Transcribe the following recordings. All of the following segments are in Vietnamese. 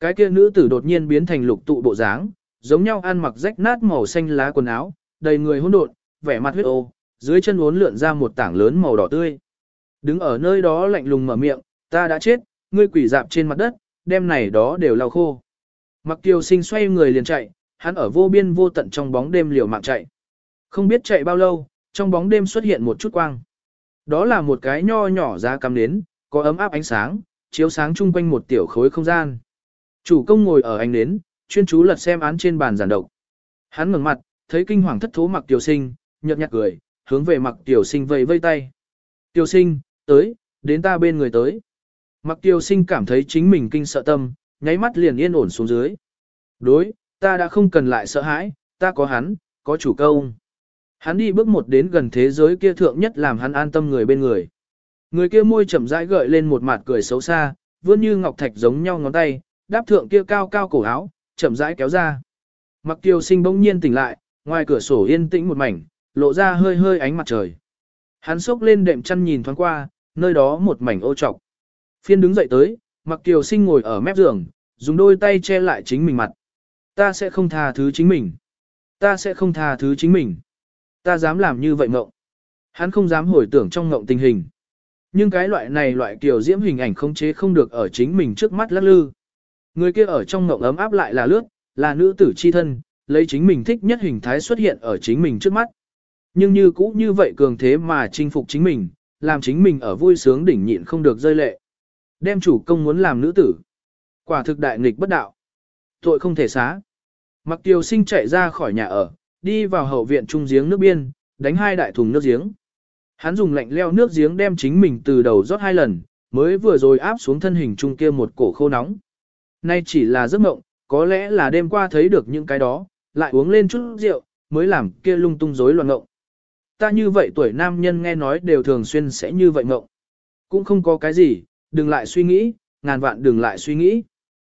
Cái kia nữ tử đột nhiên biến thành lục tụ bộ dáng, giống nhau ăn mặc rách nát màu xanh lá quần áo, đầy người hỗn độn, vẻ mặt huyết ô, dưới chân uốn lượn ra một tảng lớn màu đỏ tươi. Đứng ở nơi đó lạnh lùng mở miệng, ta đã chết, ngươi quỷ dạp trên mặt đất, đem này đó đều lau khô. Mặc kiều sinh xoay người liền chạy, hắn ở vô biên vô tận trong bóng đêm liều mạng chạy. Không biết chạy bao lâu, trong bóng đêm xuất hiện một chút quang. Đó là một cái nho nhỏ ra cắm nến, có ấm áp ánh sáng, chiếu sáng chung quanh một tiểu khối không gian. Chủ công ngồi ở ánh nến, chuyên chú lật xem án trên bàn giản độc. Hắn ngẩng mặt, thấy kinh hoàng thất thố mặc tiểu sinh, nhợt nhạt cười, hướng về mặc tiểu sinh vẫy vây tay. Tiểu sinh, tới, đến ta bên người tới. Mặc tiểu sinh cảm thấy chính mình kinh sợ tâm, nháy mắt liền yên ổn xuống dưới. Đối, ta đã không cần lại sợ hãi, ta có hắn, có chủ công. Hắn đi bước một đến gần thế giới kia thượng nhất làm hắn an tâm người bên người. Người kia môi chậm rãi gợi lên một mặt cười xấu xa, vươn như ngọc thạch giống nhau ngón tay, đáp thượng kia cao cao cổ áo, chậm rãi kéo ra. Mặc Kiều sinh bỗng nhiên tỉnh lại, ngoài cửa sổ yên tĩnh một mảnh, lộ ra hơi hơi ánh mặt trời. Hắn sốc lên đệm chăn nhìn thoáng qua, nơi đó một mảnh ô trọc. Phiên đứng dậy tới, mặc Kiều sinh ngồi ở mép giường, dùng đôi tay che lại chính mình mặt. Ta sẽ không tha thứ chính mình. Ta sẽ không tha thứ chính mình. Ta dám làm như vậy mộng. Hắn không dám hồi tưởng trong mộng tình hình. Nhưng cái loại này loại kiểu diễm hình ảnh không chế không được ở chính mình trước mắt lắc lư. Người kia ở trong ngộng ấm áp lại là lướt, là nữ tử chi thân, lấy chính mình thích nhất hình thái xuất hiện ở chính mình trước mắt. Nhưng như cũ như vậy cường thế mà chinh phục chính mình, làm chính mình ở vui sướng đỉnh nhịn không được rơi lệ. Đem chủ công muốn làm nữ tử. Quả thực đại nghịch bất đạo. Tội không thể xá. Mặc tiêu sinh chạy ra khỏi nhà ở, đi vào hậu viện trung giếng nước biên, đánh hai đại thùng nước giếng. Hắn dùng lạnh leo nước giếng đem chính mình từ đầu rót hai lần, mới vừa rồi áp xuống thân hình trung kia một cổ khô nóng. Nay chỉ là giấc mộng, có lẽ là đêm qua thấy được những cái đó, lại uống lên chút rượu, mới làm kia lung tung rối loạn ngộng. Ta như vậy tuổi nam nhân nghe nói đều thường xuyên sẽ như vậy ngộng. Cũng không có cái gì, đừng lại suy nghĩ, ngàn vạn đừng lại suy nghĩ.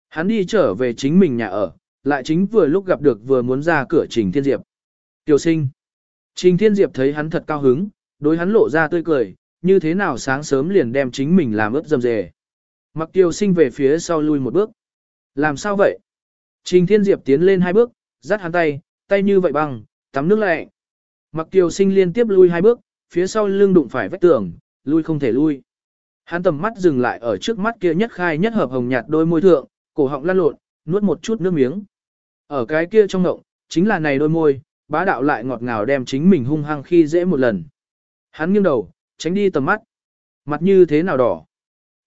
Hắn đi trở về chính mình nhà ở, lại chính vừa lúc gặp được vừa muốn ra cửa Trình Thiên Diệp. Tiểu sinh. Trình Thiên Diệp thấy hắn thật cao hứng, đối hắn lộ ra tươi cười, như thế nào sáng sớm liền đem chính mình làm ướp dầm dề. Mặc Tiêu sinh về phía sau lui một bước. Làm sao vậy? Trình Thiên Diệp tiến lên hai bước, dắt hắn tay, tay như vậy bằng, tắm nước lạnh. Mặc Tiêu sinh liên tiếp lui hai bước, phía sau lưng đụng phải vách tường, lui không thể lui. Hắn tầm mắt dừng lại ở trước mắt kia nhất khai nhất hợp hồng nhạt đôi môi thượng, cổ họng lăn lộn, nuốt một chút nước miếng. Ở cái kia trong ngộng, chính là này đôi môi, bá đạo lại ngọt ngào đem chính mình hung hăng khi dễ một lần. Hắn nghiêng đầu, tránh đi tầm mắt. Mặt như thế nào đỏ.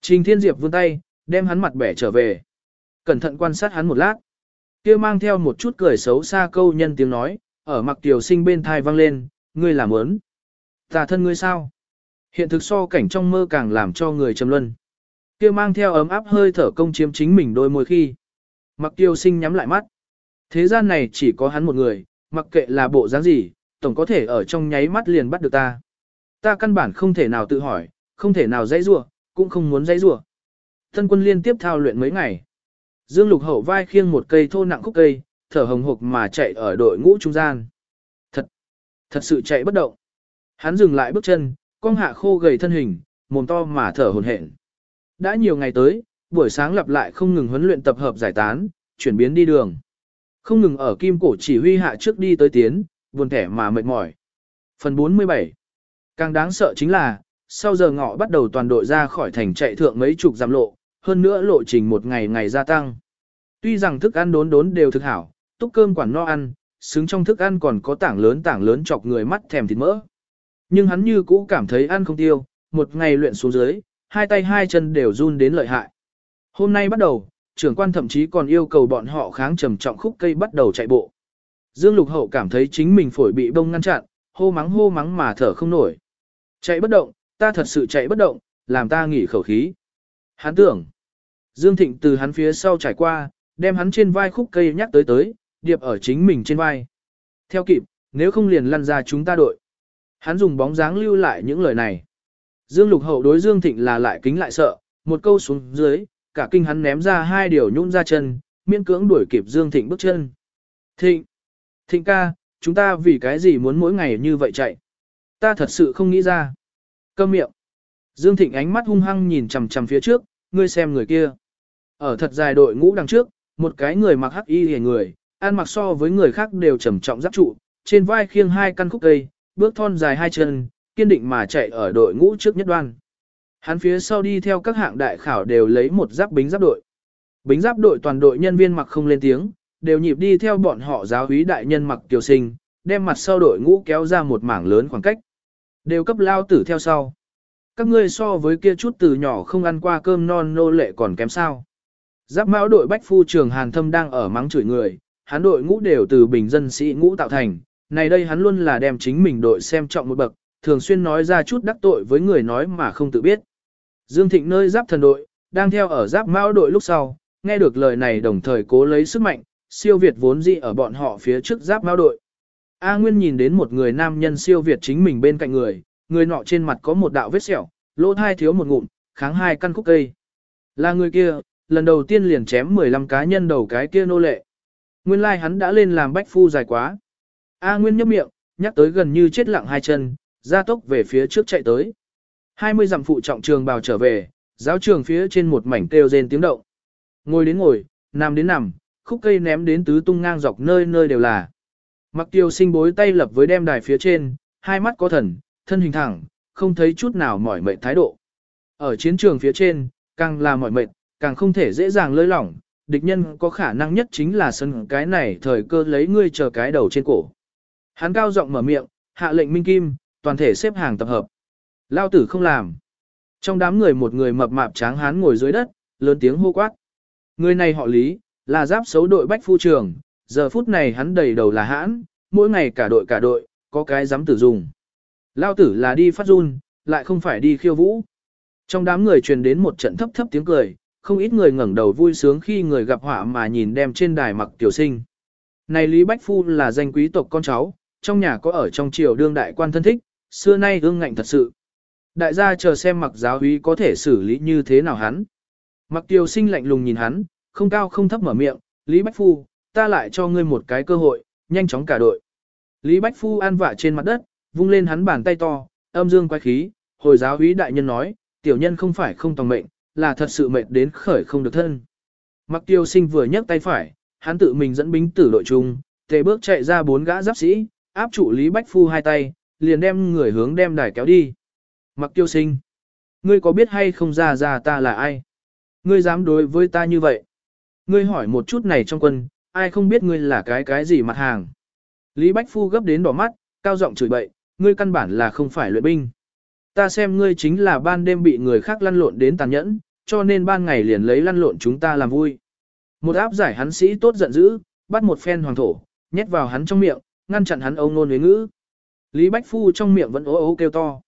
Trình Thiên Diệp vươn tay, đem hắn mặt bẻ trở về. Cẩn thận quan sát hắn một lát. Kia mang theo một chút cười xấu xa câu nhân tiếng nói, ở mặc tiểu sinh bên thai vang lên, ngươi làm ớn. Tà thân ngươi sao? Hiện thực so cảnh trong mơ càng làm cho người trầm luân. Kia mang theo ấm áp hơi thở công chiếm chính mình đôi môi khi. Mặc tiêu sinh nhắm lại mắt. Thế gian này chỉ có hắn một người, mặc kệ là bộ dáng gì, tổng có thể ở trong nháy mắt liền bắt được ta. Ta căn bản không thể nào tự hỏi, không thể nào dãy rủa, cũng không muốn dãy rủa. Thân quân liên tiếp thao luyện mấy ngày. Dương Lục Hậu vai khiêng một cây thô nặng khúc cây, thở hồng hộc mà chạy ở đội ngũ trung gian. Thật, thật sự chạy bất động. Hắn dừng lại bước chân, cong hạ khô gầy thân hình, mồm to mà thở hổn hển. Đã nhiều ngày tới, buổi sáng lặp lại không ngừng huấn luyện tập hợp giải tán, chuyển biến đi đường. Không ngừng ở kim cổ chỉ huy hạ trước đi tới tiến, buồn thẻ mà mệt mỏi. Phần 47 Càng đáng sợ chính là, sau giờ ngọ bắt đầu toàn đội ra khỏi thành chạy thượng mấy chục giảm lộ, hơn nữa lộ trình một ngày ngày gia tăng. Tuy rằng thức ăn đốn đốn đều thực hảo, túc cơm quản no ăn, xứng trong thức ăn còn có tảng lớn tảng lớn chọc người mắt thèm thịt mỡ. Nhưng hắn như cũ cảm thấy ăn không tiêu, một ngày luyện xuống dưới, hai tay hai chân đều run đến lợi hại. Hôm nay bắt đầu, trưởng quan thậm chí còn yêu cầu bọn họ kháng trầm trọng khúc cây bắt đầu chạy bộ. Dương Lục Hậu cảm thấy chính mình phổi bị bông ngăn chặn, hô mắng hô mắng mà thở không nổi. Chạy bất động, ta thật sự chạy bất động, làm ta nghỉ khẩu khí. Hắn tưởng, Dương Thịnh từ hắn phía sau trải qua, đem hắn trên vai khúc cây nhắc tới tới, điệp ở chính mình trên vai. Theo kịp, nếu không liền lăn ra chúng ta đội. Hắn dùng bóng dáng lưu lại những lời này. Dương Lục Hậu đối Dương Thịnh là lại kính lại sợ, một câu xuống dưới, cả kinh hắn ném ra hai điều nhún ra chân, miễn cưỡng đuổi kịp Dương Thịnh bước chân. Thịnh! Thịnh ca, chúng ta vì cái gì muốn mỗi ngày như vậy chạy? Ta thật sự không nghĩ ra. Câm miệng. Dương Thịnh ánh mắt hung hăng nhìn chằm chằm phía trước, ngươi xem người kia. Ở thật dài đội ngũ đằng trước, một cái người mặc hắc y hề người, ăn mặc so với người khác đều trầm trọng giáp trụ, trên vai khiêng hai căn khúc cây, bước thon dài hai chân, kiên định mà chạy ở đội ngũ trước nhất đoan. Hắn phía sau đi theo các hạng đại khảo đều lấy một giáp bính giáp đội. Bính giáp đội toàn đội nhân viên mặc không lên tiếng, đều nhịp đi theo bọn họ giáo úy đại nhân mặc kiều sinh, đem mặt sau đội ngũ kéo ra một mảng lớn khoảng cách. Đều cấp lao tử theo sau. Các ngươi so với kia chút từ nhỏ không ăn qua cơm non nô lệ còn kém sao. Giáp mão đội bách phu trường hàn thâm đang ở mắng chửi người, hắn đội ngũ đều từ bình dân sĩ ngũ tạo thành, này đây hắn luôn là đem chính mình đội xem trọng một bậc, thường xuyên nói ra chút đắc tội với người nói mà không tự biết. Dương Thịnh nơi giáp thần đội, đang theo ở giáp mão đội lúc sau, nghe được lời này đồng thời cố lấy sức mạnh, siêu Việt vốn dị ở bọn họ phía trước giáp mão đội. A Nguyên nhìn đến một người nam nhân siêu Việt chính mình bên cạnh người, người nọ trên mặt có một đạo vết sẹo, lỗ thai thiếu một ngụm, kháng hai căn khúc cây. Là người kia, lần đầu tiên liền chém 15 cá nhân đầu cái kia nô lệ. Nguyên lai like hắn đã lên làm bách phu dài quá. A Nguyên nhấp miệng, nhắc tới gần như chết lặng hai chân, ra tốc về phía trước chạy tới. 20 dặm phụ trọng trường bào trở về, giáo trường phía trên một mảnh kêu rên tiếng động. Ngồi đến ngồi, nằm đến nằm, khúc cây ném đến tứ tung ngang dọc nơi nơi đều là. Mặc tiêu sinh bối tay lập với đem đài phía trên, hai mắt có thần, thân hình thẳng, không thấy chút nào mỏi mệt thái độ. Ở chiến trường phía trên, càng là mỏi mệt, càng không thể dễ dàng lơi lỏng, địch nhân có khả năng nhất chính là sân cái này thời cơ lấy ngươi chờ cái đầu trên cổ. Hắn cao giọng mở miệng, hạ lệnh minh kim, toàn thể xếp hàng tập hợp. Lao tử không làm. Trong đám người một người mập mạp tráng hán ngồi dưới đất, lớn tiếng hô quát. Người này họ Lý, là giáp xấu đội bách phu trường, giờ phút này hắn đầy đầu là hãn, mỗi ngày cả đội cả đội, có cái dám tử dùng. Lao tử là đi phát run, lại không phải đi khiêu vũ. Trong đám người truyền đến một trận thấp thấp tiếng cười, không ít người ngẩng đầu vui sướng khi người gặp họa mà nhìn đem trên đài mặc tiểu sinh. Này Lý Bách Phu là danh quý tộc con cháu, trong nhà có ở trong triều đương đại quan thân thích, xưa nay ương ngạnh thật sự. Đại gia chờ xem mặc giáo úy có thể xử lý như thế nào hắn. Mặc tiểu sinh lạnh lùng nhìn hắn, không cao không thấp mở miệng, Lý Bách Phu, ta lại cho ngươi một cái cơ hội, nhanh chóng cả đội. Lý Bách Phu an vạ trên mặt đất, vung lên hắn bàn tay to, âm dương quái khí, hồi giáo úy đại nhân nói, tiểu nhân không phải không tòng mệnh, là thật sự mệt đến khởi không được thân. Mặc tiêu sinh vừa nhấc tay phải, hắn tự mình dẫn binh tử đội chung, tề bước chạy ra bốn gã giáp sĩ, áp trụ Lý Bách Phu hai tay, liền đem người hướng đem đài kéo đi. Mặc tiêu sinh, ngươi có biết hay không ra ra ta là ai? Ngươi dám đối với ta như vậy? Ngươi hỏi một chút này trong quân, ai không biết ngươi là cái cái gì mặt hàng? Lý Bách Phu gấp đến đỏ mắt, cao giọng chửi bậy, ngươi căn bản là không phải luyện binh. Ta xem ngươi chính là ban đêm bị người khác lăn lộn đến tàn nhẫn, cho nên ban ngày liền lấy lăn lộn chúng ta làm vui. Một áp giải hắn sĩ tốt giận dữ, bắt một phen hoàng thổ, nhét vào hắn trong miệng, ngăn chặn hắn ông nôn với ngữ. Lý Bách Phu trong miệng vẫn ố ố kêu to.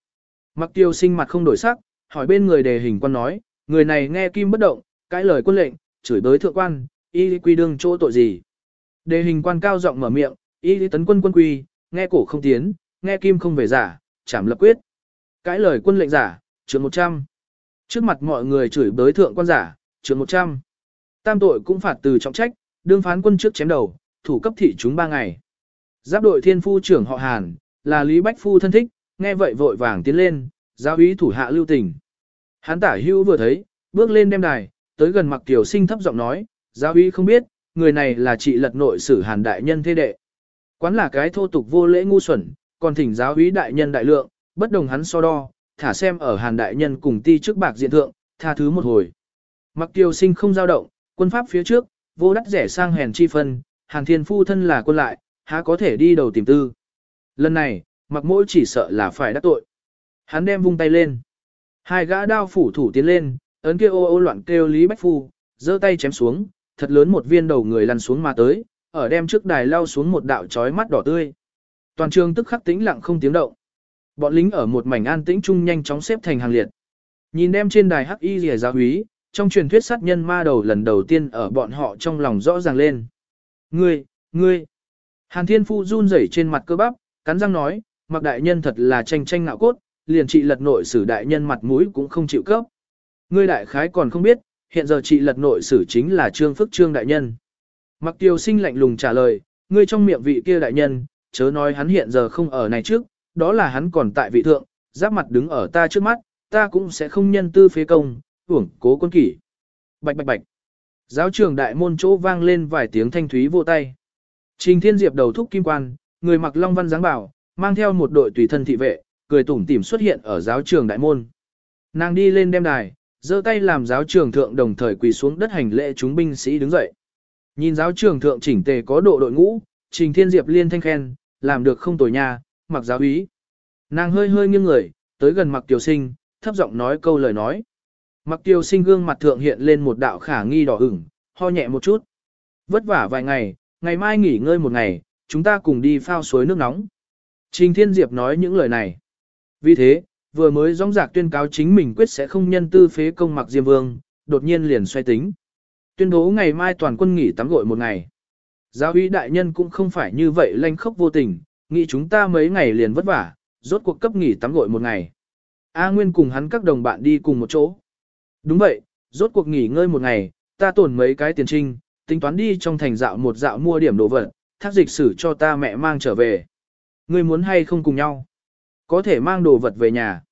Mặc tiêu sinh mặt không đổi sắc, hỏi bên người đề hình quan nói, người này nghe kim bất động, cãi lời quân lệnh, chửi bới thượng quan, y quy đương chỗ tội gì. Đề hình quan cao giọng mở miệng, y tấn quân quân quy, nghe cổ không tiến, nghe kim không về giả, chảm lập quyết. Cãi lời quân lệnh giả, trường 100. Trước mặt mọi người chửi bới thượng quan giả, trường 100. Tam tội cũng phạt từ trọng trách, đương phán quân trước chém đầu, thủ cấp thị chúng ba ngày. Giáp đội thiên phu trưởng họ Hàn, là Lý Bách Phu thân thích, nghe vậy vội vàng tiến lên, giáo úy thủ hạ lưu tình. Hán tả hưu vừa thấy, bước lên đem đài, tới gần mặc tiểu sinh thấp giọng nói, giáo úy không biết, người này là chị lật nội sử Hàn đại nhân thế đệ. Quán là cái thô tục vô lễ ngu xuẩn, còn thỉnh giáo úy đại nhân đại lượng, bất đồng hắn so đo, thả xem ở Hàn đại nhân cùng ti trước bạc diện thượng, tha thứ một hồi. Mặc tiêu sinh không dao động, quân pháp phía trước, vô đắt rẻ sang hèn chi phân, Hàn thiên phu thân là quân lại, há có thể đi đầu tìm tư. Lần này, mặc mỗi chỉ sợ là phải đắc tội. Hắn đem vung tay lên. Hai gã đao phủ thủ tiến lên, ấn kia ô ô loạn kêu Lý Bách Phu, giơ tay chém xuống, thật lớn một viên đầu người lăn xuống mà tới, ở đem trước đài lao xuống một đạo chói mắt đỏ tươi. Toàn trường tức khắc tĩnh lặng không tiếng động. Bọn lính ở một mảnh an tĩnh chung nhanh chóng xếp thành hàng liệt. Nhìn đem trên đài hắc y rìa giáo húy, trong truyền thuyết sát nhân ma đầu lần đầu tiên ở bọn họ trong lòng rõ ràng lên. Ngươi, ngươi. Hàn Thiên Phu run rẩy trên mặt cơ bắp, cắn răng nói, mặc đại nhân thật là tranh tranh ngạo cốt, liền trị lật nội sử đại nhân mặt mũi cũng không chịu cấp. Ngươi đại khái còn không biết, hiện giờ trị lật nội sử chính là trương phức trương đại nhân. Mặc tiêu sinh lạnh lùng trả lời, ngươi trong miệng vị kia đại nhân, chớ nói hắn hiện giờ không ở này trước, đó là hắn còn tại vị thượng, giáp mặt đứng ở ta trước mắt, ta cũng sẽ không nhân tư phế công, hưởng cố quân kỷ. Bạch bạch bạch. Giáo trường đại môn chỗ vang lên vài tiếng thanh thúy vô tay. Trình Thiên Diệp đầu thúc kim quan, người mặc long văn dáng bảo, mang theo một đội tùy thân thị vệ, cười tủm tỉm xuất hiện ở giáo trường đại môn. Nàng đi lên đem đài, giơ tay làm giáo trường thượng đồng thời quỳ xuống đất hành lễ chúng binh sĩ đứng dậy. Nhìn giáo trường thượng chỉnh tề có độ đội ngũ, Trình Thiên Diệp liên thanh khen, làm được không tồi nha, mặc giáo úy. Nàng hơi hơi nghiêng người, tới gần mặc tiểu sinh, thấp giọng nói câu lời nói. Mặc tiểu sinh gương mặt thượng hiện lên một đạo khả nghi đỏ ửng, ho nhẹ một chút. Vất vả vài ngày, ngày mai nghỉ ngơi một ngày, chúng ta cùng đi phao suối nước nóng. Trình Thiên Diệp nói những lời này. Vì thế, vừa mới rong rạc tuyên cáo chính mình quyết sẽ không nhân tư phế công mặc Diêm Vương, đột nhiên liền xoay tính. Tuyên bố ngày mai toàn quân nghỉ tắm gội một ngày. Giáo uy đại nhân cũng không phải như vậy lanh khốc vô tình, nghĩ chúng ta mấy ngày liền vất vả, rốt cuộc cấp nghỉ tắm gội một ngày. A Nguyên cùng hắn các đồng bạn đi cùng một chỗ. Đúng vậy, rốt cuộc nghỉ ngơi một ngày, ta tổn mấy cái tiền trinh, tính toán đi trong thành dạo một dạo mua điểm đồ vật, thác dịch sử cho ta mẹ mang trở về. Ngươi muốn hay không cùng nhau? Có thể mang đồ vật về nhà.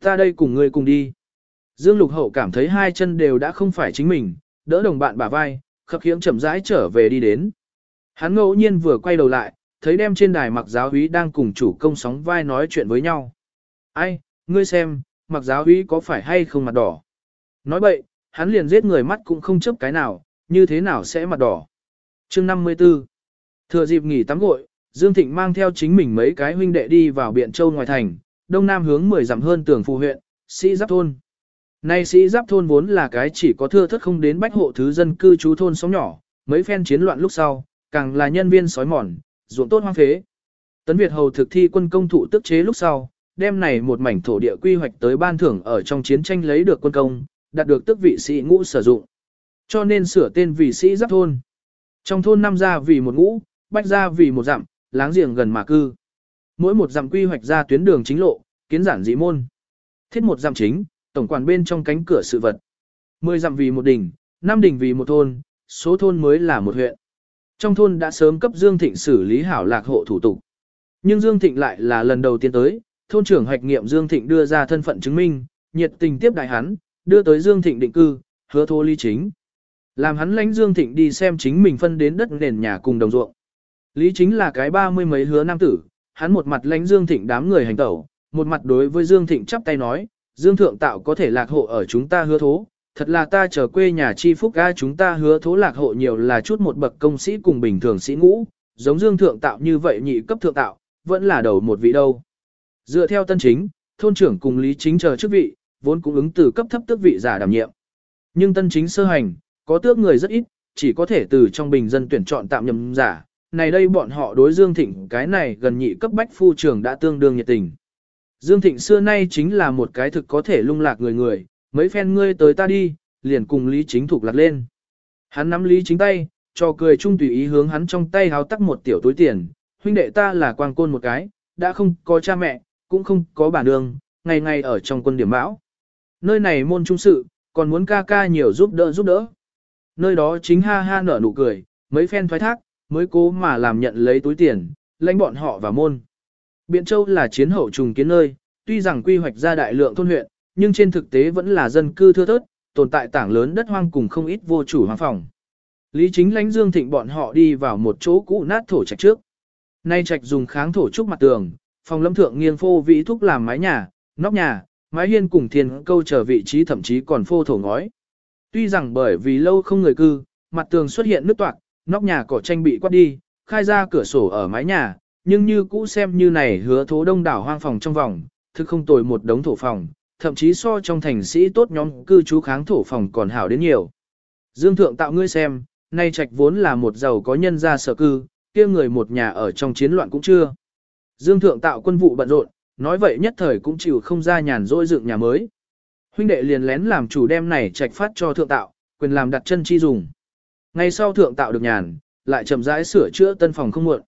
Ta đây cùng ngươi cùng đi. Dương Lục Hậu cảm thấy hai chân đều đã không phải chính mình, đỡ đồng bạn bả vai, khập khiễng chậm rãi trở về đi đến. Hắn ngẫu nhiên vừa quay đầu lại, thấy đem trên đài mặc giáo úy đang cùng chủ công sóng vai nói chuyện với nhau. Ai, ngươi xem, mặc giáo úy có phải hay không mặt đỏ? Nói bậy, hắn liền giết người mắt cũng không chấp cái nào, như thế nào sẽ mặt đỏ? chương 54 Thừa dịp nghỉ tắm gội, Dương Thịnh mang theo chính mình mấy cái huynh đệ đi vào Biện Châu ngoài thành, đông nam hướng 10 dặm hơn tường phù huyện, sĩ giáp thôn. Nay sĩ giáp thôn vốn là cái chỉ có thưa thất không đến bách hộ thứ dân cư trú thôn sống nhỏ, mấy phen chiến loạn lúc sau, càng là nhân viên sói mòn, ruộng tốt hoang phế. Tấn Việt hầu thực thi quân công thụ tức chế lúc sau, đem này một mảnh thổ địa quy hoạch tới ban thưởng ở trong chiến tranh lấy được quân công, đạt được tước vị sĩ ngũ sử dụng. Cho nên sửa tên vị sĩ giáp thôn. Trong thôn năm gia vì một ngũ, bách gia vì một dặm, láng giềng gần mà cư. Mỗi một dặm quy hoạch ra tuyến đường chính lộ, kiến giản dị môn. Thiết một dặm chính, tổng quản bên trong cánh cửa sự vật. Mười dặm vì một đỉnh, năm đỉnh vì một thôn, số thôn mới là một huyện. Trong thôn đã sớm cấp Dương Thịnh xử lý hảo lạc hộ thủ tục. Nhưng Dương Thịnh lại là lần đầu tiên tới, thôn trưởng hoạch nghiệm Dương Thịnh đưa ra thân phận chứng minh, nhiệt tình tiếp đại hắn, đưa tới Dương Thịnh định cư, hứa thô ly chính. Làm hắn lãnh Dương Thịnh đi xem chính mình phân đến đất nền nhà cùng đồng ruộng. Lý chính là cái ba mươi mấy hứa nam tử, hắn một mặt lãnh Dương Thịnh đám người hành tẩu, một mặt đối với Dương Thịnh chắp tay nói, Dương Thượng Tạo có thể lạc hộ ở chúng ta hứa thố, thật là ta trở quê nhà chi phúc ga chúng ta hứa thố lạc hộ nhiều là chút một bậc công sĩ cùng bình thường sĩ ngũ, giống Dương Thượng Tạo như vậy nhị cấp Thượng Tạo, vẫn là đầu một vị đâu. Dựa theo tân chính, thôn trưởng cùng Lý chính chờ chức vị, vốn cũng ứng từ cấp thấp tước vị giả đảm nhiệm. Nhưng tân chính sơ hành, có tước người rất ít, chỉ có thể từ trong bình dân tuyển chọn tạm nhầm giả. Này đây bọn họ đối Dương Thịnh cái này gần nhị cấp bách phu trường đã tương đương nhiệt tình. Dương Thịnh xưa nay chính là một cái thực có thể lung lạc người người, mấy phen ngươi tới ta đi, liền cùng Lý Chính Thục lạc lên. Hắn nắm Lý Chính tay, cho cười chung tùy ý hướng hắn trong tay háo tắc một tiểu túi tiền, huynh đệ ta là quang côn một cái, đã không có cha mẹ, cũng không có bà nương, ngày ngày ở trong quân điểm bão. Nơi này môn trung sự, còn muốn ca ca nhiều giúp đỡ giúp đỡ. Nơi đó chính ha ha nở nụ cười, mấy phen thoái thác, mới cố mà làm nhận lấy túi tiền, lãnh bọn họ vào môn. Biện Châu là chiến hậu trùng kiến nơi, tuy rằng quy hoạch ra đại lượng thôn huyện, nhưng trên thực tế vẫn là dân cư thưa thớt, tồn tại tảng lớn đất hoang cùng không ít vô chủ hoang phòng. Lý chính lãnh dương thịnh bọn họ đi vào một chỗ cũ nát thổ trạch trước. Nay trạch dùng kháng thổ trúc mặt tường, phòng lâm thượng nghiêng phô vĩ thúc làm mái nhà, nóc nhà, mái hiên cùng thiên câu trở vị trí thậm chí còn phô thổ ngói. Tuy rằng bởi vì lâu không người cư, mặt tường xuất hiện nước toạc, nóc nhà cỏ tranh bị quát đi, khai ra cửa sổ ở mái nhà, nhưng như cũ xem như này hứa thố đông đảo hoang phòng trong vòng, thực không tồi một đống thổ phòng, thậm chí so trong thành sĩ tốt nhóm cư trú kháng thổ phòng còn hảo đến nhiều. Dương thượng tạo ngươi xem, nay trạch vốn là một giàu có nhân gia sở cư, kia người một nhà ở trong chiến loạn cũng chưa. Dương thượng tạo quân vụ bận rộn, nói vậy nhất thời cũng chịu không ra nhàn rỗi dựng nhà mới. Huynh đệ liền lén làm chủ đem này trạch phát cho thượng tạo, quyền làm đặt chân chi dùng. Ngay sau thượng tạo được nhàn, lại chậm rãi sửa chữa tân phòng không muộn.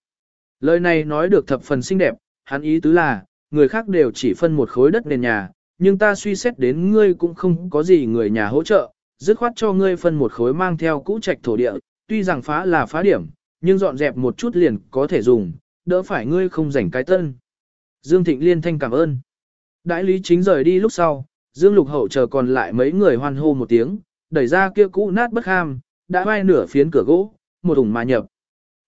Lời này nói được thập phần xinh đẹp, hắn ý tứ là, người khác đều chỉ phân một khối đất nền nhà, nhưng ta suy xét đến ngươi cũng không có gì người nhà hỗ trợ, dứt khoát cho ngươi phân một khối mang theo cũ trạch thổ địa, tuy rằng phá là phá điểm, nhưng dọn dẹp một chút liền có thể dùng, đỡ phải ngươi không rảnh cái tân. Dương Thịnh liên thanh cảm ơn. Đại lý chính rời đi lúc sau, Dương Lục Hậu chờ còn lại mấy người hoan hô một tiếng, đẩy ra kia cũ nát bất ham, đã vai nửa phiến cửa gỗ, một ủng mà nhập.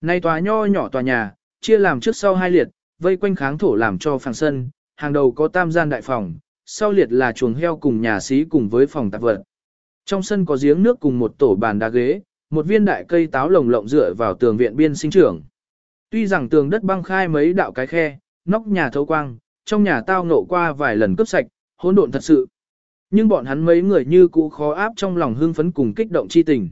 nay tòa nho nhỏ tòa nhà, chia làm trước sau hai liệt, vây quanh kháng thổ làm cho phẳng sân, hàng đầu có tam gian đại phòng, sau liệt là chuồng heo cùng nhà xí cùng với phòng tạp vật. Trong sân có giếng nước cùng một tổ bàn đá ghế, một viên đại cây táo lồng lộng dựa vào tường viện biên sinh trưởng. Tuy rằng tường đất băng khai mấy đạo cái khe, nóc nhà thấu quang, trong nhà tao ngộ qua vài lần cướp sạch, hỗn độn thật sự. Nhưng bọn hắn mấy người như cũ khó áp trong lòng hương phấn cùng kích động chi tình.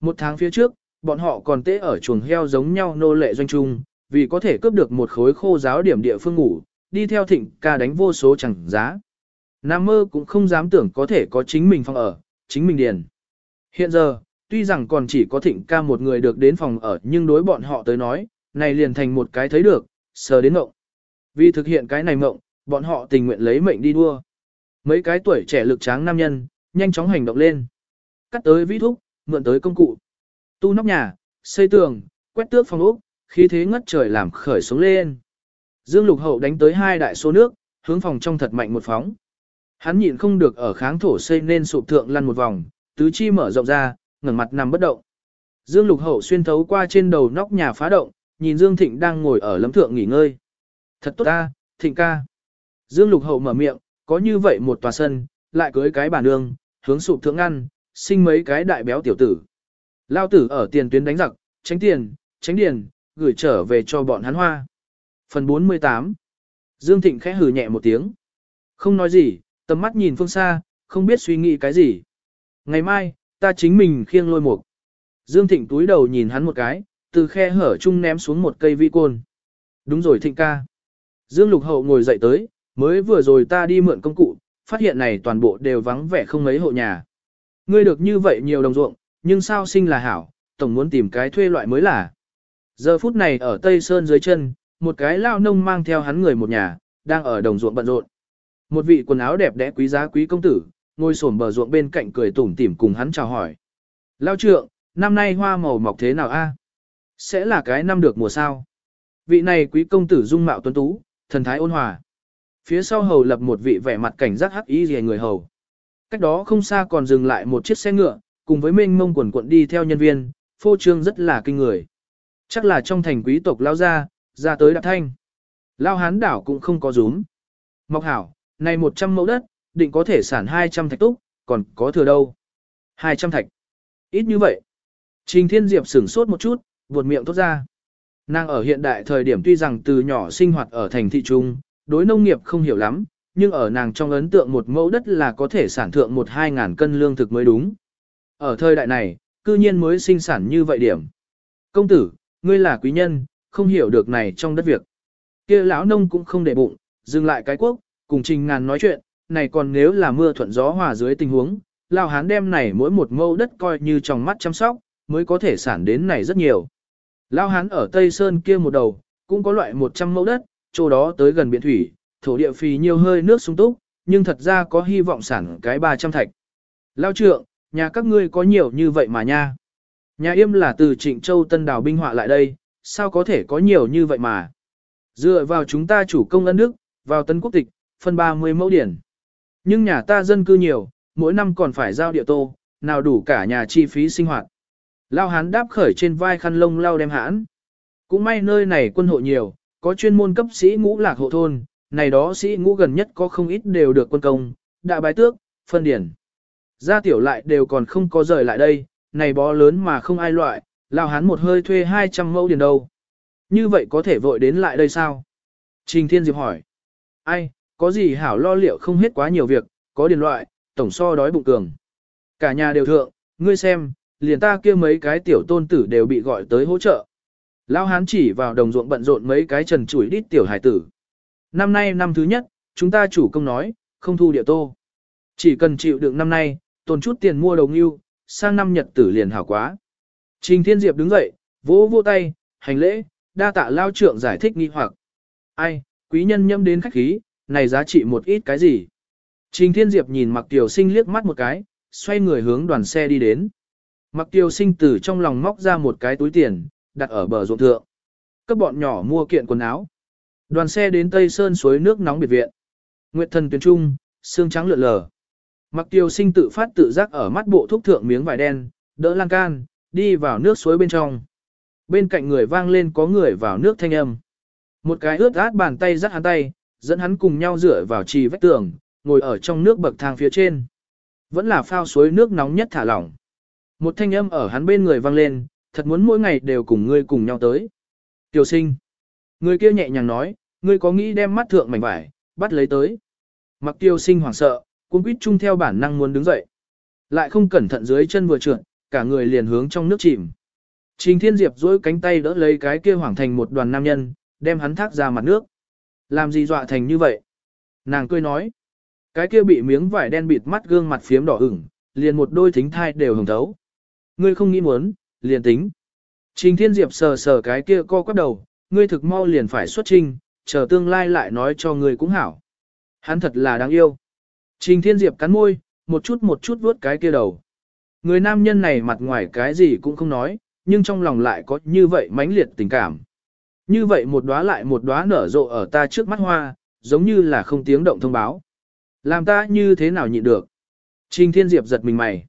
Một tháng phía trước, bọn họ còn tễ ở chuồng heo giống nhau nô lệ doanh trung, vì có thể cướp được một khối khô giáo điểm địa phương ngủ, đi theo thịnh ca đánh vô số chẳng giá. Nam mơ cũng không dám tưởng có thể có chính mình phòng ở, chính mình điền. Hiện giờ, tuy rằng còn chỉ có thịnh ca một người được đến phòng ở nhưng đối bọn họ tới nói, này liền thành một cái thấy được, sờ đến mộng. Vì thực hiện cái này mộng, bọn họ tình nguyện lấy mệnh đi đua. Mấy cái tuổi trẻ lực tráng nam nhân, nhanh chóng hành động lên. Cắt tới vĩ thúc, mượn tới công cụ. Tu nóc nhà, xây tường, quét tước phòng ốc, khí thế ngất trời làm khởi xuống lên. Dương Lục Hậu đánh tới hai đại số nước, hướng phòng trong thật mạnh một phóng. Hắn nhịn không được ở kháng thổ xây nên sụp thượng lăn một vòng, tứ chi mở rộng ra, ngẩng mặt nằm bất động. Dương Lục Hậu xuyên thấu qua trên đầu nóc nhà phá động, nhìn Dương Thịnh đang ngồi ở lấm thượng nghỉ ngơi. Thật tốt ta, Thịnh ca. Dương Lục Hậu mở miệng, có như vậy một tòa sân, lại cưới cái bàn đường hướng sụp thượng ăn, sinh mấy cái đại béo tiểu tử. Lao tử ở tiền tuyến đánh giặc, tránh tiền, tránh điền, gửi trở về cho bọn hắn hoa. Phần 48 Dương Thịnh khẽ hừ nhẹ một tiếng. Không nói gì, tầm mắt nhìn phương xa, không biết suy nghĩ cái gì. Ngày mai, ta chính mình khiêng lôi mục. Dương Thịnh túi đầu nhìn hắn một cái, từ khe hở chung ném xuống một cây vi côn. Đúng rồi Thịnh ca. Dương Lục Hậu ngồi dậy tới, mới vừa rồi ta đi mượn công cụ, phát hiện này toàn bộ đều vắng vẻ không mấy hộ nhà. Ngươi được như vậy nhiều đồng ruộng, nhưng sao sinh là hảo, tổng muốn tìm cái thuê loại mới là. Giờ phút này ở Tây Sơn dưới chân, một cái lao nông mang theo hắn người một nhà, đang ở đồng ruộng bận rộn. Một vị quần áo đẹp đẽ quý giá quý công tử, ngồi xổm bờ ruộng bên cạnh cười tủm tỉm cùng hắn chào hỏi. Lao trượng, năm nay hoa màu mọc thế nào a? À? Sẽ là cái năm được mùa sao? Vị này quý công tử dung mạo tuấn tú, thần thái ôn hòa. Phía sau hầu lập một vị vẻ mặt cảnh giác hắc ý rìa người hầu. Cách đó không xa còn dừng lại một chiếc xe ngựa, cùng với mênh mông quần quận đi theo nhân viên, phô trương rất là kinh người. Chắc là trong thành quý tộc lao ra, ra tới đạp thanh. Lao hán đảo cũng không có rúm. Mọc hảo, này 100 mẫu đất, định có thể sản 200 thạch túc, còn có thừa đâu. 200 thạch. Ít như vậy. Trình Thiên Diệp sửng sốt một chút, vụt miệng thốt ra. Nàng ở hiện đại thời điểm tuy rằng từ nhỏ sinh hoạt ở thành thị trung, đối nông nghiệp không hiểu lắm, nhưng ở nàng trong ấn tượng một mẫu đất là có thể sản thượng một hai ngàn cân lương thực mới đúng. Ở thời đại này, cư nhiên mới sinh sản như vậy điểm. Công tử, ngươi là quý nhân, không hiểu được này trong đất việc. kia lão nông cũng không để bụng, dừng lại cái quốc, cùng trình ngàn nói chuyện, này còn nếu là mưa thuận gió hòa dưới tình huống, lao hán đem này mỗi một mẫu đất coi như trong mắt chăm sóc, mới có thể sản đến này rất nhiều. lao hán ở Tây Sơn kia một đầu, cũng có loại 100 mẫu đất, chỗ đó tới gần biển thủy, thổ địa phì nhiều hơi nước sung túc, nhưng thật ra có hy vọng sản cái 300 thạch. Lao trượng, nhà các ngươi có nhiều như vậy mà nha. Nhà yêm là từ Trịnh Châu Tân Đào binh họa lại đây, sao có thể có nhiều như vậy mà. Dựa vào chúng ta chủ công ân đức, vào tân quốc tịch, phân 30 mẫu điển. Nhưng nhà ta dân cư nhiều, mỗi năm còn phải giao địa tô, nào đủ cả nhà chi phí sinh hoạt. Lao hán đáp khởi trên vai khăn lông lao đem hãn. Cũng may nơi này quân hộ nhiều, có chuyên môn cấp sĩ ngũ lạc hộ thôn, này đó sĩ ngũ gần nhất có không ít đều được quân công, đại bái tước, phân điển. Gia tiểu lại đều còn không có rời lại đây, này bó lớn mà không ai loại, lao hán một hơi thuê 200 mẫu điển đâu. Như vậy có thể vội đến lại đây sao? Trình Thiên Diệp hỏi. Ai, có gì hảo lo liệu không hết quá nhiều việc, có điền loại, tổng so đói bụng cường. Cả nhà đều thượng, ngươi xem, liền ta kia mấy cái tiểu tôn tử đều bị gọi tới hỗ trợ. Lão hán chỉ vào đồng ruộng bận rộn mấy cái trần chuỗi đít tiểu hải tử. Năm nay năm thứ nhất, chúng ta chủ công nói, không thu địa tô. Chỉ cần chịu đựng năm nay, tồn chút tiền mua đồng yêu, sang năm nhật tử liền hảo quá. Trình Thiên Diệp đứng dậy, vỗ vỗ tay, hành lễ, đa tạ lao trượng giải thích nghi hoặc. Ai, quý nhân nhâm đến khách khí, này giá trị một ít cái gì? Trình Thiên Diệp nhìn Mặc Tiểu Sinh liếc mắt một cái, xoay người hướng đoàn xe đi đến. Mặc Tiểu Sinh từ trong lòng móc ra một cái túi tiền, đặt ở bờ ruộng thượng. Các bọn nhỏ mua kiện quần áo. Đoàn xe đến Tây Sơn suối nước nóng biệt viện. Nguyệt thần tuyến trung, xương trắng lượn lờ. Mặc tiêu sinh tự phát tự giác ở mắt bộ thuốc thượng miếng vải đen, đỡ lan can, đi vào nước suối bên trong. Bên cạnh người vang lên có người vào nước thanh âm. Một cái ướt át bàn tay dắt hắn tay, dẫn hắn cùng nhau dựa vào trì vách tường, ngồi ở trong nước bậc thang phía trên. Vẫn là phao suối nước nóng nhất thả lỏng. Một thanh âm ở hắn bên người vang lên, thật muốn mỗi ngày đều cùng ngươi cùng nhau tới. Tiểu sinh. Người kia nhẹ nhàng nói, ngươi có nghĩ đem mắt thượng mảnh vải, bắt lấy tới. Mặc tiêu sinh hoảng sợ, cuốn quýt chung theo bản năng muốn đứng dậy. Lại không cẩn thận dưới chân vừa trượt, cả người liền hướng trong nước chìm. Trình Thiên Diệp duỗi cánh tay đỡ lấy cái kia hoảng thành một đoàn nam nhân, đem hắn thác ra mặt nước. Làm gì dọa thành như vậy? Nàng cười nói. Cái kia bị miếng vải đen bịt mắt gương mặt phiếm đỏ ửng, liền một đôi thính thai đều hồng thấu. Ngươi không nghĩ muốn, liền tính. Trình Thiên Diệp sờ sờ cái kia co quắp đầu, ngươi thực mau liền phải xuất trình, chờ tương lai lại nói cho ngươi cũng hảo. Hắn thật là đáng yêu. Trình Thiên Diệp cắn môi, một chút một chút vuốt cái kia đầu. Người nam nhân này mặt ngoài cái gì cũng không nói, nhưng trong lòng lại có như vậy mãnh liệt tình cảm. Như vậy một đóa lại một đóa nở rộ ở ta trước mắt hoa, giống như là không tiếng động thông báo. Làm ta như thế nào nhịn được? Trình Thiên Diệp giật mình mày.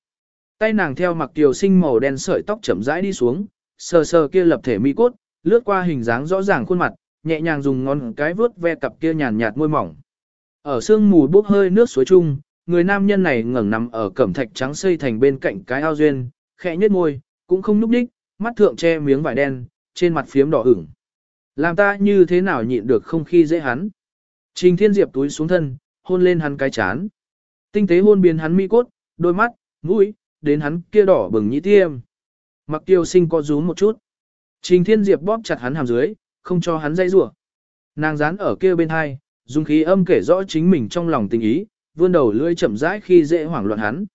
Tay nàng theo mặc tiểu sinh màu đen sợi tóc chậm rãi đi xuống, sờ sờ kia lập thể mi cốt, lướt qua hình dáng rõ ràng khuôn mặt, nhẹ nhàng dùng ngón cái vuốt ve cặp kia nhàn nhạt môi mỏng. Ở sương mù bốc hơi nước suối chung, người nam nhân này ngẩng nằm ở cẩm thạch trắng xây thành bên cạnh cái ao duyên, khẽ nhếch môi, cũng không núp đích, mắt thượng che miếng vải đen, trên mặt phiếm đỏ ửng. Làm ta như thế nào nhịn được không khi dễ hắn. Trình Thiên Diệp túi xuống thân, hôn lên hắn cái chán. Tinh tế hôn biến hắn mi cốt, đôi mắt, mũi, đến hắn kia đỏ bừng nhĩ tiêm. Mặc tiêu sinh co rúm một chút. Trình Thiên Diệp bóp chặt hắn hàm dưới, không cho hắn dây rủa. Nàng dán ở kia bên hai, dùng khí âm kể rõ chính mình trong lòng tình ý, vươn đầu lưỡi chậm rãi khi dễ hoảng loạn hắn.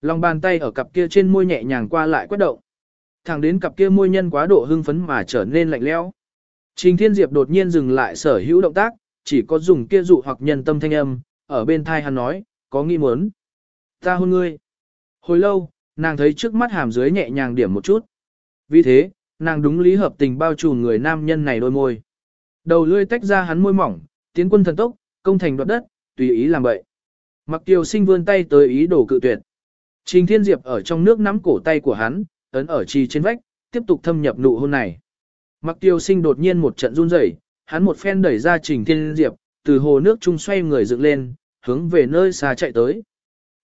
Lòng bàn tay ở cặp kia trên môi nhẹ nhàng qua lại quét động. Thẳng đến cặp kia môi nhân quá độ hưng phấn mà trở nên lạnh lẽo. Trình Thiên Diệp đột nhiên dừng lại sở hữu động tác, chỉ có dùng kia dụ hoặc nhân tâm thanh âm, ở bên thai hắn nói, có nghi muốn. Ta hôn ngươi. Hồi lâu, nàng thấy trước mắt hàm dưới nhẹ nhàng điểm một chút. Vì thế, nàng đúng lý hợp tình bao trùm người nam nhân này đôi môi. Đầu lươi tách ra hắn môi mỏng, tiến quân thần tốc, công thành đoạt đất, tùy ý làm vậy. Mặc Kiều Sinh vươn tay tới ý đồ cự tuyệt. Trình Thiên Diệp ở trong nước nắm cổ tay của hắn, ấn ở trì trên vách, tiếp tục thâm nhập nụ hôn này. Mặc tiêu Sinh đột nhiên một trận run rẩy, hắn một phen đẩy ra Trình Thiên Diệp, từ hồ nước trung xoay người dựng lên, hướng về nơi xa chạy tới.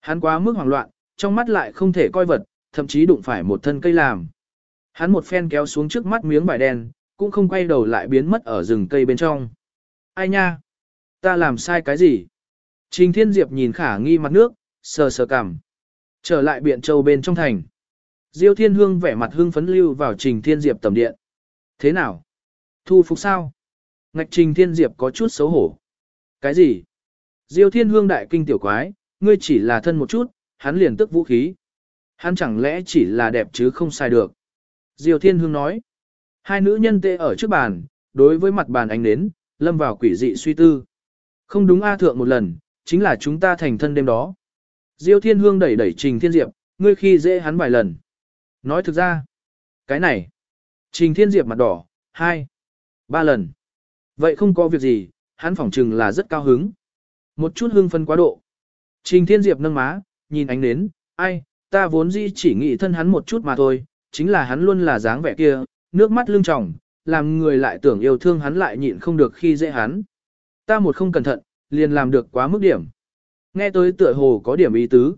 Hắn quá mức hoảng loạn, trong mắt lại không thể coi vật, thậm chí đụng phải một thân cây làm. Hắn một phen kéo xuống trước mắt miếng vải đen, cũng không quay đầu lại biến mất ở rừng cây bên trong. Ai nha? Ta làm sai cái gì? Trình Thiên Diệp nhìn khả nghi mặt nước, sờ sờ cằm. Trở lại biện châu bên trong thành. Diêu Thiên Hương vẻ mặt hưng phấn lưu vào Trình Thiên Diệp tầm điện. Thế nào? Thu phục sao? Ngạch Trình Thiên Diệp có chút xấu hổ. Cái gì? Diêu Thiên Hương đại kinh tiểu quái, ngươi chỉ là thân một chút, hắn liền tức vũ khí. Hắn chẳng lẽ chỉ là đẹp chứ không sai được. Diêu Thiên Hương nói. Hai nữ nhân tê ở trước bàn, đối với mặt bàn ánh nến, lâm vào quỷ dị suy tư. Không đúng A thượng một lần, chính là chúng ta thành thân đêm đó. Diêu Thiên Hương đẩy đẩy Trình Thiên Diệp, ngươi khi dễ hắn vài lần. Nói thực ra, cái này, Trình Thiên Diệp mặt đỏ, hai, ba lần. Vậy không có việc gì, hắn phỏng chừng là rất cao hứng. Một chút hưng phân quá độ. Trình Thiên Diệp nâng má, nhìn ánh nến, ai, ta vốn dĩ chỉ nghĩ thân hắn một chút mà thôi, chính là hắn luôn là dáng vẻ kia, nước mắt lưng tròng, làm người lại tưởng yêu thương hắn lại nhịn không được khi dễ hắn. Ta một không cẩn thận, liền làm được quá mức điểm. Nghe tới tựa hồ có điểm ý tứ.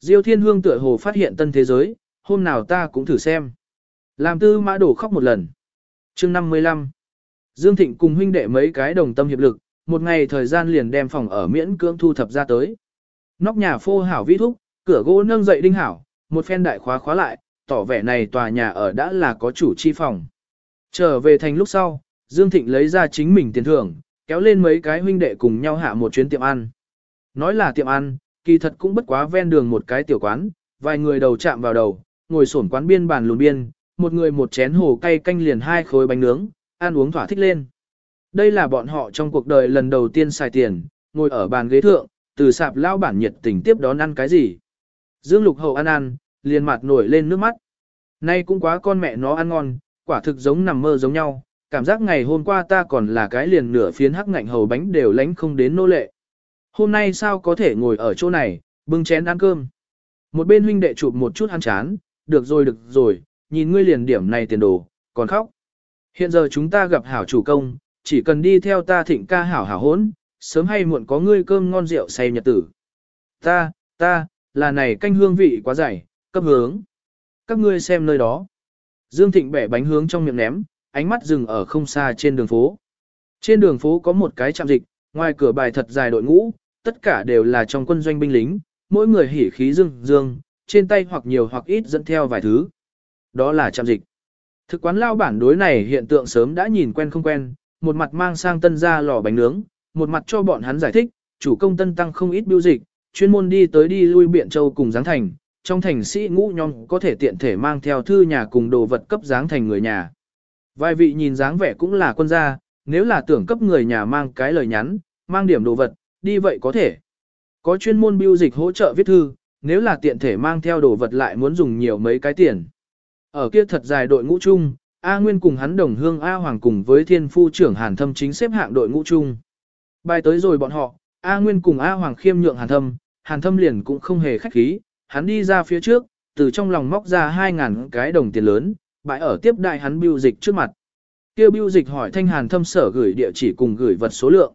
Diêu Thiên Hương tựa hồ phát hiện tân thế giới, hôm nào ta cũng thử xem. Làm tư mã đổ khóc một lần. chương 55. Dương Thịnh cùng huynh đệ mấy cái đồng tâm hiệp lực, một ngày thời gian liền đem phòng ở miễn cưỡng thu thập ra tới. Nóc nhà phô hảo vĩ thúc, cửa gỗ nâng dậy đinh hảo, một phen đại khóa khóa lại, tỏ vẻ này tòa nhà ở đã là có chủ chi phòng. Trở về thành lúc sau, Dương Thịnh lấy ra chính mình tiền thưởng, kéo lên mấy cái huynh đệ cùng nhau hạ một chuyến tiệm ăn. Nói là tiệm ăn, kỳ thật cũng bất quá ven đường một cái tiểu quán, vài người đầu chạm vào đầu, ngồi sổn quán biên bàn lùn biên, một người một chén hồ cay canh liền hai khối bánh nướng, ăn uống thỏa thích lên. Đây là bọn họ trong cuộc đời lần đầu tiên xài tiền, ngồi ở bàn ghế thượng, từ sạp lao bản nhiệt tình tiếp đón ăn cái gì. Dương Lục Hậu ăn ăn, liền mặt nổi lên nước mắt. Nay cũng quá con mẹ nó ăn ngon, quả thực giống nằm mơ giống nhau, cảm giác ngày hôm qua ta còn là cái liền nửa phiến hắc ngạnh hầu bánh đều lánh không đến nô lệ. Hôm nay sao có thể ngồi ở chỗ này, bưng chén ăn cơm. Một bên huynh đệ chụp một chút ăn chán, được rồi được rồi, nhìn ngươi liền điểm này tiền đồ, còn khóc. Hiện giờ chúng ta gặp hảo chủ công, chỉ cần đi theo ta thịnh ca hảo hảo hốn, sớm hay muộn có ngươi cơm ngon rượu say nhật tử. Ta, ta, là này canh hương vị quá dày, cấp hướng. Các ngươi xem nơi đó. Dương Thịnh bẻ bánh hướng trong miệng ném, ánh mắt dừng ở không xa trên đường phố. Trên đường phố có một cái trạm dịch, ngoài cửa bài thật dài đội ngũ, tất cả đều là trong quân doanh binh lính, mỗi người hỉ khí dương dương, trên tay hoặc nhiều hoặc ít dẫn theo vài thứ. Đó là trạm dịch. Thực quán lao bản đối này hiện tượng sớm đã nhìn quen không quen, một mặt mang sang tân ra lò bánh nướng, một mặt cho bọn hắn giải thích, chủ công tân tăng không ít biêu dịch, chuyên môn đi tới đi lui biện châu cùng giáng thành, trong thành sĩ ngũ nhong có thể tiện thể mang theo thư nhà cùng đồ vật cấp giáng thành người nhà. Vài vị nhìn dáng vẻ cũng là quân gia, nếu là tưởng cấp người nhà mang cái lời nhắn, mang điểm đồ vật, đi vậy có thể. Có chuyên môn biêu dịch hỗ trợ viết thư, nếu là tiện thể mang theo đồ vật lại muốn dùng nhiều mấy cái tiền. Ở kia thật dài đội ngũ chung, A Nguyên cùng hắn đồng hương A Hoàng cùng với thiên phu trưởng Hàn Thâm chính xếp hạng đội ngũ chung. Bài tới rồi bọn họ, A Nguyên cùng A Hoàng khiêm nhượng Hàn Thâm, Hàn Thâm liền cũng không hề khách khí, hắn đi ra phía trước, từ trong lòng móc ra 2.000 cái đồng tiền lớn, bãi ở tiếp đại hắn biêu dịch trước mặt. Kêu biêu dịch hỏi thanh Hàn Thâm sở gửi địa chỉ cùng gửi vật số lượng.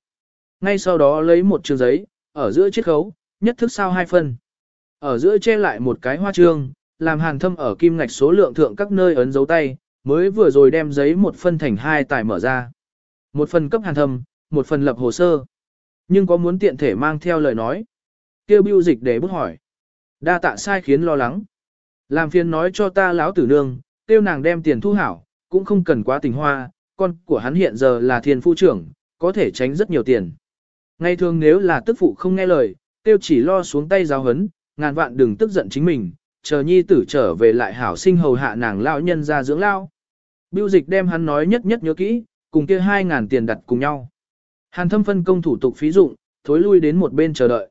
Ngay sau đó lấy một chương giấy, ở giữa chiếc khấu, nhất thức sao hai phân. Ở giữa che lại một cái hoa trương, làm Hàn Thâm ở kim ngạch số lượng thượng các nơi ấn dấu tay, mới vừa rồi đem giấy một phân thành hai tài mở ra. Một phần cấp Hàn Thâm, một phần lập hồ sơ. Nhưng có muốn tiện thể mang theo lời nói. Kêu biêu dịch để bút hỏi. Đa tạ sai khiến lo lắng. Làm phiền nói cho ta lão tử nương, tiêu nàng đem tiền thu hảo, cũng không cần quá tình hoa, con của hắn hiện giờ là thiên phu trưởng, có thể tránh rất nhiều tiền. Ngày thường nếu là tức phụ không nghe lời, tiêu chỉ lo xuống tay giáo hấn, ngàn vạn đừng tức giận chính mình, chờ nhi tử trở về lại hảo sinh hầu hạ nàng lão nhân ra dưỡng lao. Biêu dịch đem hắn nói nhất nhất nhớ kỹ, cùng kia hai ngàn tiền đặt cùng nhau. Hàn thâm phân công thủ tục phí dụng, thối lui đến một bên chờ đợi.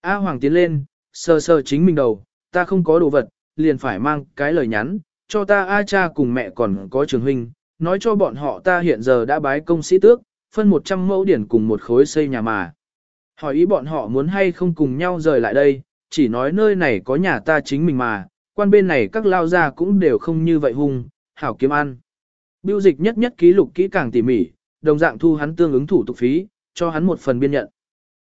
A Hoàng tiến lên, sờ sờ chính mình đầu, ta không có đồ vật, liền phải mang cái lời nhắn, cho ta A cha cùng mẹ còn có trường huynh, nói cho bọn họ ta hiện giờ đã bái công sĩ tước, phân 100 mẫu điển cùng một khối xây nhà mà. Hỏi ý bọn họ muốn hay không cùng nhau rời lại đây, chỉ nói nơi này có nhà ta chính mình mà, quan bên này các lao gia cũng đều không như vậy hung, hảo kiếm ăn. Biêu dịch nhất nhất ký lục kỹ càng tỉ mỉ, đồng dạng thu hắn tương ứng thủ tục phí, cho hắn một phần biên nhận.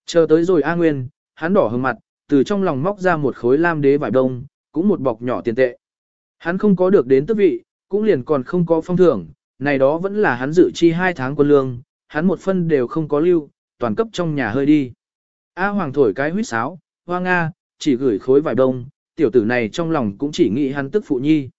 Chờ tới rồi A Nguyên, hắn đỏ hừng mặt, từ trong lòng móc ra một khối lam đế vải đông, cũng một bọc nhỏ tiền tệ. Hắn không có được đến tước vị, cũng liền còn không có phong thưởng, này đó vẫn là hắn dự chi hai tháng quân lương, hắn một phân đều không có lưu, toàn cấp trong nhà hơi đi. A Hoàng thổi cái huýt sáo, hoa Nga, chỉ gửi khối vải đông, tiểu tử này trong lòng cũng chỉ nghĩ hắn tức phụ nhi.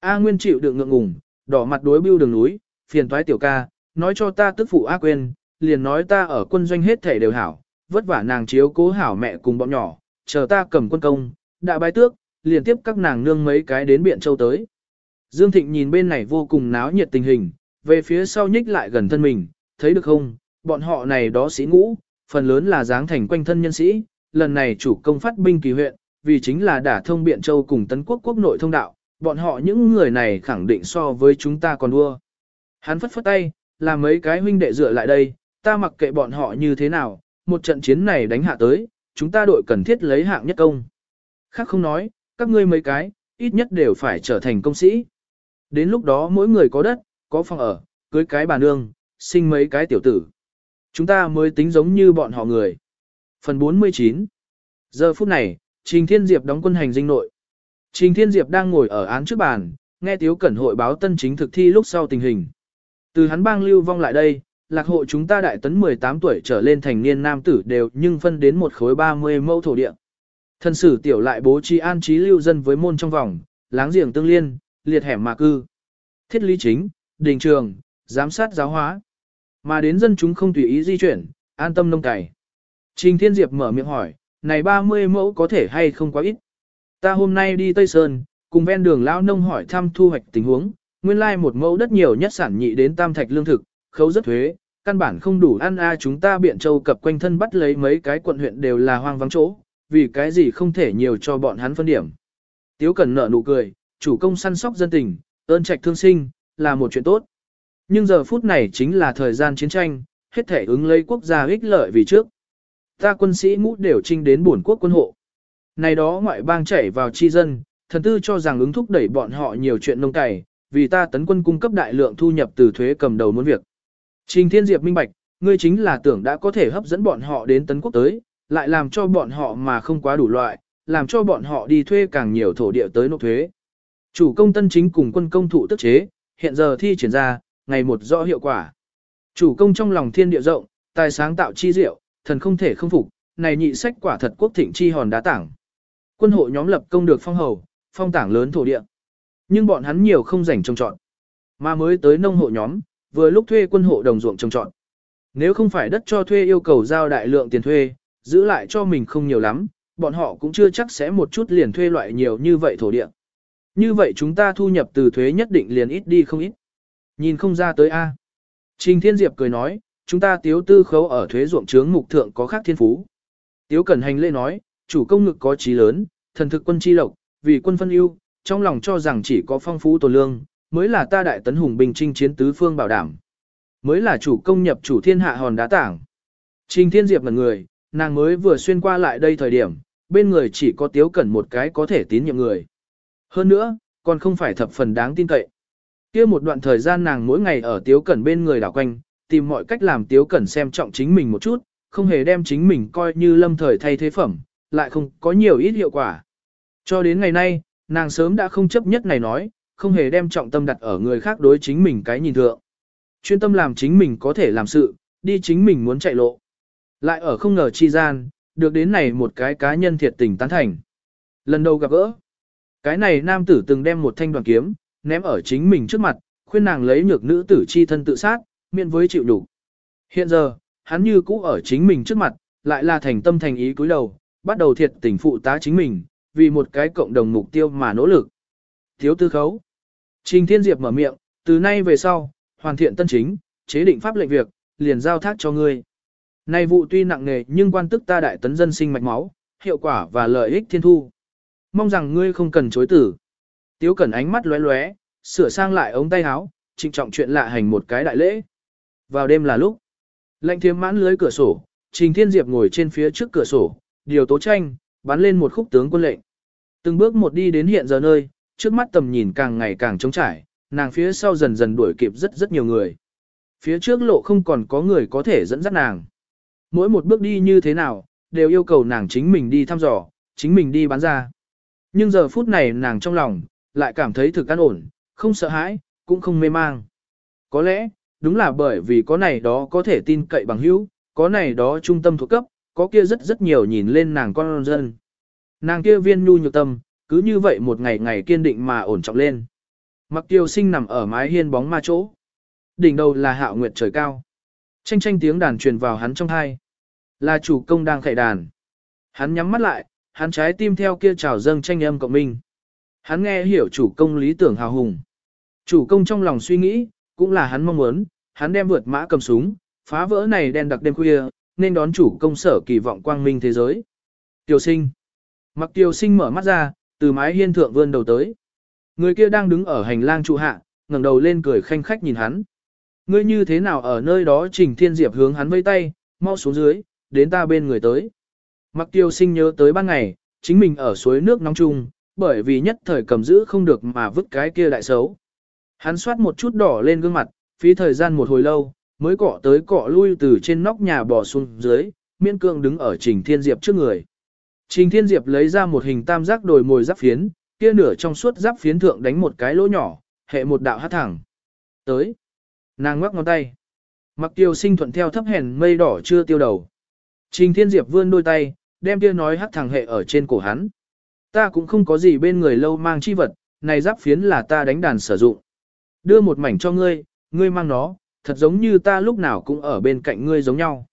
A Nguyên chịu đựng ngượng ngùng, đỏ mặt đối bưu đường núi, phiền toái tiểu ca, nói cho ta tức phụ A Quyên, liền nói ta ở quân doanh hết thể đều hảo, vất vả nàng chiếu cố hảo mẹ cùng bọn nhỏ, chờ ta cầm quân công, đã bái tước, liền tiếp các nàng nương mấy cái đến Biện Châu tới. Dương Thịnh nhìn bên này vô cùng náo nhiệt tình hình, về phía sau nhích lại gần thân mình, thấy được không, bọn họ này đó sĩ ngũ, phần lớn là dáng thành quanh thân nhân sĩ, lần này chủ công phát binh kỳ huyện, vì chính là đả thông Biện Châu cùng tấn quốc quốc nội thông đạo, bọn họ những người này khẳng định so với chúng ta còn đua. Hắn phất phất tay, làm mấy cái huynh đệ dựa lại đây, ta mặc kệ bọn họ như thế nào, một trận chiến này đánh hạ tới, chúng ta đội cần thiết lấy hạng nhất công. Khác không nói, các ngươi mấy cái, ít nhất đều phải trở thành công sĩ. Đến lúc đó mỗi người có đất, có phòng ở, cưới cái bà nương, sinh mấy cái tiểu tử. Chúng ta mới tính giống như bọn họ người. Phần 49 Giờ phút này, Trình Thiên Diệp đóng quân hành dinh nội. Trình Thiên Diệp đang ngồi ở án trước bàn, nghe Tiếu Cẩn hội báo tân chính thực thi lúc sau tình hình. Từ hắn bang lưu vong lại đây, lạc hộ chúng ta đại tấn 18 tuổi trở lên thành niên nam tử đều nhưng phân đến một khối 30 mẫu thổ địa. Thân sử tiểu lại bố trí an trí lưu dân với môn trong vòng, láng giềng tương liên, liệt hẻm mà cư. Thiết lý chính, đình trường, giám sát giáo hóa. Mà đến dân chúng không tùy ý di chuyển, an tâm nông cày. Trình Thiên Diệp mở miệng hỏi, này 30 mẫu có thể hay không quá ít? Ta hôm nay đi Tây Sơn, cùng ven đường lão nông hỏi thăm thu hoạch tình huống, nguyên lai like một mẫu đất nhiều nhất sản nhị đến tam thạch lương thực, khấu rất thuế, căn bản không đủ ăn a chúng ta biện châu cập quanh thân bắt lấy mấy cái quận huyện đều là hoang vắng chỗ, vì cái gì không thể nhiều cho bọn hắn phân điểm. Tiếu Cẩn nợ nụ cười, chủ công săn sóc dân tình, ơn trạch thương sinh, là một chuyện tốt. Nhưng giờ phút này chính là thời gian chiến tranh, hết thể ứng lấy quốc gia ích lợi vì trước. Ta quân sĩ ngũ đều trinh đến bổn quốc quân hộ. Này đó ngoại bang chảy vào chi dân, thần tư cho rằng ứng thúc đẩy bọn họ nhiều chuyện nông cày, vì ta tấn quân cung cấp đại lượng thu nhập từ thuế cầm đầu muốn việc. Trình Thiên Diệp minh bạch, ngươi chính là tưởng đã có thể hấp dẫn bọn họ đến tấn quốc tới, lại làm cho bọn họ mà không quá đủ loại, làm cho bọn họ đi thuê càng nhiều thổ địa tới nộp thuế. Chủ công tân chính cùng quân công thụ tức chế, hiện giờ thi triển ra, ngày một rõ hiệu quả. Chủ công trong lòng thiên địa rộng, tài sáng tạo chi diệu, thần không thể không phục, này nhị sách quả thật quốc thịnh chi hòn đá tảng. Quân hộ nhóm lập công được phong hầu, phong tảng lớn thổ địa. Nhưng bọn hắn nhiều không rảnh trồng trọn. Mà mới tới nông hộ nhóm, vừa lúc thuê quân hộ đồng ruộng trồng trọn. Nếu không phải đất cho thuê yêu cầu giao đại lượng tiền thuê, giữ lại cho mình không nhiều lắm, bọn họ cũng chưa chắc sẽ một chút liền thuê loại nhiều như vậy thổ địa. Như vậy chúng ta thu nhập từ thuế nhất định liền ít đi không ít. Nhìn không ra tới A. Trình Thiên Diệp cười nói, chúng ta tiếu tư khấu ở thuế ruộng trướng mục thượng có khác thiên phú. Tiếu Cẩn Hành lễ nói, chủ công ngực có trí lớn, thần thực quân chi lộc, vì quân phân ưu, trong lòng cho rằng chỉ có phong phú tổ lương, mới là ta đại tấn hùng bình trinh chiến tứ phương bảo đảm. Mới là chủ công nhập chủ thiên hạ hòn đá tảng. Trình Thiên Diệp là người, nàng mới vừa xuyên qua lại đây thời điểm, bên người chỉ có Tiếu Cẩn một cái có thể tín nhiệm người. Hơn nữa, còn không phải thập phần đáng tin cậy. kia một đoạn thời gian nàng mỗi ngày ở Tiếu Cẩn bên người đảo quanh, tìm mọi cách làm Tiếu Cẩn xem trọng chính mình một chút, không hề đem chính mình coi như lâm thời thay thế phẩm, lại không có nhiều ít hiệu quả. Cho đến ngày nay, nàng sớm đã không chấp nhất này nói, không hề đem trọng tâm đặt ở người khác đối chính mình cái nhìn thượng. Chuyên tâm làm chính mình có thể làm sự, đi chính mình muốn chạy lộ. Lại ở không ngờ chi gian, được đến này một cái cá nhân thiệt tình tán thành. Lần đầu gặp gỡ, cái này nam tử từng đem một thanh đoàn kiếm, ném ở chính mình trước mặt, khuyên nàng lấy nhược nữ tử chi thân tự sát, miễn với chịu đủ. Hiện giờ, hắn như cũ ở chính mình trước mặt, lại là thành tâm thành ý cúi đầu, bắt đầu thiệt tình phụ tá chính mình, vì một cái cộng đồng mục tiêu mà nỗ lực. Thiếu tư khấu. Trình Thiên Diệp mở miệng, từ nay về sau, hoàn thiện tân chính, chế định pháp lệnh việc, liền giao thác cho ngươi. Này vụ tuy nặng nề nhưng quan tức ta đại tấn dân sinh mạch máu, hiệu quả và lợi ích thiên thu. Mong rằng ngươi không cần chối tử. Tiếu cẩn ánh mắt lóe lóe, sửa sang lại ống tay áo, trịnh trọng chuyện lạ hành một cái đại lễ. Vào đêm là lúc, lệnh thiếm mãn lưới cửa sổ, Trình Thiên Diệp ngồi trên phía trước cửa sổ, điều tố tranh, bắn lên một khúc tướng quân lệnh. Từng bước một đi đến hiện giờ nơi, trước mắt tầm nhìn càng ngày càng trống trải, nàng phía sau dần dần đuổi kịp rất rất nhiều người. Phía trước lộ không còn có người có thể dẫn dắt nàng. Mỗi một bước đi như thế nào, đều yêu cầu nàng chính mình đi thăm dò, chính mình đi bán ra. Nhưng giờ phút này nàng trong lòng, lại cảm thấy thực an ổn, không sợ hãi, cũng không mê mang. Có lẽ, đúng là bởi vì có này đó có thể tin cậy bằng hữu, có này đó trung tâm thuộc cấp, có kia rất rất nhiều nhìn lên nàng con dân. Nàng kia viên nhu nhược tâm, cứ như vậy một ngày ngày kiên định mà ổn trọng lên. Mặc tiêu sinh nằm ở mái hiên bóng ma chỗ. Đỉnh đầu là hạo nguyệt trời cao. Tranh tranh tiếng đàn truyền vào hắn trong hai. Là chủ công đang khải đàn. Hắn nhắm mắt lại, hắn trái tim theo kia trào dâng tranh âm cộng minh. Hắn nghe hiểu chủ công lý tưởng hào hùng. Chủ công trong lòng suy nghĩ, cũng là hắn mong muốn, hắn đem vượt mã cầm súng, phá vỡ này đen đặc đêm khuya, nên đón chủ công sở kỳ vọng quang minh thế giới. Tiểu sinh. Mặc tiểu sinh mở mắt ra, từ mái hiên thượng vươn đầu tới. Người kia đang đứng ở hành lang trụ hạ, ngẩng đầu lên cười khanh khách nhìn hắn. Ngươi như thế nào ở nơi đó trình thiên diệp hướng hắn vây tay, mau xuống dưới, đến ta bên người tới. Mặc tiêu sinh nhớ tới ban ngày, chính mình ở suối nước nóng chung, bởi vì nhất thời cầm giữ không được mà vứt cái kia đại xấu. Hắn soát một chút đỏ lên gương mặt, phí thời gian một hồi lâu, mới cọ tới cọ lui từ trên nóc nhà bò xuống dưới, miễn cương đứng ở Trình Thiên Diệp trước người. Trình Thiên Diệp lấy ra một hình tam giác đồi mồi giáp phiến, kia nửa trong suốt giáp phiến thượng đánh một cái lỗ nhỏ, hệ một đạo hát thẳng. Tới. Nàng ngoắc ngón tay. Mặc tiêu sinh thuận theo thấp hèn mây đỏ chưa tiêu đầu. Trình Thiên Diệp vươn đôi tay, đem kia nói hát thẳng hệ ở trên cổ hắn. Ta cũng không có gì bên người lâu mang chi vật, này giáp phiến là ta đánh đàn sử dụng. Đưa một mảnh cho ngươi, ngươi mang nó, thật giống như ta lúc nào cũng ở bên cạnh ngươi giống nhau.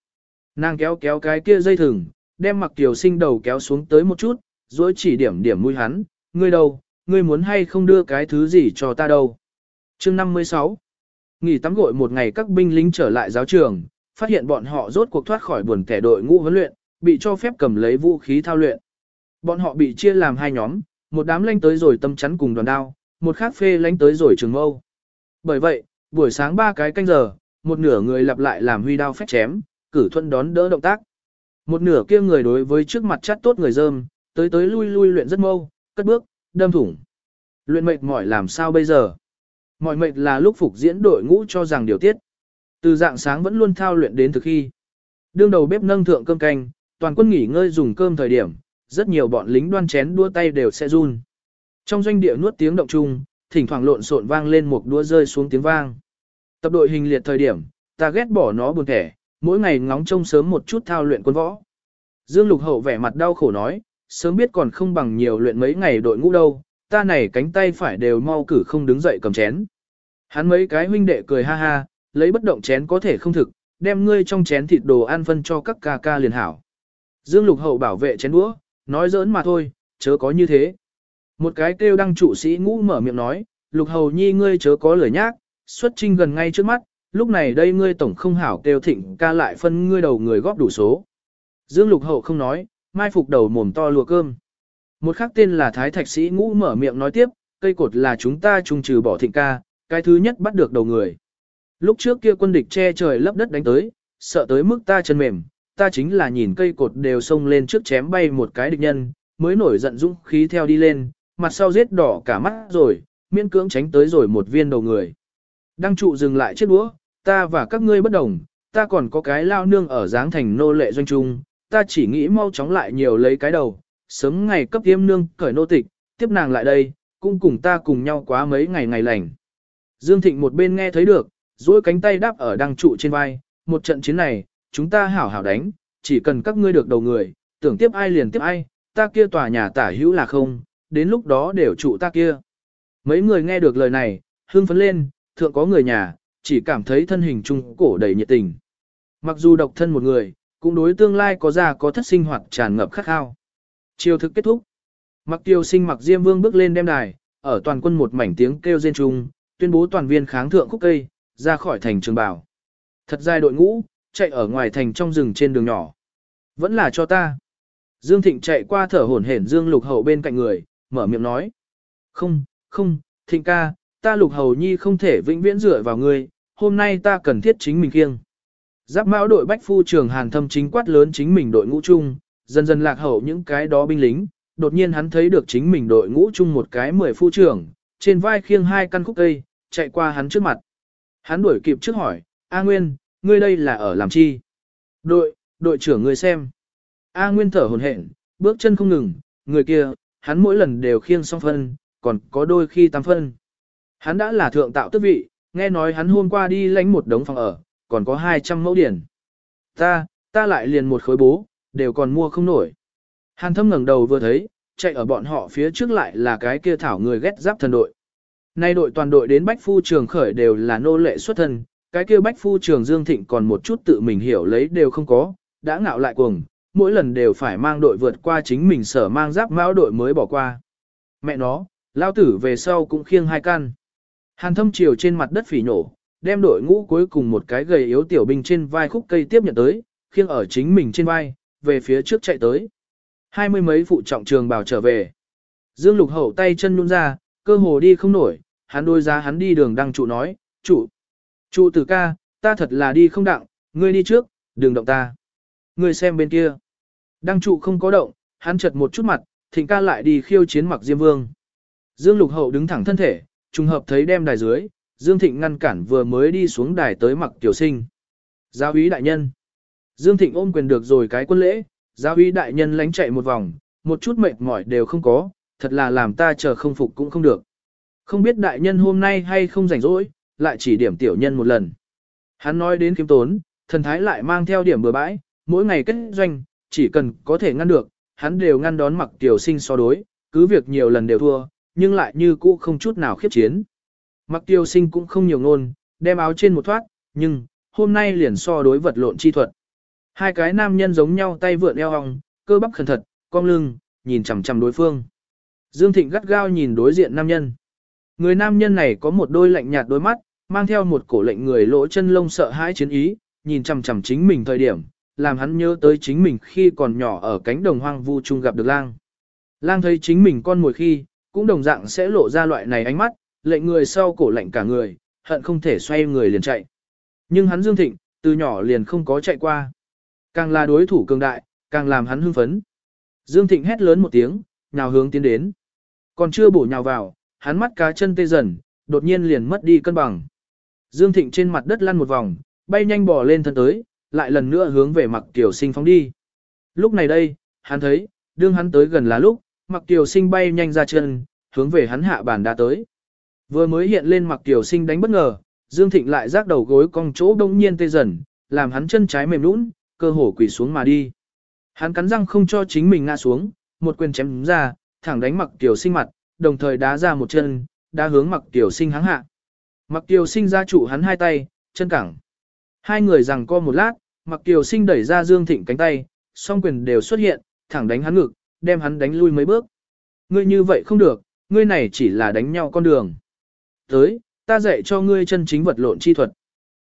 Nàng kéo kéo cái kia dây thừng, đem mặc tiểu sinh đầu kéo xuống tới một chút, rồi chỉ điểm điểm mũi hắn, ngươi đâu, ngươi muốn hay không đưa cái thứ gì cho ta đâu. chương 56 Nghỉ tắm gội một ngày các binh lính trở lại giáo trường, phát hiện bọn họ rốt cuộc thoát khỏi buồn kẻ đội ngũ huấn luyện, bị cho phép cầm lấy vũ khí thao luyện. Bọn họ bị chia làm hai nhóm, một đám lanh tới rồi tâm chắn cùng đoàn đao, một khác phê lanh tới rồi trường mâu. Bởi vậy, buổi sáng ba cái canh giờ, một nửa người lặp lại làm huy đao phách chém, cử thuận đón đỡ động tác. Một nửa kia người đối với trước mặt chắt tốt người dơm, tới tới lui lui luyện rất mâu, cất bước, đâm thủng. Luyện mệt mỏi làm sao bây giờ? Mọi mệt là lúc phục diễn đội ngũ cho rằng điều tiết. Từ dạng sáng vẫn luôn thao luyện đến thực khi. Đương đầu bếp nâng thượng cơm canh, toàn quân nghỉ ngơi dùng cơm thời điểm, rất nhiều bọn lính đoan chén đua tay đều sẽ run. Trong doanh địa nuốt tiếng động chung, thỉnh thoảng lộn xộn vang lên một đua rơi xuống tiếng vang. Tập đội hình liệt thời điểm, ta ghét bỏ nó buồn thẻ, mỗi ngày ngóng trông sớm một chút thao luyện quân võ. Dương Lục Hậu vẻ mặt đau khổ nói, sớm biết còn không bằng nhiều luyện mấy ngày đội ngũ đâu, ta này cánh tay phải đều mau cử không đứng dậy cầm chén. Hắn mấy cái huynh đệ cười ha ha, lấy bất động chén có thể không thực, đem ngươi trong chén thịt đồ ăn phân cho các ca ca liền hảo. Dương Lục Hậu bảo vệ chén đũa, nói giỡn mà thôi, chớ có như thế. Một cái kêu đăng trụ sĩ ngũ mở miệng nói, Lục Hầu Nhi ngươi chớ có lời nhác, xuất trinh gần ngay trước mắt, lúc này đây ngươi tổng không hảo kêu thịnh ca lại phân ngươi đầu người góp đủ số. Dương Lục Hậu không nói, mai phục đầu mồm to lùa cơm. Một khác tên là Thái Thạch Sĩ ngũ mở miệng nói tiếp, cây cột là chúng ta trung trừ bỏ thịnh ca, cái thứ nhất bắt được đầu người. Lúc trước kia quân địch che trời lấp đất đánh tới, sợ tới mức ta chân mềm, ta chính là nhìn cây cột đều xông lên trước chém bay một cái địch nhân, mới nổi giận dũng khí theo đi lên, mặt sau giết đỏ cả mắt rồi, miễn cưỡng tránh tới rồi một viên đầu người. Đăng trụ dừng lại chiếc đũa, ta và các ngươi bất đồng, ta còn có cái lao nương ở dáng thành nô lệ doanh trung, ta chỉ nghĩ mau chóng lại nhiều lấy cái đầu, sớm ngày cấp tiêm nương cởi nô tịch, tiếp nàng lại đây, cũng cùng ta cùng nhau quá mấy ngày ngày lành. Dương Thịnh một bên nghe thấy được, duỗi cánh tay đáp ở đăng trụ trên vai, một trận chiến này, chúng ta hảo hảo đánh, chỉ cần các ngươi được đầu người, tưởng tiếp ai liền tiếp ai, ta kia tòa nhà tả hữu là không, đến lúc đó đều trụ ta kia. Mấy người nghe được lời này, hưng phấn lên, thượng có người nhà, chỉ cảm thấy thân hình trung cổ đầy nhiệt tình. Mặc dù độc thân một người, cũng đối tương lai có già có thất sinh hoạt tràn ngập khắc khao. Chiều thực kết thúc. Mặc tiêu sinh mặc diêm vương bước lên đem đài, ở toàn quân một mảnh tiếng kêu rên trung, tuyên bố toàn viên kháng thượng khúc cây, ra khỏi thành trường bảo. Thật dài đội ngũ, chạy ở ngoài thành trong rừng trên đường nhỏ. Vẫn là cho ta. Dương Thịnh chạy qua thở hổn hển Dương Lục hậu bên cạnh người, mở miệng nói. Không, không, Thịnh ca, ta Lục Hầu Nhi không thể vĩnh viễn dựa vào ngươi, hôm nay ta cần thiết chính mình kiêng. Giáp mão đội bách phu trường hàn thâm chính quát lớn chính mình đội ngũ chung, dần dần lạc hậu những cái đó binh lính, đột nhiên hắn thấy được chính mình đội ngũ chung một cái mười phu trưởng, trên vai khiêng hai căn khúc cây, chạy qua hắn trước mặt. Hắn đuổi kịp trước hỏi, A Nguyên, ngươi đây là ở làm chi? Đội, đội trưởng ngươi xem. A Nguyên thở hồn hển, bước chân không ngừng, người kia, hắn mỗi lần đều khiêng song phân, còn có đôi khi tam phân. Hắn đã là thượng tạo tước vị, nghe nói hắn hôm qua đi lãnh một đống phòng ở, còn có 200 mẫu điển. Ta, ta lại liền một khối bố, đều còn mua không nổi. Hàn thâm ngẩng đầu vừa thấy, chạy ở bọn họ phía trước lại là cái kia thảo người ghét giáp thần đội. Nay đội toàn đội đến Bách Phu Trường khởi đều là nô lệ xuất thân, cái kia Bách Phu Trường Dương Thịnh còn một chút tự mình hiểu lấy đều không có, đã ngạo lại cuồng, mỗi lần đều phải mang đội vượt qua chính mình sở mang giáp mão đội mới bỏ qua. Mẹ nó, lao tử về sau cũng khiêng hai căn. Hàn thâm chiều trên mặt đất phỉ nổ, đem đội ngũ cuối cùng một cái gầy yếu tiểu binh trên vai khúc cây tiếp nhận tới, khiêng ở chính mình trên vai, về phía trước chạy tới. Hai mươi mấy phụ trọng trường bảo trở về. Dương lục hậu tay chân nhún ra, cơ hồ đi không nổi, hắn đôi ra hắn đi đường đăng trụ nói, trụ, trụ tử ca, ta thật là đi không đặng, ngươi đi trước, đừng động ta. Ngươi xem bên kia. Đăng trụ không có động, hắn chật một chút mặt, thịnh ca lại đi khiêu chiến mặc Diêm Vương. Dương Lục Hậu đứng thẳng thân thể, trùng hợp thấy đem đài dưới, Dương Thịnh ngăn cản vừa mới đi xuống đài tới mặc tiểu sinh. Giáo úy đại nhân. Dương Thịnh ôm quyền được rồi cái quân lễ, giáo úy đại nhân lánh chạy một vòng, một chút mệt mỏi đều không có, thật là làm ta chờ không phục cũng không được. Không biết đại nhân hôm nay hay không rảnh rỗi, lại chỉ điểm tiểu nhân một lần. Hắn nói đến kiếm tốn, thần thái lại mang theo điểm bừa bãi, mỗi ngày kết doanh, chỉ cần có thể ngăn được, hắn đều ngăn đón mặc tiểu sinh so đối, cứ việc nhiều lần đều thua, nhưng lại như cũ không chút nào khiếp chiến. Mặc tiêu sinh cũng không nhiều ngôn, đem áo trên một thoát, nhưng, hôm nay liền so đối vật lộn chi thuật. Hai cái nam nhân giống nhau tay vượn eo hòng, cơ bắp khẩn thật, cong lưng, nhìn chằm chằm đối phương. Dương Thịnh gắt gao nhìn đối diện nam nhân. Người nam nhân này có một đôi lạnh nhạt đôi mắt, mang theo một cổ lệnh người lỗ chân lông sợ hãi chiến ý, nhìn chằm chằm chính mình thời điểm, làm hắn nhớ tới chính mình khi còn nhỏ ở cánh đồng hoang vu chung gặp được lang. Lang thấy chính mình con mồi khi, cũng đồng dạng sẽ lộ ra loại này ánh mắt, lệnh người sau cổ lạnh cả người, hận không thể xoay người liền chạy. Nhưng hắn Dương Thịnh, từ nhỏ liền không có chạy qua. Càng là đối thủ cường đại, càng làm hắn hưng phấn. Dương Thịnh hét lớn một tiếng, nhào hướng tiến đến. Còn chưa bổ nhào vào, hắn mắt cá chân tê dần, đột nhiên liền mất đi cân bằng. Dương Thịnh trên mặt đất lăn một vòng, bay nhanh bò lên thân tới, lại lần nữa hướng về mặc tiểu sinh phóng đi. Lúc này đây, hắn thấy, đương hắn tới gần là lúc, mặc tiểu sinh bay nhanh ra chân, hướng về hắn hạ bàn đã tới. Vừa mới hiện lên mặc tiểu sinh đánh bất ngờ, Dương Thịnh lại rác đầu gối cong chỗ đông nhiên tê dần, làm hắn chân trái mềm nũng, cơ hồ quỳ xuống mà đi. Hắn cắn răng không cho chính mình ngã xuống, một quyền chém ra, thẳng đánh mặc tiểu sinh mặt, đồng thời đá ra một chân, đá hướng mặc tiểu sinh háng hạ. Mặc tiểu sinh ra trụ hắn hai tay, chân cẳng. Hai người rằng co một lát, mặc Kiều sinh đẩy ra Dương Thịnh cánh tay, song quyền đều xuất hiện, thẳng đánh hắn ngực, đem hắn đánh lui mấy bước. Ngươi như vậy không được, ngươi này chỉ là đánh nhau con đường. Tới, ta dạy cho ngươi chân chính vật lộn chi thuật.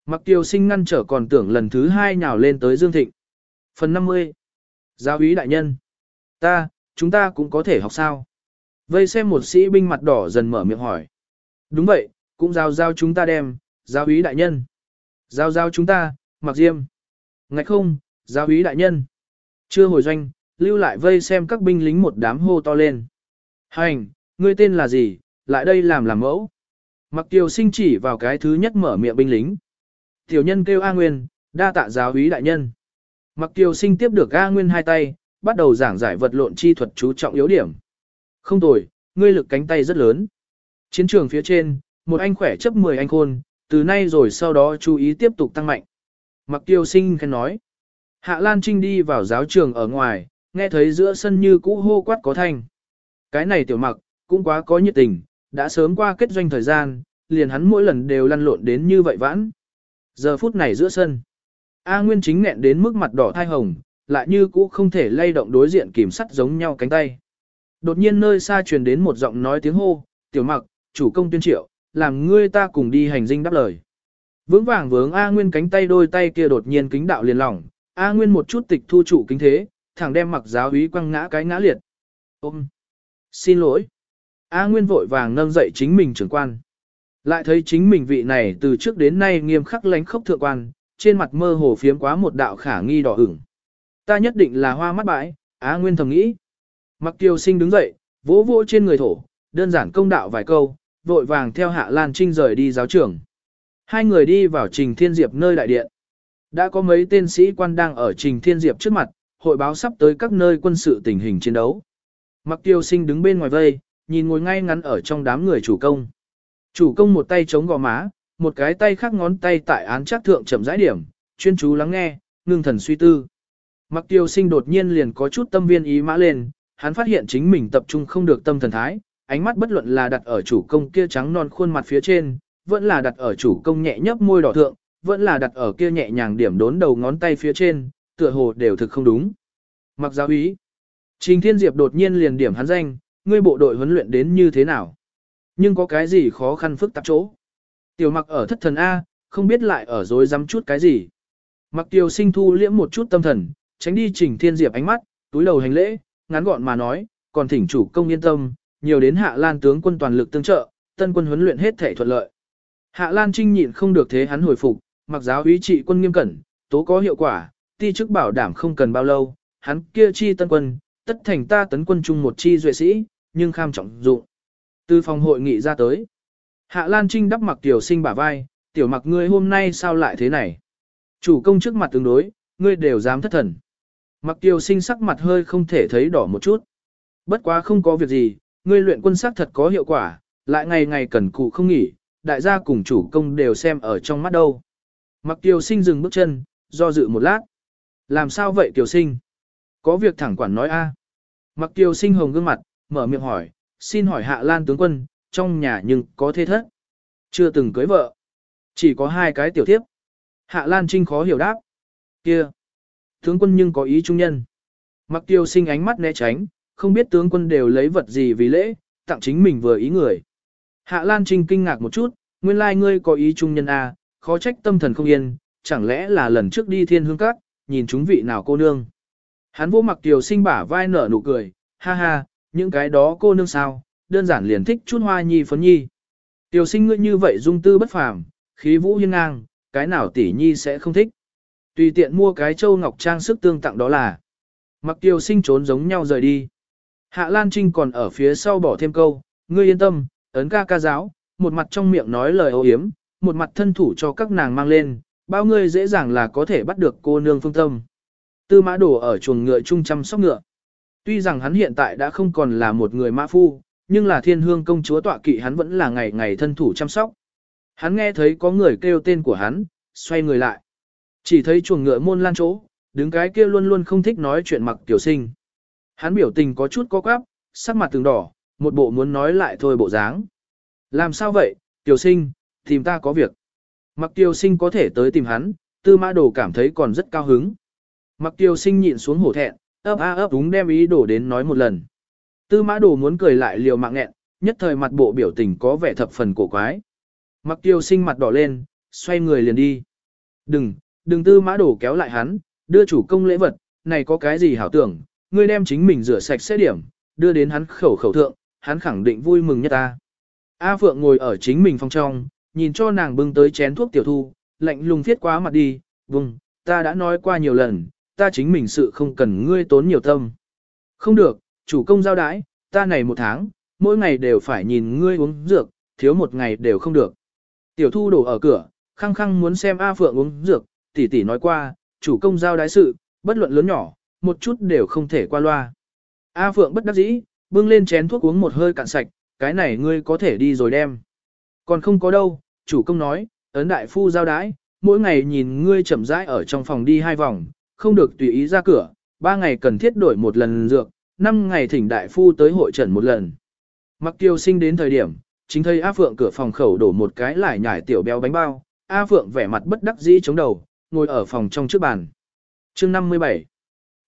Mặc tiêu sinh ngăn trở còn tưởng lần thứ hai nhào lên tới Dương Thịnh. Phần 50. Giáo úy đại nhân. Ta, chúng ta cũng có thể học sao? Vây xem một sĩ binh mặt đỏ dần mở miệng hỏi. Đúng vậy, cũng giao giao chúng ta đem, giáo úy đại nhân. Giao giao chúng ta, mặc diêm. Ngạch không, giáo úy đại nhân. Chưa hồi doanh, lưu lại vây xem các binh lính một đám hô to lên. Hành, ngươi tên là gì, lại đây làm làm mẫu. Mặc tiêu sinh chỉ vào cái thứ nhất mở miệng binh lính. Tiểu nhân kêu A Nguyên, đa tạ giáo úy đại nhân. Mặc tiêu sinh tiếp được A Nguyên hai tay, bắt đầu giảng giải vật lộn chi thuật chú trọng yếu điểm. Không tồi, ngươi lực cánh tay rất lớn. Chiến trường phía trên, một anh khỏe chấp 10 anh khôn, từ nay rồi sau đó chú ý tiếp tục tăng mạnh. Mặc tiêu sinh khen nói. Hạ Lan Trinh đi vào giáo trường ở ngoài, nghe thấy giữa sân như cũ hô quát có thanh. Cái này tiểu mặc, cũng quá có nhiệt tình, đã sớm qua kết doanh thời gian, liền hắn mỗi lần đều lăn lộn đến như vậy vãn. Giờ phút này giữa sân, A Nguyên chính nghẹn đến mức mặt đỏ thai hồng, lại như cũ không thể lay động đối diện kìm sắt giống nhau cánh tay. Đột nhiên nơi xa truyền đến một giọng nói tiếng hô, tiểu mặc, chủ công tuyên triệu, làm ngươi ta cùng đi hành dinh đáp lời. Vững vàng vướng A Nguyên cánh tay đôi tay kia đột nhiên kính đạo liền lỏng, A Nguyên một chút tịch thu trụ kính thế, thẳng đem mặc giáo úy quăng ngã cái ngã liệt. Ôm! Xin lỗi! A Nguyên vội vàng nâng dậy chính mình trưởng quan. Lại thấy chính mình vị này từ trước đến nay nghiêm khắc lánh khốc thượng quan, trên mặt mơ hồ phiếm quá một đạo khả nghi đỏ ửng. Ta nhất định là hoa mắt bãi, Á Nguyên thầm nghĩ. Mặc tiêu sinh đứng dậy, vỗ vỗ trên người thổ, đơn giản công đạo vài câu, vội vàng theo Hạ Lan Trinh rời đi giáo trường. Hai người đi vào Trình Thiên Diệp nơi đại điện. Đã có mấy tên sĩ quan đang ở Trình Thiên Diệp trước mặt, hội báo sắp tới các nơi quân sự tình hình chiến đấu. Mặc tiêu sinh đứng bên ngoài vây, nhìn ngồi ngay ngắn ở trong đám người chủ công. Chủ công một tay chống gò má, một cái tay khác ngón tay tại án chắc thượng chậm rãi điểm, chuyên chú lắng nghe, ngưng thần suy tư. Mặc tiêu sinh đột nhiên liền có chút tâm viên ý mã lên, hắn phát hiện chính mình tập trung không được tâm thần thái, ánh mắt bất luận là đặt ở chủ công kia trắng non khuôn mặt phía trên, vẫn là đặt ở chủ công nhẹ nhấp môi đỏ thượng, vẫn là đặt ở kia nhẹ nhàng điểm đốn đầu ngón tay phía trên, tựa hồ đều thực không đúng. Mặc giáo ý, Trình Thiên Diệp đột nhiên liền điểm hắn danh, ngươi bộ đội huấn luyện đến như thế nào? Nhưng có cái gì khó khăn phức tạp chỗ? Tiểu mặc ở thất thần A, không biết lại ở dối dám chút cái gì. Mặc tiêu sinh thu liễm một chút tâm thần, tránh đi trình thiên diệp ánh mắt, túi đầu hành lễ, ngắn gọn mà nói, còn thỉnh chủ công yên tâm, nhiều đến hạ lan tướng quân toàn lực tương trợ, tân quân huấn luyện hết thể thuận lợi. Hạ lan trinh nhịn không được thế hắn hồi phục, mặc giáo úy trị quân nghiêm cẩn, tố có hiệu quả, ti chức bảo đảm không cần bao lâu, hắn kia chi tân quân, tất thành ta tấn quân chung một chi duệ sĩ, nhưng kham trọng dụng. Từ phòng hội nghị ra tới. Hạ Lan Trinh đắp mặc tiểu sinh bả vai, tiểu mặc ngươi hôm nay sao lại thế này? Chủ công trước mặt tương đối, ngươi đều dám thất thần. Mặc tiểu sinh sắc mặt hơi không thể thấy đỏ một chút. Bất quá không có việc gì, ngươi luyện quân sắc thật có hiệu quả, lại ngày ngày cần cụ không nghỉ, đại gia cùng chủ công đều xem ở trong mắt đâu. Mặc tiểu sinh dừng bước chân, do dự một lát. Làm sao vậy tiểu sinh? Có việc thẳng quản nói a. Mặc tiểu sinh hồng gương mặt, mở miệng hỏi, xin hỏi hạ lan tướng quân, trong nhà nhưng có thế thất. Chưa từng cưới vợ. Chỉ có hai cái tiểu tiếp. Hạ lan trinh khó hiểu đáp. kia Tướng quân nhưng có ý trung nhân. Mặc tiêu sinh ánh mắt né tránh, không biết tướng quân đều lấy vật gì vì lễ, tặng chính mình vừa ý người. Hạ Lan Trinh kinh ngạc một chút, nguyên lai ngươi có ý trung nhân A, à, khó trách tâm thần không yên, chẳng lẽ là lần trước đi thiên hương các, nhìn chúng vị nào cô nương. Hắn vô mặc tiểu sinh bả vai nở nụ cười, ha ha, những cái đó cô nương sao, đơn giản liền thích chút hoa nhi phấn nhi. Tiểu sinh ngươi như vậy dung tư bất phàm, khí vũ hiên ngang, cái nào tỷ nhi sẽ không thích. Tùy tiện mua cái châu ngọc trang sức tương tặng đó là. Mặc tiểu sinh trốn giống nhau rời đi. Hạ Lan Trinh còn ở phía sau bỏ thêm câu, ngươi yên tâm, ấn ca ca giáo, một mặt trong miệng nói lời ô hiếm, một mặt thân thủ cho các nàng mang lên, bao ngươi dễ dàng là có thể bắt được cô nương phương tâm. Tư mã đổ ở chuồng ngựa trung chăm sóc ngựa. Tuy rằng hắn hiện tại đã không còn là một người mã phu, nhưng là thiên hương công chúa tọa kỵ hắn vẫn là ngày ngày thân thủ chăm sóc. Hắn nghe thấy có người kêu tên của hắn, xoay người lại. Chỉ thấy chuồng ngựa môn lan chỗ, đứng cái kia luôn luôn không thích nói chuyện mặc tiểu sinh. Hắn biểu tình có chút có quáp, sắc mặt từng đỏ, một bộ muốn nói lại thôi bộ dáng. Làm sao vậy, tiểu sinh, tìm ta có việc. Mặc tiểu sinh có thể tới tìm hắn, tư mã đồ cảm thấy còn rất cao hứng. Mặc tiểu sinh nhịn xuống hổ thẹn, ấp a ấp đúng đem ý đồ đến nói một lần. Tư mã đồ muốn cười lại liều mạng nghẹn, nhất thời mặt bộ biểu tình có vẻ thập phần cổ quái. Mặc tiêu sinh mặt đỏ lên, xoay người liền đi. Đừng, đừng tư mã đồ kéo lại hắn, đưa chủ công lễ vật, này có cái gì hảo tưởng, ngươi đem chính mình rửa sạch sẽ điểm, đưa đến hắn khẩu khẩu thượng, hắn khẳng định vui mừng nhất ta. A Phượng ngồi ở chính mình phòng trong, nhìn cho nàng bưng tới chén thuốc tiểu thu, lạnh lùng viết quá mặt đi, vùng, ta đã nói qua nhiều lần, ta chính mình sự không cần ngươi tốn nhiều tâm. Không được, chủ công giao đái, ta này một tháng, mỗi ngày đều phải nhìn ngươi uống dược, thiếu một ngày đều không được. Tiểu thu đổ ở cửa, khăng khăng muốn xem A Phượng uống dược, tỷ tỷ nói qua, chủ công giao đái sự, bất luận lớn nhỏ, một chút đều không thể qua loa. A Phượng bất đắc dĩ, bưng lên chén thuốc uống một hơi cạn sạch, cái này ngươi có thể đi rồi đem. Còn không có đâu, chủ công nói, ấn đại phu giao đái, mỗi ngày nhìn ngươi chậm rãi ở trong phòng đi hai vòng, không được tùy ý ra cửa, ba ngày cần thiết đổi một lần dược, năm ngày thỉnh đại phu tới hội trần một lần. Mặc tiêu sinh đến thời điểm, chính thấy A Phượng cửa phòng khẩu đổ một cái lại nhải tiểu béo bánh bao, A Phượng vẻ mặt bất đắc dĩ chống đầu, ngồi ở phòng trong trước bàn. chương 57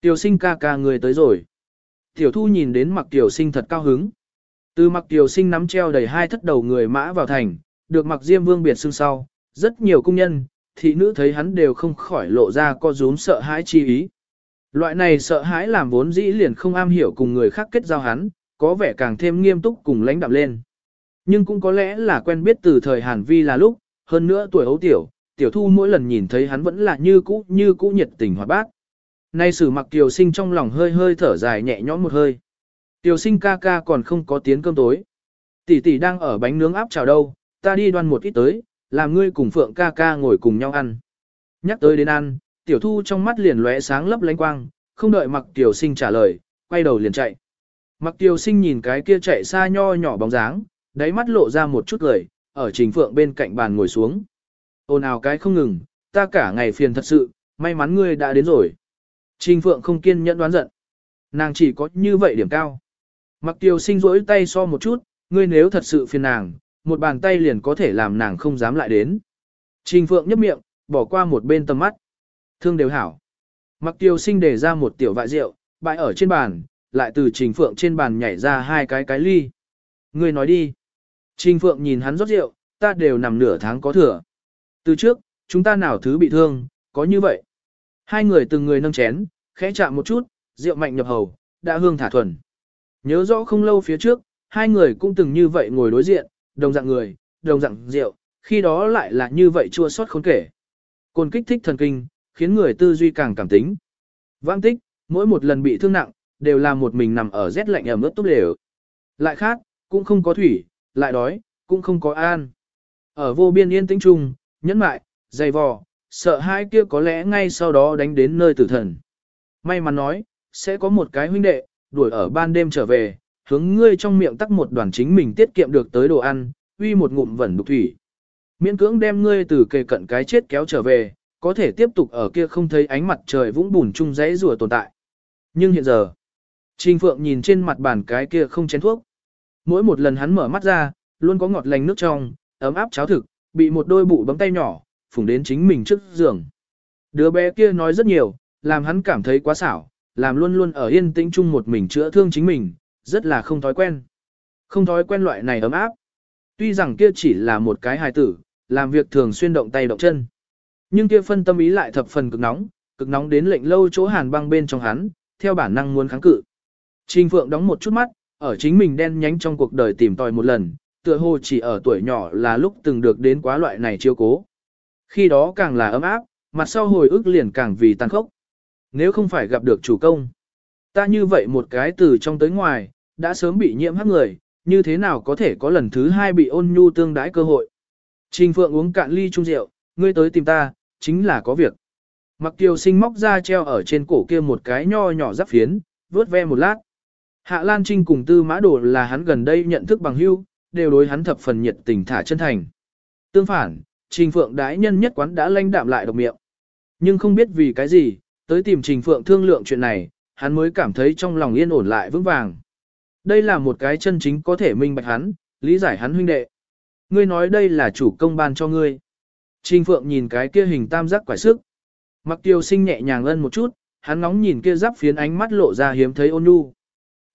Tiểu sinh ca ca người tới rồi. Tiểu thu nhìn đến mặc tiểu sinh thật cao hứng. Từ mặc tiểu sinh nắm treo đầy hai thất đầu người mã vào thành, được mặc diêm vương biệt xưng sau, rất nhiều công nhân, thị nữ thấy hắn đều không khỏi lộ ra co rúm sợ hãi chi ý. Loại này sợ hãi làm vốn dĩ liền không am hiểu cùng người khác kết giao hắn, có vẻ càng thêm nghiêm túc cùng lãnh đạm lên. Nhưng cũng có lẽ là quen biết từ thời Hàn Vi là lúc, hơn nữa tuổi ấu tiểu, tiểu thu mỗi lần nhìn thấy hắn vẫn là như cũ như cũ nhiệt tình hoạt bát. Nay sử mặc tiểu sinh trong lòng hơi hơi thở dài nhẹ nhõm một hơi. Tiểu sinh ca ca còn không có tiếng cơm tối. Tỷ tỷ đang ở bánh nướng áp chào đâu, ta đi đoan một ít tới, làm ngươi cùng Phượng ca ca ngồi cùng nhau ăn. Nhắc tới đến ăn, tiểu thu trong mắt liền lóe sáng lấp lánh quang, không đợi mặc tiểu sinh trả lời, quay đầu liền chạy. Mặc tiểu sinh nhìn cái kia chạy xa nho nhỏ bóng dáng, đáy mắt lộ ra một chút cười, ở trình phượng bên cạnh bàn ngồi xuống. Ôn ào cái không ngừng, ta cả ngày phiền thật sự, may mắn ngươi đã đến rồi. Trình phượng không kiên nhẫn đoán giận. Nàng chỉ có như vậy điểm cao. Mặc Tiêu sinh rỗi tay so một chút, ngươi nếu thật sự phiền nàng, một bàn tay liền có thể làm nàng không dám lại đến. Trình phượng nhấp miệng, bỏ qua một bên tầm mắt. Thương đều hảo. Mặc tiêu sinh để ra một tiểu vại rượu, bãi ở trên bàn, lại từ trình phượng trên bàn nhảy ra hai cái cái ly. Ngươi nói đi. Trình phượng nhìn hắn rót rượu, ta đều nằm nửa tháng có thừa. Từ trước, chúng ta nào thứ bị thương, có như vậy. Hai người từng người nâng chén, khẽ chạm một chút, rượu mạnh nhập hầu, đã hương thả thuần. Nhớ rõ không lâu phía trước, hai người cũng từng như vậy ngồi đối diện, đồng dạng người, đồng dạng rượu, khi đó lại là như vậy chua xót khốn kể. Cồn kích thích thần kinh, khiến người tư duy càng cảm tính. Vãng tích, mỗi một lần bị thương nặng, đều là một mình nằm ở rét lạnh ẩm ướt tốt đều. Lại khác, cũng không có thủy, lại đói, cũng không có an. Ở vô biên yên tĩnh chung, nhẫn mại, dày vò, sợ hai kia có lẽ ngay sau đó đánh đến nơi tử thần. May mắn nói, sẽ có một cái huynh đệ, đuổi ở ban đêm trở về, hướng ngươi trong miệng tắc một đoàn chính mình tiết kiệm được tới đồ ăn, uy một ngụm vẩn đục thủy. Miễn cưỡng đem ngươi từ kề cận cái chết kéo trở về, có thể tiếp tục ở kia không thấy ánh mặt trời vũng bùn chung rẽ rùa tồn tại. Nhưng hiện giờ, Trình Phượng nhìn trên mặt bàn cái kia không chén thuốc. Mỗi một lần hắn mở mắt ra, luôn có ngọt lành nước trong, ấm áp cháo thực, bị một đôi bụ bấm tay nhỏ, phủng đến chính mình trước giường. Đứa bé kia nói rất nhiều, làm hắn cảm thấy quá xảo, làm luôn luôn ở yên tĩnh chung một mình chữa thương chính mình, rất là không thói quen. Không thói quen loại này ấm áp. Tuy rằng kia chỉ là một cái hài tử, làm việc thường xuyên động tay động chân. Nhưng kia phân tâm ý lại thập phần cực nóng, cực nóng đến lệnh lâu chỗ hàn băng bên trong hắn, theo bản năng muốn kháng cự. Trình Phượng đóng một chút mắt, ở chính mình đen nhánh trong cuộc đời tìm tòi một lần, tựa hồ chỉ ở tuổi nhỏ là lúc từng được đến quá loại này chiêu cố. Khi đó càng là ấm áp, mặt sau hồi ức liền càng vì tàn khốc. Nếu không phải gặp được chủ công, ta như vậy một cái từ trong tới ngoài, đã sớm bị nhiễm hắc người, như thế nào có thể có lần thứ hai bị ôn nhu tương đái cơ hội. Trình Phượng uống cạn ly chung rượu, ngươi tới tìm ta, chính là có việc. Mặc Kiều Sinh móc ra treo ở trên cổ kia một cái nho nhỏ giáp phiến, vớt ve một lát. Hạ Lan Trinh cùng Tư Mã Đồ là hắn gần đây nhận thức bằng hữu, đều đối hắn thập phần nhiệt tình thả chân thành. Tương phản, Trình Phượng đái nhân nhất quán đã lanh đạm lại độc miệng. Nhưng không biết vì cái gì, tới tìm Trình Phượng thương lượng chuyện này, hắn mới cảm thấy trong lòng yên ổn lại vững vàng. Đây là một cái chân chính có thể minh bạch hắn, lý giải hắn huynh đệ. Ngươi nói đây là chủ công ban cho ngươi. Trình Phượng nhìn cái kia hình tam giác quải sức. Mặc tiêu sinh nhẹ nhàng ân một chút, hắn ngóng nhìn kia giáp phiến ánh mắt lộ ra hiếm thấy ôn nhu.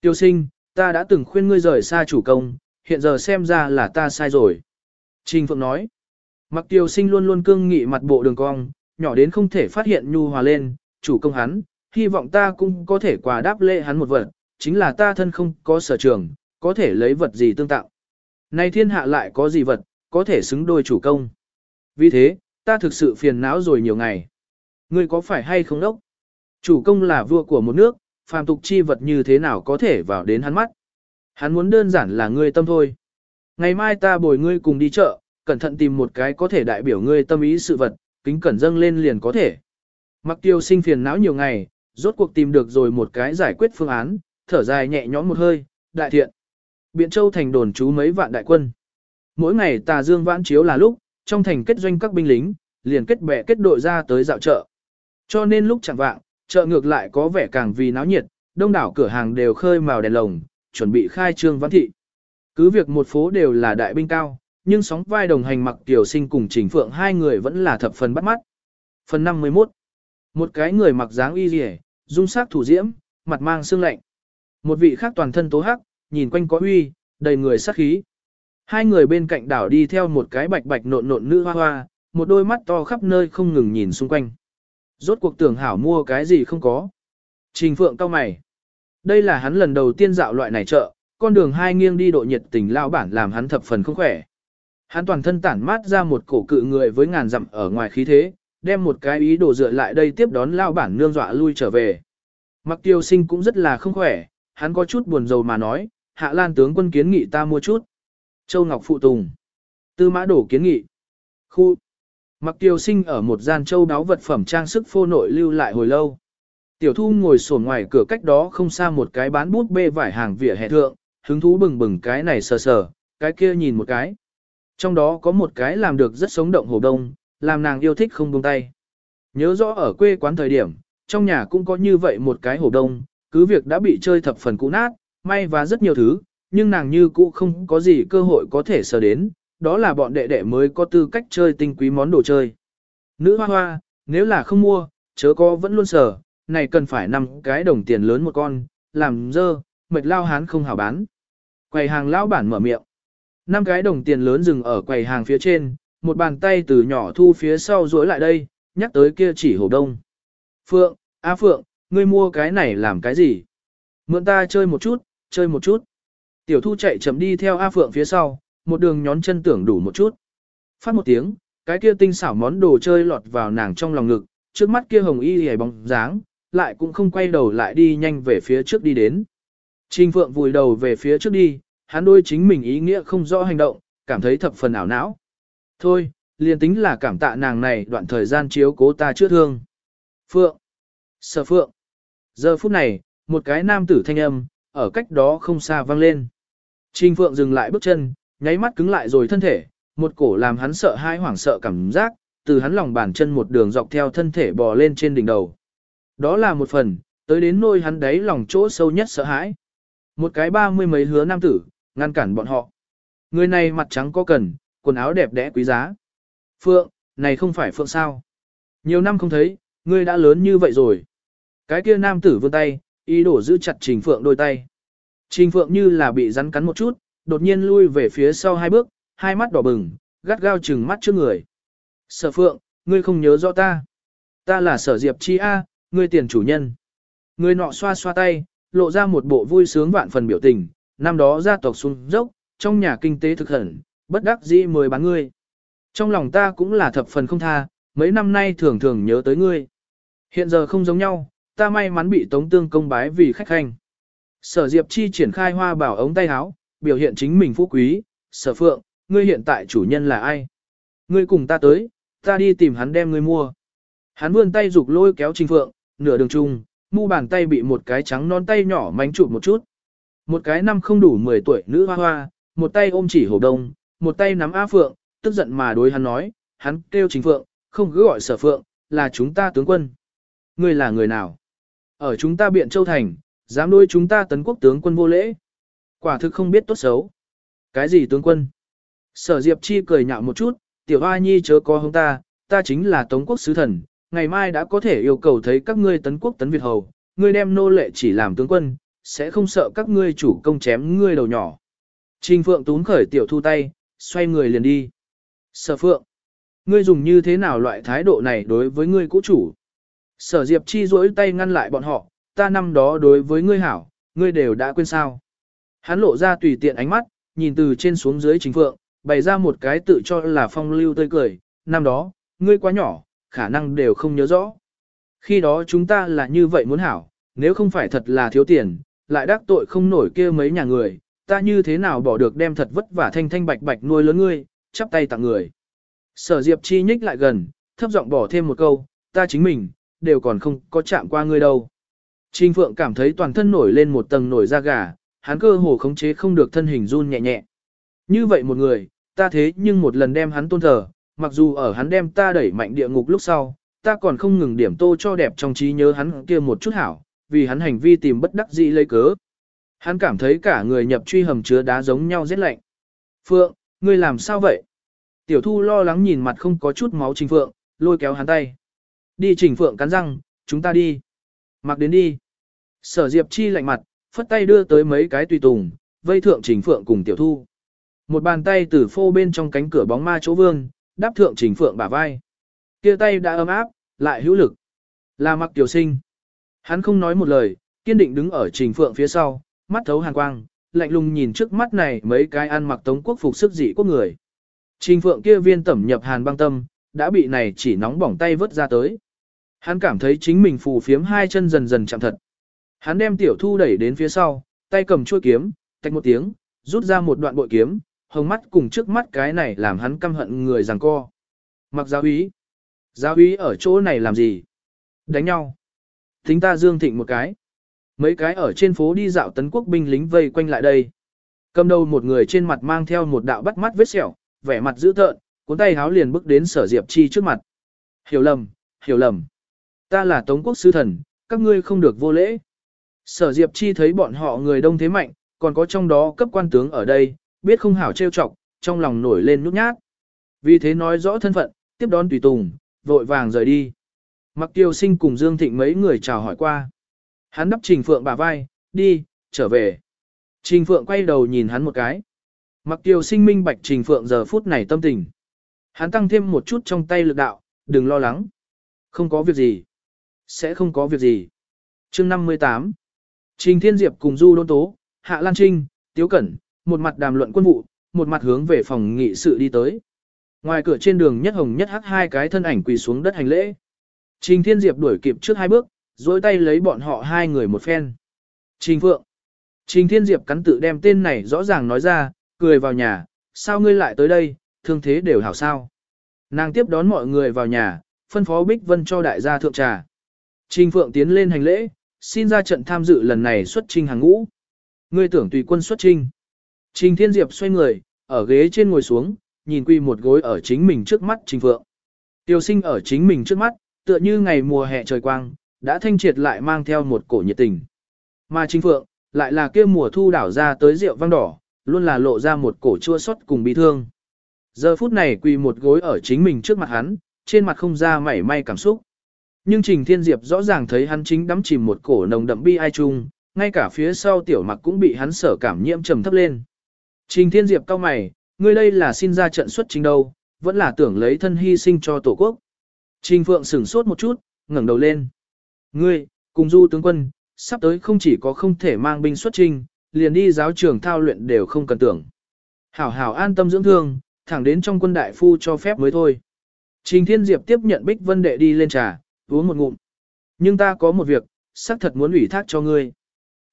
Tiêu sinh, ta đã từng khuyên ngươi rời xa chủ công, hiện giờ xem ra là ta sai rồi. Trình Phượng nói. Mặc tiêu sinh luôn luôn cương nghị mặt bộ đường cong, nhỏ đến không thể phát hiện nhu hòa lên, chủ công hắn, hy vọng ta cũng có thể quà đáp lễ hắn một vật, chính là ta thân không có sở trường, có thể lấy vật gì tương tạo. Nay thiên hạ lại có gì vật, có thể xứng đôi chủ công. Vì thế, ta thực sự phiền não rồi nhiều ngày. Ngươi có phải hay không đốc? Chủ công là vua của một nước, phàm tục chi vật như thế nào có thể vào đến hắn mắt. Hắn muốn đơn giản là ngươi tâm thôi. Ngày mai ta bồi ngươi cùng đi chợ, cẩn thận tìm một cái có thể đại biểu ngươi tâm ý sự vật, kính cẩn dâng lên liền có thể. Mặc tiêu sinh phiền não nhiều ngày, rốt cuộc tìm được rồi một cái giải quyết phương án, thở dài nhẹ nhõm một hơi, đại thiện. Biện Châu thành đồn trú mấy vạn đại quân. Mỗi ngày tà dương vãn chiếu là lúc, trong thành kết doanh các binh lính, liền kết bè kết đội ra tới dạo chợ. Cho nên lúc chẳng vạng, chợ ngược lại có vẻ càng vì náo nhiệt, đông đảo cửa hàng đều khơi màu đèn lồng, chuẩn bị khai trương vãn thị. Cứ việc một phố đều là đại binh cao, nhưng sóng vai đồng hành mặc tiểu sinh cùng trình phượng hai người vẫn là thập phần bắt mắt. Phần 51 một cái người mặc dáng y rỉa, dung sắc thủ diễm, mặt mang xương lạnh. Một vị khác toàn thân tố hắc, nhìn quanh có uy, đầy người sắc khí. Hai người bên cạnh đảo đi theo một cái bạch bạch nộn nộn nữ hoa hoa, một đôi mắt to khắp nơi không ngừng nhìn xung quanh. Rốt cuộc tưởng hảo mua cái gì không có. Trình phượng cao mày. Đây là hắn lần đầu tiên dạo loại này chợ, con đường hai nghiêng đi độ nhiệt tình lao bản làm hắn thập phần không khỏe. Hắn toàn thân tản mát ra một cổ cự người với ngàn dặm ở ngoài khí thế, đem một cái ý đồ dựa lại đây tiếp đón lao bản nương dọa lui trở về. Mặc tiêu sinh cũng rất là không khỏe, hắn có chút buồn rầu mà nói, hạ lan tướng quân kiến nghị ta mua chút. Châu Ngọc phụ tùng. Tư mã đổ kiến nghị. Khu. Mặc tiêu sinh ở một gian châu đáo vật phẩm trang sức phô nội lưu lại hồi lâu. Tiểu thu ngồi sổn ngoài cửa cách đó không xa một cái bán bút bê vải hàng vỉa hè thượng, hứng thú bừng bừng cái này sờ sờ, cái kia nhìn một cái. Trong đó có một cái làm được rất sống động hồ đông, làm nàng yêu thích không buông tay. Nhớ rõ ở quê quán thời điểm, trong nhà cũng có như vậy một cái hồ đông, cứ việc đã bị chơi thập phần cũ nát, may và rất nhiều thứ, nhưng nàng như cũ không có gì cơ hội có thể sờ đến, đó là bọn đệ đệ mới có tư cách chơi tinh quý món đồ chơi. Nữ hoa hoa, nếu là không mua, chớ có vẫn luôn sờ, này cần phải nằm cái đồng tiền lớn một con, làm dơ, mệt lao hán không hảo bán. Quầy hàng lão bản mở miệng. Năm cái đồng tiền lớn dừng ở quầy hàng phía trên, một bàn tay từ nhỏ thu phía sau rối lại đây, nhắc tới kia chỉ hồ đông. Phượng, A à Phượng, ngươi mua cái này làm cái gì? Mượn ta chơi một chút, chơi một chút. Tiểu thu chạy chậm đi theo A Phượng phía sau, một đường nhón chân tưởng đủ một chút. Phát một tiếng, cái kia tinh xảo món đồ chơi lọt vào nàng trong lòng ngực, trước mắt kia hồng y hề bóng dáng, lại cũng không quay đầu lại đi nhanh về phía trước đi đến. Trình Phượng vùi đầu về phía trước đi, hắn đôi chính mình ý nghĩa không rõ hành động, cảm thấy thập phần ảo não. Thôi, liền tính là cảm tạ nàng này đoạn thời gian chiếu cố ta chưa thương. Phượng. Sở Phượng. Giờ phút này, một cái nam tử thanh âm, ở cách đó không xa vang lên. Trình Phượng dừng lại bước chân, nháy mắt cứng lại rồi thân thể, một cổ làm hắn sợ hai hoảng sợ cảm giác, từ hắn lòng bàn chân một đường dọc theo thân thể bò lên trên đỉnh đầu. Đó là một phần, tới đến nôi hắn đáy lòng chỗ sâu nhất sợ hãi. Một cái ba mươi mấy hứa nam tử, ngăn cản bọn họ. Người này mặt trắng có cần, quần áo đẹp đẽ quý giá. Phượng, này không phải Phượng sao? Nhiều năm không thấy, ngươi đã lớn như vậy rồi. Cái kia nam tử vươn tay, ý đồ giữ chặt Trình Phượng đôi tay. Trình Phượng như là bị rắn cắn một chút, đột nhiên lui về phía sau hai bước, hai mắt đỏ bừng, gắt gao trừng mắt trước người. Sở Phượng, ngươi không nhớ rõ ta. Ta là Sở Diệp Chi A, ngươi tiền chủ nhân. Người nọ xoa xoa tay, lộ ra một bộ vui sướng vạn phần biểu tình, năm đó gia tộc xuống dốc, trong nhà kinh tế thực hẩn, bất đắc dĩ mời bán ngươi. Trong lòng ta cũng là thập phần không tha, mấy năm nay thường thường nhớ tới ngươi. Hiện giờ không giống nhau, ta may mắn bị Tống Tương công bái vì khách khanh. Sở Diệp Chi triển khai hoa bảo ống tay áo, biểu hiện chính mình phú quý, sở phượng, ngươi hiện tại chủ nhân là ai? Ngươi cùng ta tới, ta đi tìm hắn đem ngươi mua. Hắn vươn tay dục lôi kéo Trình Phượng, nửa đường chung, mu bàn tay bị một cái trắng non tay nhỏ mánh chụp một chút. Một cái năm không đủ 10 tuổi nữ hoa hoa, một tay ôm chỉ hổ đông, một tay nắm A Phượng, tức giận mà đối hắn nói, hắn kêu Trình Phượng, không cứ gọi sở Phượng, là chúng ta tướng quân. Ngươi là người nào? Ở chúng ta biện châu thành, dám đối chúng ta tấn quốc tướng quân vô lễ. Quả thực không biết tốt xấu. Cái gì tướng quân? Sở Diệp Chi cười nhạo một chút, tiểu hoa nhi chớ có hông ta, ta chính là tống quốc sứ thần, ngày mai đã có thể yêu cầu thấy các ngươi tấn quốc tấn Việt hầu, ngươi đem nô lệ chỉ làm tướng quân, sẽ không sợ các ngươi chủ công chém ngươi đầu nhỏ. Trình Phượng tún khởi tiểu thu tay, xoay người liền đi. Sở Phượng, ngươi dùng như thế nào loại thái độ này đối với ngươi cũ chủ? Sở Diệp Chi duỗi tay ngăn lại bọn họ, ta năm đó đối với ngươi hảo, ngươi đều đã quên sao. Hắn lộ ra tùy tiện ánh mắt, nhìn từ trên xuống dưới chính Phượng, bày ra một cái tự cho là phong lưu tươi cười, năm đó, ngươi quá nhỏ, khả năng đều không nhớ rõ. Khi đó chúng ta là như vậy muốn hảo, nếu không phải thật là thiếu tiền, lại đắc tội không nổi kia mấy nhà người, ta như thế nào bỏ được đem thật vất vả thanh thanh bạch bạch nuôi lớn ngươi, chắp tay tặng người. Sở Diệp Chi nhích lại gần, thấp giọng bỏ thêm một câu, ta chính mình, đều còn không có chạm qua ngươi đâu. Trình Phượng cảm thấy toàn thân nổi lên một tầng nổi da gà, hắn cơ hồ khống chế không được thân hình run nhẹ nhẹ. Như vậy một người, ta thế nhưng một lần đem hắn tôn thờ, mặc dù ở hắn đem ta đẩy mạnh địa ngục lúc sau, ta còn không ngừng điểm tô cho đẹp trong trí nhớ hắn kia một chút hảo, vì hắn hành vi tìm bất đắc dĩ lấy cớ. Hắn cảm thấy cả người nhập truy hầm chứa đá giống nhau rét lạnh. Phượng, ngươi làm sao vậy? Tiểu thu lo lắng nhìn mặt không có chút máu trình phượng, lôi kéo hắn tay. Đi trình phượng cắn răng, chúng ta đi. Mặc đến đi. Sở diệp chi lạnh mặt, phất tay đưa tới mấy cái tùy tùng, vây thượng trình phượng cùng tiểu thu. Một bàn tay từ phô bên trong cánh cửa bóng ma chỗ vương, đáp thượng trình phượng bả vai. Kia tay đã ấm áp, lại hữu lực. Là mặc tiểu sinh. Hắn không nói một lời, kiên định đứng ở trình phượng phía sau, mắt thấu hàn quang, lạnh lùng nhìn trước mắt này mấy cái ăn mặc tống quốc phục sức dị quốc người. Trình phượng kia viên tẩm nhập hàn băng tâm, đã bị này chỉ nóng bỏng tay vớt ra tới. Hắn cảm thấy chính mình phù phiếm hai chân dần dần chạm thật. Hắn đem tiểu thu đẩy đến phía sau, tay cầm chuôi kiếm, tách một tiếng, rút ra một đoạn bội kiếm, hồng mắt cùng trước mắt cái này làm hắn căm hận người rằng co. Mặc giáo úy. Giáo úy ở chỗ này làm gì? Đánh nhau. Thính ta dương thịnh một cái. Mấy cái ở trên phố đi dạo tấn quốc binh lính vây quanh lại đây. Cầm đầu một người trên mặt mang theo một đạo bắt mắt vết sẹo, vẻ mặt dữ tợn, cuốn tay háo liền bước đến sở diệp chi trước mặt. Hiểu lầm, hiểu lầm. Ta là tống quốc sư thần, các ngươi không được vô lễ. Sở diệp chi thấy bọn họ người đông thế mạnh, còn có trong đó cấp quan tướng ở đây, biết không hảo trêu chọc, trong lòng nổi lên nhút nhát. Vì thế nói rõ thân phận, tiếp đón tùy tùng, vội vàng rời đi. Mặc tiêu sinh cùng Dương Thịnh mấy người chào hỏi qua. Hắn đắp Trình Phượng bả vai, đi, trở về. Trình Phượng quay đầu nhìn hắn một cái. Mặc tiêu sinh minh bạch Trình Phượng giờ phút này tâm tình. Hắn tăng thêm một chút trong tay lực đạo, đừng lo lắng. Không có việc gì. Sẽ không có việc gì. chương 58. Trình Thiên Diệp cùng Du Đôn Tố, Hạ Lan Trinh, Tiếu Cẩn, một mặt đàm luận quân vụ, một mặt hướng về phòng nghị sự đi tới. Ngoài cửa trên đường nhất hồng nhất hắc hai cái thân ảnh quỳ xuống đất hành lễ. Trình Thiên Diệp đuổi kịp trước hai bước, dối tay lấy bọn họ hai người một phen. Trình Phượng. Trình Thiên Diệp cắn tự đem tên này rõ ràng nói ra, cười vào nhà, sao ngươi lại tới đây, thương thế đều hảo sao. Nàng tiếp đón mọi người vào nhà, phân phó Bích Vân cho đại gia thượng trà. Trình Phượng tiến lên hành lễ, xin ra trận tham dự lần này xuất trình hàng ngũ. Ngươi tưởng tùy quân xuất trình. Trình Thiên Diệp xoay người, ở ghế trên ngồi xuống, nhìn quy một gối ở chính mình trước mắt Trình Phượng. Tiêu sinh ở chính mình trước mắt, tựa như ngày mùa hè trời quang, đã thanh triệt lại mang theo một cổ nhiệt tình. Mà Trình Phượng, lại là kia mùa thu đảo ra tới rượu vang đỏ, luôn là lộ ra một cổ chua xót cùng bi thương. Giờ phút này quỳ một gối ở chính mình trước mặt hắn, trên mặt không ra mảy may cảm xúc. Nhưng Trình Thiên Diệp rõ ràng thấy hắn chính đắm chìm một cổ nồng đậm bi ai chung, ngay cả phía sau tiểu mặc cũng bị hắn sở cảm nhiễm trầm thấp lên. Trình Thiên Diệp cao mày, ngươi đây là xin ra trận xuất chính đâu, vẫn là tưởng lấy thân hy sinh cho tổ quốc. Trình Phượng sửng sốt một chút, ngẩng đầu lên. Ngươi, cùng du tướng quân, sắp tới không chỉ có không thể mang binh xuất trinh, liền đi giáo trường thao luyện đều không cần tưởng. Hảo hảo an tâm dưỡng thương, thẳng đến trong quân đại phu cho phép mới thôi. Trình Thiên Diệp tiếp nhận Bích Vân Đệ đi lên trà, uống một ngụm. Nhưng ta có một việc, xác thật muốn ủy thác cho ngươi.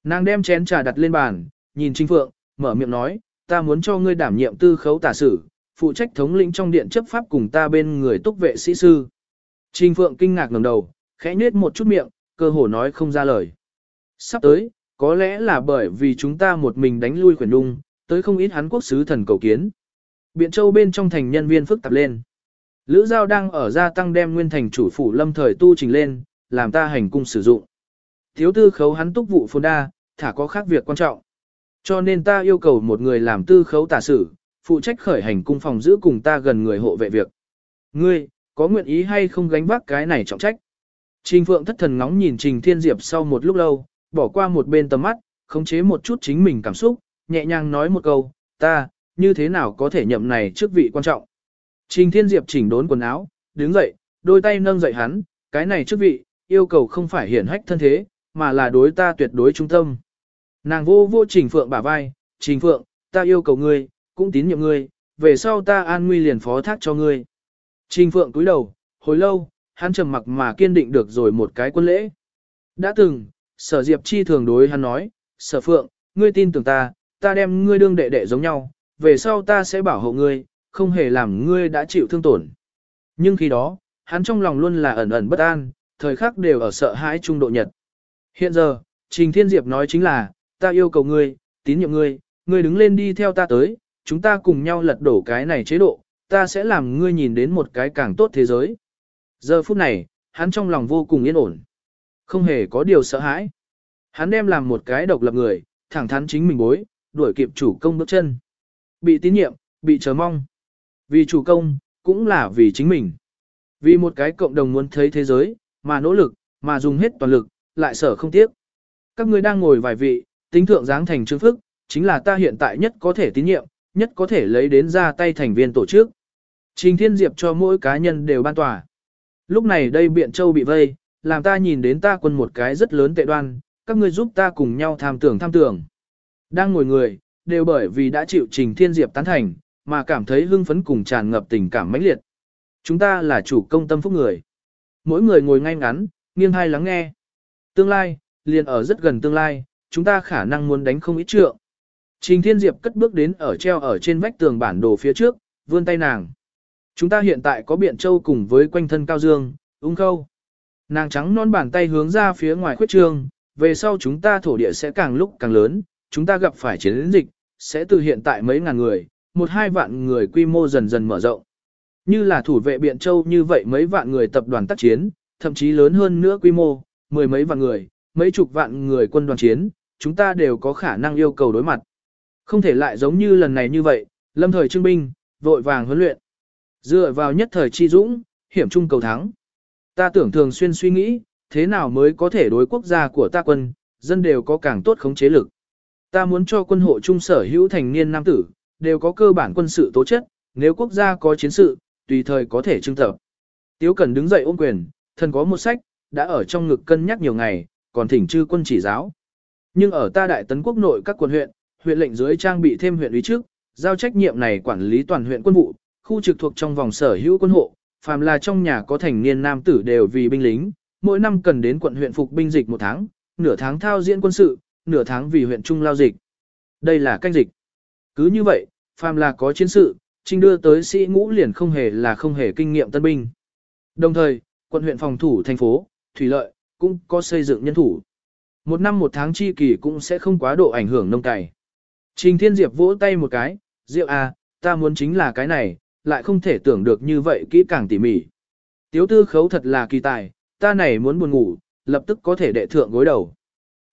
Nàng đem chén trà đặt lên bàn, nhìn Trình Phượng, mở miệng nói, ta muốn cho ngươi đảm nhiệm tư khấu tả sử, phụ trách thống lĩnh trong điện chấp pháp cùng ta bên người túc vệ sĩ sư. Trình Phượng kinh ngạc ngẩng đầu, khẽ nết một chút miệng, cơ hồ nói không ra lời. Sắp tới, có lẽ là bởi vì chúng ta một mình đánh lui khuyển đung, tới không ít hắn quốc sứ thần cầu kiến. Biện châu bên trong thành nhân viên phức tạp lên. Lữ Giao đang ở gia tăng đem nguyên thành chủ phủ lâm thời tu trình lên, làm ta hành cung sử dụng. Thiếu tư khấu hắn túc vụ phồn đa, thả có khác việc quan trọng. Cho nên ta yêu cầu một người làm tư khấu tả sử, phụ trách khởi hành cung phòng giữ cùng ta gần người hộ vệ việc. Ngươi, có nguyện ý hay không gánh vác cái này trọng trách? Trình Phượng thất thần ngóng nhìn Trình Thiên Diệp sau một lúc lâu, bỏ qua một bên tầm mắt, khống chế một chút chính mình cảm xúc, nhẹ nhàng nói một câu, ta, như thế nào có thể nhậm này trước vị quan trọng. Trình Thiên Diệp chỉnh đốn quần áo, đứng dậy, đôi tay nâng dậy hắn, cái này trước vị, yêu cầu không phải hiển hách thân thế, mà là đối ta tuyệt đối trung tâm. Nàng vô vô Trình Phượng bả vai, Trình Phượng, ta yêu cầu ngươi, cũng tín nhiệm ngươi, về sau ta an nguy liền phó thác cho ngươi. Trình Phượng cúi đầu, hồi lâu, hắn trầm mặc mà kiên định được rồi một cái quân lễ. Đã từng, sở diệp chi thường đối hắn nói, sở phượng, ngươi tin tưởng ta, ta đem ngươi đương đệ đệ giống nhau, về sau ta sẽ bảo hộ ngươi, không hề làm ngươi đã chịu thương tổn. Nhưng khi đó, hắn trong lòng luôn là ẩn ẩn bất an, thời khắc đều ở sợ hãi trung độ nhật. Hiện giờ, Trình Thiên Diệp nói chính là, ta yêu cầu ngươi, tín nhiệm ngươi, ngươi đứng lên đi theo ta tới, chúng ta cùng nhau lật đổ cái này chế độ, ta sẽ làm ngươi nhìn đến một cái càng tốt thế giới. Giờ phút này, hắn trong lòng vô cùng yên ổn. Không hề có điều sợ hãi. Hắn đem làm một cái độc lập người, thẳng thắn chính mình bối, đuổi kịp chủ công bước chân. Bị tín nhiệm, bị chờ mong. Vì chủ công, cũng là vì chính mình. Vì một cái cộng đồng muốn thấy thế giới, mà nỗ lực, mà dùng hết toàn lực, lại sở không tiếc. Các ngươi đang ngồi vài vị, tính thượng dáng thành chương phức, chính là ta hiện tại nhất có thể tín nhiệm, nhất có thể lấy đến ra tay thành viên tổ chức. Trình Thiên Diệp cho mỗi cá nhân đều ban tòa. Lúc này đây Biện Châu bị vây, làm ta nhìn đến ta quân một cái rất lớn tệ đoan, các ngươi giúp ta cùng nhau tham tưởng tham tưởng. Đang ngồi người, đều bởi vì đã chịu Trình Thiên Diệp tán thành, mà cảm thấy hưng phấn cùng tràn ngập tình cảm mãnh liệt. Chúng ta là chủ công tâm phúc người. Mỗi người ngồi ngay ngắn, nghiêng hai lắng nghe. Tương lai, liền ở rất gần tương lai, chúng ta khả năng muốn đánh không ít trượng. Trình Thiên Diệp cất bước đến ở treo ở trên vách tường bản đồ phía trước, vươn tay nàng. Chúng ta hiện tại có biện châu cùng với quanh thân cao dương, ung khâu. Nàng trắng non bàn tay hướng ra phía ngoài khuyết trương, về sau chúng ta thổ địa sẽ càng lúc càng lớn, chúng ta gặp phải chiến dịch, sẽ từ hiện tại mấy ngàn người, một hai vạn người quy mô dần dần mở rộng. Như là thủ vệ Biện Châu như vậy mấy vạn người tập đoàn tác chiến, thậm chí lớn hơn nữa quy mô, mười mấy vạn người, mấy chục vạn người quân đoàn chiến, chúng ta đều có khả năng yêu cầu đối mặt. Không thể lại giống như lần này như vậy, lâm thời trưng binh, vội vàng huấn luyện. Dựa vào nhất thời chi dũng, hiểm trung cầu thắng. Ta tưởng thường xuyên suy nghĩ, thế nào mới có thể đối quốc gia của ta quân, dân đều có càng tốt khống chế lực. Ta muốn cho quân hộ trung sở hữu thành niên nam tử, đều có cơ bản quân sự tố chất, nếu quốc gia có chiến sự, tùy thời có thể trưng tập. Tiếu Cần đứng dậy ôm quyền, thần có một sách, đã ở trong ngực cân nhắc nhiều ngày, còn thỉnh chư quân chỉ giáo. Nhưng ở ta đại tấn quốc nội các quận huyện, huyện lệnh dưới trang bị thêm huyện ủy trước, giao trách nhiệm này quản lý toàn huyện quân vụ, khu trực thuộc trong vòng sở hữu quân hộ, phàm là trong nhà có thành niên nam tử đều vì binh lính, mỗi năm cần đến quận huyện phục binh dịch một tháng, nửa tháng thao diễn quân sự, nửa tháng vì huyện trung lao dịch. Đây là canh dịch. Cứ như vậy, phàm là có chiến sự, trinh đưa tới sĩ ngũ liền không hề là không hề kinh nghiệm tân binh. Đồng thời, quận huyện phòng thủ thành phố, thủy lợi, cũng có xây dựng nhân thủ. Một năm một tháng chi kỳ cũng sẽ không quá độ ảnh hưởng nông cày. Trình Thiên Diệp vỗ tay một cái, Diệu à, ta muốn chính là cái này, lại không thể tưởng được như vậy kỹ càng tỉ mỉ. Tiếu tư khấu thật là kỳ tài, ta này muốn buồn ngủ, lập tức có thể đệ thượng gối đầu.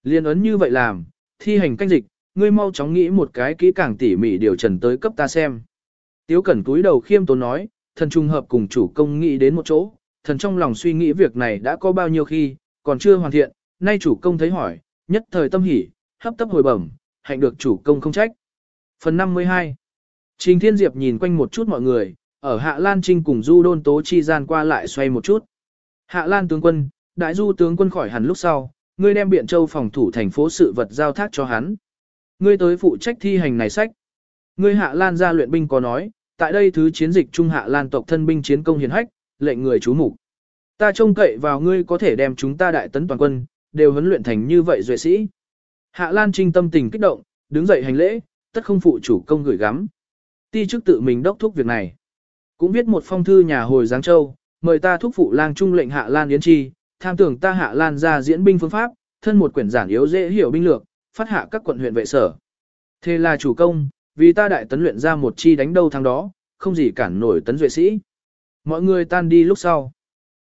Liên ấn như vậy làm, thi hành canh dịch, ngươi mau chóng nghĩ một cái kỹ càng tỉ mỉ điều trần tới cấp ta xem. Tiếu cẩn túi đầu khiêm tốn nói, thần trùng hợp cùng chủ công nghĩ đến một chỗ, thần trong lòng suy nghĩ việc này đã có bao nhiêu khi, còn chưa hoàn thiện, nay chủ công thấy hỏi, nhất thời tâm hỉ, hấp tấp hồi bẩm, hạnh được chủ công không trách. Phần 52 Trình Thiên Diệp nhìn quanh một chút mọi người, ở Hạ Lan Trinh cùng Du Đôn Tố chi gian qua lại xoay một chút. Hạ Lan tướng quân, đại du tướng quân khỏi hẳn lúc sau, ngươi đem Biện Châu phòng thủ thành phố sự vật giao thác cho hắn. Ngươi tới phụ trách thi hành này sách. Ngươi Hạ Lan ra luyện binh có nói, tại đây thứ chiến dịch Trung Hạ Lan tộc thân binh chiến công hiển hách, lệnh người chú mục. Ta trông cậy vào ngươi có thể đem chúng ta đại tấn toàn quân, đều huấn luyện thành như vậy duệ sĩ. Hạ Lan Trinh tâm tình kích động, đứng dậy hành lễ, tất không phụ chủ công gửi gắm. Ti chức tự mình đốc thúc việc này. Cũng viết một phong thư nhà hồi Giáng Châu, mời ta thúc phụ lang trung lệnh Hạ Lan Yến Chi, tham tưởng ta Hạ Lan ra diễn binh phương pháp, thân một quyển giản yếu dễ hiểu binh lược, phát hạ các quận huyện vệ sở. Thế là chủ công, vì ta đại tấn luyện ra một chi đánh đâu thắng đó, không gì cản nổi tấn duệ sĩ. Mọi người tan đi lúc sau.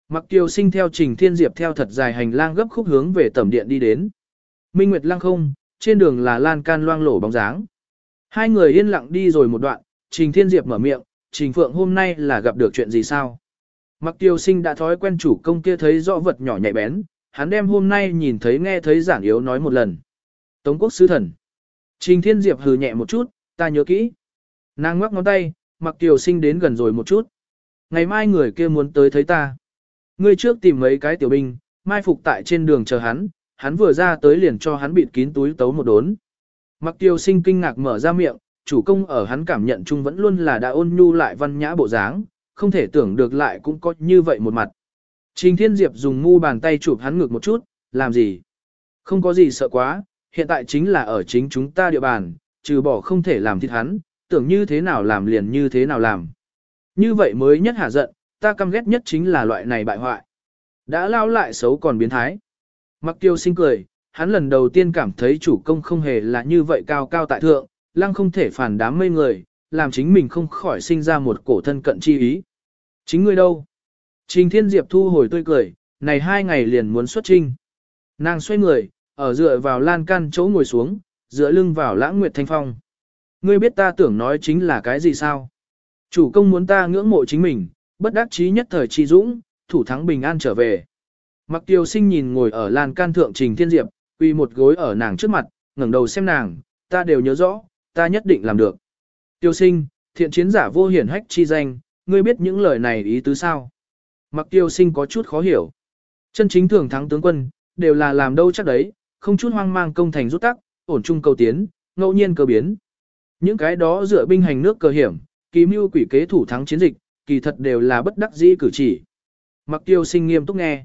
Mặc Kiều Sinh theo Trình Thiên Diệp theo thật dài hành lang gấp khúc hướng về tẩm điện đi đến. Minh Nguyệt lăng không, trên đường là lan can loang lổ bóng dáng. Hai người yên lặng đi rồi một đoạn, Trình Thiên Diệp mở miệng, Trình Phượng hôm nay là gặp được chuyện gì sao? Mặc Tiêu Sinh đã thói quen chủ công kia thấy rõ vật nhỏ nhạy bén, hắn đem hôm nay nhìn thấy nghe thấy giản yếu nói một lần. Tống quốc sứ thần. Trình Thiên Diệp hừ nhẹ một chút, ta nhớ kỹ. Nàng ngoắc ngón tay, Mặc Tiêu Sinh đến gần rồi một chút. Ngày mai người kia muốn tới thấy ta. Ngươi trước tìm mấy cái tiểu binh, mai phục tại trên đường chờ hắn, hắn vừa ra tới liền cho hắn bịt kín túi tấu một đốn. Mặc tiêu sinh kinh ngạc mở ra miệng, chủ công ở hắn cảm nhận chung vẫn luôn là đã ôn nhu lại văn nhã bộ dáng, không thể tưởng được lại cũng có như vậy một mặt. Trình Thiên Diệp dùng mu bàn tay chụp hắn ngược một chút, làm gì? Không có gì sợ quá, hiện tại chính là ở chính chúng ta địa bàn, trừ bỏ không thể làm thịt hắn, tưởng như thế nào làm liền như thế nào làm. Như vậy mới nhất hả giận, ta căm ghét nhất chính là loại này bại hoại. Đã lao lại xấu còn biến thái. Mặc tiêu sinh cười, hắn lần đầu tiên cảm thấy chủ công không hề là như vậy cao cao tại thượng, lăng không thể phản đám mây người, làm chính mình không khỏi sinh ra một cổ thân cận chi ý. Chính ngươi đâu? Trình Thiên Diệp thu hồi tươi cười, này hai ngày liền muốn xuất trinh. Nàng xoay người, ở dựa vào lan can chỗ ngồi xuống, dựa lưng vào lãng nguyệt thanh phong. Ngươi biết ta tưởng nói chính là cái gì sao? Chủ công muốn ta ngưỡng mộ chính mình, bất đắc chí nhất thời chi dũng, thủ thắng bình an trở về. Mặc tiêu sinh nhìn ngồi ở lan can thượng trình thiên diệp, uy một gối ở nàng trước mặt, ngẩng đầu xem nàng, ta đều nhớ rõ, ta nhất định làm được. Tiêu sinh, thiện chiến giả vô hiển hách chi danh, ngươi biết những lời này ý tứ sao? Mặc tiêu sinh có chút khó hiểu. Chân chính thường thắng tướng quân, đều là làm đâu chắc đấy, không chút hoang mang công thành rút tắc, ổn trung cầu tiến, ngẫu nhiên cơ biến. Những cái đó dựa binh hành nước cơ hiểm, kỳ mưu quỷ kế thủ thắng chiến dịch, kỳ thật đều là bất đắc dĩ cử chỉ. Mặc tiêu sinh nghiêm túc nghe.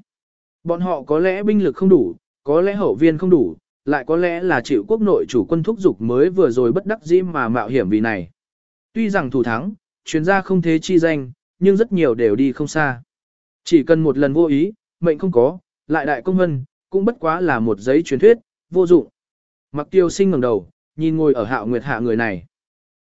Bọn họ có lẽ binh lực không đủ, có lẽ hậu viên không đủ, lại có lẽ là chịu quốc nội chủ quân thúc dục mới vừa rồi bất đắc dĩ mà mạo hiểm vì này. Tuy rằng thủ thắng, chuyên gia không thế chi danh, nhưng rất nhiều đều đi không xa. Chỉ cần một lần vô ý, mệnh không có, lại đại công vân, cũng bất quá là một giấy truyền thuyết, vô dụng. Mặc tiêu sinh ngẩng đầu, nhìn ngồi ở hạo nguyệt hạ người này.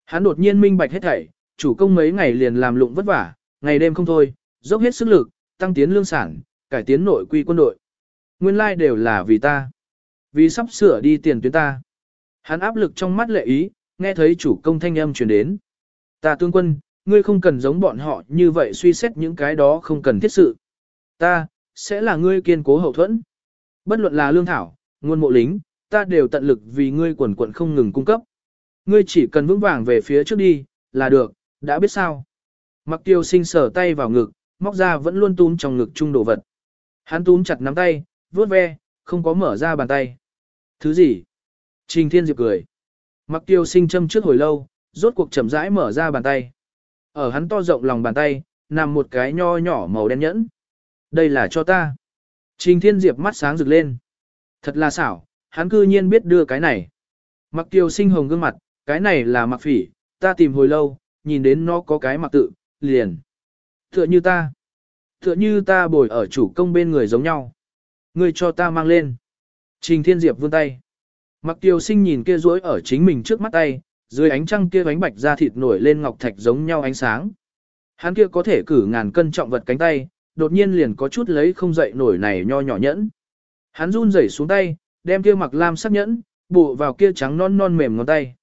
Hắn đột nhiên minh bạch hết thảy, chủ công mấy ngày liền làm lụng vất vả, ngày đêm không thôi, dốc hết sức lực, tăng tiến lương sản, cải tiến nội quy quân đội. Nguyên lai like đều là vì ta. Vì sắp sửa đi tiền tuyến ta. Hắn áp lực trong mắt lệ ý, nghe thấy chủ công thanh âm truyền đến. Ta tương quân, ngươi không cần giống bọn họ như vậy suy xét những cái đó không cần thiết sự. Ta, sẽ là ngươi kiên cố hậu thuẫn. Bất luận là lương thảo, nguồn mộ lính, ta đều tận lực vì ngươi quần quận không ngừng cung cấp. Ngươi chỉ cần vững vàng về phía trước đi, là được, đã biết sao. Mặc tiêu sinh sở tay vào ngực, móc ra vẫn luôn túm trong ngực chung đồ vật. Hắn túm chặt nắm tay, vuốt ve, không có mở ra bàn tay. Thứ gì? Trình Thiên Diệp cười. Mặc tiêu sinh châm trước hồi lâu, rốt cuộc chậm rãi mở ra bàn tay. Ở hắn to rộng lòng bàn tay, nằm một cái nho nhỏ màu đen nhẫn. Đây là cho ta. Trình Thiên Diệp mắt sáng rực lên. Thật là xảo, hắn cư nhiên biết đưa cái này. Mặc tiêu sinh hồng gương mặt, cái này là mặc phỉ, ta tìm hồi lâu, nhìn đến nó có cái mặc tự, liền. Tựa như ta. Tựa như ta bồi ở chủ công bên người giống nhau. người cho ta mang lên. Trình Thiên Diệp vươn tay. Mặc tiêu sinh nhìn kia rối ở chính mình trước mắt tay, dưới ánh trăng kia bánh bạch da thịt nổi lên ngọc thạch giống nhau ánh sáng. Hắn kia có thể cử ngàn cân trọng vật cánh tay, đột nhiên liền có chút lấy không dậy nổi này nho nhỏ nhẫn. Hắn run rẩy xuống tay, đem kia mặc lam sắc nhẫn, bộ vào kia trắng non non mềm ngón tay.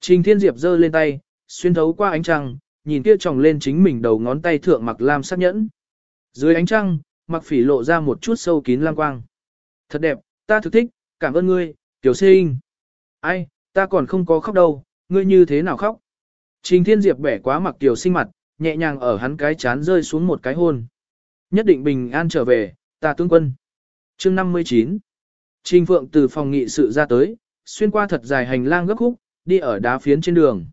Trình Thiên Diệp giơ lên tay, xuyên thấu qua ánh trăng, nhìn kia tròng lên chính mình đầu ngón tay thượng mặc lam sắc nhẫn. Dưới ánh trăng, mặc phỉ lộ ra một chút sâu kín lam quang. Thật đẹp, ta thực thích, cảm ơn ngươi, tiểu sinh. Ai, ta còn không có khóc đâu, ngươi như thế nào khóc? Trình Thiên Diệp bẻ quá mặc tiểu sinh mặt, nhẹ nhàng ở hắn cái chán rơi xuống một cái hôn. Nhất định bình an trở về, ta tướng quân. chương 59. Trình Phượng từ phòng nghị sự ra tới, xuyên qua thật dài hành lang gấp khúc, đi ở đá phiến trên đường.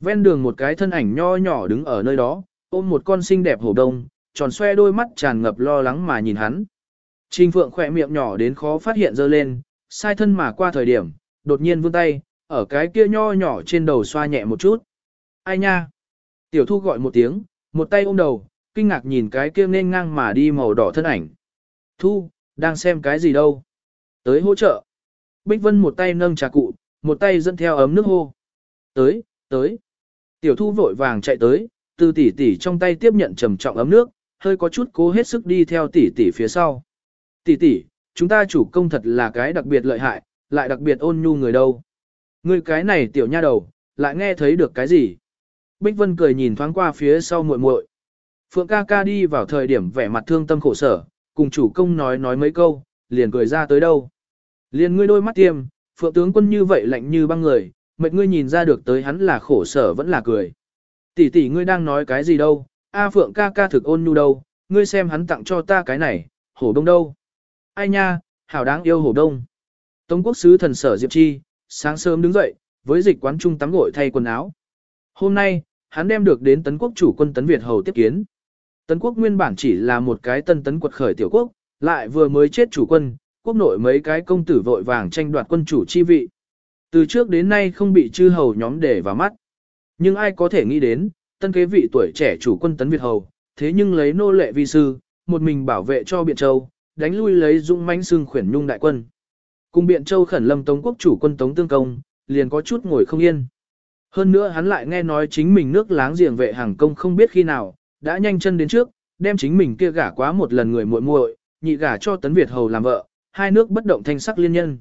Ven đường một cái thân ảnh nho nhỏ đứng ở nơi đó, ôm một con xinh đẹp hổ đông, tròn xoe đôi mắt tràn ngập lo lắng mà nhìn hắn. Trình Phượng khỏe miệng nhỏ đến khó phát hiện dơ lên, sai thân mà qua thời điểm, đột nhiên vươn tay, ở cái kia nho nhỏ trên đầu xoa nhẹ một chút. Ai nha? Tiểu thu gọi một tiếng, một tay ôm đầu, kinh ngạc nhìn cái kia nên ngang mà đi màu đỏ thân ảnh. Thu, đang xem cái gì đâu? Tới hỗ trợ. Bích Vân một tay nâng trà cụ, một tay dẫn theo ấm nước hô. Tới, tới. Tiểu thu vội vàng chạy tới, từ tỷ tỷ trong tay tiếp nhận trầm trọng ấm nước, hơi có chút cố hết sức đi theo tỷ tỷ phía sau. Tỷ tỷ, chúng ta chủ công thật là cái đặc biệt lợi hại, lại đặc biệt ôn nhu người đâu. Người cái này tiểu nha đầu, lại nghe thấy được cái gì? Bích Vân cười nhìn thoáng qua phía sau muội muội. Phượng ca ca đi vào thời điểm vẻ mặt thương tâm khổ sở, cùng chủ công nói nói mấy câu, liền cười ra tới đâu. Liền ngươi đôi mắt tiêm, Phượng tướng quân như vậy lạnh như băng người, mệt ngươi nhìn ra được tới hắn là khổ sở vẫn là cười. Tỷ tỷ ngươi đang nói cái gì đâu, A Phượng ca ca thực ôn nhu đâu, ngươi xem hắn tặng cho ta cái này, hổ đông đâu. Ai nha, hảo đáng yêu hổ đông. Tống quốc sứ thần sở Diệp Chi, sáng sớm đứng dậy, với dịch quán trung tắm gội thay quần áo. Hôm nay, hắn đem được đến tấn quốc chủ quân tấn Việt hầu tiếp kiến. Tấn quốc nguyên bản chỉ là một cái tân tấn quật khởi tiểu quốc, lại vừa mới chết chủ quân, quốc nội mấy cái công tử vội vàng tranh đoạt quân chủ chi vị. Từ trước đến nay không bị chư hầu nhóm để vào mắt. Nhưng ai có thể nghĩ đến, tân kế vị tuổi trẻ chủ quân tấn Việt hầu, thế nhưng lấy nô lệ vi sư, một mình bảo vệ cho Biện Châu, đánh lui lấy dũng mãnh xương khuyển nhung đại quân. Cùng Biện Châu khẩn lâm Tống quốc chủ quân Tống Tương Công, liền có chút ngồi không yên. Hơn nữa hắn lại nghe nói chính mình nước láng giềng vệ hàng công không biết khi nào, đã nhanh chân đến trước, đem chính mình kia gả quá một lần người muội muội, nhị gả cho Tấn Việt hầu làm vợ, hai nước bất động thanh sắc liên nhân.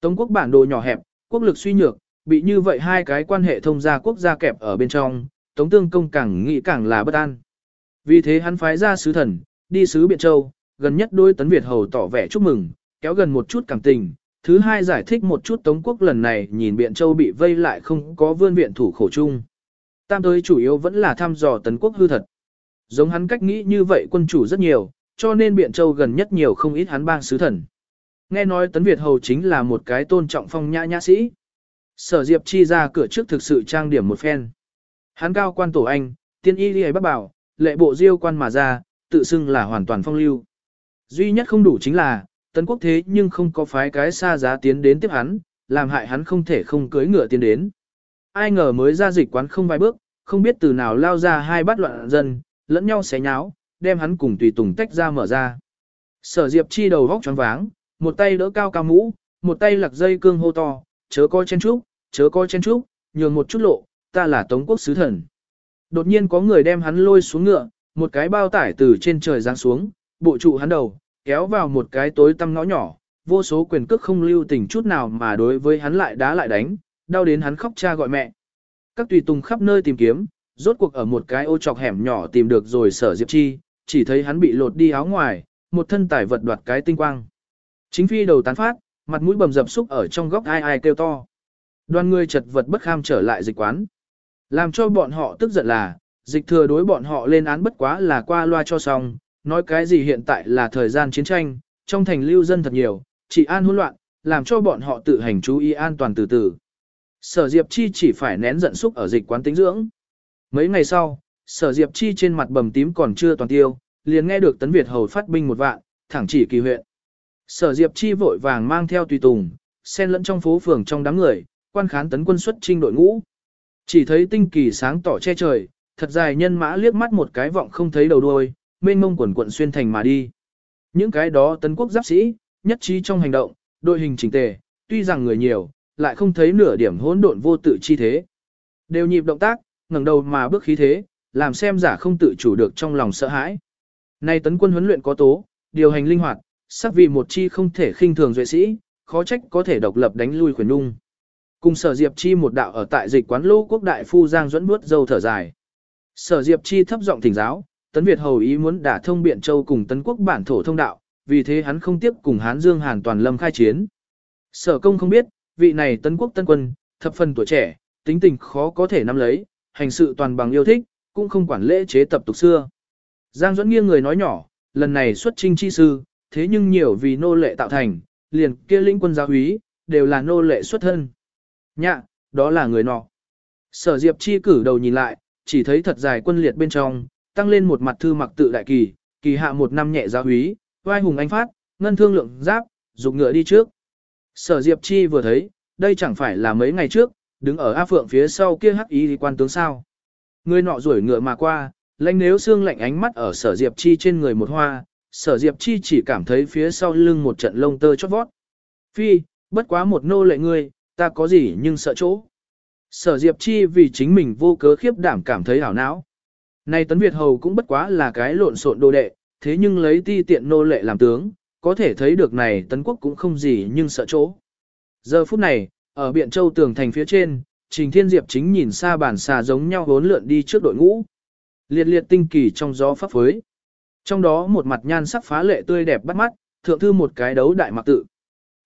Tống quốc bản đồ nhỏ hẹp, quốc lực suy nhược, bị như vậy hai cái quan hệ thông gia quốc gia kẹp ở bên trong, Tống Tương Công càng nghĩ càng là bất an. Vì thế hắn phái ra sứ thần, đi sứ Biện Châu, gần nhất đôi Tấn Việt hầu tỏ vẻ chúc mừng, kéo gần một chút cảm tình. Thứ hai giải thích một chút Tống quốc lần này nhìn Biện Châu bị vây lại không có vươn viện thủ khổ chung. Tam tới chủ yếu vẫn là thăm dò Tấn quốc hư thật. Giống hắn cách nghĩ như vậy quân chủ rất nhiều, cho nên Biện Châu gần nhất nhiều không ít hắn bang sứ thần. Nghe nói Tấn Việt Hầu chính là một cái tôn trọng phong nhã nhã sĩ. Sở Diệp chi ra cửa trước thực sự trang điểm một phen. Hắn cao quan tổ anh, tiên y đi bác bảo, lệ bộ diêu quan mà ra, tự xưng là hoàn toàn phong lưu. Duy nhất không đủ chính là, tấn quốc thế nhưng không có phái cái xa giá tiến đến tiếp hắn, làm hại hắn không thể không cưới ngựa tiến đến. Ai ngờ mới ra dịch quán không vài bước, không biết từ nào lao ra hai bát loạn dân, lẫn nhau xé nháo, đem hắn cùng tùy tùng tách ra mở ra. Sở Diệp chi đầu vóc choáng váng, một tay đỡ cao cao mũ, một tay lặc dây cương hô to, chớ coi chen trúc, chớ coi chen trúc, nhường một chút lộ, ta là Tống quốc sứ thần. Đột nhiên có người đem hắn lôi xuống ngựa, một cái bao tải từ trên trời giáng xuống, bộ trụ hắn đầu, kéo vào một cái tối tăm ngõ nhỏ, vô số quyền cước không lưu tình chút nào mà đối với hắn lại đá lại đánh, đau đến hắn khóc cha gọi mẹ. Các tùy tùng khắp nơi tìm kiếm, rốt cuộc ở một cái ô trọc hẻm nhỏ tìm được rồi sở Diệp Chi, chỉ thấy hắn bị lột đi áo ngoài, một thân tải vật đoạt cái tinh quang. Chính phi đầu tán phát, mặt mũi bầm dập xúc ở trong góc ai ai kêu to. Đoàn người chật vật bất kham trở lại dịch quán. Làm cho bọn họ tức giận là, dịch thừa đối bọn họ lên án bất quá là qua loa cho xong, nói cái gì hiện tại là thời gian chiến tranh, trong thành lưu dân thật nhiều, chỉ an hỗn loạn, làm cho bọn họ tự hành chú ý an toàn từ từ. Sở Diệp Chi chỉ phải nén giận xúc ở dịch quán tính dưỡng. Mấy ngày sau, Sở Diệp Chi trên mặt bầm tím còn chưa toàn tiêu, liền nghe được Tấn Việt Hầu phát binh một vạn, thẳng chỉ kỳ huyện. Sở Diệp Chi vội vàng mang theo tùy tùng, xen lẫn trong phố phường trong đám người, quan khán tấn quân xuất trinh đội ngũ. Chỉ thấy tinh kỳ sáng tỏ che trời, thật dài nhân mã liếc mắt một cái vọng không thấy đầu đuôi, mênh mông quần quận xuyên thành mà đi. Những cái đó tấn quốc giáp sĩ, nhất trí trong hành động, đội hình chỉnh tề, tuy rằng người nhiều, lại không thấy nửa điểm hỗn độn vô tự chi thế. Đều nhịp động tác, ngẩng đầu mà bước khí thế, làm xem giả không tự chủ được trong lòng sợ hãi. Nay tấn quân huấn luyện có tố, điều hành linh hoạt, sắc vì một chi không thể khinh thường duệ sĩ, khó trách có thể độc lập đánh lui khuyển nung. Cùng sở Diệp Chi một đạo ở tại dịch quán lô quốc đại phu Giang dẫn bước dâu thở dài. Sở Diệp Chi thấp giọng thỉnh giáo, Tấn Việt hầu ý muốn đả thông Biện Châu cùng Tấn Quốc bản thổ thông đạo, vì thế hắn không tiếp cùng Hán Dương Hàn toàn lâm khai chiến. Sở công không biết, vị này Tấn Quốc tân quân, thập phần tuổi trẻ, tính tình khó có thể nắm lấy, hành sự toàn bằng yêu thích, cũng không quản lễ chế tập tục xưa. Giang Duẫn nghiêng người nói nhỏ, lần này xuất trinh chi sư, thế nhưng nhiều vì nô lệ tạo thành, liền kia lĩnh quân giáo úy, đều là nô lệ xuất thân. Nhạ, đó là người nọ. Sở Diệp Chi cử đầu nhìn lại, chỉ thấy thật dài quân liệt bên trong, tăng lên một mặt thư mặc tự đại kỳ, kỳ hạ một năm nhẹ giáo húy, vai hùng anh phát, ngân thương lượng giáp, dục ngựa đi trước. Sở Diệp Chi vừa thấy, đây chẳng phải là mấy ngày trước, đứng ở A Phượng phía sau kia hắc ý quan tướng sao. Người nọ rủi ngựa mà qua, lãnh nếu xương lạnh ánh mắt ở sở diệp chi trên người một hoa, sở diệp chi chỉ cảm thấy phía sau lưng một trận lông tơ chót vót. Phi, bất quá một nô lệ ngươi, ta có gì nhưng sợ chỗ. Sở diệp chi vì chính mình vô cớ khiếp đảm cảm thấy hảo não nay tấn Việt hầu cũng bất quá là cái lộn xộn đồ đệ, thế nhưng lấy ti tiện nô lệ làm tướng, có thể thấy được này tấn quốc cũng không gì nhưng sợ chỗ. Giờ phút này, ở Biện Châu tường thành phía trên, Trình Thiên Diệp chính nhìn xa bản xà giống nhau vốn lượn đi trước đội ngũ. Liệt liệt tinh kỳ trong gió pháp phới. Trong đó một mặt nhan sắc phá lệ tươi đẹp bắt mắt, thượng thư một cái đấu đại mặc tự.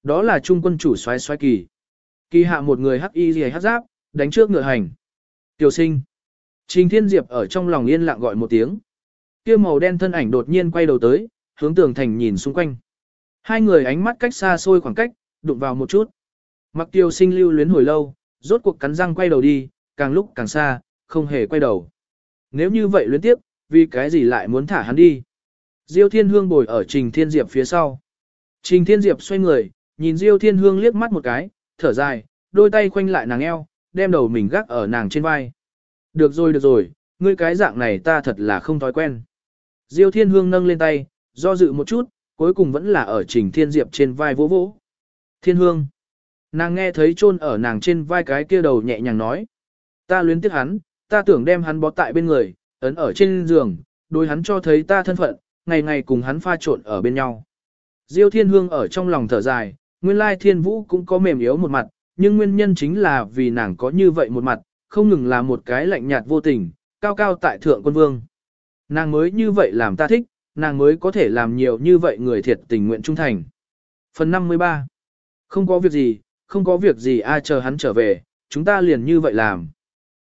Đó là trung quân chủ xoáy xoáy kỳ. Kỳ hạ một người hắc y rìa hắc giáp, đánh trước ngựa hành. Tiểu sinh. Trình Thiên Diệp ở trong lòng yên lặng gọi một tiếng. Kia màu đen thân ảnh đột nhiên quay đầu tới, hướng tường thành nhìn xung quanh. Hai người ánh mắt cách xa xôi khoảng cách, đụng vào một chút. Mặc tiêu sinh lưu luyến hồi lâu, rốt cuộc cắn răng quay đầu đi, càng lúc càng xa, không hề quay đầu. Nếu như vậy luyến tiếp, vì cái gì lại muốn thả hắn đi? Diêu Thiên Hương bồi ở Trình Thiên Diệp phía sau. Trình Thiên Diệp xoay người, nhìn Diêu Thiên Hương liếc mắt một cái, thở dài, đôi tay khoanh lại nàng eo, đem đầu mình gác ở nàng trên vai. Được rồi được rồi, ngươi cái dạng này ta thật là không thói quen. Diêu Thiên Hương nâng lên tay, do dự một chút, cuối cùng vẫn là ở Trình Thiên Diệp trên vai vỗ vỗ. Thiên Hương. Nàng nghe thấy chôn ở nàng trên vai cái kia đầu nhẹ nhàng nói. Ta luyến tiếc hắn, ta tưởng đem hắn bó tại bên người, ấn ở trên giường, đối hắn cho thấy ta thân phận, ngày ngày cùng hắn pha trộn ở bên nhau. Diêu Thiên Hương ở trong lòng thở dài, nguyên lai Thiên Vũ cũng có mềm yếu một mặt, nhưng nguyên nhân chính là vì nàng có như vậy một mặt, không ngừng là một cái lạnh nhạt vô tình, cao cao tại thượng quân vương. Nàng mới như vậy làm ta thích, nàng mới có thể làm nhiều như vậy người thiệt tình nguyện trung thành. Phần 53 Không có việc gì, không có việc gì ai chờ hắn trở về, chúng ta liền như vậy làm.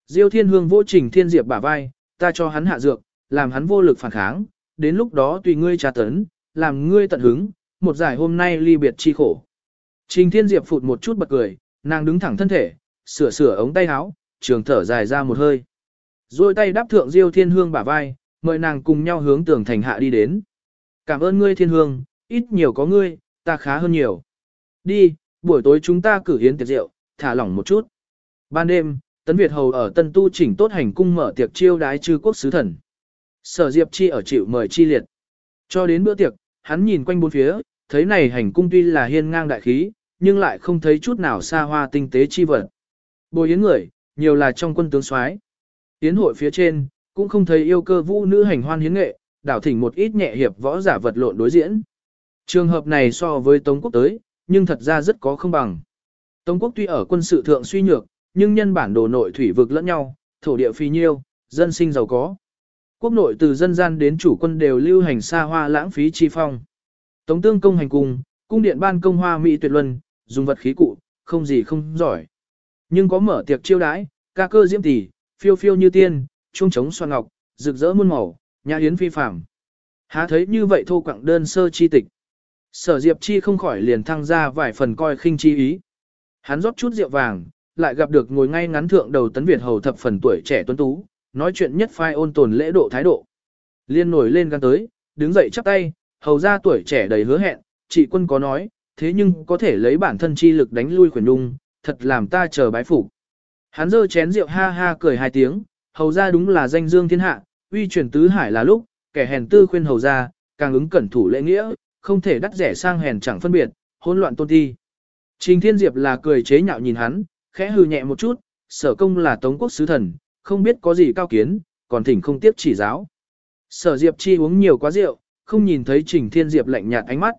Diêu Thiên Hương vô trình thiên diệp bả vai, ta cho hắn hạ dược, làm hắn vô lực phản kháng, đến lúc đó tùy ngươi tra tấn, làm ngươi tận hứng, một giải hôm nay ly biệt chi khổ. Trình Thiên Diệp phụt một chút bật cười, nàng đứng thẳng thân thể, sửa sửa ống tay áo, trường thở dài ra một hơi. Rồi tay đáp thượng Diêu Thiên Hương bả vai, mời nàng cùng nhau hướng tường thành hạ đi đến. Cảm ơn ngươi Thiên Hương, ít nhiều có ngươi, ta khá hơn nhiều. Đi, buổi tối chúng ta cử hiến tiệc rượu, thả lỏng một chút. Ban đêm, Tấn Việt Hầu ở Tân Tu chỉnh tốt hành cung mở tiệc chiêu đái chư quốc sứ thần. Sở Diệp Chi ở chịu mời chi liệt. Cho đến bữa tiệc, hắn nhìn quanh bốn phía, thấy này hành cung tuy là hiên ngang đại khí, nhưng lại không thấy chút nào xa hoa tinh tế chi vật. Bồi yến người, nhiều là trong quân tướng soái. tiến hội phía trên, cũng không thấy yêu cơ vũ nữ hành hoan hiến nghệ, đảo thỉnh một ít nhẹ hiệp võ giả vật lộn đối diễn. Trường hợp này so với Tống quốc tới, nhưng thật ra rất có không bằng. Tống quốc tuy ở quân sự thượng suy nhược, nhưng nhân bản đồ nội thủy vực lẫn nhau, thổ địa phi nhiêu, dân sinh giàu có. Quốc nội từ dân gian đến chủ quân đều lưu hành xa hoa lãng phí chi phong. Tống tương công hành cung, cung điện ban công hoa mỹ tuyệt luân, dùng vật khí cụ, không gì không giỏi. Nhưng có mở tiệc chiêu đãi, ca cơ diễm tỷ, phiêu phiêu như tiên, trung trống xoan ngọc, rực rỡ muôn màu, nhà yến phi phàm. Há thấy như vậy thô quặng đơn sơ chi tịch. Sở Diệp Chi không khỏi liền thăng ra vài phần coi khinh chi ý. Hắn rót chút rượu vàng, lại gặp được ngồi ngay ngắn thượng đầu tấn Việt hầu thập phần tuổi trẻ tuấn tú, nói chuyện nhất phai ôn tồn lễ độ thái độ. Liên nổi lên gan tới, đứng dậy chắp tay, hầu ra tuổi trẻ đầy hứa hẹn, chị quân có nói, thế nhưng có thể lấy bản thân chi lực đánh lui khuyển đung, thật làm ta chờ bái phục. Hắn giơ chén rượu ha ha cười hai tiếng, hầu ra đúng là danh dương thiên hạ, uy truyền tứ hải là lúc, kẻ hèn tư khuyên hầu ra, càng ứng cẩn thủ lễ nghĩa, không thể đắt rẻ sang hèn chẳng phân biệt, hỗn loạn tôn thi. Trình Thiên Diệp là cười chế nhạo nhìn hắn, khẽ hừ nhẹ một chút, sở công là tống quốc sứ thần, không biết có gì cao kiến, còn thỉnh không tiếp chỉ giáo. Sở Diệp chi uống nhiều quá rượu, không nhìn thấy Trình Thiên Diệp lạnh nhạt ánh mắt.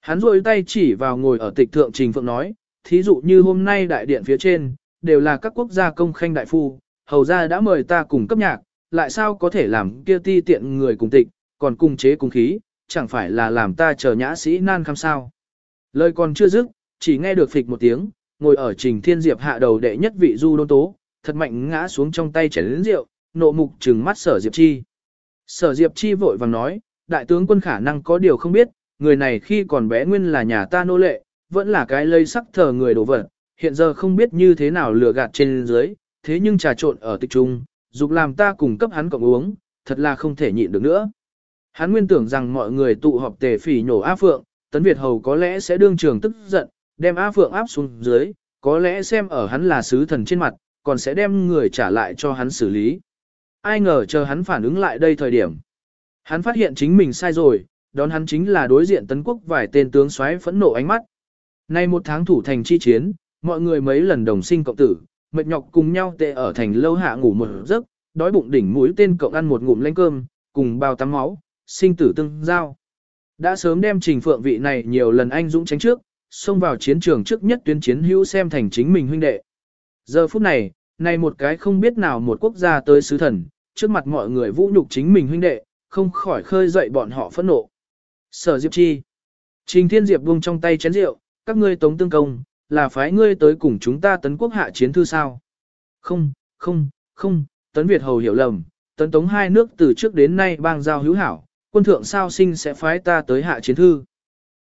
Hắn rôi tay chỉ vào ngồi ở tịch thượng Trình Phượng nói, thí dụ như hôm nay đại điện phía trên, đều là các quốc gia công khanh đại phu, hầu ra đã mời ta cùng cấp nhạc, lại sao có thể làm kia ti tiện người cùng tịch, còn cùng chế cùng khí, chẳng phải là làm ta chờ nhã sĩ nan khăm sao. Lời còn chưa dứt, chỉ nghe được phịch một tiếng, ngồi ở trình thiên diệp hạ đầu đệ nhất vị du đôn tố, thật mạnh ngã xuống trong tay chén rượu, nộ mục trừng mắt sở diệp chi. Sở diệp chi vội vàng nói, đại tướng quân khả năng có điều không biết, người này khi còn bé nguyên là nhà ta nô lệ, vẫn là cái lây sắc thờ người đổ vật, hiện giờ không biết như thế nào lừa gạt trên dưới, thế nhưng trà trộn ở tịch trung, dục làm ta cùng cấp hắn cộng uống, thật là không thể nhịn được nữa. Hắn nguyên tưởng rằng mọi người tụ họp tề phỉ nhổ A Phượng, Tấn Việt Hầu có lẽ sẽ đương trường tức giận, đem A Phượng áp xuống dưới, có lẽ xem ở hắn là sứ thần trên mặt, còn sẽ đem người trả lại cho hắn xử lý. Ai ngờ chờ hắn phản ứng lại đây thời điểm. Hắn phát hiện chính mình sai rồi, đón hắn chính là đối diện tấn quốc vài tên tướng xoáy phẫn nộ ánh mắt. Nay một tháng thủ thành chi chiến, mọi người mấy lần đồng sinh cộng tử, mệt nhọc cùng nhau tệ ở thành lâu hạ ngủ một giấc, đói bụng đỉnh mũi tên cộng ăn một ngụm lanh cơm, cùng bao tắm máu, sinh tử tương giao. Đã sớm đem trình phượng vị này nhiều lần anh dũng tránh trước, xông vào chiến trường trước nhất tuyến chiến hữu xem thành chính mình huynh đệ. Giờ phút này, này một cái không biết nào một quốc gia tới sứ thần, trước mặt mọi người vũ nhục chính mình huynh đệ, không khỏi khơi dậy bọn họ phẫn nộ. Sở Diệp Chi Trình Thiên Diệp buông trong tay chén rượu, các ngươi tống tương công, là phái ngươi tới cùng chúng ta tấn quốc hạ chiến thư sao? Không, không, không, tấn Việt hầu hiểu lầm, tấn tống hai nước từ trước đến nay bang giao hữu hảo, quân thượng sao sinh sẽ phái ta tới hạ chiến thư.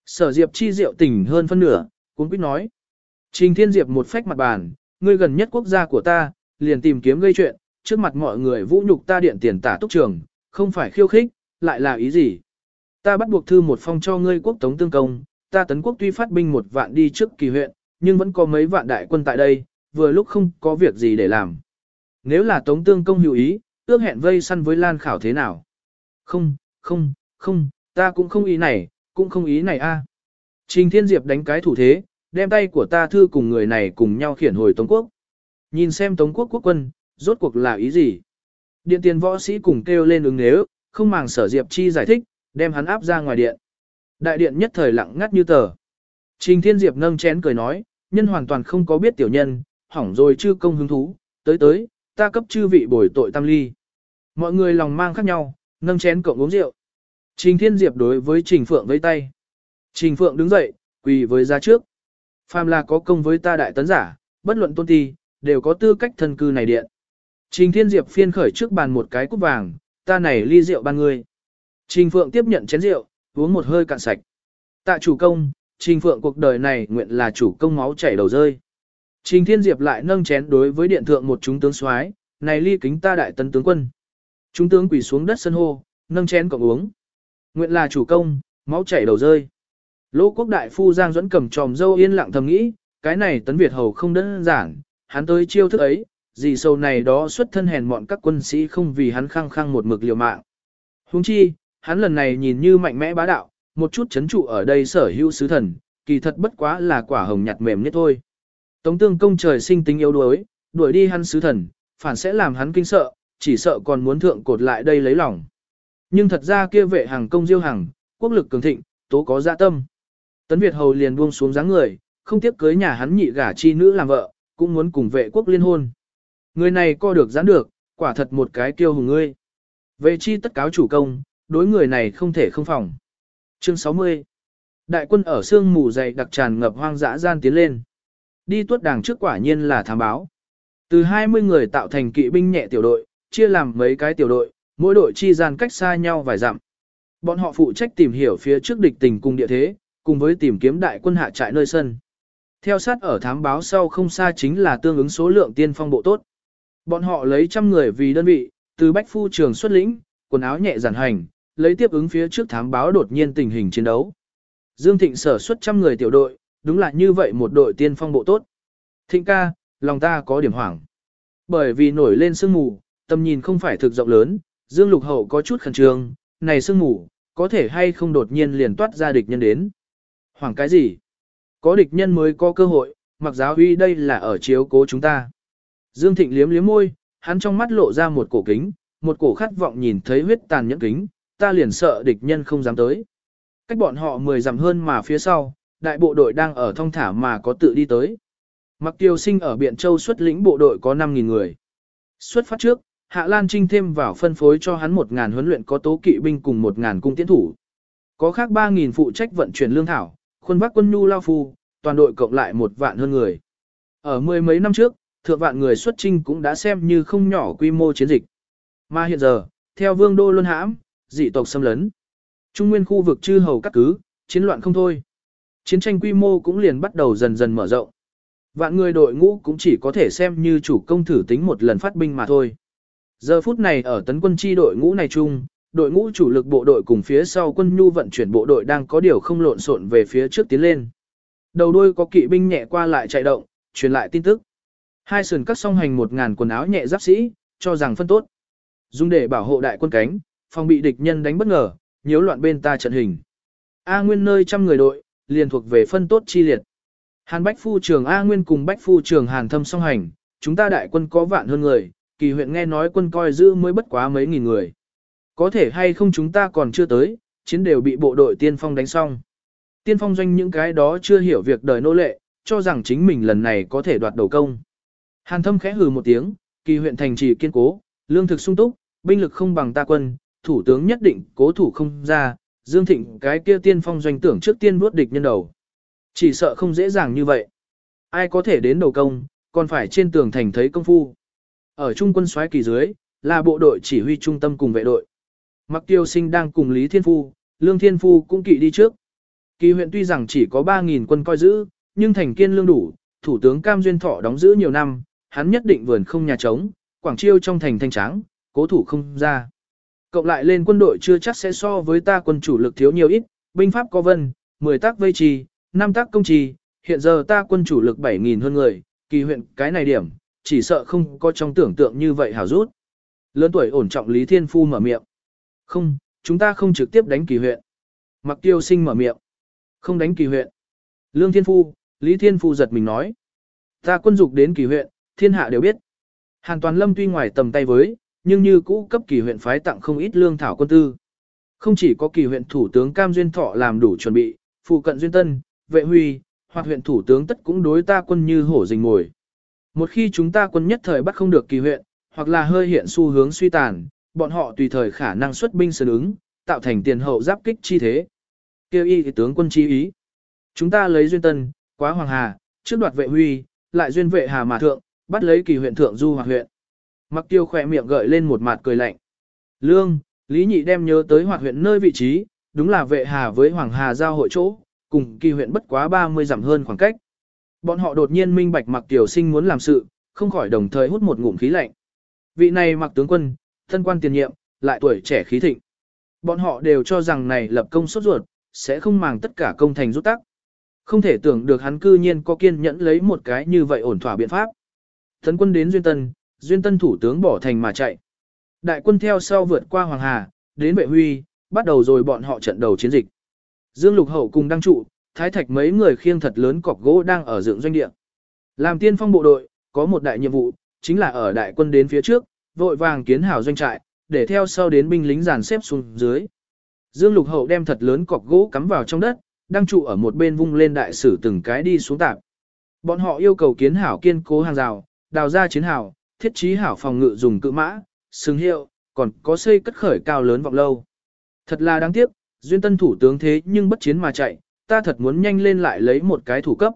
Sở Diệp chi diệu tỉnh hơn phân nửa, cũng biết nói. Trình Thiên Diệp một phách mặt bàn, ngươi gần nhất quốc gia của ta, liền tìm kiếm gây chuyện, trước mặt mọi người vũ nhục ta điện tiền tả túc trường, không phải khiêu khích, lại là ý gì? Ta bắt buộc thư một phong cho ngươi quốc tống tương công, ta tấn quốc tuy phát binh một vạn đi trước kỳ huyện, nhưng vẫn có mấy vạn đại quân tại đây, vừa lúc không có việc gì để làm. Nếu là tống tương công hữu ý, ước hẹn vây săn với Lan Khảo thế nào? Không, không, không, ta cũng không ý này, cũng không ý này a. À. Trình Thiên Diệp đánh cái thủ thế, đem tay của ta thư cùng người này cùng nhau khiển hồi Tống Quốc. Nhìn xem Tống Quốc quốc quân, rốt cuộc là ý gì? Điện tiền võ sĩ cùng kêu lên ứng nếu, không màng sở Diệp Chi giải thích, đem hắn áp ra ngoài điện. Đại điện nhất thời lặng ngắt như tờ. Trình Thiên Diệp nâng chén cười nói, nhân hoàn toàn không có biết tiểu nhân, hỏng rồi chư công hứng thú, tới tới, ta cấp chư vị bồi tội tam ly. Mọi người lòng mang khác nhau, nâng chén cộng uống rượu. Trình Thiên Diệp đối với Trình Phượng vẫy tay. Trình Phượng đứng dậy, quỳ với ra trước. Phàm là có công với ta đại tấn giả, bất luận tôn ti, đều có tư cách thân cư này điện. Trình Thiên Diệp phiên khởi trước bàn một cái cúp vàng, ta này ly rượu ban người. Trình Phượng tiếp nhận chén rượu, uống một hơi cạn sạch. Tạ chủ công, Trình Phượng cuộc đời này nguyện là chủ công máu chảy đầu rơi. Trình Thiên Diệp lại nâng chén đối với điện thượng một chúng tướng soái, này ly kính ta đại tấn tướng quân. Chúng tướng quỳ xuống đất sân hô, nâng chén cộng uống. Nguyện là chủ công, máu chảy đầu rơi. Lỗ quốc đại phu Giang dẫn cầm tròm dâu yên lặng thầm nghĩ, cái này tấn Việt hầu không đơn giản, hắn tới chiêu thức ấy, gì sâu này đó xuất thân hèn mọn các quân sĩ không vì hắn khăng khăng một mực liều mạng. Huống chi, hắn lần này nhìn như mạnh mẽ bá đạo, một chút chấn trụ ở đây sở hữu sứ thần, kỳ thật bất quá là quả hồng nhặt mềm nhất thôi. Tống tương công trời sinh tính yếu đuối, đuổi đi hắn sứ thần, phản sẽ làm hắn kinh sợ, chỉ sợ còn muốn thượng cột lại đây lấy lòng. Nhưng thật ra kia vệ hàng công diêu hàng, quốc lực cường thịnh, tố có dạ tâm. Tấn Việt hầu liền buông xuống dáng người, không tiếp cưới nhà hắn nhị gả chi nữ làm vợ, cũng muốn cùng vệ quốc liên hôn. Người này co được giãn được, quả thật một cái kiêu hùng ngươi. Vệ chi tất cáo chủ công, đối người này không thể không phòng. Chương 60 Đại quân ở sương mù dày đặc tràn ngập hoang dã gian tiến lên. Đi tuốt đàng trước quả nhiên là thám báo. Từ 20 người tạo thành kỵ binh nhẹ tiểu đội, chia làm mấy cái tiểu đội, mỗi đội chi gian cách xa nhau vài dặm. Bọn họ phụ trách tìm hiểu phía trước địch tình cùng địa thế, cùng với tìm kiếm đại quân hạ trại nơi sân. Theo sát ở thám báo sau không xa chính là tương ứng số lượng tiên phong bộ tốt. Bọn họ lấy trăm người vì đơn vị, từ bách phu trường xuất lĩnh, quần áo nhẹ giản hành, lấy tiếp ứng phía trước thám báo đột nhiên tình hình chiến đấu. Dương Thịnh sở xuất trăm người tiểu đội, đúng là như vậy một đội tiên phong bộ tốt. Thịnh ca, lòng ta có điểm hoảng. Bởi vì nổi lên sương mù, tầm nhìn không phải thực rộng lớn, Dương Lục Hậu có chút khẩn trương, này sương mù, có thể hay không đột nhiên liền toát ra địch nhân đến. Hoảng cái gì? Có địch nhân mới có cơ hội, mặc giáo uy đây là ở chiếu cố chúng ta. Dương Thịnh liếm liếm môi, hắn trong mắt lộ ra một cổ kính, một cổ khát vọng nhìn thấy huyết tàn nhẫn kính, ta liền sợ địch nhân không dám tới. Cách bọn họ mười dặm hơn mà phía sau, đại bộ đội đang ở thông thả mà có tự đi tới. Mặc tiêu sinh ở Biện Châu xuất lĩnh bộ đội có 5.000 người. Xuất phát trước, Hạ Lan Trinh thêm vào phân phối cho hắn 1.000 huấn luyện có tố kỵ binh cùng 1.000 cung tiến thủ. Có khác 3.000 phụ trách vận chuyển lương thảo, khuôn vác quân nhu lao phu, toàn đội cộng lại một vạn hơn người. Ở mười mấy năm trước, thượng vạn người xuất trinh cũng đã xem như không nhỏ quy mô chiến dịch. Mà hiện giờ, theo vương đô luân hãm, dị tộc xâm lấn. Trung nguyên khu vực chư hầu các cứ, chiến loạn không thôi. Chiến tranh quy mô cũng liền bắt đầu dần dần mở rộng. Vạn người đội ngũ cũng chỉ có thể xem như chủ công thử tính một lần phát binh mà thôi. Giờ phút này ở tấn quân chi đội ngũ này chung, đội ngũ chủ lực bộ đội cùng phía sau quân nhu vận chuyển bộ đội đang có điều không lộn xộn về phía trước tiến lên. Đầu đuôi có kỵ binh nhẹ qua lại chạy động, truyền lại tin tức. Hai sườn các song hành một ngàn quần áo nhẹ giáp sĩ, cho rằng phân tốt. Dùng để bảo hộ đại quân cánh, phòng bị địch nhân đánh bất ngờ, nhiễu loạn bên ta trận hình. A Nguyên nơi trăm người đội, liền thuộc về phân tốt chi liệt. Hàn Bách Phu trường A Nguyên cùng Bách Phu trường Hàn Thâm song hành, chúng ta đại quân có vạn hơn người, kỳ huyện nghe nói quân coi giữ mới bất quá mấy nghìn người. Có thể hay không chúng ta còn chưa tới, chiến đều bị bộ đội tiên phong đánh xong. Tiên phong doanh những cái đó chưa hiểu việc đời nô lệ, cho rằng chính mình lần này có thể đoạt đầu công. Hàn thâm khẽ hừ một tiếng, kỳ huyện thành trì kiên cố, lương thực sung túc, binh lực không bằng ta quân, thủ tướng nhất định cố thủ không ra, Dương Thịnh cái kia tiên phong doanh tưởng trước tiên bước địch nhân đầu. Chỉ sợ không dễ dàng như vậy. Ai có thể đến đầu công, còn phải trên tường thành thấy công phu. Ở trung quân soái kỳ dưới, là bộ đội chỉ huy trung tâm cùng vệ đội. Mặc tiêu sinh đang cùng Lý Thiên Phu, Lương Thiên Phu cũng kỵ đi trước. Kỳ huyện tuy rằng chỉ có 3.000 quân coi giữ, nhưng thành kiên lương đủ, thủ tướng Cam Duyên Thọ đóng giữ nhiều năm, hắn nhất định vườn không nhà trống, quảng chiêu trong thành thanh tráng, cố thủ không ra. Cộng lại lên quân đội chưa chắc sẽ so với ta quân chủ lực thiếu nhiều ít, binh pháp có vân, 10 tác vây trì, 5 tác công trì, hiện giờ ta quân chủ lực 7.000 hơn người, kỳ huyện cái này điểm, chỉ sợ không có trong tưởng tượng như vậy hảo rút. Lớn tuổi ổn trọng Lý Thiên Phu mở miệng. Không, chúng ta không trực tiếp đánh kỳ huyện. Mặc tiêu sinh mở miệng. Không đánh kỳ huyện. Lương Thiên Phu, Lý Thiên Phu giật mình nói. Ta quân dục đến kỳ huyện, thiên hạ đều biết. Hàn Toàn Lâm tuy ngoài tầm tay với, nhưng như cũ cấp kỳ huyện phái tặng không ít lương thảo quân tư. Không chỉ có kỳ huyện thủ tướng Cam Duyên Thọ làm đủ chuẩn bị, phụ cận Duyên Tân, Vệ Huy, hoặc huyện thủ tướng tất cũng đối ta quân như hổ rình mồi. Một khi chúng ta quân nhất thời bắt không được kỳ huyện, hoặc là hơi hiện xu hướng suy tàn, bọn họ tùy thời khả năng xuất binh sơn ứng, tạo thành tiền hậu giáp kích chi thế. Kêu y thì tướng quân chi ý. Chúng ta lấy duyên tân, quá hoàng hà, trước đoạt vệ huy, lại duyên vệ hà mà thượng, bắt lấy kỳ huyện thượng du hoặc huyện. Mặc tiêu khỏe miệng gợi lên một mặt cười lạnh. Lương, Lý Nhị đem nhớ tới hoạt huyện nơi vị trí, đúng là vệ hà với Hoàng Hà giao hội chỗ, cùng kỳ huyện bất quá 30 dặm hơn khoảng cách. Bọn họ đột nhiên minh bạch mặc tiểu sinh muốn làm sự, không khỏi đồng thời hút một ngụm khí lạnh. Vị này mặc tướng quân, thân quan tiền nhiệm, lại tuổi trẻ khí thịnh. Bọn họ đều cho rằng này lập công sốt ruột, sẽ không màng tất cả công thành rút tắc. Không thể tưởng được hắn cư nhiên có kiên nhẫn lấy một cái như vậy ổn thỏa biện pháp. Thân quân đến Duyên Tân, Duyên Tân thủ tướng bỏ thành mà chạy. Đại quân theo sau vượt qua Hoàng Hà, đến Vệ Huy, bắt đầu rồi bọn họ trận đầu chiến dịch. Dương Lục Hậu cùng đăng trụ, Thái Thạch mấy người khiêng thật lớn cọc gỗ đang ở dựng doanh địa. Làm tiên phong bộ đội, có một đại nhiệm vụ, chính là ở đại quân đến phía trước, vội vàng kiến hảo doanh trại, để theo sau đến binh lính dàn xếp xuống dưới. Dương Lục Hậu đem thật lớn cọc gỗ cắm vào trong đất, đang trụ ở một bên vung lên đại sử từng cái đi xuống tạp. Bọn họ yêu cầu kiến hảo kiên cố hàng rào, đào ra chiến hào thiết trí hảo phòng ngự dùng cự mã, xứng hiệu, còn có xây cất khởi cao lớn vọng lâu. Thật là đáng tiếc, duyên tân thủ tướng thế nhưng bất chiến mà chạy, ta thật muốn nhanh lên lại lấy một cái thủ cấp.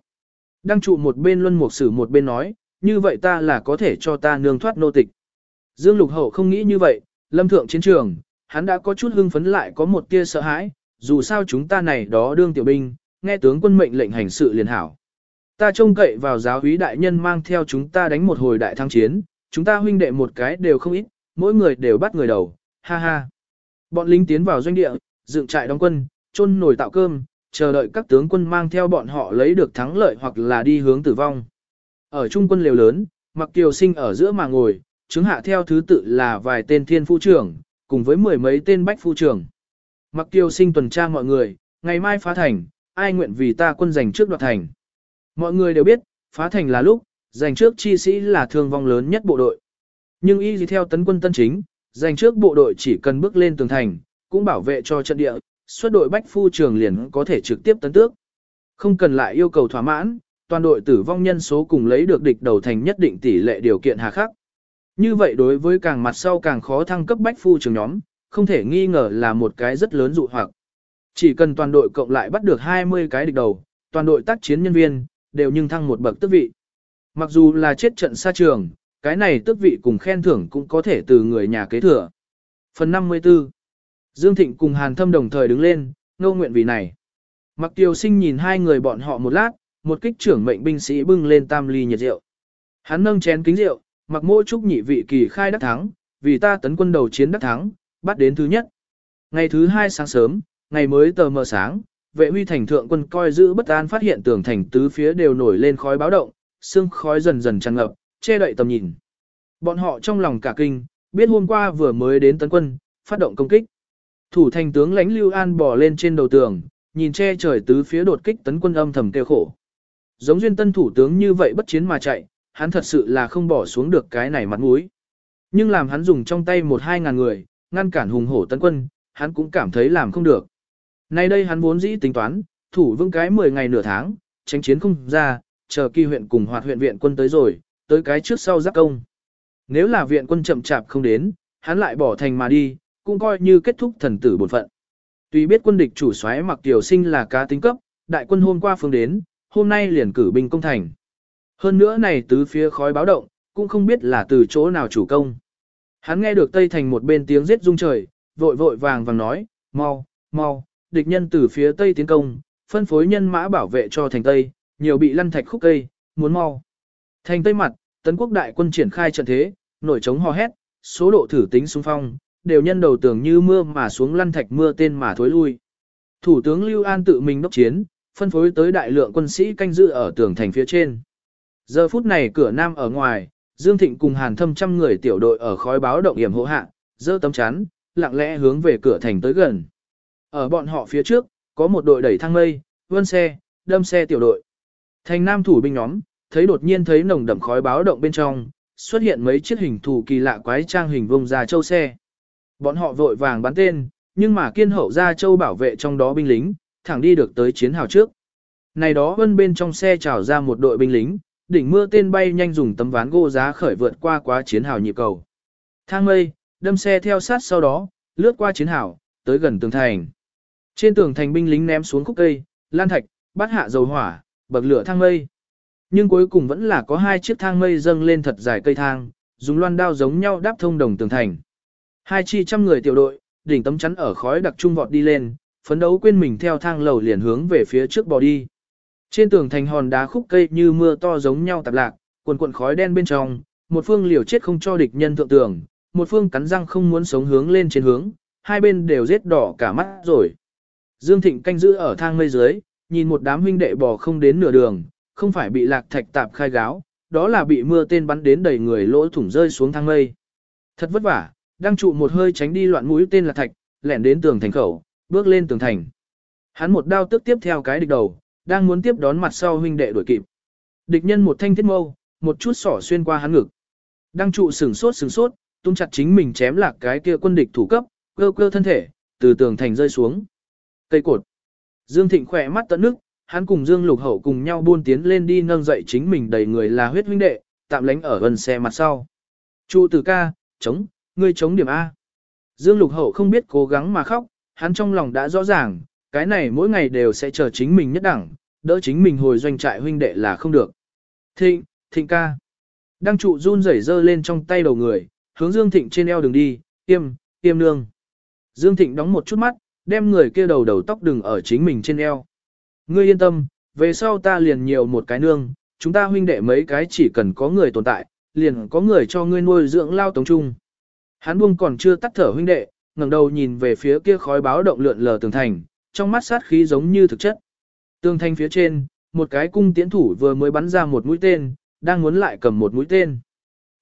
Đang trụ một bên luân mục sử một bên nói, như vậy ta là có thể cho ta nương thoát nô tịch. Dương Lục Hậu không nghĩ như vậy, lâm thượng chiến trường, hắn đã có chút hưng phấn lại có một tia sợ hãi, dù sao chúng ta này đó đương tiểu binh, nghe tướng quân mệnh lệnh hành sự liền hảo. Ta trông cậy vào giáo úy đại nhân mang theo chúng ta đánh một hồi đại thăng chiến, chúng ta huynh đệ một cái đều không ít, mỗi người đều bắt người đầu, ha ha. Bọn lính tiến vào doanh địa, dựng trại đóng quân, chôn nồi tạo cơm, chờ đợi các tướng quân mang theo bọn họ lấy được thắng lợi hoặc là đi hướng tử vong. Ở trung quân liều lớn, Mặc Kiều Sinh ở giữa mà ngồi, chứng hạ theo thứ tự là vài tên thiên phu trưởng, cùng với mười mấy tên bách phu trưởng. Mặc Kiều Sinh tuần tra mọi người, ngày mai phá thành, ai nguyện vì ta quân giành trước đoạt thành. Mọi người đều biết, phá thành là lúc, giành trước chi sĩ là thương vong lớn nhất bộ đội. Nhưng y gì theo tấn quân tân chính, giành trước bộ đội chỉ cần bước lên tường thành, cũng bảo vệ cho trận địa, xuất đội bách phu trường liền có thể trực tiếp tấn tước. Không cần lại yêu cầu thỏa mãn, toàn đội tử vong nhân số cùng lấy được địch đầu thành nhất định tỷ lệ điều kiện hà khắc. Như vậy đối với càng mặt sau càng khó thăng cấp bách phu trường nhóm, không thể nghi ngờ là một cái rất lớn dụ hoặc. Chỉ cần toàn đội cộng lại bắt được 20 cái địch đầu, toàn đội tác chiến nhân viên, đều nhưng thăng một bậc tước vị. Mặc dù là chết trận xa trường, cái này tước vị cùng khen thưởng cũng có thể từ người nhà kế thừa. Phần 54 Dương Thịnh cùng Hàn Thâm đồng thời đứng lên, ngô nguyện vì này. Mặc Tiêu Sinh nhìn hai người bọn họ một lát, một kích trưởng mệnh binh sĩ bưng lên tam ly nhiệt rượu. Hắn nâng chén kính rượu, mặc mỗi chúc nhị vị kỳ khai đắc thắng, vì ta tấn quân đầu chiến đắc thắng, bắt đến thứ nhất. Ngày thứ hai sáng sớm, ngày mới tờ mờ sáng, vệ huy thành thượng quân coi giữ bất an phát hiện tường thành tứ phía đều nổi lên khói báo động, sương khói dần dần tràn ngập, che đậy tầm nhìn. Bọn họ trong lòng cả kinh, biết hôm qua vừa mới đến tấn quân, phát động công kích. Thủ thành tướng lãnh Lưu An bò lên trên đầu tường, nhìn che trời tứ phía đột kích tấn quân âm thầm kêu khổ. Giống duyên tân thủ tướng như vậy bất chiến mà chạy, hắn thật sự là không bỏ xuống được cái này mặt mũi. Nhưng làm hắn dùng trong tay một hai ngàn người, ngăn cản hùng hổ tấn quân, hắn cũng cảm thấy làm không được. Nay đây hắn vốn dĩ tính toán, thủ vững cái 10 ngày nửa tháng, tránh chiến không ra, chờ kỳ huyện cùng hoạt huyện viện quân tới rồi, tới cái trước sau giáp công. Nếu là viện quân chậm chạp không đến, hắn lại bỏ thành mà đi, cũng coi như kết thúc thần tử bổn phận. Tuy biết quân địch chủ soái mặc tiểu sinh là cá tính cấp, đại quân hôm qua phương đến, hôm nay liền cử binh công thành. Hơn nữa này tứ phía khói báo động, cũng không biết là từ chỗ nào chủ công. Hắn nghe được Tây Thành một bên tiếng giết rung trời, vội vội vàng vàng nói, mau, mau, địch nhân từ phía Tây tiến công, phân phối nhân mã bảo vệ cho thành Tây, nhiều bị lăn thạch khúc cây, muốn mau. Thành Tây mặt, tấn quốc đại quân triển khai trận thế, nổi trống hò hét, số độ thử tính xung phong, đều nhân đầu tường như mưa mà xuống lăn thạch mưa tên mà thối lui. Thủ tướng Lưu An tự mình đốc chiến, phân phối tới đại lượng quân sĩ canh giữ ở tường thành phía trên. Giờ phút này cửa nam ở ngoài, Dương Thịnh cùng Hàn Thâm trăm người tiểu đội ở khói báo động hiểm hộ hạ, dơ tấm chắn, lặng lẽ hướng về cửa thành tới gần. Ở bọn họ phía trước, có một đội đẩy thang mây, vân xe, đâm xe tiểu đội. Thành nam thủ binh nhóm, thấy đột nhiên thấy nồng đậm khói báo động bên trong, xuất hiện mấy chiếc hình thù kỳ lạ quái trang hình vông ra châu xe. Bọn họ vội vàng bắn tên, nhưng mà kiên hậu ra châu bảo vệ trong đó binh lính, thẳng đi được tới chiến hào trước. Này đó vân bên trong xe trào ra một đội binh lính, đỉnh mưa tên bay nhanh dùng tấm ván gỗ giá khởi vượt qua quá chiến hào nhịp cầu. Thang mây, đâm xe theo sát sau đó, lướt qua chiến hào, tới gần tường thành. Trên tường thành binh lính ném xuống khúc cây, lan thạch, bắt hạ dầu hỏa, bậc lửa thang mây. Nhưng cuối cùng vẫn là có hai chiếc thang mây dâng lên thật dài cây thang, dùng loan đao giống nhau đáp thông đồng tường thành. Hai chi trăm người tiểu đội, đỉnh tấm chắn ở khói đặc trung vọt đi lên, phấn đấu quên mình theo thang lầu liền hướng về phía trước bò đi. Trên tường thành hòn đá khúc cây như mưa to giống nhau tạp lạc, cuộn cuộn khói đen bên trong, một phương liều chết không cho địch nhân thượng tường, một phương cắn răng không muốn sống hướng lên trên hướng, hai bên đều giết đỏ cả mắt rồi. Dương Thịnh canh giữ ở thang mây dưới, nhìn một đám huynh đệ bò không đến nửa đường, không phải bị lạc thạch tạp khai gáo, đó là bị mưa tên bắn đến đầy người lỗ thủng rơi xuống thang mây. Thật vất vả, đang trụ một hơi tránh đi loạn mũi tên là thạch, lẻn đến tường thành khẩu, bước lên tường thành. Hắn một đao tức tiếp theo cái địch đầu, đang muốn tiếp đón mặt sau huynh đệ đuổi kịp. Địch nhân một thanh thiết mâu, một chút sỏ xuyên qua hắn ngực. Đang trụ sừng sốt sừng sốt, tung chặt chính mình chém lạc cái kia quân địch thủ cấp, cơ cơ thân thể, từ tường thành rơi xuống. Cây cột. Dương Thịnh khỏe mắt tận nước, hắn cùng Dương Lục Hậu cùng nhau buôn tiến lên đi nâng dậy chính mình đầy người là huyết huynh đệ, tạm lánh ở gần xe mặt sau. Chu tử ca, chống, ngươi chống điểm A. Dương Lục Hậu không biết cố gắng mà khóc, hắn trong lòng đã rõ ràng, cái này mỗi ngày đều sẽ chờ chính mình nhất đẳng, đỡ chính mình hồi doanh trại huynh đệ là không được. Thịnh, thịnh ca. Đăng trụ run rẩy dơ lên trong tay đầu người, hướng Dương Thịnh trên eo đường đi, tiêm, tiêm nương. Dương Thịnh đóng một chút mắt, đem người kia đầu đầu tóc đừng ở chính mình trên eo. Ngươi yên tâm, về sau ta liền nhiều một cái nương, chúng ta huynh đệ mấy cái chỉ cần có người tồn tại, liền có người cho ngươi nuôi dưỡng lao tống trung. Hắn buông còn chưa tắt thở huynh đệ, ngẩng đầu nhìn về phía kia khói báo động lượn lờ tường thành, trong mắt sát khí giống như thực chất. Tường thành phía trên, một cái cung tiễn thủ vừa mới bắn ra một mũi tên, đang muốn lại cầm một mũi tên.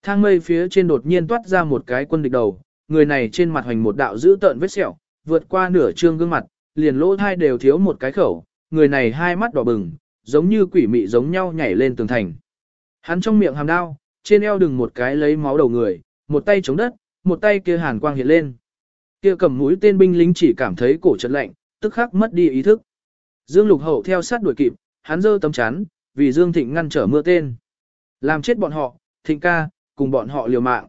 Thang mây phía trên đột nhiên toát ra một cái quân địch đầu, người này trên mặt hoành một đạo dữ tợn vết sẹo, vượt qua nửa trương gương mặt, liền lỗ thai đều thiếu một cái khẩu, người này hai mắt đỏ bừng, giống như quỷ mị giống nhau nhảy lên tường thành. Hắn trong miệng hàm đao, trên eo đừng một cái lấy máu đầu người, một tay chống đất, một tay kia hàn quang hiện lên. Kia cầm mũi tên binh lính chỉ cảm thấy cổ chật lạnh, tức khắc mất đi ý thức. Dương Lục Hậu theo sát đuổi kịp, hắn giơ tấm chắn, vì Dương Thịnh ngăn trở mưa tên. Làm chết bọn họ, Thịnh ca, cùng bọn họ liều mạng.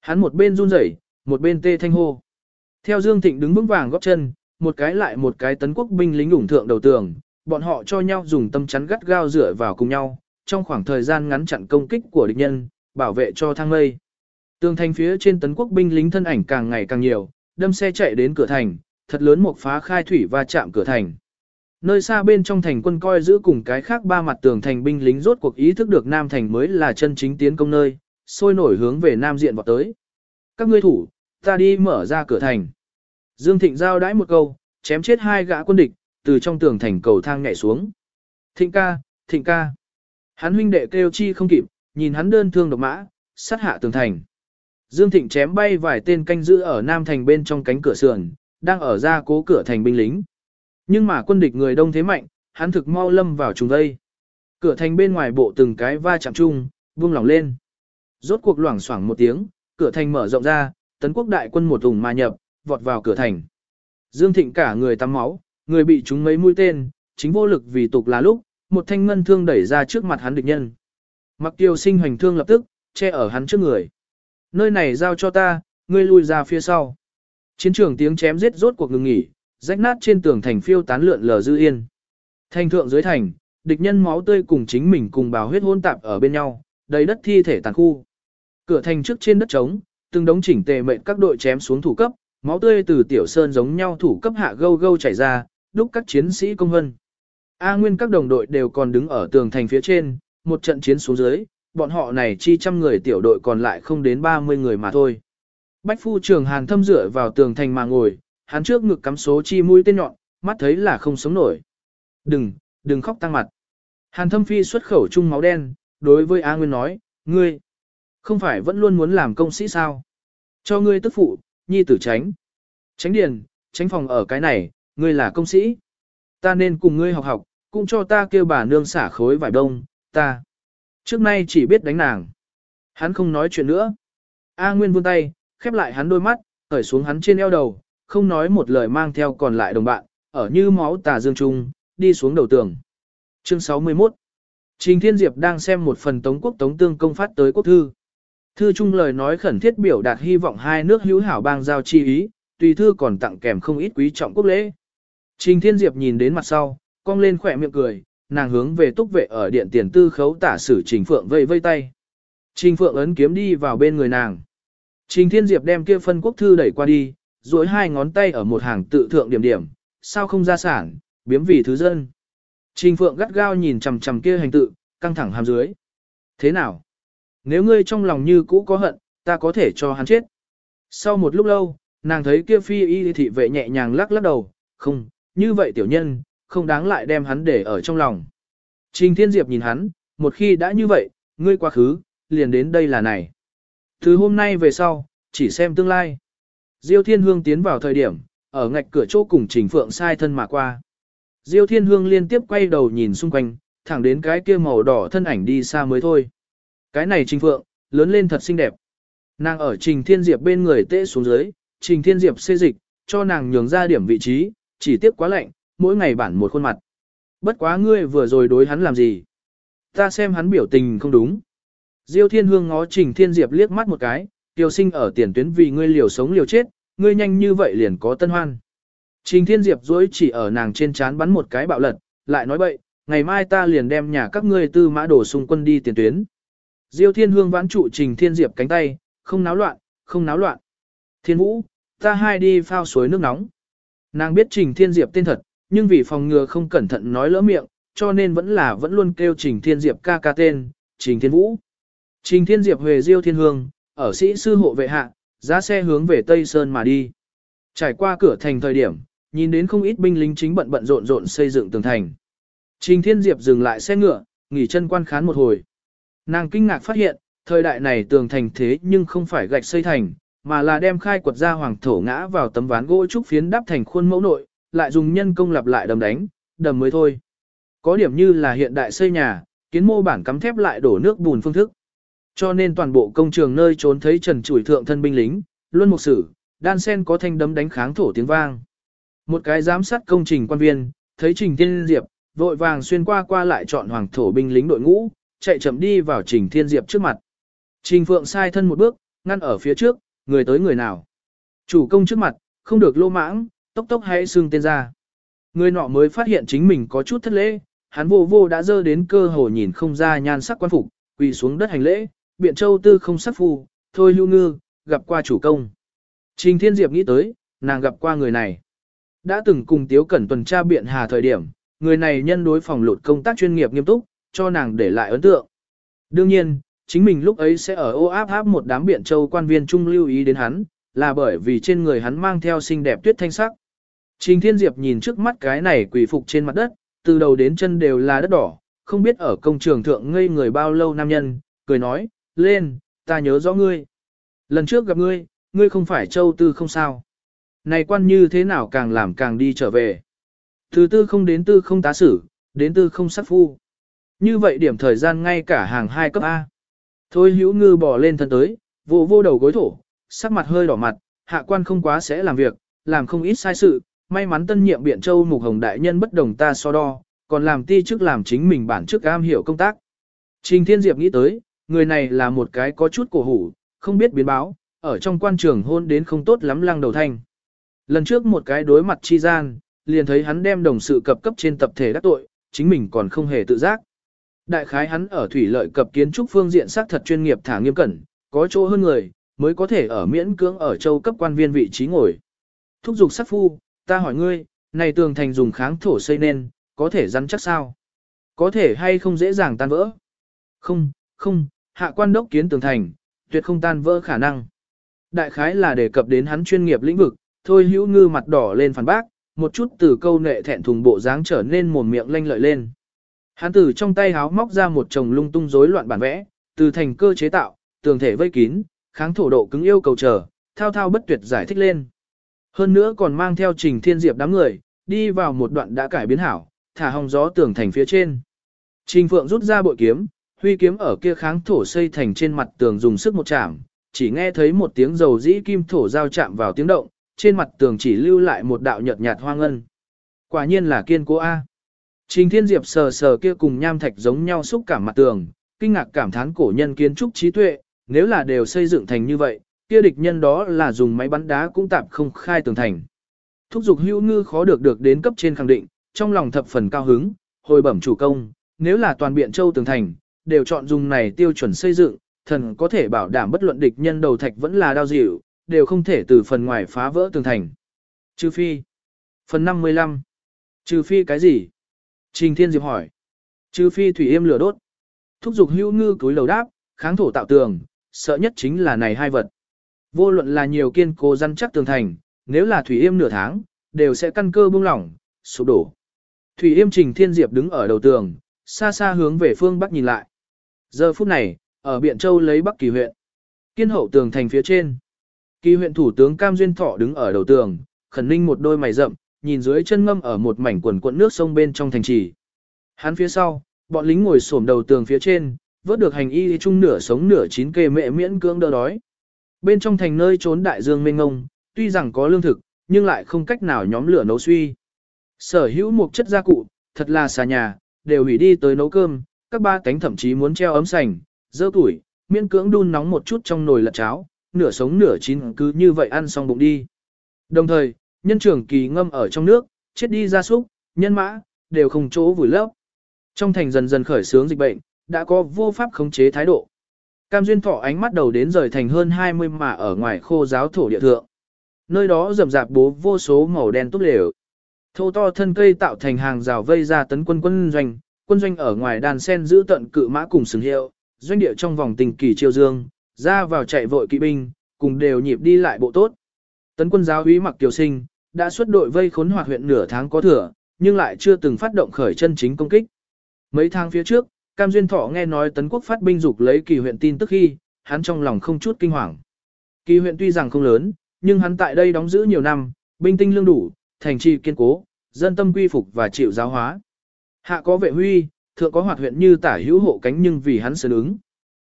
Hắn một bên run rẩy, một bên tê thanh hô. Theo Dương Thịnh đứng vững vàng góp chân, một cái lại một cái tấn quốc binh lính ủng thượng đầu tường, bọn họ cho nhau dùng tâm chắn gắt gao dựa vào cùng nhau, trong khoảng thời gian ngắn chặn công kích của địch nhân, bảo vệ cho thang mây. Tường thành phía trên tấn quốc binh lính thân ảnh càng ngày càng nhiều, đâm xe chạy đến cửa thành, thật lớn một phá khai thủy và chạm cửa thành. Nơi xa bên trong thành quân coi giữ cùng cái khác ba mặt tường thành binh lính rốt cuộc ý thức được Nam thành mới là chân chính tiến công nơi, sôi nổi hướng về Nam diện vào tới. Các ngươi thủ, ta đi mở ra cửa thành. Dương Thịnh giao đãi một câu, chém chết hai gã quân địch, từ trong tường thành cầu thang nhảy xuống. Thịnh ca, thịnh ca. Hắn huynh đệ kêu chi không kịp, nhìn hắn đơn thương độc mã, sát hạ tường thành. Dương Thịnh chém bay vài tên canh giữ ở Nam Thành bên trong cánh cửa sườn, đang ở ra cố cửa thành binh lính. Nhưng mà quân địch người đông thế mạnh, hắn thực mau lâm vào trùng vây. Cửa thành bên ngoài bộ từng cái va chạm chung, vung lỏng lên. Rốt cuộc loảng xoảng một tiếng, cửa thành mở rộng ra, tấn quốc đại quân một ủng mà nhập, vọt vào cửa thành. Dương Thịnh cả người tắm máu, người bị chúng mấy mũi tên, chính vô lực vì tục là lúc, một thanh ngân thương đẩy ra trước mặt hắn địch nhân. Mặc tiêu sinh hoành thương lập tức, che ở hắn trước người. Nơi này giao cho ta, ngươi lui ra phía sau. Chiến trường tiếng chém giết rốt cuộc ngừng nghỉ, rách nát trên tường thành phiêu tán lượn lờ dư yên. Thành thượng dưới thành, địch nhân máu tươi cùng chính mình cùng bào huyết hôn tạp ở bên nhau, đầy đất thi thể tàn khu. Cửa thành trước trên đất trống, từng đống chỉnh tề mệnh các đội chém xuống thủ cấp, máu tươi từ tiểu sơn giống nhau thủ cấp hạ gâu gâu chảy ra, đúc các chiến sĩ công hân. A nguyên các đồng đội đều còn đứng ở tường thành phía trên, một trận chiến xuống dưới, bọn họ này chi trăm người tiểu đội còn lại không đến 30 người mà thôi. Bách phu trường hàn thâm dựa vào tường thành mà ngồi, hắn trước ngực cắm số chi mũi tên nhọn, mắt thấy là không sống nổi. Đừng, đừng khóc tăng mặt. Hàn thâm phi xuất khẩu chung máu đen, đối với A Nguyên nói, ngươi, không phải vẫn luôn muốn làm công sĩ sao? Cho ngươi tức phụ, nhi tử tránh. Tránh điền, tránh phòng ở cái này, ngươi là công sĩ. Ta nên cùng ngươi học học, cũng cho ta kêu bà nương xả khối vải đông, ta. Trước nay chỉ biết đánh nàng. Hắn không nói chuyện nữa. A Nguyên vươn tay, khép lại hắn đôi mắt, khởi xuống hắn trên eo đầu, không nói một lời mang theo còn lại đồng bạn, ở như máu tà dương trung, đi xuống đầu tường. Chương 61 Trình Thiên Diệp đang xem một phần Tống quốc Tống Tương công phát tới quốc thư. Thư chung lời nói khẩn thiết biểu đạt hy vọng hai nước hữu hảo bang giao chi ý, tùy thư còn tặng kèm không ít quý trọng quốc lễ. Trình Thiên Diệp nhìn đến mặt sau, cong lên khỏe miệng cười, nàng hướng về túc vệ ở điện tiền tư khấu tả sử Trình Phượng vây vây tay. Trình Phượng ấn kiếm đi vào bên người nàng. Trình Thiên Diệp đem kia phân quốc thư đẩy qua đi, duỗi hai ngón tay ở một hàng tự thượng điểm điểm, sao không ra sản, biếm vì thứ dân. Trình Phượng gắt gao nhìn chằm chằm kia hành tự, căng thẳng hàm dưới. Thế nào? Nếu ngươi trong lòng như cũ có hận, ta có thể cho hắn chết. Sau một lúc lâu, nàng thấy kia phi y thị vệ nhẹ nhàng lắc lắc đầu, không, như vậy tiểu nhân, không đáng lại đem hắn để ở trong lòng. Trình Thiên Diệp nhìn hắn, một khi đã như vậy, ngươi quá khứ, liền đến đây là này. Từ hôm nay về sau, chỉ xem tương lai. Diêu Thiên Hương tiến vào thời điểm, ở ngạch cửa chỗ cùng Trình Phượng sai thân mà qua. Diêu Thiên Hương liên tiếp quay đầu nhìn xung quanh, thẳng đến cái kia màu đỏ thân ảnh đi xa mới thôi. Cái này Trình Phượng, lớn lên thật xinh đẹp. Nàng ở Trình Thiên Diệp bên người tê xuống dưới, Trình Thiên Diệp xê dịch, cho nàng nhường ra điểm vị trí, chỉ tiếc quá lạnh, mỗi ngày bản một khuôn mặt. Bất quá ngươi vừa rồi đối hắn làm gì? Ta xem hắn biểu tình không đúng. Diêu Thiên Hương ngó Trình Thiên Diệp liếc mắt một cái, tiểu sinh ở tiền tuyến vì ngươi liều sống liều chết, ngươi nhanh như vậy liền có tân hoan. Trình Thiên Diệp dối chỉ ở nàng trên chán bắn một cái bạo lật, lại nói bậy, ngày mai ta liền đem nhà các ngươi tư mã đổ xung quân đi tiền tuyến. Diêu Thiên Hương vãn trụ Trình Thiên Diệp cánh tay, không náo loạn, không náo loạn. Thiên Vũ, ta hai đi phao suối nước nóng. Nàng biết Trình Thiên Diệp tên thật, nhưng vì phòng ngừa không cẩn thận nói lỡ miệng, cho nên vẫn là vẫn luôn kêu Trình Thiên Diệp ca ca tên, Trình Thiên Vũ. Trình Thiên Diệp về Diêu Thiên Hương, ở sĩ sư hộ vệ hạ, ra xe hướng về Tây Sơn mà đi. Trải qua cửa thành thời điểm, nhìn đến không ít binh lính chính bận bận rộn rộn xây dựng tường thành. Trình Thiên Diệp dừng lại xe ngựa, nghỉ chân quan khán một hồi. Nàng kinh ngạc phát hiện, thời đại này tường thành thế nhưng không phải gạch xây thành, mà là đem khai quật ra hoàng thổ ngã vào tấm ván gỗ trúc phiến đắp thành khuôn mẫu nội, lại dùng nhân công lặp lại đầm đánh, đầm mới thôi. Có điểm như là hiện đại xây nhà, kiến mô bản cắm thép lại đổ nước bùn phương thức. Cho nên toàn bộ công trường nơi trốn thấy trần chủi thượng thân binh lính, luôn mục sử, đan sen có thanh đấm đánh kháng thổ tiếng vang. Một cái giám sát công trình quan viên, thấy Trình tiên Diệp, vội vàng xuyên qua qua lại chọn hoàng thổ binh lính đội ngũ, chạy chậm đi vào Trình Thiên Diệp trước mặt. Trình Phượng sai thân một bước, ngăn ở phía trước, người tới người nào. Chủ công trước mặt, không được lô mãng, tốc tốc hãy xưng tên ra. Người nọ mới phát hiện chính mình có chút thất lễ, hắn vô vô đã dơ đến cơ hồ nhìn không ra nhan sắc quan phục, quỳ xuống đất hành lễ, biện châu tư không sắc phù, thôi lưu ngư, gặp qua chủ công. Trình Thiên Diệp nghĩ tới, nàng gặp qua người này. Đã từng cùng Tiếu Cẩn tuần tra biện hà thời điểm, người này nhân đối phòng lụt công tác chuyên nghiệp nghiêm túc, cho nàng để lại ấn tượng. Đương nhiên, chính mình lúc ấy sẽ ở ô áp áp một đám biện châu quan viên trung lưu ý đến hắn, là bởi vì trên người hắn mang theo xinh đẹp tuyết thanh sắc. Trình Thiên Diệp nhìn trước mắt cái này quỷ phục trên mặt đất, từ đầu đến chân đều là đất đỏ, không biết ở công trường thượng ngây người bao lâu nam nhân, cười nói, lên, ta nhớ rõ ngươi. Lần trước gặp ngươi, ngươi không phải châu tư không sao. Này quan như thế nào càng làm càng đi trở về. Từ tư không đến tư không tá xử, đến tư không sát phu. Như vậy điểm thời gian ngay cả hàng hai cấp A. Thôi hữu ngư bỏ lên thân tới, vô vô đầu gối thổ, sắc mặt hơi đỏ mặt, hạ quan không quá sẽ làm việc, làm không ít sai sự, may mắn tân nhiệm biện châu mục hồng đại nhân bất đồng ta so đo, còn làm ti chức làm chính mình bản chức am hiểu công tác. Trình Thiên Diệp nghĩ tới, người này là một cái có chút cổ hủ, không biết biến báo, ở trong quan trường hôn đến không tốt lắm lăng đầu thanh. Lần trước một cái đối mặt chi gian, liền thấy hắn đem đồng sự cập cấp trên tập thể đắc tội, chính mình còn không hề tự giác. Đại khái hắn ở thủy lợi cập kiến trúc phương diện xác thật chuyên nghiệp thả nghiêm cẩn, có chỗ hơn người, mới có thể ở miễn cưỡng ở châu cấp quan viên vị trí ngồi. Thúc giục sắc phu, ta hỏi ngươi, này tường thành dùng kháng thổ xây nên, có thể rắn chắc sao? Có thể hay không dễ dàng tan vỡ? Không, không, hạ quan đốc kiến tường thành, tuyệt không tan vỡ khả năng. Đại khái là đề cập đến hắn chuyên nghiệp lĩnh vực, thôi hữu ngư mặt đỏ lên phản bác, một chút từ câu nệ thẹn thùng bộ dáng trở nên mồm miệng lanh lợi lên. Hắn từ trong tay háo móc ra một chồng lung tung rối loạn bản vẽ, từ thành cơ chế tạo, tường thể vây kín, kháng thổ độ cứng yêu cầu chờ, thao thao bất tuyệt giải thích lên. Hơn nữa còn mang theo trình thiên diệp đám người, đi vào một đoạn đã cải biến hảo, thả hong gió tường thành phía trên. Trình phượng rút ra bội kiếm, huy kiếm ở kia kháng thổ xây thành trên mặt tường dùng sức một chạm, chỉ nghe thấy một tiếng dầu dĩ kim thổ giao chạm vào tiếng động, trên mặt tường chỉ lưu lại một đạo nhợt nhạt hoang ngân. Quả nhiên là kiên cố A. Trình Thiên Diệp sờ sờ kia cùng nham thạch giống nhau xúc cảm mặt tường, kinh ngạc cảm thán cổ nhân kiến trúc trí tuệ, nếu là đều xây dựng thành như vậy, kia địch nhân đó là dùng máy bắn đá cũng tạm không khai tường thành. Thúc dục hữu ngư khó được được đến cấp trên khẳng định, trong lòng thập phần cao hứng, hồi bẩm chủ công, nếu là toàn biện châu tường thành, đều chọn dùng này tiêu chuẩn xây dựng, thần có thể bảo đảm bất luận địch nhân đầu thạch vẫn là đao dịu, đều không thể từ phần ngoài phá vỡ tường thành. Trừ phi. Phần 55. Trừ phi cái gì? Trình Thiên Diệp hỏi. Trừ phi thủy yêm lửa đốt. Thúc dục hữu ngư cúi lầu đáp, kháng thổ tạo tường, sợ nhất chính là này hai vật. Vô luận là nhiều kiên cố răn chắc tường thành, nếu là thủy yêm nửa tháng, đều sẽ căn cơ bung lỏng, sụp đổ. Thủy yêm trình thiên diệp đứng ở đầu tường, xa xa hướng về phương bắc nhìn lại. Giờ phút này, ở Biện Châu lấy Bắc Kỳ huyện. Kiên hậu tường thành phía trên. Kỳ huyện thủ tướng Cam Duyên Thọ đứng ở đầu tường, khẩn ninh một đôi mày rậm, nhìn dưới chân ngâm ở một mảnh quần cuộn nước sông bên trong thành trì. Hắn phía sau, bọn lính ngồi xổm đầu tường phía trên, vớt được hành y chung nửa sống nửa chín kê mẹ miễn cưỡng đỡ đói. Bên trong thành nơi trốn đại dương mênh ngông, tuy rằng có lương thực, nhưng lại không cách nào nhóm lửa nấu suy. Sở hữu một chất gia cụ, thật là xà nhà, đều hủy đi tới nấu cơm, các ba cánh thậm chí muốn treo ấm sành, dơ tuổi, miễn cưỡng đun nóng một chút trong nồi lật cháo, nửa sống nửa chín cứ như vậy ăn xong bụng đi. Đồng thời, nhân trưởng kỳ ngâm ở trong nước, chết đi gia súc, nhân mã, đều không chỗ vùi lấp. Trong thành dần dần khởi sướng dịch bệnh, đã có vô pháp khống chế thái độ. Cam Duyên Thọ ánh mắt đầu đến rời thành hơn 20 mà ở ngoài khô giáo thổ địa thượng. Nơi đó rậm rạp bố vô số màu đen tốt lều. Thô to thân cây tạo thành hàng rào vây ra tấn quân quân doanh, quân doanh ở ngoài đàn sen giữ tận cự mã cùng sừng hiệu, doanh địa trong vòng tình kỳ chiêu dương, ra vào chạy vội kỵ binh, cùng đều nhịp đi lại bộ tốt. Tấn quân giáo úy mặc tiểu sinh, đã xuất đội vây khốn hoạt huyện nửa tháng có thừa, nhưng lại chưa từng phát động khởi chân chính công kích. Mấy tháng phía trước, Cam Duyên Thọ nghe nói tấn quốc phát binh dục lấy kỳ huyện tin tức khi, hắn trong lòng không chút kinh hoàng. Kỳ huyện tuy rằng không lớn, nhưng hắn tại đây đóng giữ nhiều năm, binh tinh lương đủ, thành trì kiên cố, dân tâm quy phục và chịu giáo hóa. Hạ có vệ huy, thượng có hoạt huyện như tả hữu hộ cánh nhưng vì hắn sơn ứng.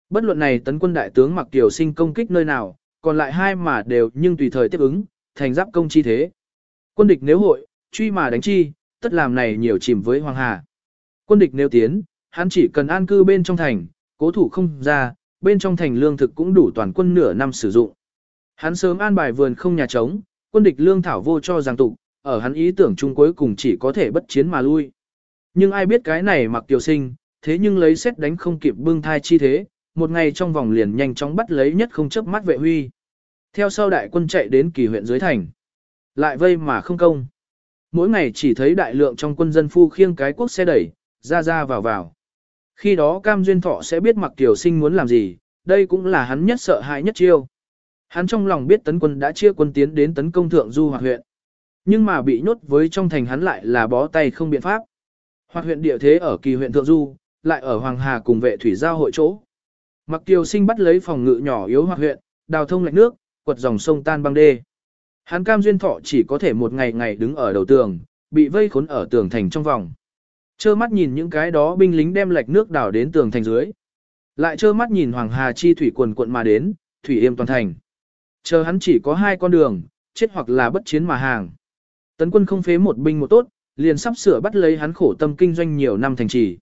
Bất luận này tấn quân đại tướng mặc tiểu sinh công kích nơi nào, còn lại hai mà đều nhưng tùy thời tiếp ứng, thành giáp công chi thế. Quân địch nếu hội, truy mà đánh chi, tất làm này nhiều chìm với Hoàng Hà. Quân địch nếu tiến, hắn chỉ cần an cư bên trong thành, cố thủ không ra, bên trong thành lương thực cũng đủ toàn quân nửa năm sử dụng. Hắn sớm an bài vườn không nhà trống, quân địch lương thảo vô cho giang tục, ở hắn ý tưởng chung cuối cùng chỉ có thể bất chiến mà lui. Nhưng ai biết cái này mặc tiểu sinh, thế nhưng lấy xét đánh không kịp bưng thai chi thế, một ngày trong vòng liền nhanh chóng bắt lấy nhất không chấp mắt vệ huy. Theo sau đại quân chạy đến kỳ huyện dưới thành. Lại vây mà không công. Mỗi ngày chỉ thấy đại lượng trong quân dân phu khiêng cái quốc xe đẩy, ra ra vào vào. Khi đó Cam Duyên Thọ sẽ biết mặc tiểu sinh muốn làm gì, đây cũng là hắn nhất sợ hãi nhất chiêu. Hắn trong lòng biết tấn quân đã chia quân tiến đến tấn công thượng du hoặc huyện. Nhưng mà bị nhốt với trong thành hắn lại là bó tay không biện pháp. Hoặc huyện địa thế ở kỳ huyện thượng du, lại ở Hoàng Hà cùng vệ thủy giao hội chỗ. Mặc Kiều Sinh bắt lấy phòng ngự nhỏ yếu hoặc huyện, đào thông lạch nước, quật dòng sông tan băng đê. Hắn cam duyên thọ chỉ có thể một ngày ngày đứng ở đầu tường, bị vây khốn ở tường thành trong vòng. Chơ mắt nhìn những cái đó binh lính đem lạch nước đào đến tường thành dưới. Lại trơ mắt nhìn Hoàng Hà chi thủy quần quận mà đến, thủy yêm toàn thành. Chờ hắn chỉ có hai con đường, chết hoặc là bất chiến mà hàng. Tấn quân không phế một binh một tốt, liền sắp sửa bắt lấy hắn khổ tâm kinh doanh nhiều năm thành trì.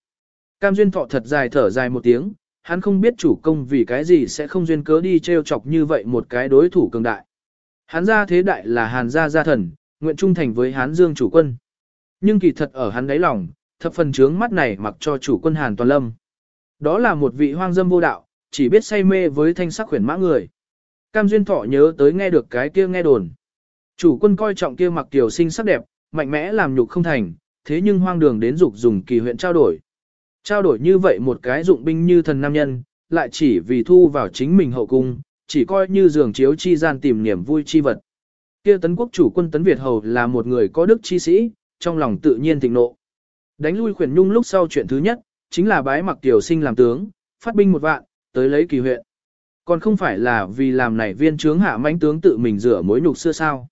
Cam duyên thọ thật dài thở dài một tiếng, hắn không biết chủ công vì cái gì sẽ không duyên cớ đi treo chọc như vậy một cái đối thủ cường đại. Hán gia thế đại là hàn gia gia thần, nguyện trung thành với hán dương chủ quân. Nhưng kỳ thật ở hắn đáy lòng, thập phần trướng mắt này mặc cho chủ quân hàn toàn lâm. Đó là một vị hoang dâm vô đạo, chỉ biết say mê với thanh sắc khuyển mã người. Cam Duyên Thọ nhớ tới nghe được cái kia nghe đồn. Chủ quân coi trọng kia mặc tiểu sinh sắc đẹp, mạnh mẽ làm nhục không thành, thế nhưng hoang đường đến dục dùng kỳ huyện trao đổi. Trao đổi như vậy một cái dụng binh như thần nam nhân, lại chỉ vì thu vào chính mình hậu cung, chỉ coi như giường chiếu chi gian tìm niềm vui chi vật. Kia tấn quốc chủ quân tấn Việt Hầu là một người có đức chi sĩ, trong lòng tự nhiên thịnh nộ. Đánh lui khuyển nhung lúc sau chuyện thứ nhất, chính là bái mặc tiểu sinh làm tướng, phát binh một vạn, tới lấy kỳ huyện. Còn không phải là vì làm này viên trướng hạ mãnh tướng tự mình rửa mối nhục xưa sao.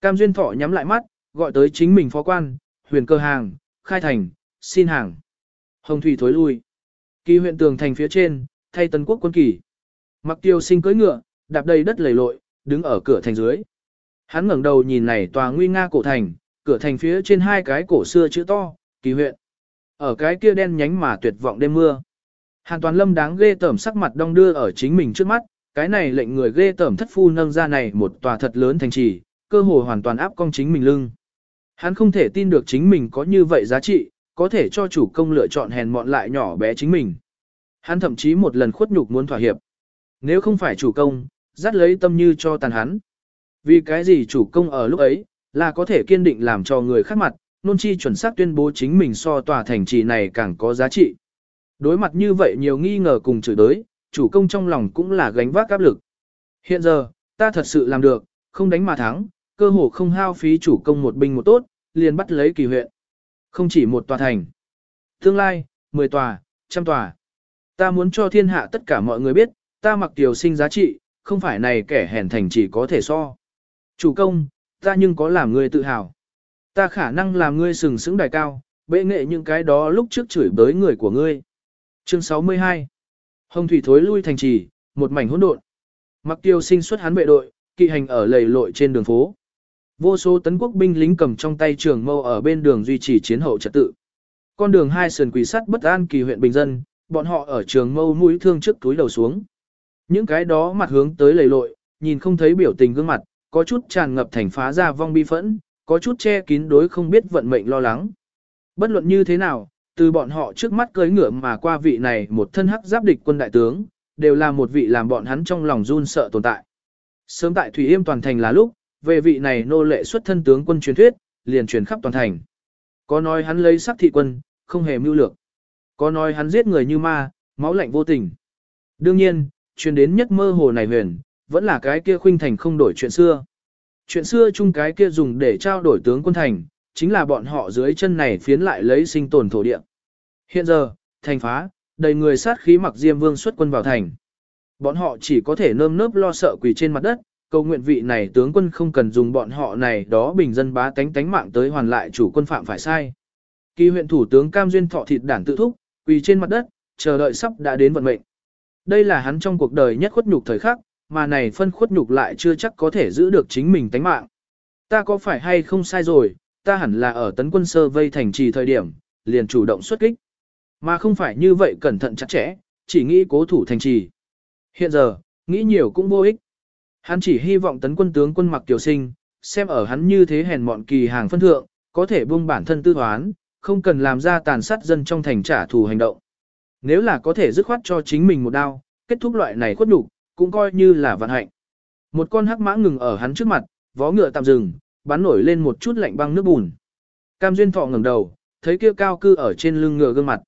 Cam Duyên Thọ nhắm lại mắt, gọi tới chính mình phó quan, huyền cơ hàng, khai thành, xin hàng. Hồng Thủy thối lui. Kỳ huyện tường thành phía trên, thay tân quốc quân kỳ. Mặc tiêu sinh cưỡi ngựa, đạp đầy đất lầy lội, đứng ở cửa thành dưới. Hắn ngẩng đầu nhìn này tòa nguy nga cổ thành, cửa thành phía trên hai cái cổ xưa chữ to, kỳ huyện. Ở cái kia đen nhánh mà tuyệt vọng đêm mưa. Hàn Toàn Lâm đáng ghê tởm sắc mặt đong đưa ở chính mình trước mắt, cái này lệnh người ghê tởm thất phu nâng ra này một tòa thật lớn thành trì, cơ hồ hoàn toàn áp cong chính mình lưng. Hắn không thể tin được chính mình có như vậy giá trị, có thể cho chủ công lựa chọn hèn mọn lại nhỏ bé chính mình. Hắn thậm chí một lần khuất nhục muốn thỏa hiệp. Nếu không phải chủ công, dắt lấy tâm như cho tàn hắn. Vì cái gì chủ công ở lúc ấy, là có thể kiên định làm cho người khác mặt, nôn chi chuẩn xác tuyên bố chính mình so tòa thành trì này càng có giá trị. Đối mặt như vậy nhiều nghi ngờ cùng chửi đới, chủ công trong lòng cũng là gánh vác áp lực. Hiện giờ, ta thật sự làm được, không đánh mà thắng, cơ hồ không hao phí chủ công một binh một tốt, liền bắt lấy kỳ huyện. Không chỉ một tòa thành. Tương lai, 10 tòa, trăm tòa. Ta muốn cho thiên hạ tất cả mọi người biết, ta mặc tiểu sinh giá trị, không phải này kẻ hèn thành chỉ có thể so. Chủ công, ta nhưng có làm người tự hào. Ta khả năng làm ngươi sừng sững đài cao, bệ nghệ những cái đó lúc trước chửi bới người của ngươi. Chương 62 Hồng thủy thối lui thành trì, một mảnh hỗn độn. Mặc tiêu sinh xuất hắn vệ đội, kỵ hành ở lầy lội trên đường phố. Vô số tấn quốc binh lính cầm trong tay trường mâu ở bên đường duy trì chiến hậu trật tự. Con đường hai sườn quỷ sắt bất an kỳ huyện bình dân, bọn họ ở trường mâu mũi thương trước túi đầu xuống. Những cái đó mặt hướng tới lầy lội, nhìn không thấy biểu tình gương mặt, có chút tràn ngập thành phá ra vong bi phẫn, có chút che kín đối không biết vận mệnh lo lắng. Bất luận như thế nào, từ bọn họ trước mắt cưới ngựa mà qua vị này một thân hắc giáp địch quân đại tướng, đều là một vị làm bọn hắn trong lòng run sợ tồn tại. Sớm tại Thủy Yêm toàn thành là lúc, về vị này nô lệ xuất thân tướng quân truyền thuyết, liền truyền khắp toàn thành. Có nói hắn lấy sắc thị quân, không hề mưu lược. Có nói hắn giết người như ma, máu lạnh vô tình. Đương nhiên, truyền đến nhất mơ hồ này huyền, vẫn là cái kia khuynh thành không đổi chuyện xưa. Chuyện xưa chung cái kia dùng để trao đổi tướng quân thành, chính là bọn họ dưới chân này phiến lại lấy sinh tồn thổ địa. Hiện giờ, thành phá, đầy người sát khí mặc diêm vương xuất quân vào thành. Bọn họ chỉ có thể nơm nớp lo sợ quỳ trên mặt đất, cầu nguyện vị này tướng quân không cần dùng bọn họ này đó bình dân bá tánh tánh mạng tới hoàn lại chủ quân phạm phải sai. Kỳ huyện thủ tướng Cam Duyên thọ thịt đản tự thúc, quỳ trên mặt đất, chờ đợi sắp đã đến vận mệnh. Đây là hắn trong cuộc đời nhất khuất nhục thời khắc, mà này phân khuất nhục lại chưa chắc có thể giữ được chính mình tánh mạng. Ta có phải hay không sai rồi, ta hẳn là ở tấn quân sơ vây thành trì thời điểm, liền chủ động xuất kích. Mà không phải như vậy cẩn thận chặt chẽ, chỉ nghĩ cố thủ thành trì. Hiện giờ, nghĩ nhiều cũng vô ích. Hắn chỉ hy vọng tấn quân tướng quân mặc tiểu sinh, xem ở hắn như thế hèn mọn kỳ hàng phân thượng, có thể buông bản thân tư hoán, không cần làm ra tàn sát dân trong thành trả thù hành động. Nếu là có thể dứt khoát cho chính mình một đao, kết thúc loại này khuất nhục, cũng coi như là vận hạnh. Một con hắc mã ngừng ở hắn trước mặt, vó ngựa tạm dừng, bắn nổi lên một chút lạnh băng nước bùn. Cam Duyên Thọ ngẩng đầu, thấy kia cao cư ở trên lưng ngựa gương mặt.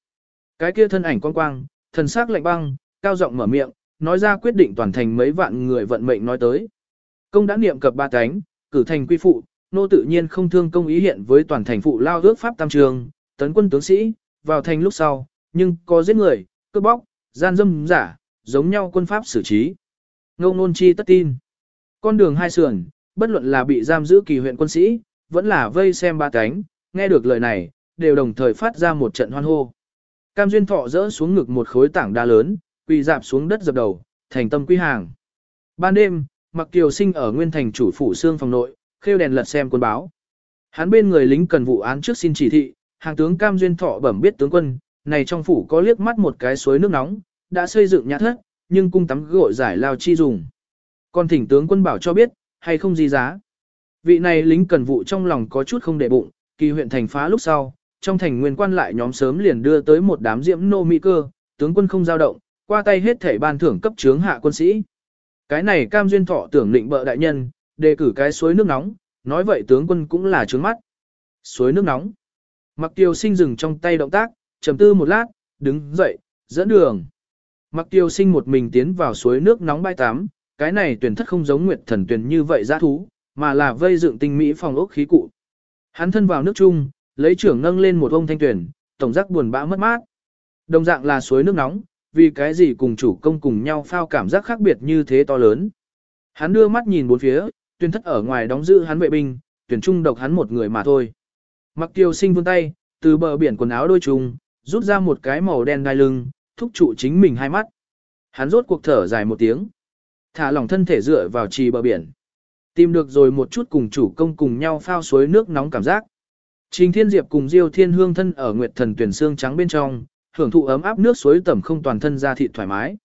Cái kia thân ảnh quang quang, thần sắc lạnh băng, cao giọng mở miệng, nói ra quyết định toàn thành mấy vạn người vận mệnh nói tới. Công đã niệm cập ba cánh, cử thành quy phụ, nô tự nhiên không thương công ý hiện với toàn thành phụ lao ước pháp tam trường, tấn quân tướng sĩ, vào thành lúc sau, nhưng có giết người, cướp bóc, gian dâm giả, giống nhau quân pháp xử trí. Ngô Nôn chi tất tin. Con đường hai sườn, bất luận là bị giam giữ kỳ huyện quân sĩ, vẫn là vây xem ba cánh, nghe được lời này, đều đồng thời phát ra một trận hoan hô. Cam Duyên Thọ rỡ xuống ngực một khối tảng đá lớn, quỳ dạp xuống đất dập đầu, thành tâm quy hàng. Ban đêm, Mặc Kiều Sinh ở Nguyên Thành chủ phủ xương phòng nội, khêu đèn lật xem quân báo. Hắn bên người lính cần vụ án trước xin chỉ thị, hàng tướng Cam Duyên Thọ bẩm biết tướng quân, này trong phủ có liếc mắt một cái suối nước nóng, đã xây dựng nhà thất, nhưng cung tắm gội giải lao chi dùng. Còn thỉnh tướng quân bảo cho biết, hay không gì giá. Vị này lính cần vụ trong lòng có chút không để bụng, kỳ huyện thành phá lúc sau, trong thành nguyên quan lại nhóm sớm liền đưa tới một đám diễm nô mỹ cơ, tướng quân không giao động, qua tay hết thể ban thưởng cấp trướng hạ quân sĩ. Cái này cam duyên thọ tưởng định bợ đại nhân, đề cử cái suối nước nóng, nói vậy tướng quân cũng là trướng mắt. Suối nước nóng. Mặc tiêu sinh dừng trong tay động tác, trầm tư một lát, đứng dậy, dẫn đường. Mặc tiêu sinh một mình tiến vào suối nước nóng bãi tắm, cái này tuyển thất không giống nguyệt thần tuyển như vậy giá thú, mà là vây dựng tinh mỹ phòng ốc khí cụ. Hắn thân vào nước chung, lấy trưởng nâng lên một ông thanh tuyển, tổng giác buồn bã mất mát. Đồng dạng là suối nước nóng, vì cái gì cùng chủ công cùng nhau phao cảm giác khác biệt như thế to lớn. Hắn đưa mắt nhìn bốn phía, tuyển thất ở ngoài đóng giữ hắn vệ binh, tuyển trung độc hắn một người mà thôi. Mặc tiêu sinh vươn tay, từ bờ biển quần áo đôi trùng, rút ra một cái màu đen đai lưng, thúc trụ chính mình hai mắt. Hắn rốt cuộc thở dài một tiếng. Thả lỏng thân thể dựa vào trì bờ biển. Tìm được rồi một chút cùng chủ công cùng nhau phao suối nước nóng cảm giác. Trình Thiên Diệp cùng Diêu Thiên Hương thân ở Nguyệt Thần tuyển xương trắng bên trong, hưởng thụ ấm áp nước suối tẩm không toàn thân ra thịt thoải mái.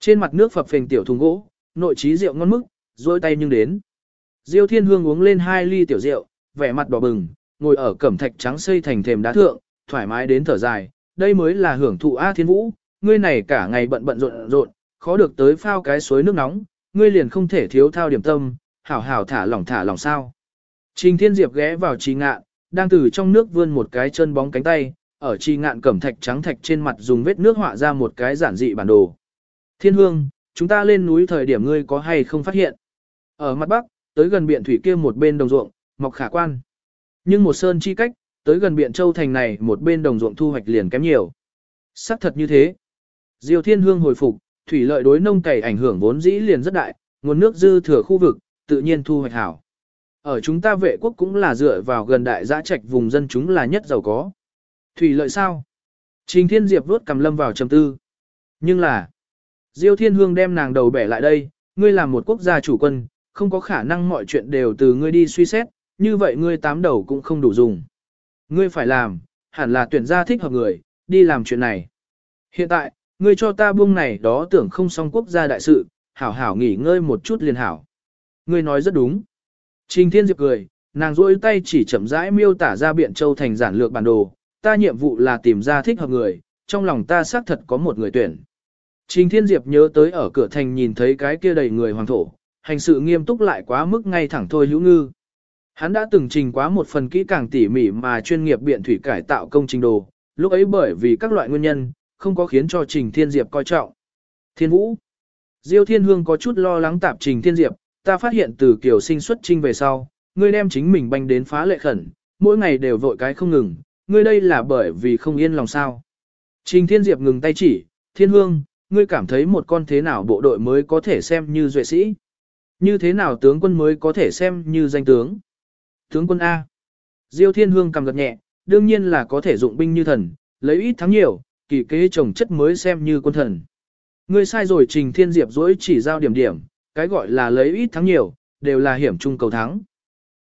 Trên mặt nước phập phình tiểu thùng gỗ, nội trí rượu ngon mức, dôi tay nhưng đến. Diêu Thiên Hương uống lên hai ly tiểu rượu, vẻ mặt đỏ bừng, ngồi ở cẩm thạch trắng xây thành thềm đá thượng, thoải mái đến thở dài, đây mới là hưởng thụ A Thiên Vũ, ngươi này cả ngày bận bận rộn rộn, khó được tới phao cái suối nước nóng, ngươi liền không thể thiếu thao điểm tâm, hảo hảo thả lỏng thả lỏng sao. Trình Thiên Diệp ghé vào trì ngạn, đang từ trong nước vươn một cái chân bóng cánh tay, ở trì ngạn cẩm thạch trắng thạch trên mặt dùng vết nước họa ra một cái giản dị bản đồ. Thiên Hương, chúng ta lên núi thời điểm ngươi có hay không phát hiện? Ở mặt bắc, tới gần biển thủy kia một bên đồng ruộng, mọc khả quan. Nhưng một sơn chi cách, tới gần Biện châu thành này một bên đồng ruộng thu hoạch liền kém nhiều. Sắc thật như thế. Diêu Thiên Hương hồi phục, thủy lợi đối nông cày ảnh hưởng vốn dĩ liền rất đại, nguồn nước dư thừa khu vực, tự nhiên thu hoạch hảo. Ở chúng ta vệ quốc cũng là dựa vào gần đại giã trạch vùng dân chúng là nhất giàu có. Thủy lợi sao? Trình Thiên Diệp vuốt cầm lâm vào trầm tư. Nhưng là, Diêu Thiên Hương đem nàng đầu bẻ lại đây, ngươi là một quốc gia chủ quân, không có khả năng mọi chuyện đều từ ngươi đi suy xét, như vậy ngươi tám đầu cũng không đủ dùng. Ngươi phải làm, hẳn là tuyển gia thích hợp người, đi làm chuyện này. Hiện tại, ngươi cho ta buông này đó tưởng không xong quốc gia đại sự, hảo hảo nghỉ ngơi một chút liền hảo. Ngươi nói rất đúng. Trình Thiên Diệp cười, nàng rôi tay chỉ chậm rãi miêu tả ra biện châu thành giản lược bản đồ, ta nhiệm vụ là tìm ra thích hợp người, trong lòng ta xác thật có một người tuyển. Trình Thiên Diệp nhớ tới ở cửa thành nhìn thấy cái kia đầy người hoàng thổ, hành sự nghiêm túc lại quá mức ngay thẳng thôi hữu ngư. Hắn đã từng trình quá một phần kỹ càng tỉ mỉ mà chuyên nghiệp biện thủy cải tạo công trình đồ, lúc ấy bởi vì các loại nguyên nhân, không có khiến cho Trình Thiên Diệp coi trọng. Thiên Vũ Diêu Thiên Hương có chút lo lắng tạp Trình Thiên Diệp, ta phát hiện từ kiểu sinh xuất trinh về sau, ngươi đem chính mình banh đến phá lệ khẩn, mỗi ngày đều vội cái không ngừng, ngươi đây là bởi vì không yên lòng sao. Trình Thiên Diệp ngừng tay chỉ, Thiên Hương, ngươi cảm thấy một con thế nào bộ đội mới có thể xem như duệ sĩ? Như thế nào tướng quân mới có thể xem như danh tướng? Tướng quân A. Diêu Thiên Hương cầm gật nhẹ, đương nhiên là có thể dụng binh như thần, lấy ít thắng nhiều, kỳ kế trồng chất mới xem như quân thần. Ngươi sai rồi Trình Thiên Diệp dối chỉ giao điểm điểm, cái gọi là lấy ít thắng nhiều, đều là hiểm chung cầu thắng.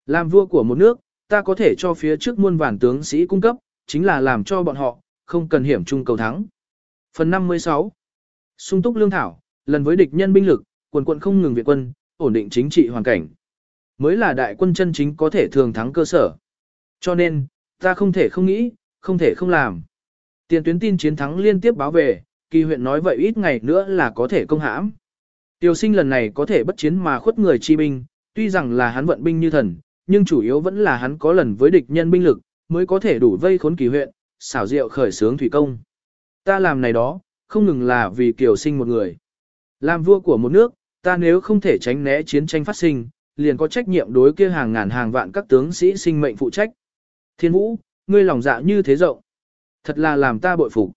Làm vua của một nước, ta có thể cho phía trước muôn vàn tướng sĩ cung cấp, chính là làm cho bọn họ, không cần hiểm chung cầu thắng. Phần 56 Sung túc lương thảo, lần với địch nhân binh lực, quần quận không ngừng viện quân, ổn định chính trị hoàn cảnh. Mới là đại quân chân chính có thể thường thắng cơ sở. Cho nên, ta không thể không nghĩ, không thể không làm. Tiền tuyến tin chiến thắng liên tiếp báo về, kỳ huyện nói vậy ít ngày nữa là có thể công hãm. Tiêu sinh lần này có thể bất chiến mà khuất người chi binh, tuy rằng là hắn vận binh như thần, nhưng chủ yếu vẫn là hắn có lần với địch nhân binh lực, mới có thể đủ vây khốn kỳ huyện, xảo diệu khởi sướng thủy công. Ta làm này đó, không ngừng là vì kiều sinh một người. Làm vua của một nước, ta nếu không thể tránh né chiến tranh phát sinh, liền có trách nhiệm đối kia hàng ngàn hàng vạn các tướng sĩ sinh mệnh phụ trách. Thiên vũ, ngươi lòng dạ như thế rộng. Thật là làm ta bội phục.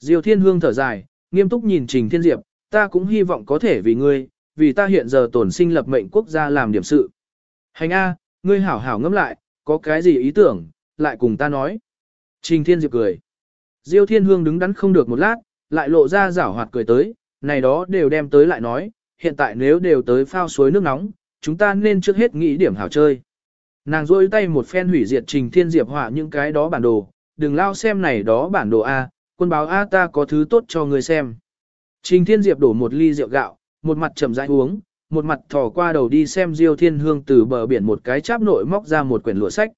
Diêu Thiên Hương thở dài, nghiêm túc nhìn Trình Thiên Diệp, ta cũng hy vọng có thể vì ngươi, vì ta hiện giờ tổn sinh lập mệnh quốc gia làm điểm sự. Hành A, ngươi hảo hảo ngẫm lại, có cái gì ý tưởng, lại cùng ta nói. Trình Thiên Diệp cười. Diêu Thiên Hương đứng đắn không được một lát, lại lộ ra rảo hoạt cười tới, này đó đều đem tới lại nói, hiện tại nếu đều tới phao suối nước nóng, chúng ta nên trước hết nghĩ điểm hảo chơi. Nàng rôi tay một phen hủy diệt Trình Thiên Diệp họa những cái đó bản đồ, đừng lao xem này đó bản đồ A, quân báo A ta có thứ tốt cho người xem. Trình Thiên Diệp đổ một ly rượu gạo, một mặt chậm rãi uống, một mặt thò qua đầu đi xem Diêu Thiên Hương từ bờ biển một cái cháp nội móc ra một quyển lụa sách.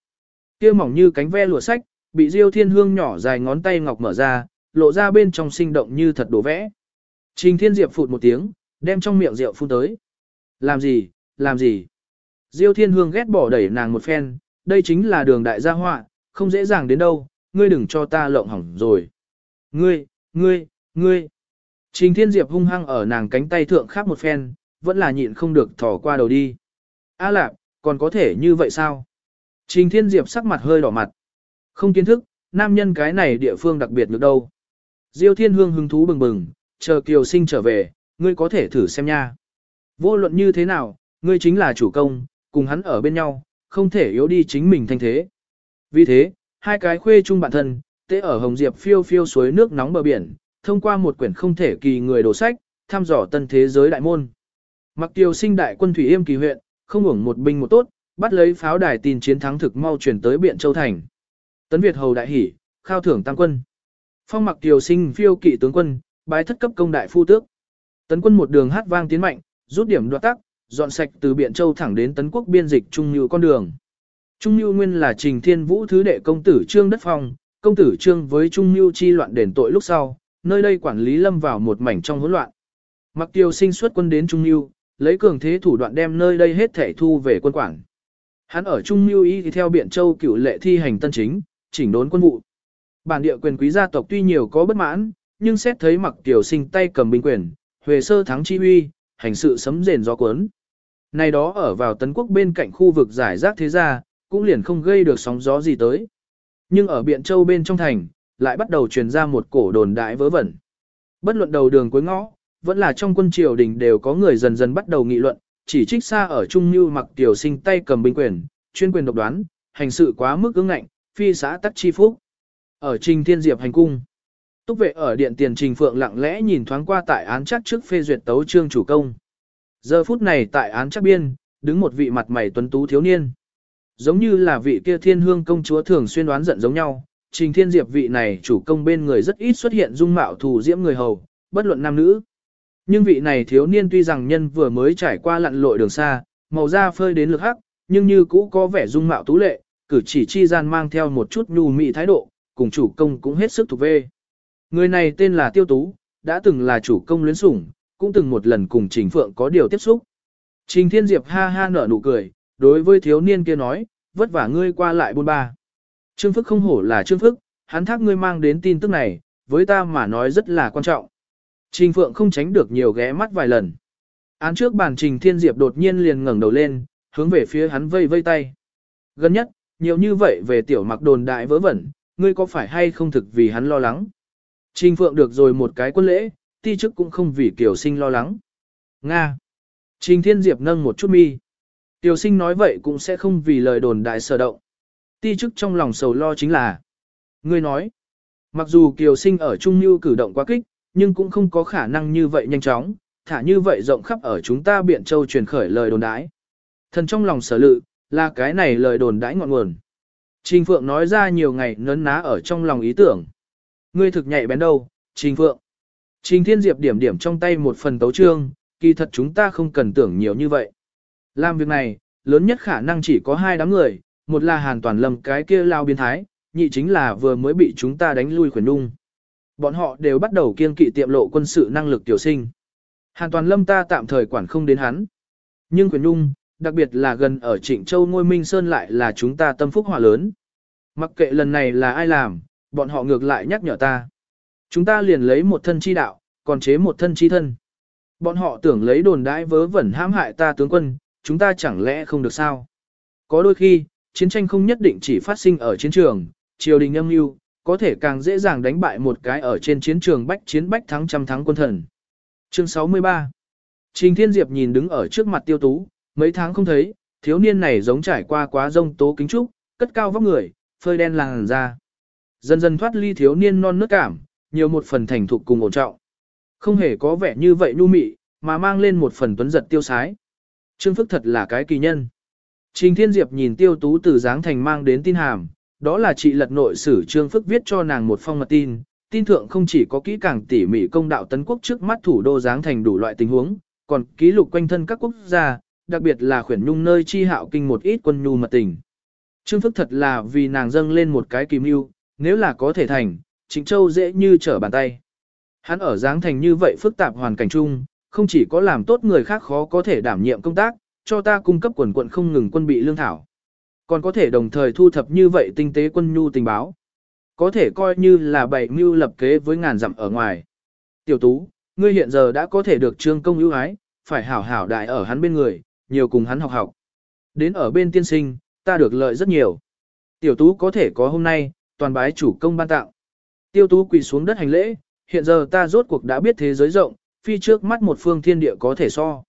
Kia mỏng như cánh ve lụa sách, bị Diêu Thiên Hương nhỏ dài ngón tay ngọc mở ra, lộ ra bên trong sinh động như thật đồ vẽ. Trình Thiên Diệp phụt một tiếng, đem trong miệng rượu phun tới. Làm gì, làm gì? Diêu Thiên Hương ghét bỏ đẩy nàng một phen, đây chính là đường đại gia họa, không dễ dàng đến đâu, ngươi đừng cho ta lộng hỏng rồi. Ngươi, ngươi, ngươi. Trình Thiên Diệp hung hăng ở nàng cánh tay thượng khắp một phen, vẫn là nhịn không được thò qua đầu đi. A lạp, còn có thể như vậy sao? Trình Thiên Diệp sắc mặt hơi đỏ mặt. Không kiến thức, nam nhân cái này địa phương đặc biệt được đâu. Diêu Thiên Hương hứng thú bừng bừng, chờ Kiều Sinh trở về, ngươi có thể thử xem nha. Vô luận như thế nào, ngươi chính là chủ công, cùng hắn ở bên nhau, không thể yếu đi chính mình thanh thế. Vì thế, hai cái khuê chung bạn thân, tế ở Hồng Diệp phiêu phiêu suối nước nóng bờ biển, thông qua một quyển không thể kỳ người đồ sách, thăm dò tân thế giới đại môn. Mặc tiêu sinh đại quân Thủy Yêm kỳ huyện, không hưởng một binh một tốt, bắt lấy pháo đài tin chiến thắng thực mau chuyển tới Biện Châu Thành. Tấn Việt hầu đại hỉ, khao thưởng tăng quân. Phong mặc tiêu sinh phiêu kỵ tướng quân, bái thất cấp công đại phu tước. Tấn quân một đường hát vang tiến mạnh, rút điểm đoạt tắc, dọn sạch từ Biện Châu thẳng đến Tấn quốc biên dịch Trung Nhu con đường. Trung Nhu nguyên là Trình Thiên Vũ thứ đệ công tử Trương Đất Phong, công tử Trương với Trung Nhu chi loạn đền tội lúc sau, nơi đây quản lý lâm vào một mảnh trong hỗn loạn. Mặc tiêu sinh xuất quân đến Trung Nhu, lấy cường thế thủ đoạn đem nơi đây hết thể thu về quân quản. Hắn ở Trung Nhu y theo Biện Châu cựu lệ thi hành tân chính, chỉnh đốn quân vụ. Bản địa quyền quý gia tộc tuy nhiều có bất mãn, nhưng xét thấy mặc tiểu sinh tay cầm binh quyền, huề sơ thắng chi uy, hành sự sấm rền gió cuốn. Này đó ở vào tấn quốc bên cạnh khu vực giải rác thế gia, cũng liền không gây được sóng gió gì tới. Nhưng ở Biện Châu bên trong thành, lại bắt đầu truyền ra một cổ đồn đại vớ vẩn. Bất luận đầu đường cuối ngõ, vẫn là trong quân triều đình đều có người dần dần bắt đầu nghị luận, chỉ trích xa ở Trung Như mặc tiểu sinh tay cầm binh quyền, chuyên quyền độc đoán, hành sự quá mức ứng ngạnh, phi xã tắc chi phúc. Ở Trình Thiên Diệp hành cung, túc vệ ở điện tiền Trình Phượng lặng lẽ nhìn thoáng qua tại án chắc trước phê duyệt tấu trương chủ công. Giờ phút này tại án chắc biên, đứng một vị mặt mày tuấn tú thiếu niên. Giống như là vị kia thiên hương công chúa thường xuyên đoán giận giống nhau, Trình Thiên Diệp vị này chủ công bên người rất ít xuất hiện dung mạo thù diễm người hầu, bất luận nam nữ. Nhưng vị này thiếu niên tuy rằng nhân vừa mới trải qua lặn lội đường xa, màu da phơi đến lực hắc, nhưng như cũ có vẻ dung mạo tú lệ, cử chỉ chi gian mang theo một chút nhu mị thái độ, cùng chủ công cũng hết sức thuộc về. Người này tên là Tiêu Tú, đã từng là chủ công luyến sủng, cũng từng một lần cùng Trình Phượng có điều tiếp xúc. Trình Thiên Diệp ha ha nở nụ cười, đối với thiếu niên kia nói, vất vả ngươi qua lại buôn ba. Trương Phức không hổ là Trương Phức, hắn thác ngươi mang đến tin tức này, với ta mà nói rất là quan trọng. Trình Phượng không tránh được nhiều ghé mắt vài lần. Án trước bàn Trình Thiên Diệp đột nhiên liền ngẩng đầu lên, hướng về phía hắn vây vây tay. Gần nhất, nhiều như vậy về tiểu mặc đồn đại vớ vẩn, ngươi có phải hay không thực vì hắn lo lắng? Trình Phượng được rồi một cái quân lễ, ti chức cũng không vì Kiều Sinh lo lắng. Nga. Trình Thiên Diệp nâng một chút mi. Kiều Sinh nói vậy cũng sẽ không vì lời đồn đại sở động. Ti chức trong lòng sầu lo chính là. Ngươi nói. Mặc dù Kiều Sinh ở Trung Như cử động quá kích, nhưng cũng không có khả năng như vậy nhanh chóng, thả như vậy rộng khắp ở chúng ta biện châu truyền khởi lời đồn đãi. Thần trong lòng sở lự, là cái này lời đồn đãi ngọn nguồn. Trình Phượng nói ra nhiều ngày nấn ná ở trong lòng ý tưởng. Ngươi thực nhạy bén đâu, Trình Phượng. Trình Thiên Diệp điểm điểm trong tay một phần tấu trương, kỳ thật chúng ta không cần tưởng nhiều như vậy. Làm việc này, lớn nhất khả năng chỉ có hai đám người, một là Hàn Toàn Lâm cái kia lao biến thái, nhị chính là vừa mới bị chúng ta đánh lui khuyển đung. Bọn họ đều bắt đầu kiên kỵ tiệm lộ quân sự năng lực tiểu sinh. Hàn Toàn Lâm ta tạm thời quản không đến hắn. Nhưng khuyển Nhung, đặc biệt là gần ở Trịnh Châu Ngôi Minh Sơn lại là chúng ta tâm phúc hỏa lớn. Mặc kệ lần này là ai làm, bọn họ ngược lại nhắc nhở ta. Chúng ta liền lấy một thân chi đạo, còn chế một thân chi thân. Bọn họ tưởng lấy đồn đãi vớ vẩn hãm hại ta tướng quân, chúng ta chẳng lẽ không được sao? Có đôi khi, chiến tranh không nhất định chỉ phát sinh ở chiến trường, triều đình âm mưu có thể càng dễ dàng đánh bại một cái ở trên chiến trường bách chiến bách thắng trăm thắng quân thần. Chương 63 Trình Thiên Diệp nhìn đứng ở trước mặt tiêu tú, mấy tháng không thấy, thiếu niên này giống trải qua quá rông tố kính trúc, cất cao vóc người, phơi đen làng ra. Dần dần thoát ly thiếu niên non nớt cảm, nhiều một phần thành thục cùng ổn trọng. Không hề có vẻ như vậy nhu mị, mà mang lên một phần tuấn giật tiêu sái. Trương Phức thật là cái kỳ nhân. Trình Thiên Diệp nhìn tiêu tú từ dáng thành mang đến tin hàm, đó là chị lật nội sử Trương Phức viết cho nàng một phong mật tin, tin thượng không chỉ có kỹ càng tỉ mỉ công đạo tấn quốc trước mắt thủ đô dáng thành đủ loại tình huống, còn ký lục quanh thân các quốc gia, đặc biệt là khuyển nhung nơi chi hạo kinh một ít quân nhu mật tình. Trương Phức thật là vì nàng dâng lên một cái kìm mưu, nếu là có thể thành, Trịnh Châu dễ như trở bàn tay. Hắn ở dáng thành như vậy phức tạp hoàn cảnh chung, không chỉ có làm tốt người khác khó có thể đảm nhiệm công tác, cho ta cung cấp quần quận không ngừng quân bị lương thảo. Còn có thể đồng thời thu thập như vậy tinh tế quân nhu tình báo. Có thể coi như là bảy mưu lập kế với ngàn dặm ở ngoài. Tiểu tú, ngươi hiện giờ đã có thể được trương công ưu ái, phải hảo hảo đại ở hắn bên người, nhiều cùng hắn học học. Đến ở bên tiên sinh, ta được lợi rất nhiều. Tiểu tú có thể có hôm nay, toàn bái chủ công ban tặng. Tiêu tú quỳ xuống đất hành lễ, hiện giờ ta rốt cuộc đã biết thế giới rộng, phi trước mắt một phương thiên địa có thể so.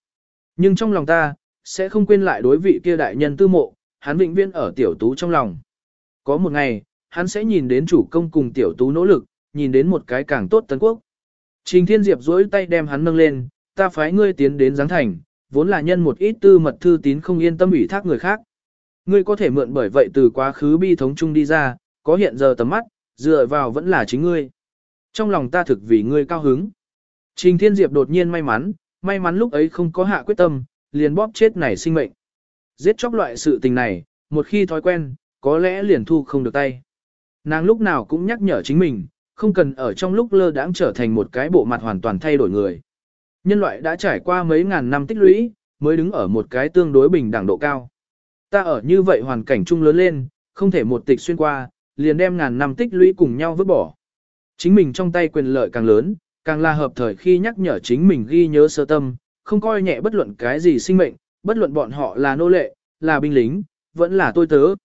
Nhưng trong lòng ta, sẽ không quên lại đối vị kia đại nhân tư mộ, hắn vĩnh viễn ở tiểu tú trong lòng. Có một ngày, hắn sẽ nhìn đến chủ công cùng tiểu tú nỗ lực, nhìn đến một cái càng tốt tấn quốc. Trình Thiên Diệp duỗi tay đem hắn nâng lên, ta phái ngươi tiến đến giáng thành, vốn là nhân một ít tư mật thư tín không yên tâm ủy thác người khác. Ngươi có thể mượn bởi vậy từ quá khứ bi thống chung đi ra, có hiện giờ tầm mắt, dựa vào vẫn là chính ngươi. Trong lòng ta thực vì ngươi cao hứng. Trình Thiên Diệp đột nhiên may mắn, may mắn lúc ấy không có hạ quyết tâm, liền bóp chết này sinh mệnh. Giết chóc loại sự tình này, một khi thói quen, có lẽ liền thu không được tay. Nàng lúc nào cũng nhắc nhở chính mình, không cần ở trong lúc lơ đãng trở thành một cái bộ mặt hoàn toàn thay đổi người. Nhân loại đã trải qua mấy ngàn năm tích lũy, mới đứng ở một cái tương đối bình đẳng độ cao. Ta ở như vậy hoàn cảnh chung lớn lên, không thể một tịch xuyên qua, liền đem ngàn năm tích lũy cùng nhau vứt bỏ. Chính mình trong tay quyền lợi càng lớn, càng là hợp thời khi nhắc nhở chính mình ghi nhớ sơ tâm, không coi nhẹ bất luận cái gì sinh mệnh, bất luận bọn họ là nô lệ, là binh lính, vẫn là tôi tớ.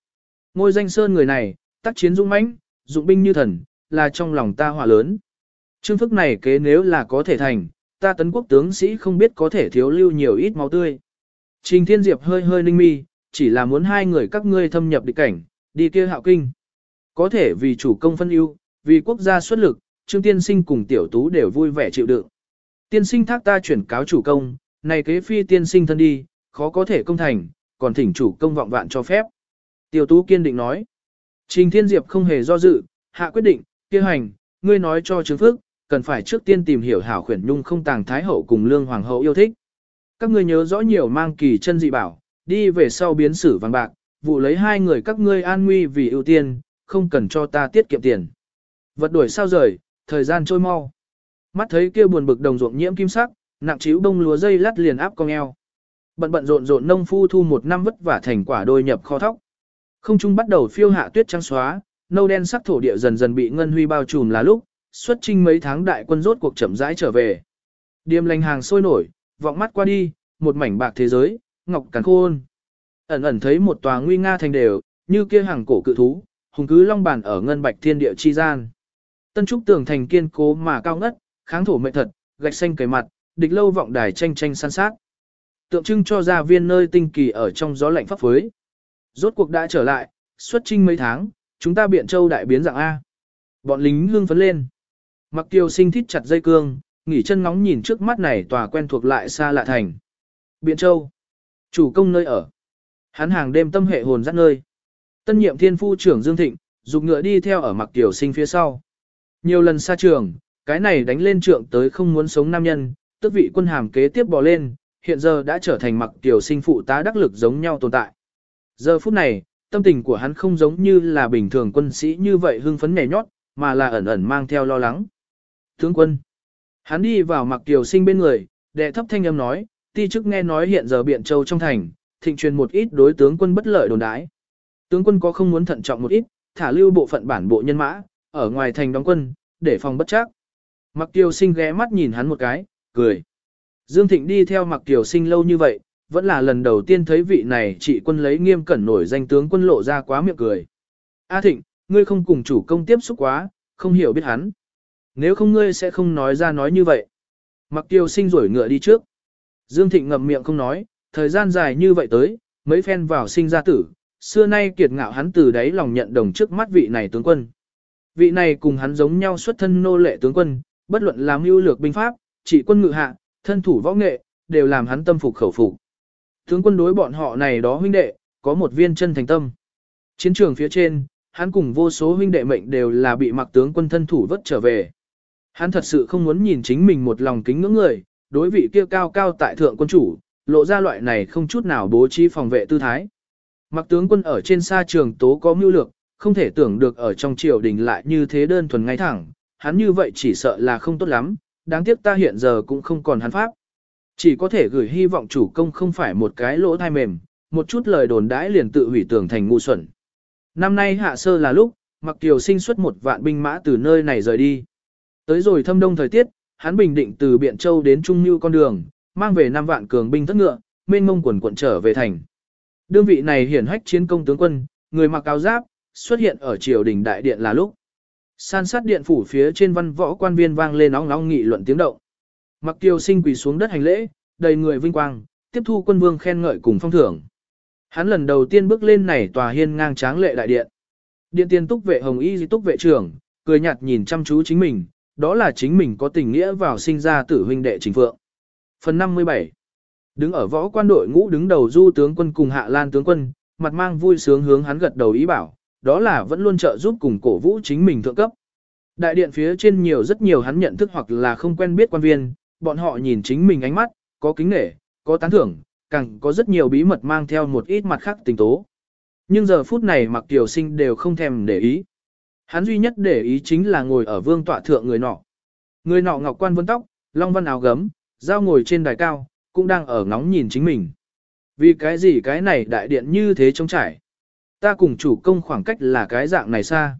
Ngôi danh sơn người này, tác chiến dũng mãnh, dụng binh như thần, là trong lòng ta hỏa lớn. Trương phức này kế nếu là có thể thành, ta tấn quốc tướng sĩ không biết có thể thiếu lưu nhiều ít máu tươi. Trình Thiên Diệp hơi hơi ninh mi, chỉ là muốn hai người các ngươi thâm nhập địch cảnh, đi kia hạo kinh. Có thể vì chủ công phân ưu, vì quốc gia xuất lực, Trương Tiên Sinh cùng Tiểu Tú đều vui vẻ chịu đựng. Tiên sinh thác ta chuyển cáo chủ công, này kế phi tiên sinh thân đi, khó có thể công thành, còn thỉnh chủ công vọng vạn cho phép. Tiểu Tú kiên định nói. Trình Thiên Diệp không hề do dự, hạ quyết định, kia hành, ngươi nói cho Trương Phước, cần phải trước tiên tìm hiểu hảo khuyển nhung không tàng thái hậu cùng lương hoàng hậu yêu thích. Các ngươi nhớ rõ nhiều mang kỳ chân dị bảo, đi về sau biến sử vàng bạc, vụ lấy hai người các ngươi an nguy vì ưu tiên, không cần cho ta tiết kiệm tiền. Vật đuổi sao rời, thời gian trôi mau. Mắt thấy kia buồn bực đồng ruộng nhiễm kim sắc, nặng chiếu bông lúa dây lắt liền áp con eo. Bận bận rộn rộn nông phu thu một năm vất vả thành quả đôi nhập kho thóc. Không trung bắt đầu phiêu hạ tuyết trắng xóa, nâu đen sắc thổ địa dần dần bị ngân huy bao trùm là lúc, xuất trinh mấy tháng đại quân rốt cuộc chậm rãi trở về. Điềm lành hàng sôi nổi, vọng mắt qua đi, một mảnh bạc thế giới, ngọc càn khôn. Ẩn ẩn thấy một tòa nguy nga thành đều, như kia hàng cổ cự thú, hùng cứ long bàn ở ngân bạch thiên địa chi gian. Tân trúc tường thành kiên cố mà cao ngất, kháng thổ mệnh thật, gạch xanh cầy mặt, địch lâu vọng đài tranh tranh san sát. Tượng trưng cho gia viên nơi tinh kỳ ở trong gió lạnh pháp phối. Rốt cuộc đã trở lại, xuất trinh mấy tháng, chúng ta biện châu đại biến dạng A. Bọn lính hương phấn lên. Mặc tiêu sinh thít chặt dây cương, nghỉ chân ngóng nhìn trước mắt này tòa quen thuộc lại xa lạ thành. Biện châu. Chủ công nơi ở. Hắn hàng đêm tâm hệ hồn dắt nơi. Tân nhiệm thiên phu trưởng Dương Thịnh, dục ngựa đi theo ở mặc tiểu sinh phía sau. Nhiều lần xa trường, cái này đánh lên trượng tới không muốn sống nam nhân, tức vị quân hàm kế tiếp bò lên, hiện giờ đã trở thành mặc tiểu sinh phụ tá đắc lực giống nhau tồn tại. Giờ phút này, tâm tình của hắn không giống như là bình thường quân sĩ như vậy hưng phấn nhảy nhót, mà là ẩn ẩn mang theo lo lắng. Tướng quân, hắn đi vào mặc tiểu sinh bên người, đệ thấp thanh âm nói, ti chức nghe nói hiện giờ biện châu trong thành, thịnh truyền một ít đối tướng quân bất lợi đồn đái. Tướng quân có không muốn thận trọng một ít, thả lưu bộ phận bản bộ nhân mã, ở ngoài thành đóng quân, để phòng bất chắc. Mặc Kiều Sinh ghé mắt nhìn hắn một cái, cười. Dương Thịnh đi theo Mặc Kiều Sinh lâu như vậy, vẫn là lần đầu tiên thấy vị này trị quân lấy nghiêm cẩn nổi danh tướng quân lộ ra quá miệng cười. A Thịnh, ngươi không cùng chủ công tiếp xúc quá, không hiểu biết hắn. Nếu không ngươi sẽ không nói ra nói như vậy. Mặc tiều sinh rủi ngựa đi trước. Dương Thịnh ngậm miệng không nói, thời gian dài như vậy tới, mấy phen vào sinh ra tử, xưa nay kiệt ngạo hắn từ đấy lòng nhận đồng trước mắt vị này tướng quân. Vị này cùng hắn giống nhau xuất thân nô lệ tướng quân, bất luận làm mưu lược binh pháp, trị quân ngự hạ, thân thủ võ nghệ, đều làm hắn tâm phục khẩu phục. Tướng quân đối bọn họ này đó huynh đệ, có một viên chân thành tâm. Chiến trường phía trên, hắn cùng vô số huynh đệ mệnh đều là bị mặc tướng quân thân thủ vất trở về. Hắn thật sự không muốn nhìn chính mình một lòng kính ngưỡng người, đối vị kia cao cao tại thượng quân chủ, lộ ra loại này không chút nào bố trí phòng vệ tư thái. Mặc tướng quân ở trên xa trường tố có mưu lược, không thể tưởng được ở trong triều đình lại như thế đơn thuần ngay thẳng, hắn như vậy chỉ sợ là không tốt lắm, đáng tiếc ta hiện giờ cũng không còn hắn pháp. Chỉ có thể gửi hy vọng chủ công không phải một cái lỗ thai mềm, một chút lời đồn đãi liền tự hủy tưởng thành ngu xuẩn. Năm nay hạ sơ là lúc, mặc kiều sinh xuất một vạn binh mã từ nơi này rời đi. Tới rồi thâm đông thời tiết, hắn bình định từ Biện Châu đến Trung Như con đường, mang về 5 vạn cường binh thất ngựa, mênh mông quần quận trở về thành. Đương vị này hiển hách chiến công tướng quân, người mặc áo giáp, xuất hiện ở triều đình đại điện là lúc. San sát điện phủ phía trên văn võ quan viên vang lên nóng nóng nghị luận tiếng động. Mặc Kiều Sinh quỳ xuống đất hành lễ, đầy người vinh quang, tiếp thu quân vương khen ngợi cùng phong thưởng. Hắn lần đầu tiên bước lên này tòa hiên ngang tráng lệ đại điện. Điện tiên túc vệ hồng y di túc vệ trưởng, cười nhạt nhìn chăm chú chính mình, đó là chính mình có tình nghĩa vào sinh ra tử huynh đệ chính phượng. Phần 57 Đứng ở võ quan đội ngũ đứng đầu du tướng quân cùng hạ lan tướng quân, mặt mang vui sướng hướng hắn gật đầu ý bảo, đó là vẫn luôn trợ giúp cùng cổ vũ chính mình thượng cấp. Đại điện phía trên nhiều rất nhiều hắn nhận thức hoặc là không quen biết quan viên, bọn họ nhìn chính mình ánh mắt, có kính nể, có tán thưởng, càng có rất nhiều bí mật mang theo một ít mặt khác tình tố. Nhưng giờ phút này mặc tiểu sinh đều không thèm để ý. Hắn duy nhất để ý chính là ngồi ở vương tọa thượng người nọ. Người nọ ngọc quan vân tóc, long văn áo gấm, dao ngồi trên đài cao, cũng đang ở ngóng nhìn chính mình. Vì cái gì cái này đại điện như thế trống trải. Ta cùng chủ công khoảng cách là cái dạng này xa.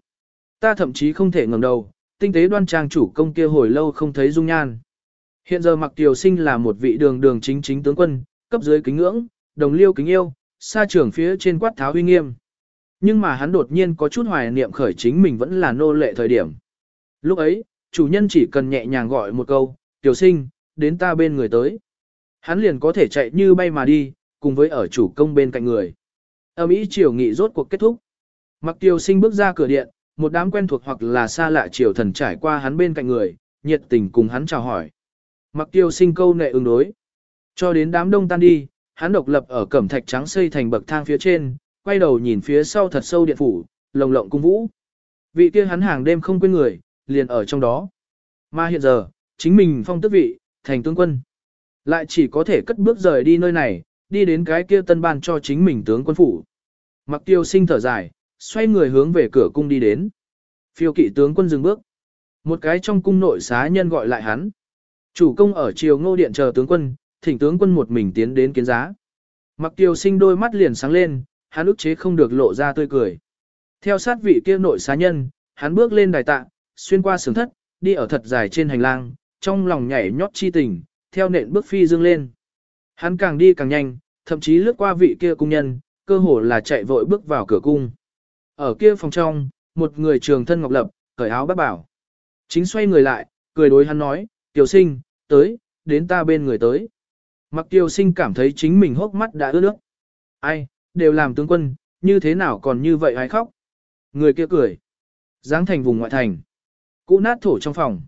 Ta thậm chí không thể ngẩng đầu, tinh tế đoan trang chủ công kia hồi lâu không thấy dung nhan. Hiện giờ mặc tiểu sinh là một vị đường đường chính chính tướng quân, cấp dưới kính ngưỡng, đồng liêu kính yêu, xa trưởng phía trên quát tháo uy nghiêm. Nhưng mà hắn đột nhiên có chút hoài niệm khởi chính mình vẫn là nô lệ thời điểm. Lúc ấy, chủ nhân chỉ cần nhẹ nhàng gọi một câu, tiểu sinh, đến ta bên người tới. Hắn liền có thể chạy như bay mà đi, cùng với ở chủ công bên cạnh người. âm ý triều nghị rốt cuộc kết thúc. Mặc tiêu sinh bước ra cửa điện, một đám quen thuộc hoặc là xa lạ triều thần trải qua hắn bên cạnh người, nhiệt tình cùng hắn chào hỏi. Mặc tiêu sinh câu nệ ứng đối. Cho đến đám đông tan đi, hắn độc lập ở cẩm thạch trắng xây thành bậc thang phía trên, quay đầu nhìn phía sau thật sâu điện phủ, lồng lộng cung vũ. Vị kia hắn hàng đêm không quên người, liền ở trong đó. Mà hiện giờ, chính mình phong tước vị, thành tướng quân. Lại chỉ có thể cất bước rời đi nơi này, đi đến cái kia tân ban cho chính mình tướng quân phủ. Mặc tiêu sinh thở dài, xoay người hướng về cửa cung đi đến. Phiêu kỵ tướng quân dừng bước. Một cái trong cung nội xá nhân gọi lại hắn. Chủ công ở triều ngô điện chờ tướng quân, thỉnh tướng quân một mình tiến đến kiến giá. Mặc tiêu sinh đôi mắt liền sáng lên, hắn ức chế không được lộ ra tươi cười. Theo sát vị kia nội xá nhân, hắn bước lên đài tạ, xuyên qua sướng thất, đi ở thật dài trên hành lang, trong lòng nhảy nhót chi tình, theo nện bước phi dương lên. Hắn càng đi càng nhanh, thậm chí lướt qua vị kia cung nhân, cơ hồ là chạy vội bước vào cửa cung. Ở kia phòng trong, một người trường thân ngọc lập, cởi áo bác bảo. Chính xoay người lại, cười đối hắn nói, tiểu sinh, tới, đến ta bên người tới. Mặc tiểu sinh cảm thấy chính mình hốc mắt đã ướt nước. Ai, đều làm tướng quân, như thế nào còn như vậy hay khóc. Người kia cười. Giáng thành vùng ngoại thành. Cũ nát thổ trong phòng.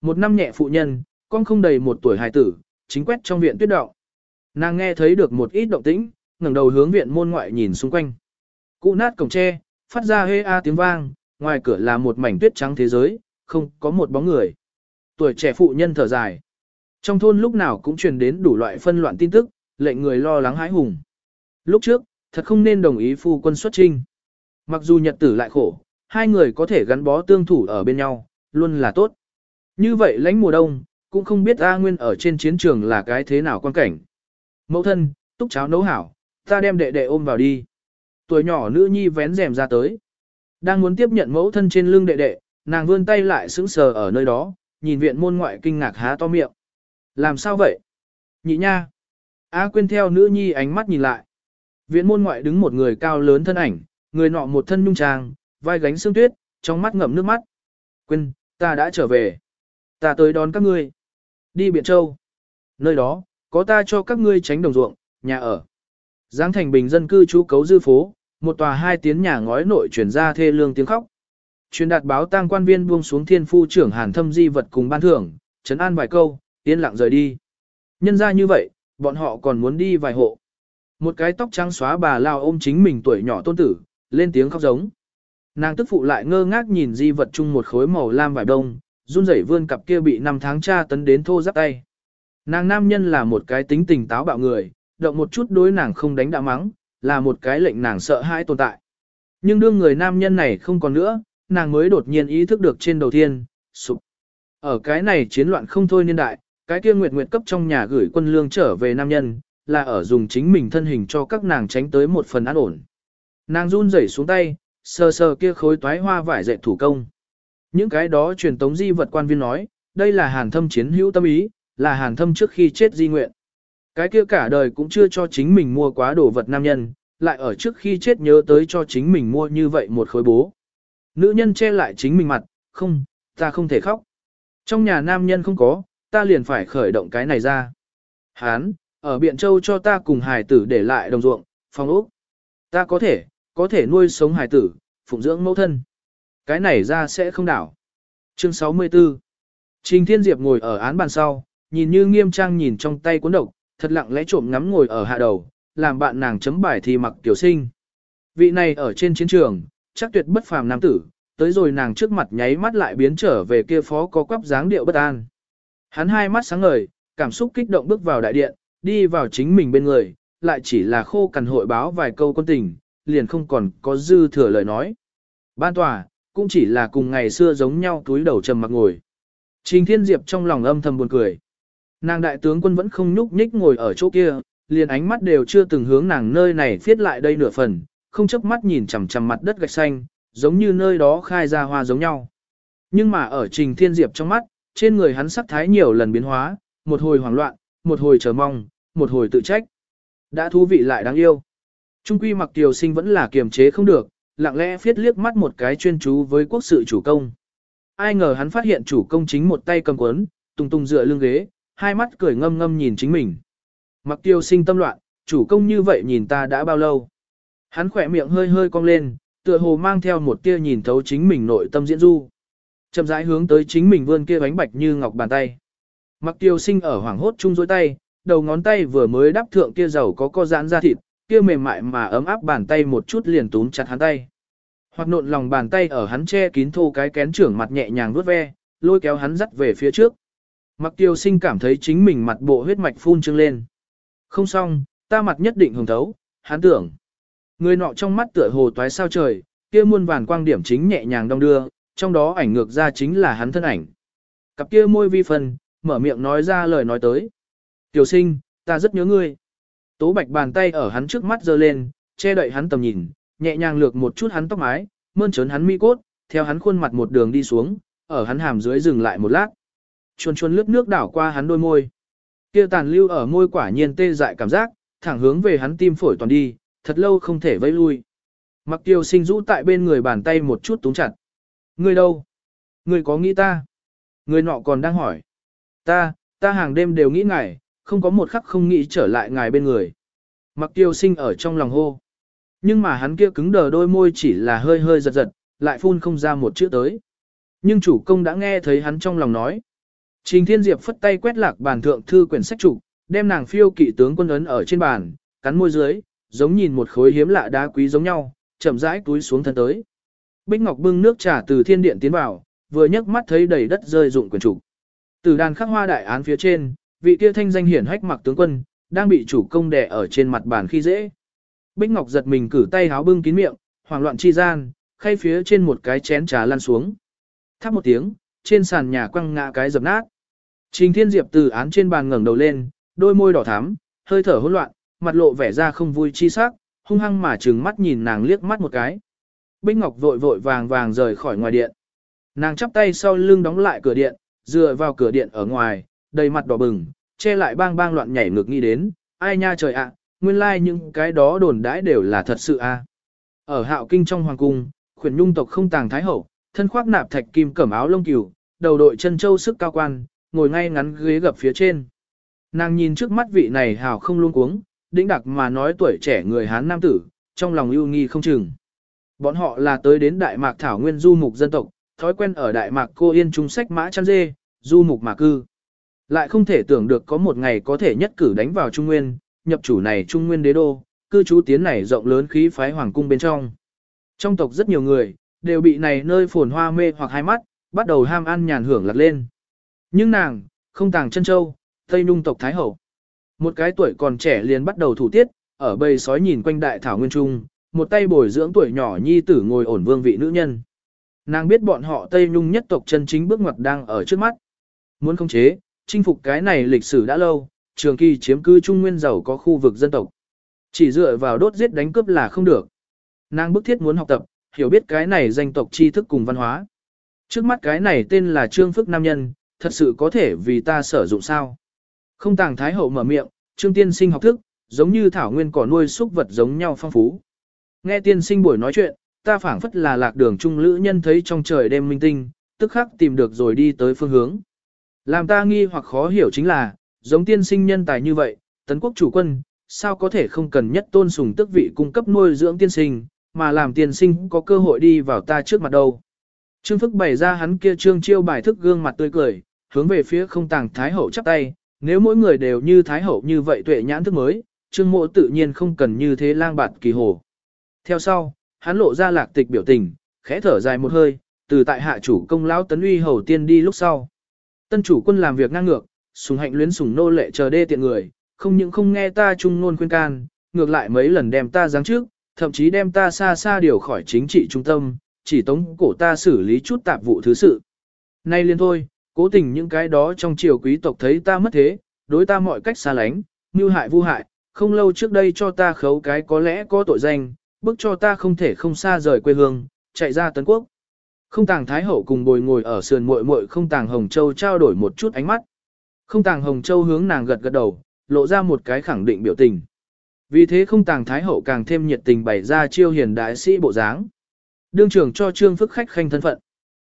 Một năm nhẹ phụ nhân, con không đầy một tuổi hài tử, chính quét trong viện tuyết động. Nàng nghe thấy được một ít động tĩnh, ngẩng đầu hướng viện môn ngoại nhìn xung quanh. Cụ nát cổng tre, phát ra hê a tiếng vang, ngoài cửa là một mảnh tuyết trắng thế giới, không có một bóng người. Tuổi trẻ phụ nhân thở dài. Trong thôn lúc nào cũng truyền đến đủ loại phân loạn tin tức, lệnh người lo lắng hãi hùng. Lúc trước, thật không nên đồng ý phu quân xuất trinh. Mặc dù nhật tử lại khổ, hai người có thể gắn bó tương thủ ở bên nhau, luôn là tốt. Như vậy lãnh mùa đông, cũng không biết A Nguyên ở trên chiến trường là cái thế nào quan cảnh. Mẫu thân, túc cháo nấu hảo, ta đem đệ đệ ôm vào đi. Tuổi nhỏ nữ nhi vén rèm ra tới. Đang muốn tiếp nhận mẫu thân trên lưng đệ đệ, nàng vươn tay lại sững sờ ở nơi đó, nhìn viện môn ngoại kinh ngạc há to miệng. Làm sao vậy? Nhị nha. A Quyên theo nữ nhi ánh mắt nhìn lại. Viện môn ngoại đứng một người cao lớn thân ảnh, người nọ một thân nhung trang, vai gánh xương tuyết, trong mắt ngậm nước mắt. Quyên, ta đã trở về. Ta tới đón các ngươi. Đi Biện Châu. Nơi đó, có ta cho các ngươi tránh đồng ruộng, nhà ở. Giáng thành bình dân cư trú cấu dư phố, một tòa hai tiến nhà ngói nội chuyển ra thê lương tiếng khóc. Truyền đạt báo tang quan viên buông xuống thiên phu trưởng hàn thâm di vật cùng ban thưởng, trấn an vài câu, yên lặng rời đi. Nhân ra như vậy, bọn họ còn muốn đi vài hộ. Một cái tóc trắng xóa bà lao ôm chính mình tuổi nhỏ tôn tử, lên tiếng khóc giống. Nàng tức phụ lại ngơ ngác nhìn di vật chung một khối màu lam vải đông, run rẩy vươn cặp kia bị năm tháng tra tấn đến thô giáp tay. Nàng nam nhân là một cái tính tình táo bạo người, động một chút đối nàng không đánh đã mắng, là một cái lệnh nàng sợ hãi tồn tại. Nhưng đương người nam nhân này không còn nữa, nàng mới đột nhiên ý thức được trên đầu tiên, sụp. Ở cái này chiến loạn không thôi niên đại, cái kia nguyệt nguyệt cấp trong nhà gửi quân lương trở về nam nhân, là ở dùng chính mình thân hình cho các nàng tránh tới một phần an ổn. Nàng run rẩy xuống tay, sờ sờ kia khối toái hoa vải dệt thủ công. Những cái đó truyền tống di vật quan viên nói, đây là hàn thâm chiến hữu tâm ý, là hàn thâm trước khi chết di nguyện. Cái kia cả đời cũng chưa cho chính mình mua quá đồ vật nam nhân, lại ở trước khi chết nhớ tới cho chính mình mua như vậy một khối bố. Nữ nhân che lại chính mình mặt, không, ta không thể khóc. Trong nhà nam nhân không có, ta liền phải khởi động cái này ra. Hán, ở Biện Châu cho ta cùng hài tử để lại đồng ruộng, phòng ốc. Ta có thể, có thể nuôi sống hài tử, phụng dưỡng mẫu thân. Cái này ra sẽ không đảo. Chương 64 Trình Thiên Diệp ngồi ở án bàn sau, nhìn như nghiêm trang nhìn trong tay cuốn độc, thật lặng lẽ trộm ngắm ngồi ở hạ đầu, làm bạn nàng chấm bài thì mặc tiểu sinh. Vị này ở trên chiến trường, chắc tuyệt bất phàm nam tử, tới rồi nàng trước mặt nháy mắt lại biến trở về kia phó có quắp dáng điệu bất an. Hắn hai mắt sáng ngời, cảm xúc kích động bước vào đại điện, đi vào chính mình bên người, lại chỉ là khô cằn hội báo vài câu quân tình, liền không còn có dư thừa lời nói. Ban tòa, cũng chỉ là cùng ngày xưa giống nhau túi đầu trầm mặc ngồi. Trình Thiên Diệp trong lòng âm thầm buồn cười. Nàng đại tướng quân vẫn không nhúc nhích ngồi ở chỗ kia, liền ánh mắt đều chưa từng hướng nàng nơi này phiết lại đây nửa phần, không chớp mắt nhìn chằm chằm mặt đất gạch xanh, giống như nơi đó khai ra hoa giống nhau. Nhưng mà ở Trình Thiên Diệp trong mắt, trên người hắn sắc thái nhiều lần biến hóa, một hồi hoảng loạn, một hồi chờ mong, một hồi tự trách. Đã thú vị lại đáng yêu. Trung quy mặc tiểu sinh vẫn là kiềm chế không được, lặng lẽ phiết liếc mắt một cái chuyên chú với quốc sự chủ công. Ai ngờ hắn phát hiện chủ công chính một tay cầm cuốn, tung tung dựa lưng ghế, hai mắt cười ngâm ngâm nhìn chính mình. Mặc tiêu sinh tâm loạn, chủ công như vậy nhìn ta đã bao lâu. Hắn khỏe miệng hơi hơi cong lên, tựa hồ mang theo một tia nhìn thấu chính mình nội tâm diễn du. Chậm rãi hướng tới chính mình vươn kia bánh bạch như ngọc bàn tay. Mặc tiêu sinh ở hoảng hốt chung dối tay, đầu ngón tay vừa mới đắp thượng kia dầu có co giãn ra thịt, kia mềm mại mà ấm áp bàn tay một chút liền túm chặt hắn tay. Hoặc nộn lòng bàn tay ở hắn che kín thô cái kén trưởng mặt nhẹ nhàng vuốt ve, lôi kéo hắn dắt về phía trước. Mặc tiêu sinh cảm thấy chính mình mặt bộ huyết mạch phun trương lên. Không xong, ta mặt nhất định hồng thấu, hắn tưởng. Người nọ trong mắt tựa hồ toái sao trời, kia muôn vàn quang điểm chính nhẹ nhàng đong đưa, trong đó ảnh ngược ra chính là hắn thân ảnh. Cặp kia môi vi phần, mở miệng nói ra lời nói tới. Tiểu sinh, ta rất nhớ ngươi. Tố bạch bàn tay ở hắn trước mắt giơ lên, che đậy hắn tầm nhìn, nhẹ nhàng lược một chút hắn tóc mái, mơn trớn hắn mi cốt, theo hắn khuôn mặt một đường đi xuống, ở hắn hàm dưới dừng lại một lát. Chuồn chuồn lướt nước đảo qua hắn đôi môi. Kia tàn lưu ở môi quả nhiên tê dại cảm giác, thẳng hướng về hắn tim phổi toàn đi, thật lâu không thể vẫy lui. Mặc tiêu sinh rũ tại bên người bàn tay một chút túng chặt. Người đâu? Người có nghĩ ta? Người nọ còn đang hỏi. Ta, ta hàng đêm đều nghĩ ngài, không có một khắc không nghĩ trở lại ngài bên người. Mặc tiêu sinh ở trong lòng hô. Nhưng mà hắn kia cứng đờ đôi môi chỉ là hơi hơi giật giật, lại phun không ra một chữ tới. Nhưng chủ công đã nghe thấy hắn trong lòng nói. Trình Thiên Diệp phất tay quét lạc bàn thượng thư quyển sách trục, đem nàng phiêu kỵ tướng quân ấn ở trên bàn, cắn môi dưới, giống nhìn một khối hiếm lạ đá quý giống nhau, chậm rãi túi xuống thân tới. Bích Ngọc bưng nước trà từ thiên điện tiến vào, vừa nhấc mắt thấy đầy đất rơi dụng quyển trục. Từ đàn khắc hoa đại án phía trên, vị kia thanh danh hiển hách mặc tướng quân, đang bị chủ công đè ở trên mặt bàn khi dễ. Bích Ngọc giật mình cử tay háo bưng kín miệng, hoảng loạn chi gian, khay phía trên một cái chén trà lăn xuống. Thắp một tiếng, trên sàn nhà quăng ngã cái dập nát. Trình Thiên Diệp từ án trên bàn ngẩng đầu lên, đôi môi đỏ thắm, hơi thở hỗn loạn, mặt lộ vẻ ra không vui chi sắc, hung hăng mà trừng mắt nhìn nàng liếc mắt một cái. Bích Ngọc vội vội vàng vàng rời khỏi ngoài điện. Nàng chắp tay sau lưng đóng lại cửa điện, dựa vào cửa điện ở ngoài, đầy mặt đỏ bừng, che lại bang bang loạn nhảy ngược nghĩ đến, ai nha trời ạ, nguyên lai like những cái đó đồn đãi đều là thật sự a. Ở hạo kinh trong hoàng cung, khuyển nhung tộc không tàng thái hậu, thân khoác nạp thạch kim cẩm áo lông cừu, đầu đội chân châu sức cao quan, ngồi ngay ngắn ghế gập phía trên. Nàng nhìn trước mắt vị này hào không luôn cuống, đĩnh đặc mà nói tuổi trẻ người Hán nam tử, trong lòng ưu nghi không chừng. Bọn họ là tới đến Đại Mạc Thảo Nguyên du mục dân tộc, thói quen ở Đại Mạc cô yên trung sách mã chăn dê, du mục mà cư. Lại không thể tưởng được có một ngày có thể nhất cử đánh vào Trung Nguyên, nhập chủ này Trung Nguyên đế đô, cư trú tiến này rộng lớn khí phái hoàng cung bên trong. Trong tộc rất nhiều người, đều bị này nơi phồn hoa mê hoặc hai mắt, bắt đầu ham ăn nhàn hưởng lạc lên. Nhưng nàng, không tàng chân châu, Tây Nhung tộc Thái Hậu. Một cái tuổi còn trẻ liền bắt đầu thủ tiết, ở bầy sói nhìn quanh đại thảo nguyên trung, một tay bồi dưỡng tuổi nhỏ nhi tử ngồi ổn vương vị nữ nhân. Nàng biết bọn họ Tây Nhung nhất tộc chân chính bước ngoặt đang ở trước mắt. Muốn khống chế, chinh phục cái này lịch sử đã lâu, trường kỳ chiếm cư trung nguyên giàu có khu vực dân tộc. Chỉ dựa vào đốt giết đánh cướp là không được. Nàng bức thiết muốn học tập, hiểu biết cái này danh tộc tri thức cùng văn hóa. Trước mắt cái này tên là Trương Phức Nam Nhân, thật sự có thể vì ta sử dụng sao. Không tàng thái hậu mở miệng, Trương Tiên Sinh học thức, giống như thảo nguyên cỏ nuôi súc vật giống nhau phong phú. Nghe tiên sinh buổi nói chuyện, ta phảng phất là lạc đường trung lữ nhân thấy trong trời đêm minh tinh, tức khắc tìm được rồi đi tới phương hướng. Làm ta nghi hoặc khó hiểu chính là, giống tiên sinh nhân tài như vậy, tấn quốc chủ quân, sao có thể không cần nhất tôn sùng tức vị cung cấp nuôi dưỡng tiên sinh, mà làm tiên sinh có cơ hội đi vào ta trước mặt đâu. Trương Phức bày ra hắn kia trương chiêu bài thức gương mặt tươi cười, hướng về phía không tàng Thái Hậu chắp tay, nếu mỗi người đều như Thái Hậu như vậy tuệ nhãn thức mới, Trương Mộ tự nhiên không cần như thế lang bạt kỳ hồ. Theo sau, hắn lộ ra lạc tịch biểu tình, khẽ thở dài một hơi, từ tại hạ chủ công lão tấn uy hầu tiên đi lúc sau. Tân chủ quân làm việc ngang ngược, sùng hạnh luyến sùng nô lệ chờ đê tiện người, không những không nghe ta trung ngôn khuyên can, ngược lại mấy lần đem ta giáng trước, thậm chí đem ta xa xa điều khỏi chính trị trung tâm, chỉ tống cổ ta xử lý chút tạp vụ thứ sự. Nay liên thôi, cố tình những cái đó trong triều quý tộc thấy ta mất thế, đối ta mọi cách xa lánh, mưu hại vu hại, không lâu trước đây cho ta khấu cái có lẽ có tội danh, bức cho ta không thể không xa rời quê hương, chạy ra tấn quốc. Không tàng Thái Hậu cùng bồi ngồi ở sườn muội muội không tàng Hồng Châu trao đổi một chút ánh mắt. Không tàng Hồng Châu hướng nàng gật gật đầu, lộ ra một cái khẳng định biểu tình. Vì thế không tàng Thái Hậu càng thêm nhiệt tình bày ra chiêu hiền đại sĩ bộ dáng. Đương trưởng cho Trương Phức khách khanh thân phận.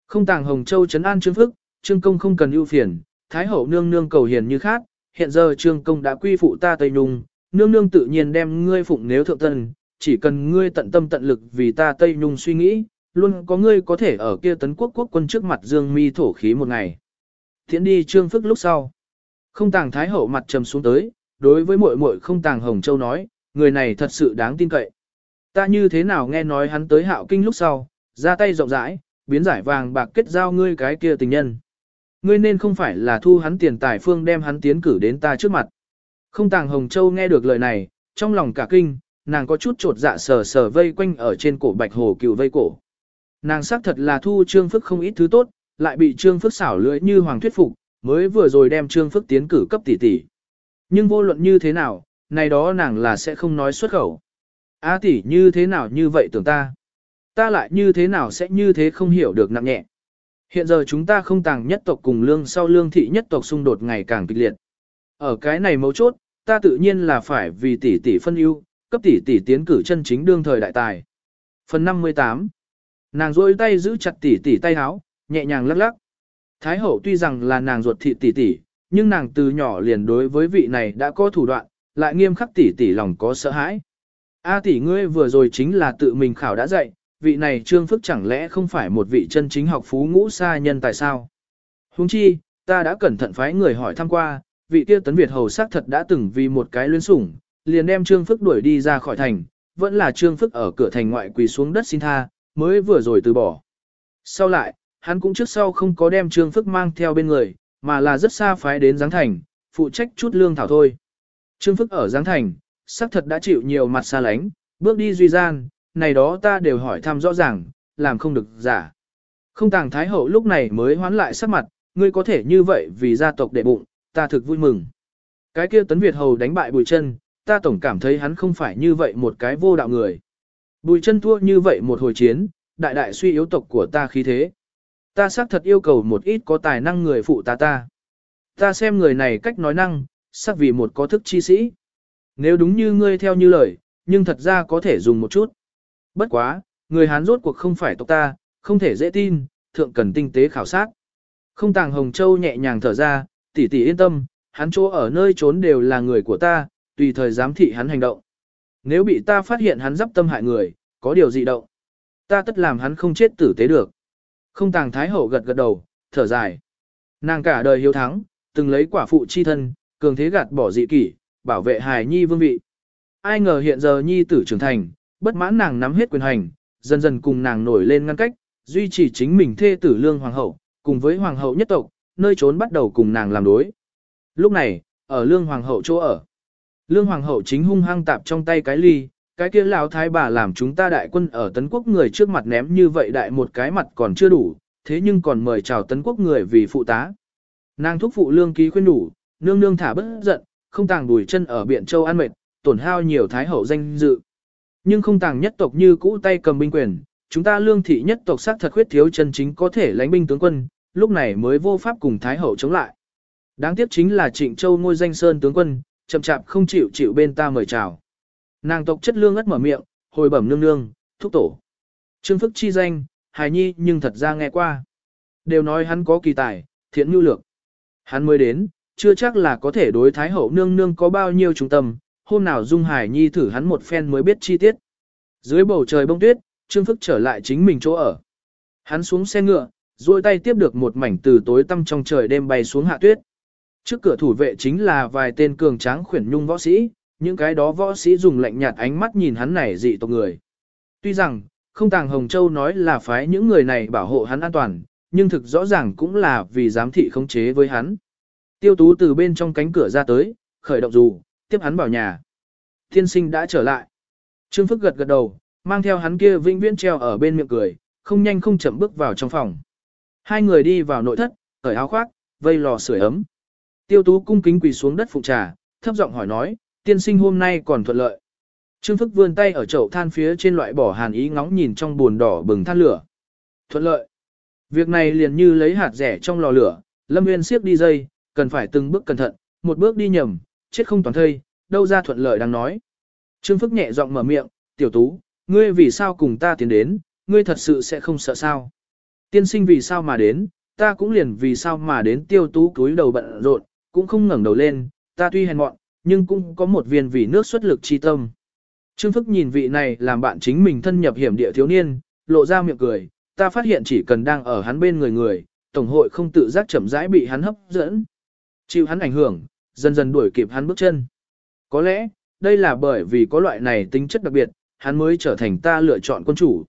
Không tàng Hồng Châu chấn an Trương Phức, Trương Công không cần ưu phiền, Thái Hậu nương nương cầu hiền như khác, hiện giờ Trương Công đã quy phụ ta Tây Nhung, nương nương tự nhiên đem ngươi phụng nếu thượng tân, chỉ cần ngươi tận tâm tận lực vì ta Tây Nhung suy nghĩ, luôn có ngươi có thể ở kia tấn quốc quốc quân trước mặt dương mi thổ khí một ngày. Thiện đi Trương Phức lúc sau. Không tàng Thái Hậu mặt trầm xuống tới, đối với muội muội không tàng Hồng Châu nói, người này thật sự đáng tin cậy. Ta như thế nào nghe nói hắn tới hạo kinh lúc sau, ra tay rộng rãi, biến giải vàng bạc kết giao ngươi cái kia tình nhân. Ngươi nên không phải là thu hắn tiền tài phương đem hắn tiến cử đến ta trước mặt. Không tàng Hồng Châu nghe được lời này, trong lòng cả kinh, nàng có chút trột dạ sờ sờ vây quanh ở trên cổ bạch hồ cựu vây cổ. Nàng xác thật là thu trương phức không ít thứ tốt, lại bị trương phức xảo lưỡi như hoàng thuyết phục, mới vừa rồi đem trương phức tiến cử cấp tỷ tỷ. Nhưng vô luận như thế nào, này đó nàng là sẽ không nói xuất khẩu. A tỷ như thế nào như vậy tưởng ta? Ta lại như thế nào sẽ như thế không hiểu được nặng nhẹ? Hiện giờ chúng ta không tàng nhất tộc cùng lương sau lương thị nhất tộc xung đột ngày càng kịch liệt. Ở cái này mấu chốt, ta tự nhiên là phải vì tỷ tỷ phân ưu, cấp tỷ tỷ tiến cử chân chính đương thời đại tài. Phần 58 Nàng rôi tay giữ chặt tỷ tỷ tay háo, nhẹ nhàng lắc lắc. Thái hậu tuy rằng là nàng ruột thị tỷ tỷ, nhưng nàng từ nhỏ liền đối với vị này đã có thủ đoạn, lại nghiêm khắc tỷ tỷ lòng có sợ hãi. A tỷ ngươi vừa rồi chính là tự mình khảo đã dạy, vị này trương phức chẳng lẽ không phải một vị chân chính học phú ngũ sa nhân tại sao? Huống chi, ta đã cẩn thận phái người hỏi thăm qua, vị kia tấn Việt hầu xác thật đã từng vì một cái luyến sủng, liền đem trương phức đuổi đi ra khỏi thành, vẫn là trương phức ở cửa thành ngoại quỳ xuống đất xin tha, mới vừa rồi từ bỏ. Sau lại, hắn cũng trước sau không có đem trương phức mang theo bên người, mà là rất xa phái đến Giáng Thành, phụ trách chút lương thảo thôi. Trương phức ở Giáng Thành, xác thật đã chịu nhiều mặt xa lánh, bước đi duy gian, này đó ta đều hỏi thăm rõ ràng, làm không được giả. Không tàng thái hậu lúc này mới hoán lại sắc mặt, ngươi có thể như vậy vì gia tộc đệ bụng, ta thực vui mừng. Cái kia tấn Việt hầu đánh bại bùi chân, ta tổng cảm thấy hắn không phải như vậy một cái vô đạo người. Bùi chân thua như vậy một hồi chiến, đại đại suy yếu tộc của ta khí thế. Ta xác thật yêu cầu một ít có tài năng người phụ ta ta. Ta xem người này cách nói năng, xác vì một có thức chi sĩ. Nếu đúng như ngươi theo như lời, nhưng thật ra có thể dùng một chút. Bất quá, người Hán rốt cuộc không phải tộc ta, không thể dễ tin, thượng cần tinh tế khảo sát. Không tàng Hồng Châu nhẹ nhàng thở ra, tỷ tỷ yên tâm, hắn chỗ ở nơi trốn đều là người của ta, tùy thời giám thị hắn hành động. Nếu bị ta phát hiện hắn dắp tâm hại người, có điều gì động, ta tất làm hắn không chết tử tế được. Không tàng Thái Hậu gật gật đầu, thở dài. Nàng cả đời hiếu thắng, từng lấy quả phụ chi thân, cường thế gạt bỏ dị kỷ, bảo vệ hài nhi vương vị. Ai ngờ hiện giờ nhi tử trưởng thành, bất mãn nàng nắm hết quyền hành, dần dần cùng nàng nổi lên ngăn cách, duy trì chính mình thê tử lương hoàng hậu, cùng với hoàng hậu nhất tộc, nơi trốn bắt đầu cùng nàng làm đối. Lúc này, ở lương hoàng hậu chỗ ở, lương hoàng hậu chính hung hăng tạp trong tay cái ly, cái kia lão thái bà làm chúng ta đại quân ở tấn quốc người trước mặt ném như vậy đại một cái mặt còn chưa đủ, thế nhưng còn mời chào tấn quốc người vì phụ tá. Nàng thúc phụ lương ký khuyên đủ, nương nương thả bất giận, không tàng đùi chân ở biển châu an mệt, tổn hao nhiều thái hậu danh dự. Nhưng không tàng nhất tộc như cũ tay cầm binh quyền, chúng ta lương thị nhất tộc xác thật khuyết thiếu chân chính có thể lãnh binh tướng quân, lúc này mới vô pháp cùng thái hậu chống lại. Đáng tiếc chính là trịnh châu ngôi danh sơn tướng quân, chậm chạp không chịu chịu bên ta mời chào. Nàng tộc chất lương ất mở miệng, hồi bẩm nương nương, thúc tổ. Trương Phức chi danh, hài nhi nhưng thật ra nghe qua. Đều nói hắn có kỳ tài, thiện nhu lược. Hắn mới đến, chưa chắc là có thể đối thái hậu nương nương có bao nhiêu trung tâm, hôm nào Dung Hải Nhi thử hắn một phen mới biết chi tiết. Dưới bầu trời bông tuyết, Trương Phức trở lại chính mình chỗ ở. Hắn xuống xe ngựa, duỗi tay tiếp được một mảnh từ tối tăm trong trời đêm bay xuống hạ tuyết. Trước cửa thủ vệ chính là vài tên cường tráng khuyển nhung võ sĩ, những cái đó võ sĩ dùng lạnh nhạt ánh mắt nhìn hắn này dị tộc người. Tuy rằng, không tàng Hồng Châu nói là phái những người này bảo hộ hắn an toàn, nhưng thực rõ ràng cũng là vì giám thị khống chế với hắn. Tiêu tú từ bên trong cánh cửa ra tới, khởi động dù, tiếp hắn vào nhà. Thiên sinh đã trở lại. Trương Phức gật gật đầu, mang theo hắn kia vĩnh viễn treo ở bên miệng cười, không nhanh không chậm bước vào trong phòng. Hai người đi vào nội thất, cởi áo khoác, vây lò sưởi ấm. Tiêu tú cung kính quỳ xuống đất phụ trà, thấp giọng hỏi nói, tiên sinh hôm nay còn thuận lợi. Trương Phức vươn tay ở chậu than phía trên loại bỏ hàn ý ngóng nhìn trong buồn đỏ bừng than lửa. Thuận lợi. Việc này liền như lấy hạt rẻ trong lò lửa, Lâm Nguyên siết đi dây, cần phải từng bước cẩn thận, một bước đi nhầm, chết không toàn thây, đâu ra thuận lợi đang nói. Trương Phức nhẹ giọng mở miệng, tiểu tú, ngươi vì sao cùng ta tiến đến, ngươi thật sự sẽ không sợ sao. Tiên sinh vì sao mà đến, ta cũng liền vì sao mà đến tiêu tú cúi đầu bận rộn, cũng không ngẩng đầu lên, ta tuy hèn mọn, nhưng cũng có một viên vì nước xuất lực chi tâm. Trương Phức nhìn vị này làm bạn chính mình thân nhập hiểm địa thiếu niên, lộ ra miệng cười, ta phát hiện chỉ cần đang ở hắn bên người người, tổng hội không tự giác chậm rãi bị hắn hấp dẫn. Chịu hắn ảnh hưởng, dần dần đuổi kịp hắn bước chân. Có lẽ, đây là bởi vì có loại này tính chất đặc biệt, hắn mới trở thành ta lựa chọn quân chủ.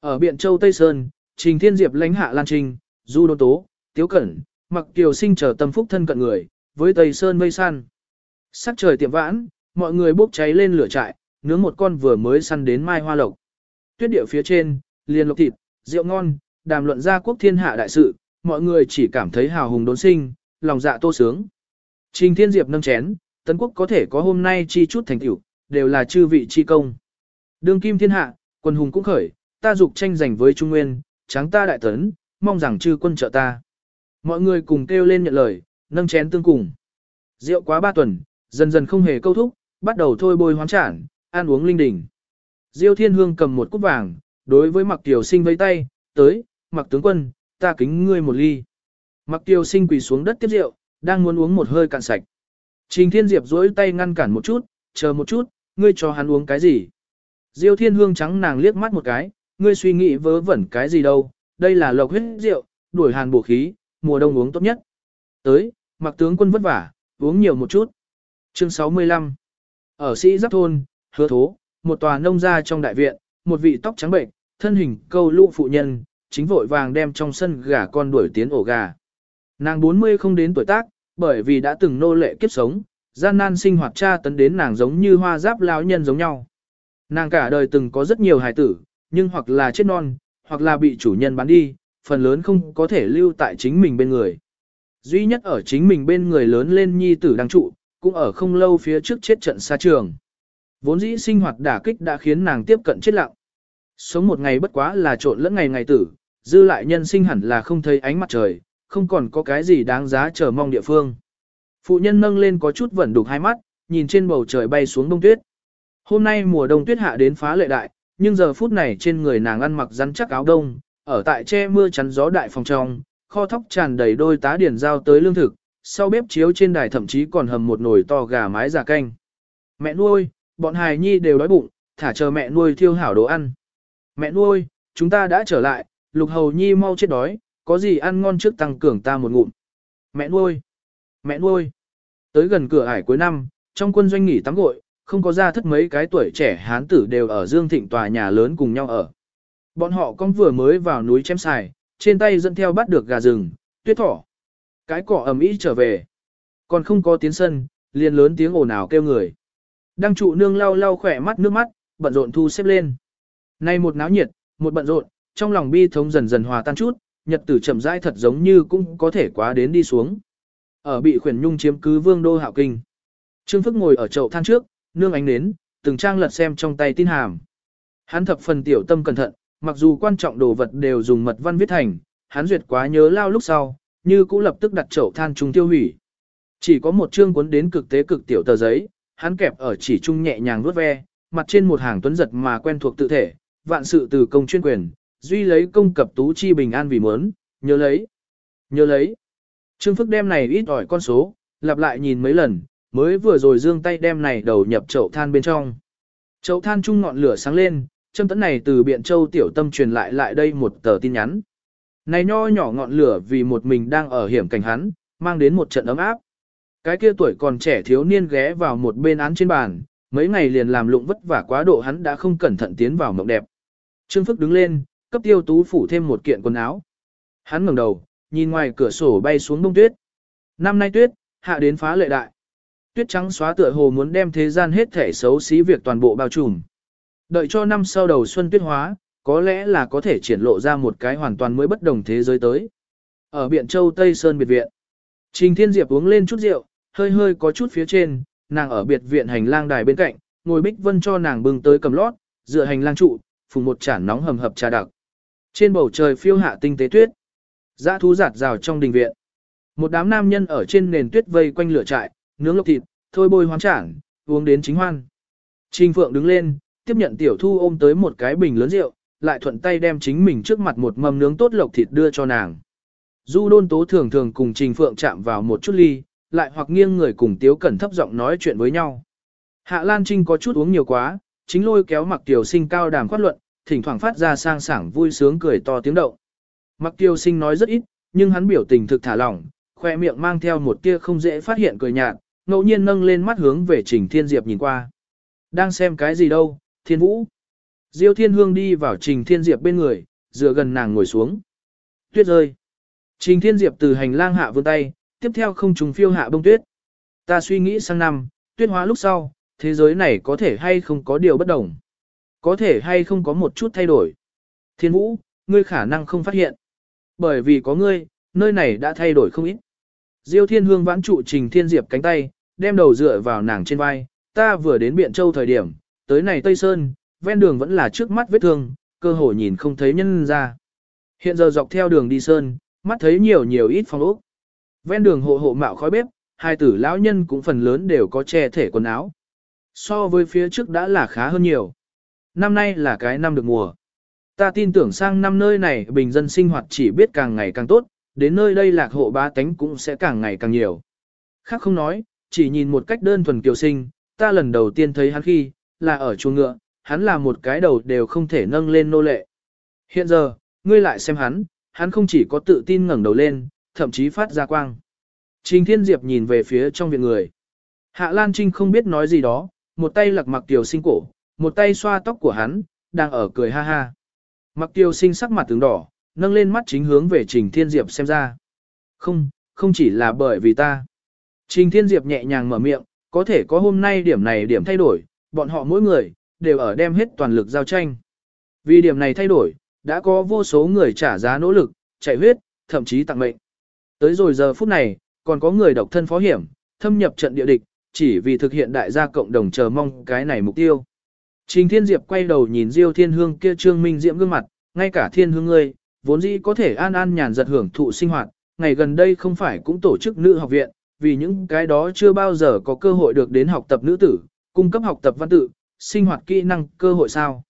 Ở Biện Châu Tây Sơn, Trình Thiên Diệp lãnh hạ Lan Trinh, Du Đô Tố, Tiếu Cẩn, mặc kiều sinh chờ tâm phúc thân cận người, với Tây Sơn mây săn. Sắc trời tiệm vãn, mọi người bốc cháy lên lửa trại, nướng một con vừa mới săn đến mai hoa lộc. Tuyết điệu phía trên, liền lộc thịt, rượu ngon, đàm luận ra quốc thiên hạ đại sự, mọi người chỉ cảm thấy hào hùng đốn sinh, lòng dạ tô sướng. Trình Thiên Diệp nâng chén, Tấn quốc có thể có hôm nay chi chút thành tựu, đều là chư vị chi công. Đường kim thiên hạ, quân hùng cũng khởi, ta dục tranh giành với Trung Nguyên, tráng ta đại tấn, mong rằng chư quân trợ ta. Mọi người cùng kêu lên nhận lời, nâng chén tương cùng. Rượu quá ba tuần, dần dần không hề câu thúc, bắt đầu thôi bôi hoán trản, ăn uống linh đình. Diêu Thiên Hương cầm một cúp vàng, đối với Mặc Tiểu Sinh với tay, tới, Mặc tướng quân, ta kính ngươi một ly. Mặc Tiểu Sinh quỳ xuống đất tiếp rượu, đang muốn uống một hơi cạn sạch. Trình Thiên Diệp duỗi tay ngăn cản một chút, chờ một chút, ngươi cho hắn uống cái gì? Diêu Thiên Hương trắng nàng liếc mắt một cái, ngươi suy nghĩ vớ vẩn cái gì đâu, đây là lộc huyết rượu, đuổi hàn bổ khí, mùa đông uống tốt nhất. Tới, mặc tướng quân vất vả, uống nhiều một chút. Chương 65 Ở sĩ giáp thôn, hứa thố, một tòa nông gia trong đại viện, một vị tóc trắng bệnh, thân hình câu lụ phụ nhân, chính vội vàng đem trong sân gà con đuổi tiến ổ gà. Nàng 40 không đến tuổi tác, bởi vì đã từng nô lệ kiếp sống, gian nan sinh hoạt cha tấn đến nàng giống như hoa giáp lão nhân giống nhau. Nàng cả đời từng có rất nhiều hài tử, nhưng hoặc là chết non, hoặc là bị chủ nhân bán đi, phần lớn không có thể lưu tại chính mình bên người. Duy nhất ở chính mình bên người lớn lên nhi tử đang trụ, cũng ở không lâu phía trước chết trận xa trường. Vốn dĩ sinh hoạt đả kích đã khiến nàng tiếp cận chết lặng. Sống một ngày bất quá là trộn lẫn ngày ngày tử, dư lại nhân sinh hẳn là không thấy ánh mặt trời, không còn có cái gì đáng giá chờ mong địa phương. Phụ nhân nâng lên có chút vẩn đục hai mắt, nhìn trên bầu trời bay xuống đông tuyết. Hôm nay mùa đông tuyết hạ đến phá lệ đại, nhưng giờ phút này trên người nàng ăn mặc rắn chắc áo đông, ở tại che mưa chắn gió đại phòng trong, kho thóc tràn đầy đôi tá điển giao tới lương thực, sau bếp chiếu trên đài thậm chí còn hầm một nồi to gà mái giả canh. Mẹ nuôi, bọn hài nhi đều đói bụng, thả chờ mẹ nuôi thiêu hảo đồ ăn. Mẹ nuôi, chúng ta đã trở lại, lục hầu nhi mau chết đói, có gì ăn ngon trước tăng cường ta một ngụm. Mẹ nuôi, mẹ nuôi. Tới gần cửa ải cuối năm, trong quân doanh nghỉ tắm gội, không có ra thất mấy cái tuổi trẻ hán tử đều ở Dương Thịnh tòa nhà lớn cùng nhau ở. Bọn họ con vừa mới vào núi chém xài, trên tay dẫn theo bắt được gà rừng, tuyết thỏ. Cái cỏ ầm ĩ trở về. Còn không có tiến sân, liền lớn tiếng ồn ào kêu người. Đăng trụ nương lau lau khỏe mắt nước mắt, bận rộn thu xếp lên. Nay một náo nhiệt, một bận rộn, trong lòng bi thống dần dần hòa tan chút, nhật tử chậm rãi thật giống như cũng có thể quá đến đi xuống. Ở bị khuyển nhung chiếm cứ vương đô hạo kinh. Trương Phức ngồi ở chậu than trước, nương ánh nến, từng trang lật xem trong tay tin hàm. Hắn thập phần tiểu tâm cẩn thận, mặc dù quan trọng đồ vật đều dùng mật văn viết thành, hắn duyệt quá nhớ lao lúc sau, như cũ lập tức đặt chậu than trung tiêu hủy. Chỉ có một chương cuốn đến cực tế cực tiểu tờ giấy, hắn kẹp ở chỉ trung nhẹ nhàng vuốt ve, mặt trên một hàng tuấn giật mà quen thuộc tự thể, vạn sự từ công chuyên quyền, duy lấy công cập tú chi bình an vì muốn, nhớ lấy, nhớ lấy. Trương Phức đem này ít ỏi con số, lặp lại nhìn mấy lần, mới vừa rồi dương tay đem này đầu nhập chậu than bên trong. Chậu than chung ngọn lửa sáng lên, châm tấn này từ Biện Châu tiểu tâm truyền lại lại đây một tờ tin nhắn. Này nho nhỏ ngọn lửa vì một mình đang ở hiểm cảnh hắn, mang đến một trận ấm áp. Cái kia tuổi còn trẻ thiếu niên ghé vào một bên án trên bàn, mấy ngày liền làm lụng vất vả quá độ hắn đã không cẩn thận tiến vào mộng đẹp. Trương Phức đứng lên, cấp tiêu tú phủ thêm một kiện quần áo. Hắn ngẩng đầu, nhìn ngoài cửa sổ bay xuống đông tuyết. Năm nay tuyết, hạ đến phá lệ đại. Tuyết trắng xóa tựa hồ muốn đem thế gian hết thể xấu xí việc toàn bộ bao trùm. Đợi cho năm sau đầu xuân tuyết hóa, có lẽ là có thể triển lộ ra một cái hoàn toàn mới bất đồng thế giới tới. Ở Biện Châu Tây Sơn biệt viện, Trình Thiên Diệp uống lên chút rượu, hơi hơi có chút phía trên, nàng ở biệt viện hành lang đài bên cạnh, ngồi Bích Vân cho nàng bưng tới cầm lót, dựa hành lang trụ, phùng một chản nóng hầm hập trà đặc. Trên bầu trời phiêu hạ tinh tế tuyết. Dã thú giạt rào trong đình viện. Một đám nam nhân ở trên nền tuyết vây quanh lửa trại, nướng lộc thịt, thôi bôi hoán chản, uống đến chính hoan. Trình Phượng đứng lên, tiếp nhận tiểu thu ôm tới một cái bình lớn rượu, lại thuận tay đem chính mình trước mặt một mâm nướng tốt lộc thịt đưa cho nàng. Du đôn tố thường thường cùng Trình Phượng chạm vào một chút ly, lại hoặc nghiêng người cùng Tiếu Cẩn thấp giọng nói chuyện với nhau. Hạ Lan Trinh có chút uống nhiều quá, chính lôi kéo mặc tiểu sinh cao đàm khoát luận, thỉnh thoảng phát ra sang sảng vui sướng cười to tiếng động. Mặc tiểu sinh nói rất ít, nhưng hắn biểu tình thực thả lỏng, khoe miệng mang theo một tia không dễ phát hiện cười nhạt, ngẫu nhiên nâng lên mắt hướng về Trình Thiên Diệp nhìn qua. Đang xem cái gì đâu, Thiên Vũ. Diêu Thiên Hương đi vào Trình Thiên Diệp bên người, dựa gần nàng ngồi xuống. Tuyết rơi. Trình Thiên Diệp từ hành lang hạ vươn tay, tiếp theo không trùng phiêu hạ bông tuyết. Ta suy nghĩ sang năm, tuyết hóa lúc sau, thế giới này có thể hay không có điều bất đồng. Có thể hay không có một chút thay đổi. Thiên Vũ, ngươi khả năng không phát hiện. Bởi vì có ngươi, nơi này đã thay đổi không ít. Diêu Thiên Hương vãn trụ Trình Thiên Diệp cánh tay, đem đầu dựa vào nàng trên vai. Ta vừa đến Biện Châu thời điểm, tới này Tây Sơn, ven đường vẫn là trước mắt vết thương, cơ hội nhìn không thấy nhân ra. Hiện giờ dọc theo đường đi Sơn, mắt thấy nhiều nhiều ít phong ốc. Ven đường hộ hộ mạo khói bếp, hai tử lão nhân cũng phần lớn đều có che thể quần áo. So với phía trước đã là khá hơn nhiều. Năm nay là cái năm được mùa. Ta tin tưởng sang năm nơi này bình dân sinh hoạt chỉ biết càng ngày càng tốt, đến nơi đây lạc hộ ba tánh cũng sẽ càng ngày càng nhiều. Khác không nói, chỉ nhìn một cách đơn thuần kiều sinh, ta lần đầu tiên thấy hắn khi, là ở chuồng ngựa, hắn là một cái đầu đều không thể nâng lên nô lệ. Hiện giờ, ngươi lại xem hắn, hắn không chỉ có tự tin ngẩng đầu lên, thậm chí phát ra quang. Trình Thiên Diệp nhìn về phía trong viện người. Hạ Lan Trinh không biết nói gì đó, một tay lặc mặc tiểu sinh cổ, một tay xoa tóc của hắn, đang ở cười ha ha. Mặc tiêu sinh sắc mặt tướng đỏ, nâng lên mắt chính hướng về Trình Thiên Diệp xem ra. Không, không chỉ là bởi vì ta. Trình Thiên Diệp nhẹ nhàng mở miệng, có thể có hôm nay điểm này điểm thay đổi, bọn họ mỗi người, đều ở đem hết toàn lực giao tranh. Vì điểm này thay đổi, đã có vô số người trả giá nỗ lực, chạy huyết, thậm chí tặng mệnh. Tới rồi giờ phút này, còn có người độc thân phó hiểm, thâm nhập trận địa địch, chỉ vì thực hiện đại gia cộng đồng chờ mong cái này mục tiêu. Trình Thiên Diệp quay đầu nhìn Diêu Thiên Hương kia trương minh diễm gương mặt, ngay cả Thiên Hương ngươi, vốn dĩ có thể an an nhàn giật hưởng thụ sinh hoạt, ngày gần đây không phải cũng tổ chức nữ học viện, vì những cái đó chưa bao giờ có cơ hội được đến học tập nữ tử, cung cấp học tập văn tự, sinh hoạt kỹ năng, cơ hội sao.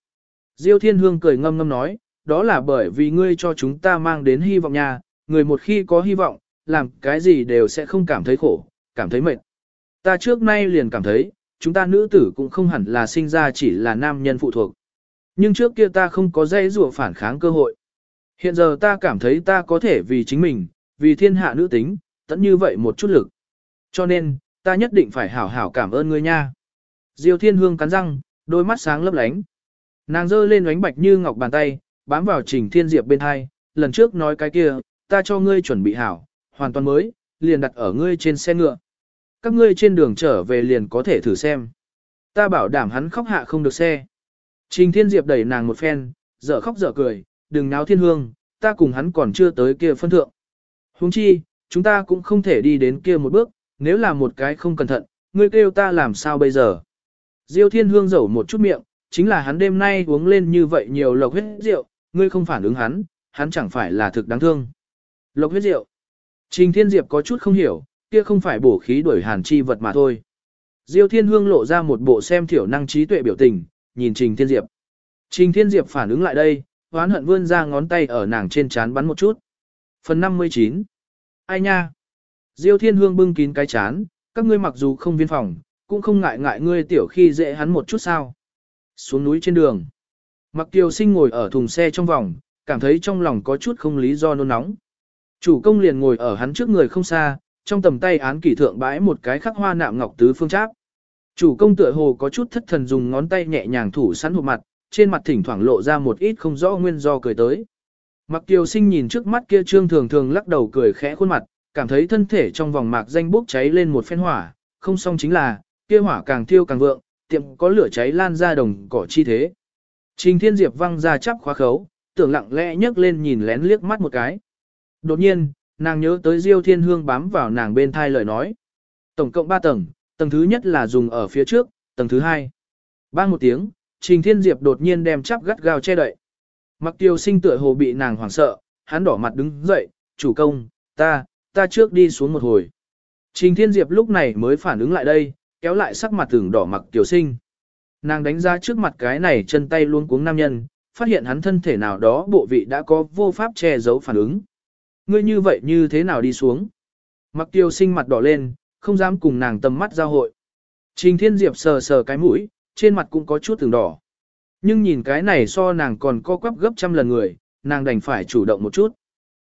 Diêu Thiên Hương cười ngâm ngâm nói, đó là bởi vì ngươi cho chúng ta mang đến hy vọng nha, người một khi có hy vọng, làm cái gì đều sẽ không cảm thấy khổ, cảm thấy mệt. Ta trước nay liền cảm thấy, chúng ta nữ tử cũng không hẳn là sinh ra chỉ là nam nhân phụ thuộc. Nhưng trước kia ta không có dây rùa phản kháng cơ hội. Hiện giờ ta cảm thấy ta có thể vì chính mình, vì thiên hạ nữ tính, tận như vậy một chút lực. Cho nên, ta nhất định phải hảo hảo cảm ơn ngươi nha. Diêu Thiên Hương cắn răng, đôi mắt sáng lấp lánh. Nàng giơ lên ánh bạch như ngọc bàn tay, bám vào Trình Thiên Diệp bên hai, lần trước nói cái kia, ta cho ngươi chuẩn bị hảo, hoàn toàn mới, liền đặt ở ngươi trên xe ngựa. Các ngươi trên đường trở về liền có thể thử xem. Ta bảo đảm hắn khóc hạ không được xe. Trình Thiên Diệp đẩy nàng một phen, dở khóc dở cười, đừng náo thiên hương, ta cùng hắn còn chưa tới kia phân thượng. Huống chi, chúng ta cũng không thể đi đến kia một bước, nếu là một cái không cẩn thận, ngươi kêu ta làm sao bây giờ. Diêu thiên hương dẩu một chút miệng, chính là hắn đêm nay uống lên như vậy nhiều lộc huyết rượu, ngươi không phản ứng hắn, hắn chẳng phải là thực đáng thương. Lộc huyết rượu. Trình Thiên Diệp có chút không hiểu, kia không phải bổ khí đuổi hàn chi vật mà thôi. Diêu Thiên Hương lộ ra một bộ xem thiểu năng trí tuệ biểu tình, nhìn Trình Thiên Diệp. Trình Thiên Diệp phản ứng lại đây, hoán hận vươn ra ngón tay ở nàng trên chán bắn một chút. Phần 59 Ai nha? Diêu Thiên Hương bưng kín cái chán, các ngươi mặc dù không viên phòng, cũng không ngại ngại ngươi tiểu khi dễ hắn một chút sao. Xuống núi trên đường. Mặc Kiều Sinh ngồi ở thùng xe trong vòng, cảm thấy trong lòng có chút không lý do nôn nóng. Chủ công liền ngồi ở hắn trước người không xa, trong tầm tay án kỷ thượng bãi một cái khắc hoa nạm ngọc tứ phương tráp. Chủ công tựa hồ có chút thất thần dùng ngón tay nhẹ nhàng thủ sẵn hộp mặt, trên mặt thỉnh thoảng lộ ra một ít không rõ nguyên do cười tới. Mặc Kiều Sinh nhìn trước mắt kia trương thường thường lắc đầu cười khẽ khuôn mặt, cảm thấy thân thể trong vòng mạc danh bốc cháy lên một phen hỏa, không xong chính là, kia hỏa càng thiêu càng vượng, tiệm có lửa cháy lan ra đồng cỏ chi thế. Trình Thiên Diệp văng ra chắp khóa khấu, tưởng lặng lẽ nhấc lên nhìn lén liếc mắt một cái. Đột nhiên, nàng nhớ tới Diêu Thiên Hương bám vào nàng bên thai lời nói. Tổng cộng 3 tầng, tầng thứ nhất là dùng ở phía trước, tầng thứ hai. Bang một tiếng, Trình Thiên Diệp đột nhiên đem chắp gắt gao che đậy. Mặc tiêu sinh tựa hồ bị nàng hoảng sợ, hắn đỏ mặt đứng dậy, chủ công, ta, ta trước đi xuống một hồi. Trình Thiên Diệp lúc này mới phản ứng lại đây, kéo lại sắc mặt tưởng đỏ mặc tiểu sinh. Nàng đánh ra trước mặt cái này chân tay luôn cuống nam nhân, phát hiện hắn thân thể nào đó bộ vị đã có vô pháp che giấu phản ứng. Ngươi như vậy như thế nào đi xuống? Mặc tiêu sinh mặt đỏ lên, không dám cùng nàng tầm mắt giao hội. Trình Thiên Diệp sờ sờ cái mũi, trên mặt cũng có chút từng đỏ. Nhưng nhìn cái này so nàng còn co quắp gấp trăm lần người, nàng đành phải chủ động một chút.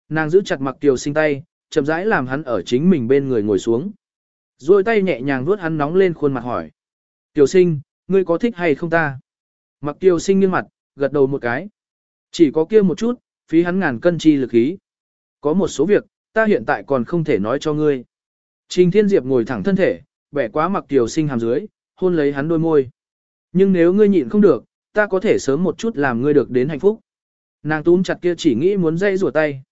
Nàng giữ chặt mặc tiêu sinh tay, chậm rãi làm hắn ở chính mình bên người ngồi xuống. Rồi tay nhẹ nhàng vuốt hắn nóng lên khuôn mặt hỏi. Tiểu sinh, ngươi có thích hay không ta? Mặc tiêu sinh nghiêng mặt, gật đầu một cái. Chỉ có kia một chút, phí hắn ngàn cân chi lực khí. Có một số việc, ta hiện tại còn không thể nói cho ngươi. Trình Thiên Diệp ngồi thẳng thân thể, bẻ quá mặc tiểu sinh hàm dưới, hôn lấy hắn đôi môi. Nhưng nếu ngươi nhịn không được, ta có thể sớm một chút làm ngươi được đến hạnh phúc. Nàng túm chặt kia chỉ nghĩ muốn dây rùa tay.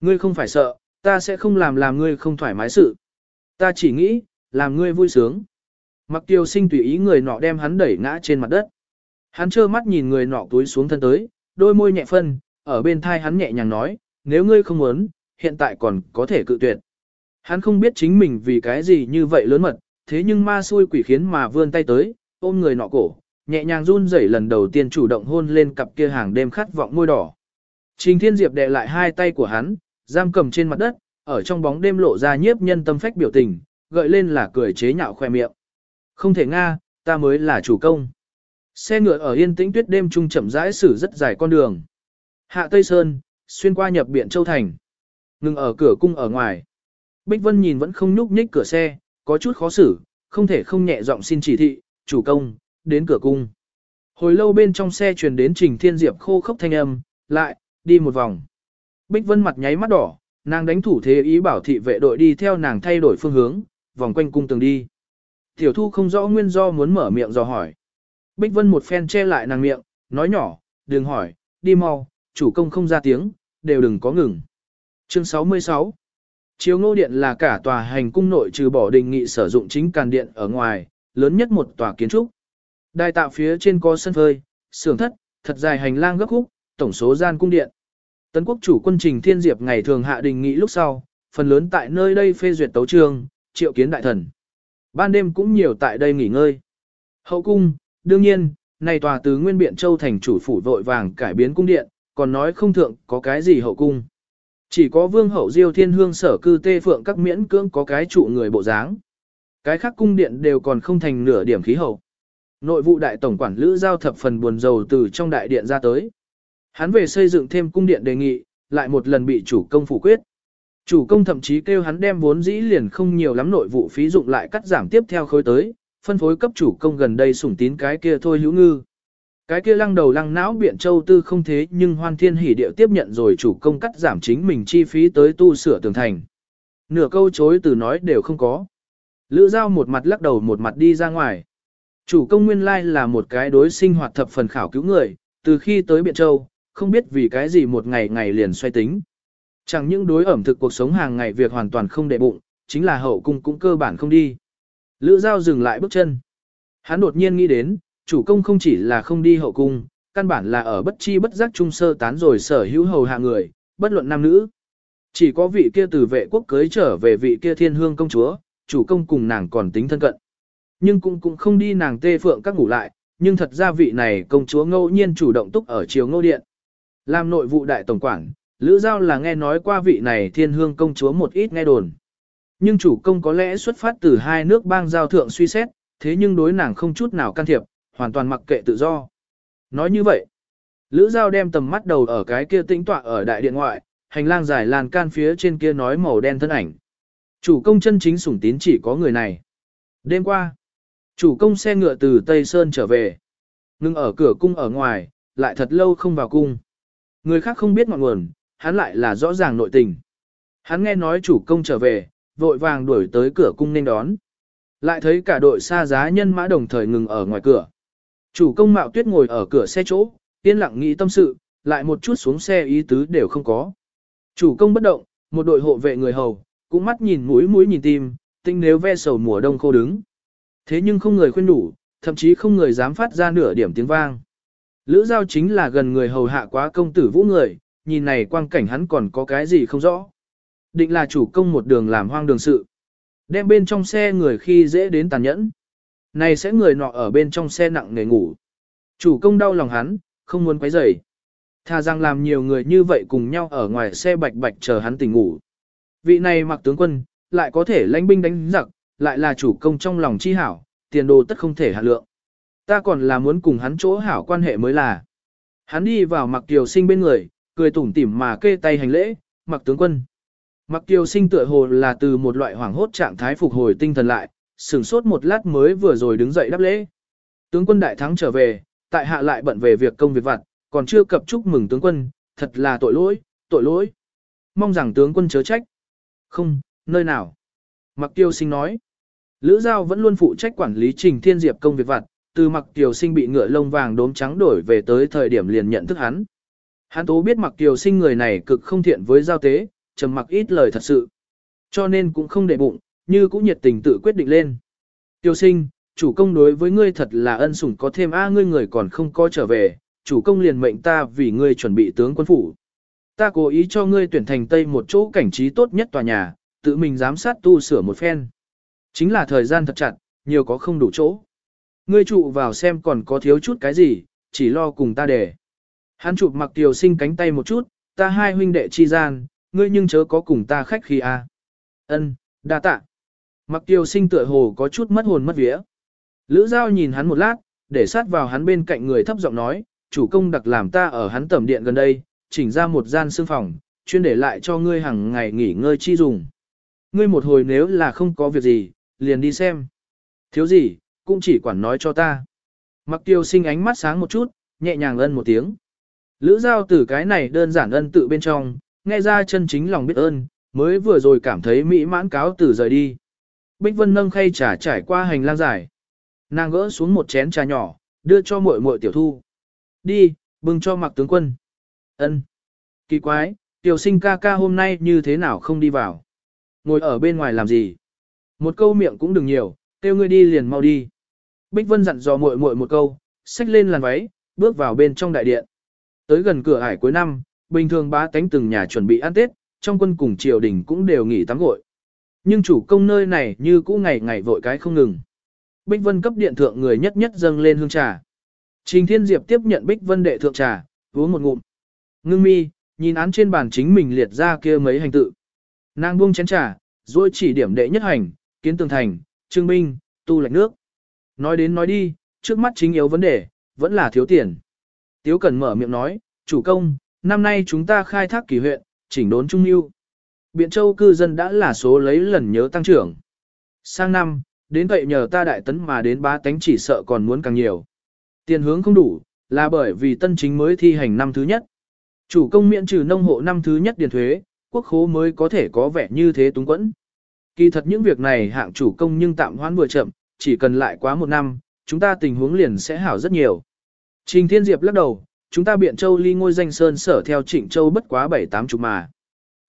Ngươi không phải sợ, ta sẽ không làm làm ngươi không thoải mái sự. Ta chỉ nghĩ, làm ngươi vui sướng. Mặc tiêu sinh tùy ý người nọ đem hắn đẩy ngã trên mặt đất. Hắn trơ mắt nhìn người nọ túi xuống thân tới, đôi môi nhẹ phân, ở bên thai hắn nhẹ nhàng nói, nếu ngươi không muốn, hiện tại còn có thể cự tuyệt. Hắn không biết chính mình vì cái gì như vậy lớn mật, thế nhưng ma xui quỷ khiến mà vươn tay tới, ôm người nọ cổ, nhẹ nhàng run rẩy lần đầu tiên chủ động hôn lên cặp kia hàng đêm khát vọng môi đỏ. Trình Thiên Diệp đè lại hai tay của hắn, giam cầm trên mặt đất, ở trong bóng đêm lộ ra nhiếp nhân tâm phách biểu tình, gợi lên là cười chế nhạo khoe miệng. Không thể nga, ta mới là chủ công. Xe ngựa ở yên tĩnh tuyết đêm trung chậm rãi xử rất dài con đường. Hạ Tây Sơn, xuyên qua nhập biển Châu Thành. Ngừng ở cửa cung ở ngoài. Bích Vân nhìn vẫn không nhúc nhích cửa xe, có chút khó xử, không thể không nhẹ giọng xin chỉ thị, chủ công, đến cửa cung. Hồi lâu bên trong xe truyền đến Trình Thiên Diệp khô khốc thanh âm, lại, đi một vòng. Bích Vân mặt nháy mắt đỏ, nàng đánh thủ thế ý bảo thị vệ đội đi theo nàng thay đổi phương hướng, vòng quanh cung tường đi. Tiểu thu không rõ nguyên do muốn mở miệng dò hỏi. Bích Vân một phen che lại nàng miệng, nói nhỏ, đừng hỏi, đi mau, chủ công không ra tiếng, đều đừng có ngừng. Chương 66 Chiếu ngô điện là cả tòa hành cung nội trừ bỏ đình nghị sử dụng chính càn điện ở ngoài, lớn nhất một tòa kiến trúc. Đài tạo phía trên có sân phơi, sưởng thất, thật dài hành lang gấp khúc, tổng số gian cung điện. Tấn quốc chủ quân trình thiên diệp ngày thường hạ đình nghị lúc sau, phần lớn tại nơi đây phê duyệt tấu trường, triệu kiến đại thần. Ban đêm cũng nhiều tại đây nghỉ ngơi. Hậu cung, đương nhiên, này tòa từ nguyên biện châu thành chủ phủ vội vàng cải biến cung điện, còn nói không thượng có cái gì hậu cung. Chỉ có vương hậu diêu thiên hương sở cư tê phượng các miễn cưỡng có cái trụ người bộ dáng. Cái khác cung điện đều còn không thành nửa điểm khí hậu. Nội vụ đại tổng quản lữ giao thập phần buồn rầu từ trong đại điện ra tới. Hắn về xây dựng thêm cung điện đề nghị, lại một lần bị chủ công phủ quyết. Chủ công thậm chí kêu hắn đem vốn dĩ liền không nhiều lắm nội vụ phí dụng lại cắt giảm tiếp theo khối tới, phân phối cấp chủ công gần đây sủng tín cái kia thôi hữu ngư. Cái kia lăng đầu lăng não biện châu tư không thế nhưng hoan thiên hỉ điệu tiếp nhận rồi chủ công cắt giảm chính mình chi phí tới tu sửa tường thành. Nửa câu chối từ nói đều không có. Lữ giao một mặt lắc đầu một mặt đi ra ngoài. Chủ công nguyên lai là một cái đối sinh hoạt thập phần khảo cứu người, từ khi tới Biện Châu, không biết vì cái gì một ngày ngày liền xoay tính. Chẳng những đối ẩm thực cuộc sống hàng ngày việc hoàn toàn không để bụng, chính là hậu cung cũng cơ bản không đi. Lữ giao dừng lại bước chân. Hắn đột nhiên nghĩ đến, chủ công không chỉ là không đi hậu cung, căn bản là ở bất chi bất giác trung sơ tán rồi sở hữu hầu hạ người, bất luận nam nữ. Chỉ có vị kia từ vệ quốc cưới trở về vị kia thiên hương công chúa, chủ công cùng nàng còn tính thân cận. Nhưng cũng cũng không đi nàng tê phượng các ngủ lại, nhưng thật ra vị này công chúa ngẫu nhiên chủ động túc ở chiều ngô điện. Làm nội vụ đại tổng quản, Lữ Giao là nghe nói qua vị này thiên hương công chúa một ít nghe đồn. Nhưng chủ công có lẽ xuất phát từ hai nước bang giao thượng suy xét, thế nhưng đối nàng không chút nào can thiệp, hoàn toàn mặc kệ tự do. Nói như vậy, Lữ Giao đem tầm mắt đầu ở cái kia tĩnh tọa ở đại điện ngoại, hành lang dài lan can phía trên kia nói màu đen thân ảnh. Chủ công chân chính sủng tín chỉ có người này. Đêm qua, chủ công xe ngựa từ Tây Sơn trở về. Ngưng ở cửa cung ở ngoài, lại thật lâu không vào cung. Người khác không biết ngọn nguồn, hắn lại là rõ ràng nội tình. Hắn nghe nói chủ công trở về, vội vàng đuổi tới cửa cung nên đón. Lại thấy cả đội xa giá nhân mã đồng thời ngừng ở ngoài cửa. Chủ công mạo tuyết ngồi ở cửa xe chỗ, yên lặng nghĩ tâm sự, lại một chút xuống xe ý tứ đều không có. Chủ công bất động, một đội hộ vệ người hầu, cũng mắt nhìn mũi mũi nhìn tim, tinh nếu ve sầu mùa đông khô đứng. Thế nhưng không người khuyên đủ, thậm chí không người dám phát ra nửa điểm tiếng vang. Lữ giao chính là gần người hầu hạ quá công tử vũ người, nhìn này quang cảnh hắn còn có cái gì không rõ. Định là chủ công một đường làm hoang đường sự. Đem bên trong xe người khi dễ đến tàn nhẫn. Này sẽ người nọ ở bên trong xe nặng nề ngủ. Chủ công đau lòng hắn, không muốn quấy rầy. Thà rằng làm nhiều người như vậy cùng nhau ở ngoài xe bạch bạch chờ hắn tỉnh ngủ. Vị này mặc tướng quân, lại có thể lãnh binh đánh giặc, lại là chủ công trong lòng chi hảo, tiền đồ tất không thể hạ lượng. Ta còn là muốn cùng hắn chỗ hảo quan hệ mới là. Hắn đi vào mặc kiều sinh bên người, cười tủm tỉm mà kê tay hành lễ, mặc tướng quân. Mặc kiều sinh tựa hồ là từ một loại hoảng hốt trạng thái phục hồi tinh thần lại, sửng sốt một lát mới vừa rồi đứng dậy đáp lễ. Tướng quân đại thắng trở về, tại hạ lại bận về việc công việc vặt, còn chưa cập chúc mừng tướng quân, thật là tội lỗi, tội lỗi. Mong rằng tướng quân chớ trách. Không, nơi nào. Mặc tiêu sinh nói. Lữ Giao vẫn luôn phụ trách quản lý trình thiên diệp công việc vặt, từ mặc tiểu sinh bị ngựa lông vàng đốm trắng đổi về tới thời điểm liền nhận thức hắn. Hắn tố biết mặc tiểu sinh người này cực không thiện với giao tế, trầm mặc ít lời thật sự. Cho nên cũng không để bụng, như cũng nhiệt tình tự quyết định lên. Tiêu sinh, chủ công đối với ngươi thật là ân sủng có thêm a ngươi người còn không có trở về, chủ công liền mệnh ta vì ngươi chuẩn bị tướng quân phủ. Ta cố ý cho ngươi tuyển thành Tây một chỗ cảnh trí tốt nhất tòa nhà, tự mình giám sát tu sửa một phen. Chính là thời gian thật chặt, nhiều có không đủ chỗ. Ngươi trụ vào xem còn có thiếu chút cái gì, chỉ lo cùng ta để. Hắn chụp mặc tiểu sinh cánh tay một chút, ta hai huynh đệ chi gian, ngươi nhưng chớ có cùng ta khách khi a. À. Ân, đa tạ. Mặc tiêu sinh tựa hồ có chút mất hồn mất vía. Lữ giao nhìn hắn một lát, để sát vào hắn bên cạnh người thấp giọng nói, chủ công đặc làm ta ở hắn tẩm điện gần đây, chỉnh ra một gian xương phòng, chuyên để lại cho ngươi hàng ngày nghỉ ngơi chi dùng. Ngươi một hồi nếu là không có việc gì, liền đi xem. Thiếu gì, cũng chỉ quản nói cho ta. Mặc tiêu sinh ánh mắt sáng một chút, nhẹ nhàng ân một tiếng. Lữ giao từ cái này đơn giản ân tự bên trong, nghe ra chân chính lòng biết ơn, mới vừa rồi cảm thấy mỹ mãn cáo từ rời đi. Bích Vân nâng khay trà trải qua hành lang dài. Nàng gỡ xuống một chén trà nhỏ, đưa cho muội muội tiểu thu. Đi, bưng cho mặc tướng quân. Ân. Kỳ quái, tiểu sinh ca ca hôm nay như thế nào không đi vào. Ngồi ở bên ngoài làm gì? Một câu miệng cũng đừng nhiều, kêu ngươi đi liền mau đi. Bích Vân dặn dò muội muội một câu, xách lên làn váy, bước vào bên trong đại điện. Tới gần cửa ải cuối năm, bình thường bá tánh từng nhà chuẩn bị ăn Tết, trong quân cùng triều đình cũng đều nghỉ tắm gội. Nhưng chủ công nơi này như cũ ngày ngày vội cái không ngừng. Bích Vân cấp điện thượng người nhất nhất dâng lên hương trà. Trình Thiên Diệp tiếp nhận Bích Vân đệ thượng trà, uống một ngụm. Ngưng mi, nhìn án trên bàn chính mình liệt ra kia mấy hành tự. Nàng buông chén trà, rồi chỉ điểm đệ nhất hành, kiến tường thành, trương binh, tu lạch nước. Nói đến nói đi, trước mắt chính yếu vấn đề, vẫn là thiếu tiền. Tiếu Cẩn mở miệng nói, chủ công, năm nay chúng ta khai thác kỳ huyện, chỉnh đốn trung lưu. Biện Châu cư dân đã là số lấy lần nhớ tăng trưởng. Sang năm, đến vậy nhờ ta đại tấn mà đến bá tánh chỉ sợ còn muốn càng nhiều. Tiền hướng không đủ, là bởi vì tân chính mới thi hành năm thứ nhất. Chủ công miễn trừ nông hộ năm thứ nhất điền thuế, quốc khố mới có thể có vẻ như thế túng quẫn. Kỳ thật những việc này hạng chủ công nhưng tạm hoãn vừa chậm, chỉ cần lại quá một năm, chúng ta tình huống liền sẽ hảo rất nhiều. Trình Thiên Diệp lắc đầu, chúng ta biện châu ly ngôi danh sơn sở theo trịnh châu bất quá bảy tám chục mà.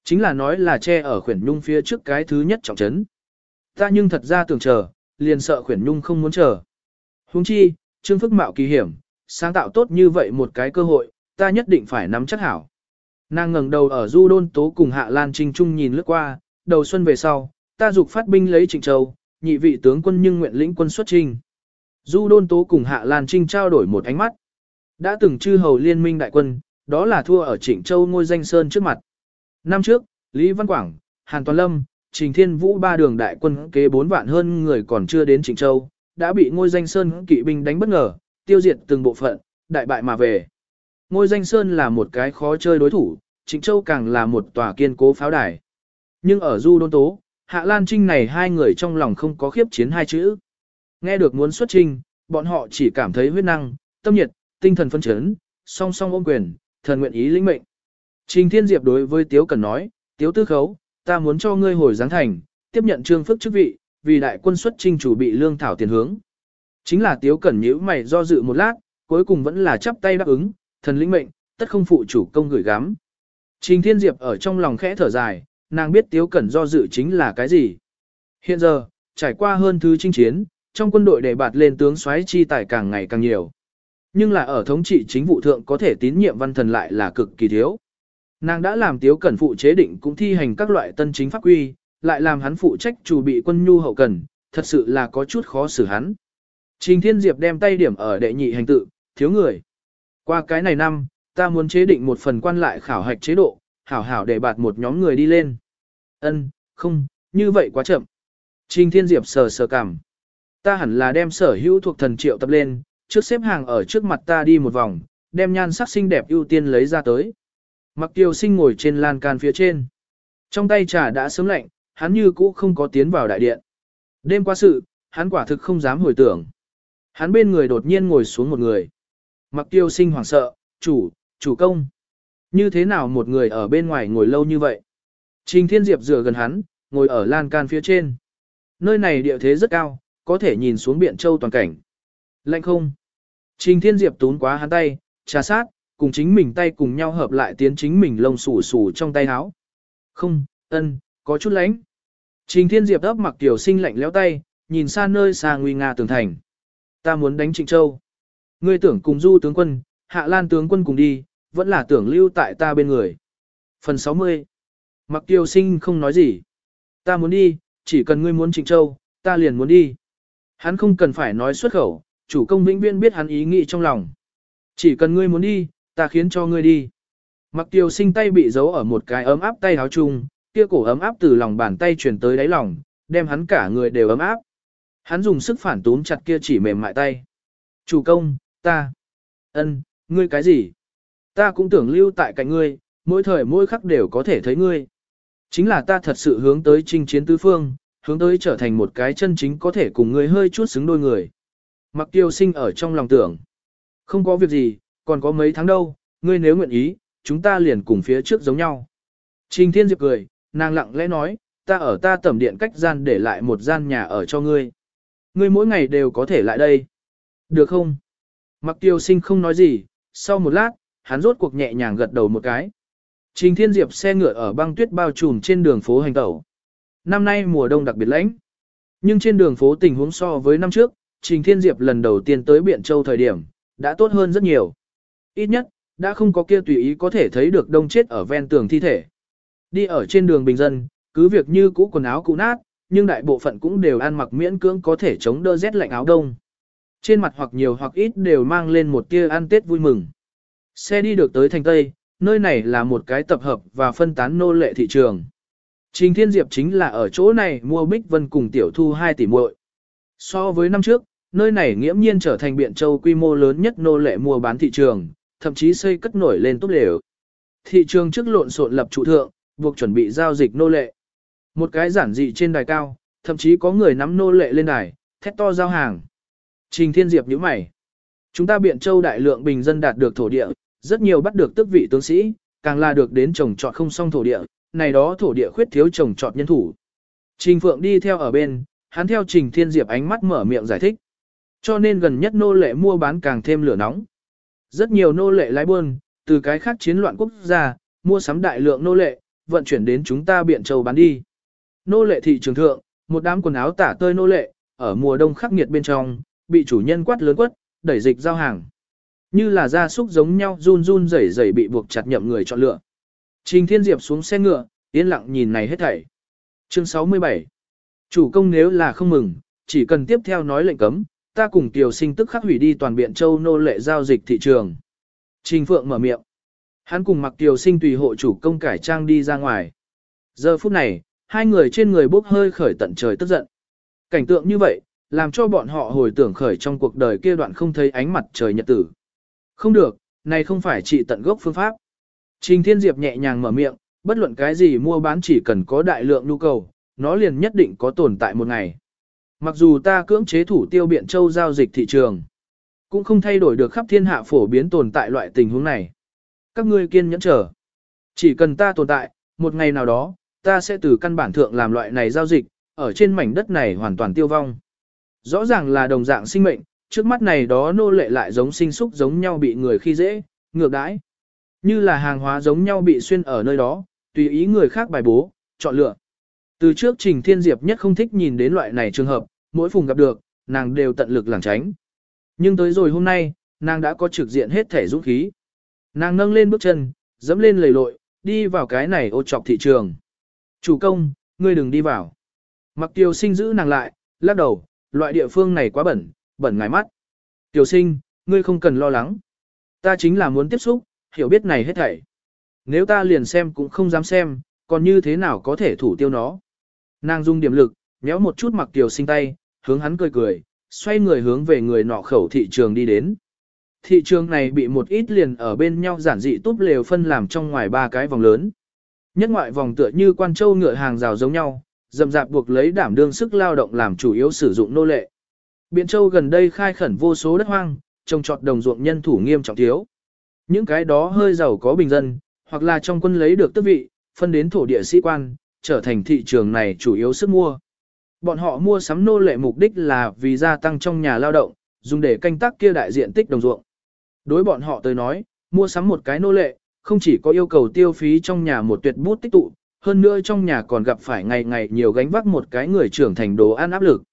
Chính là nói là che ở khuyển nhung phía trước cái thứ nhất trọng trấn. Ta nhưng thật ra tưởng chờ, liền sợ khuyển nhung không muốn chờ. Huống chi, trương phức mạo kỳ hiểm, sáng tạo tốt như vậy một cái cơ hội, ta nhất định phải nắm chắc hảo. Nàng ngẩng đầu ở du đôn tố cùng hạ lan trinh trung nhìn lướt qua, đầu xuân về sau, ta dục phát binh lấy trịnh châu, nhị vị tướng quân nhưng nguyện lĩnh quân xuất trinh. Du đôn tố cùng hạ lan trinh trao đổi một ánh mắt. Đã từng chư hầu liên minh đại quân, đó là thua ở trịnh châu ngôi danh sơn trước mặt. Năm trước, Lý Văn Quảng, Hàn Toàn Lâm, Trình Thiên Vũ ba đường đại quân kế bốn vạn hơn người còn chưa đến Trịnh Châu, đã bị ngôi danh Sơn kỵ binh đánh bất ngờ, tiêu diệt từng bộ phận, đại bại mà về. Ngôi danh Sơn là một cái khó chơi đối thủ, Trịnh Châu càng là một tòa kiên cố pháo đài. Nhưng ở Du Đôn Tố, Hạ Lan Trinh này hai người trong lòng không có khiếp chiến hai chữ. Nghe được muốn xuất trinh, bọn họ chỉ cảm thấy huyết năng, tâm nhiệt, tinh thần phân chấn, song song ôm quyền, thần nguyện ý lĩnh mệnh. Trình Thiên Diệp đối với Tiếu Cần nói, Tiếu Tư Khấu, ta muốn cho ngươi hồi giáng thành, tiếp nhận trương phức chức vị, vì đại quân xuất trinh chủ bị lương thảo tiền hướng. Chính là Tiếu Cẩn nhíu mày do dự một lát, cuối cùng vẫn là chắp tay đáp ứng, thần lĩnh mệnh, tất không phụ chủ công gửi gắm. Trình Thiên Diệp ở trong lòng khẽ thở dài, nàng biết Tiếu Cẩn do dự chính là cái gì. Hiện giờ, trải qua hơn thứ chinh chiến, trong quân đội đề bạt lên tướng soái chi tài càng ngày càng nhiều. Nhưng là ở thống trị chính vụ thượng có thể tín nhiệm văn thần lại là cực kỳ thiếu. Nàng đã làm Tiếu Cẩn phụ chế định cũng thi hành các loại tân chính pháp quy, lại làm hắn phụ trách chủ bị quân nhu hậu cần, thật sự là có chút khó xử hắn. Trình Thiên Diệp đem tay điểm ở đệ nhị hành tự, thiếu người. Qua cái này năm, ta muốn chế định một phần quan lại khảo hạch chế độ, hảo hảo để bạt một nhóm người đi lên. Ân, không, như vậy quá chậm. Trình Thiên Diệp sờ sờ cảm. Ta hẳn là đem sở hữu thuộc thần triệu tập lên, trước xếp hàng ở trước mặt ta đi một vòng, đem nhan sắc xinh đẹp ưu tiên lấy ra tới. Mặc tiêu sinh ngồi trên lan can phía trên. Trong tay trà đã sớm lạnh, hắn như cũ không có tiến vào đại điện. Đêm qua sự, hắn quả thực không dám hồi tưởng. Hắn bên người đột nhiên ngồi xuống một người. Mặc tiêu sinh hoảng sợ, chủ, chủ công. Như thế nào một người ở bên ngoài ngồi lâu như vậy? Trình Thiên Diệp dựa gần hắn, ngồi ở lan can phía trên. Nơi này địa thế rất cao, có thể nhìn xuống biển châu toàn cảnh. Lạnh không? Trình Thiên Diệp tún quá hắn tay, trà sát, cùng chính mình tay cùng nhau hợp lại tiến chính mình lông xù xù trong tay áo. Không, ân, có chút lạnh. Trình Thiên Diệp ấp mặc tiểu sinh lạnh lẽo tay, nhìn xa nơi xa nguy nga tường thành. Ta muốn đánh Trịnh Châu. Ngươi tưởng cùng du tướng quân, hạ lan tướng quân cùng đi, vẫn là tưởng lưu tại ta bên người. Phần 60 Mặc tiêu sinh không nói gì. Ta muốn đi, chỉ cần ngươi muốn Trịnh Châu, ta liền muốn đi. Hắn không cần phải nói xuất khẩu, chủ công vĩnh viễn biết hắn ý nghĩ trong lòng. Chỉ cần ngươi muốn đi, ta khiến cho ngươi đi. Mặc tiêu sinh tay bị giấu ở một cái ấm áp tay áo chung, kia cổ ấm áp từ lòng bàn tay truyền tới đáy lòng, đem hắn cả người đều ấm áp. Hắn dùng sức phản túm chặt kia chỉ mềm mại tay. Chủ công, ta. ân, ngươi cái gì? Ta cũng tưởng lưu tại cạnh ngươi, mỗi thời mỗi khắc đều có thể thấy ngươi. Chính là ta thật sự hướng tới chinh chiến tứ phương, hướng tới trở thành một cái chân chính có thể cùng ngươi hơi chút xứng đôi người. Mặc tiêu sinh ở trong lòng tưởng. Không có việc gì, còn có mấy tháng đâu, ngươi nếu nguyện ý, chúng ta liền cùng phía trước giống nhau. Trình Thiên Diệp cười, nàng lặng lẽ nói, ta ở ta tẩm điện cách gian để lại một gian nhà ở cho ngươi. Ngươi mỗi ngày đều có thể lại đây. Được không? Mặc tiêu sinh không nói gì, sau một lát, hắn rốt cuộc nhẹ nhàng gật đầu một cái. Trình Thiên Diệp xe ngựa ở băng tuyết bao trùm trên đường phố hành tẩu. Năm nay mùa đông đặc biệt lạnh. Nhưng trên đường phố tình huống so với năm trước, Trình Thiên Diệp lần đầu tiên tới Biện Châu thời điểm, đã tốt hơn rất nhiều. Ít nhất, đã không có kia tùy ý có thể thấy được đông chết ở ven tường thi thể. Đi ở trên đường bình dân, cứ việc như cũ quần áo cũ nát, nhưng đại bộ phận cũng đều ăn mặc miễn cưỡng có thể chống đỡ rét lạnh áo đông. Trên mặt hoặc nhiều hoặc ít đều mang lên một tia ăn tết vui mừng. Xe đi được tới thành Tây, nơi này là một cái tập hợp và phân tán nô lệ thị trường. Trình Thiên Diệp chính là ở chỗ này mua Bích Vân cùng Tiểu Thu 2 tỷ muội. So với năm trước, nơi này nghiễm nhiên trở thành biện châu quy mô lớn nhất nô lệ mua bán thị trường, thậm chí xây cất nổi lên tốt đều. Thị trường trước lộn xộn lập trụ thượng, buộc chuẩn bị giao dịch nô lệ. Một cái giản dị trên đài cao, thậm chí có người nắm nô lệ lên đài, thét to giao hàng. Trình Thiên Diệp nhíu mày. Chúng ta biện châu đại lượng bình dân đạt được thổ địa, rất nhiều bắt được tước vị tướng sĩ, càng là được đến trồng trọt không xong thổ địa, này đó thổ địa khuyết thiếu trồng trọt nhân thủ. Trình Phượng đi theo ở bên, hắn theo Trình Thiên Diệp ánh mắt mở miệng giải thích. Cho nên gần nhất nô lệ mua bán càng thêm lửa nóng. Rất nhiều nô lệ lái buôn, từ cái khác chiến loạn quốc gia, mua sắm đại lượng nô lệ, vận chuyển đến chúng ta biện châu bán đi. Nô lệ thị trường thượng, một đám quần áo tả tơi nô lệ, ở mùa đông khắc nghiệt bên trong, bị chủ nhân quát lớn quất, đẩy dịch giao hàng. Như là gia súc giống nhau run run rẩy rẩy bị buộc chặt nhậm người chọn lựa. Trình Thiên Diệp xuống xe ngựa, yên lặng nhìn này hết thảy. Chương 67 Chủ công nếu là không mừng, chỉ cần tiếp theo nói lệnh cấm, ta cùng tiểu Sinh tức khắc hủy đi toàn biện châu nô lệ giao dịch thị trường. Trình Phượng mở miệng. Hắn cùng mặc tiểu Sinh tùy hộ chủ công cải trang đi ra ngoài. Giờ phút này, hai người trên người bốc hơi khởi tận trời tức giận. Cảnh tượng như vậy, làm cho bọn họ hồi tưởng khởi trong cuộc đời kia đoạn không thấy ánh mặt trời nhật tử. Không được, này không phải trị tận gốc phương pháp. Trình Thiên Diệp nhẹ nhàng mở miệng, bất luận cái gì mua bán chỉ cần có đại lượng nhu cầu, nó liền nhất định có tồn tại một ngày. Mặc dù ta cưỡng chế thủ tiêu biện châu giao dịch thị trường, cũng không thay đổi được khắp thiên hạ phổ biến tồn tại loại tình huống này. Các ngươi kiên nhẫn chờ. Chỉ cần ta tồn tại, một ngày nào đó, ta sẽ từ căn bản thượng làm loại này giao dịch, ở trên mảnh đất này hoàn toàn tiêu vong. Rõ ràng là đồng dạng sinh mệnh, trước mắt này đó nô lệ lại giống sinh súc giống nhau bị người khi dễ, ngược đãi. Như là hàng hóa giống nhau bị xuyên ở nơi đó, tùy ý người khác bài bố, chọn lựa. Từ trước Trình Thiên Diệp nhất không thích nhìn đến loại này trường hợp, mỗi phùng gặp được, nàng đều tận lực lảng tránh. Nhưng tới rồi hôm nay, nàng đã có trực diện hết thể dũng khí. Nàng nâng lên bước chân, dẫm lên lầy lội, đi vào cái này ô trọc thị trường. Chủ công, ngươi đừng đi vào. Mặc tiêu sinh giữ nàng lại, lắc đầu, loại địa phương này quá bẩn, bẩn ngài mắt. Tiểu sinh, ngươi không cần lo lắng. Ta chính là muốn tiếp xúc, hiểu biết này hết thảy. Nếu ta liền xem cũng không dám xem, còn như thế nào có thể thủ tiêu nó. Nàng dung điểm lực, méo một chút mặc tiểu sinh tay, hướng hắn cười cười, xoay người hướng về người nọ khẩu thị trường đi đến. Thị trường này bị một ít liền ở bên nhau giản dị túp lều phân làm trong ngoài ba cái vòng lớn. Nhất ngoại vòng tựa như quan châu ngựa hàng rào giống nhau, dầm dạp buộc lấy đảm đương sức lao động làm chủ yếu sử dụng nô lệ. Biện châu gần đây khai khẩn vô số đất hoang, trồng trọt đồng ruộng nhân thủ nghiêm trọng thiếu. Những cái đó hơi giàu có bình dân, hoặc là trong quân lấy được tước vị, phân đến thổ địa sĩ quan, trở thành thị trường này chủ yếu sức mua. Bọn họ mua sắm nô lệ mục đích là vì gia tăng trong nhà lao động, dùng để canh tác kia đại diện tích đồng ruộng. Đối bọn họ tới nói, mua sắm một cái nô lệ, không chỉ có yêu cầu tiêu phí trong nhà một tuyệt bút tích tụ, hơn nữa trong nhà còn gặp phải ngày ngày nhiều gánh vác một cái người trưởng thành đồ ăn áp lực.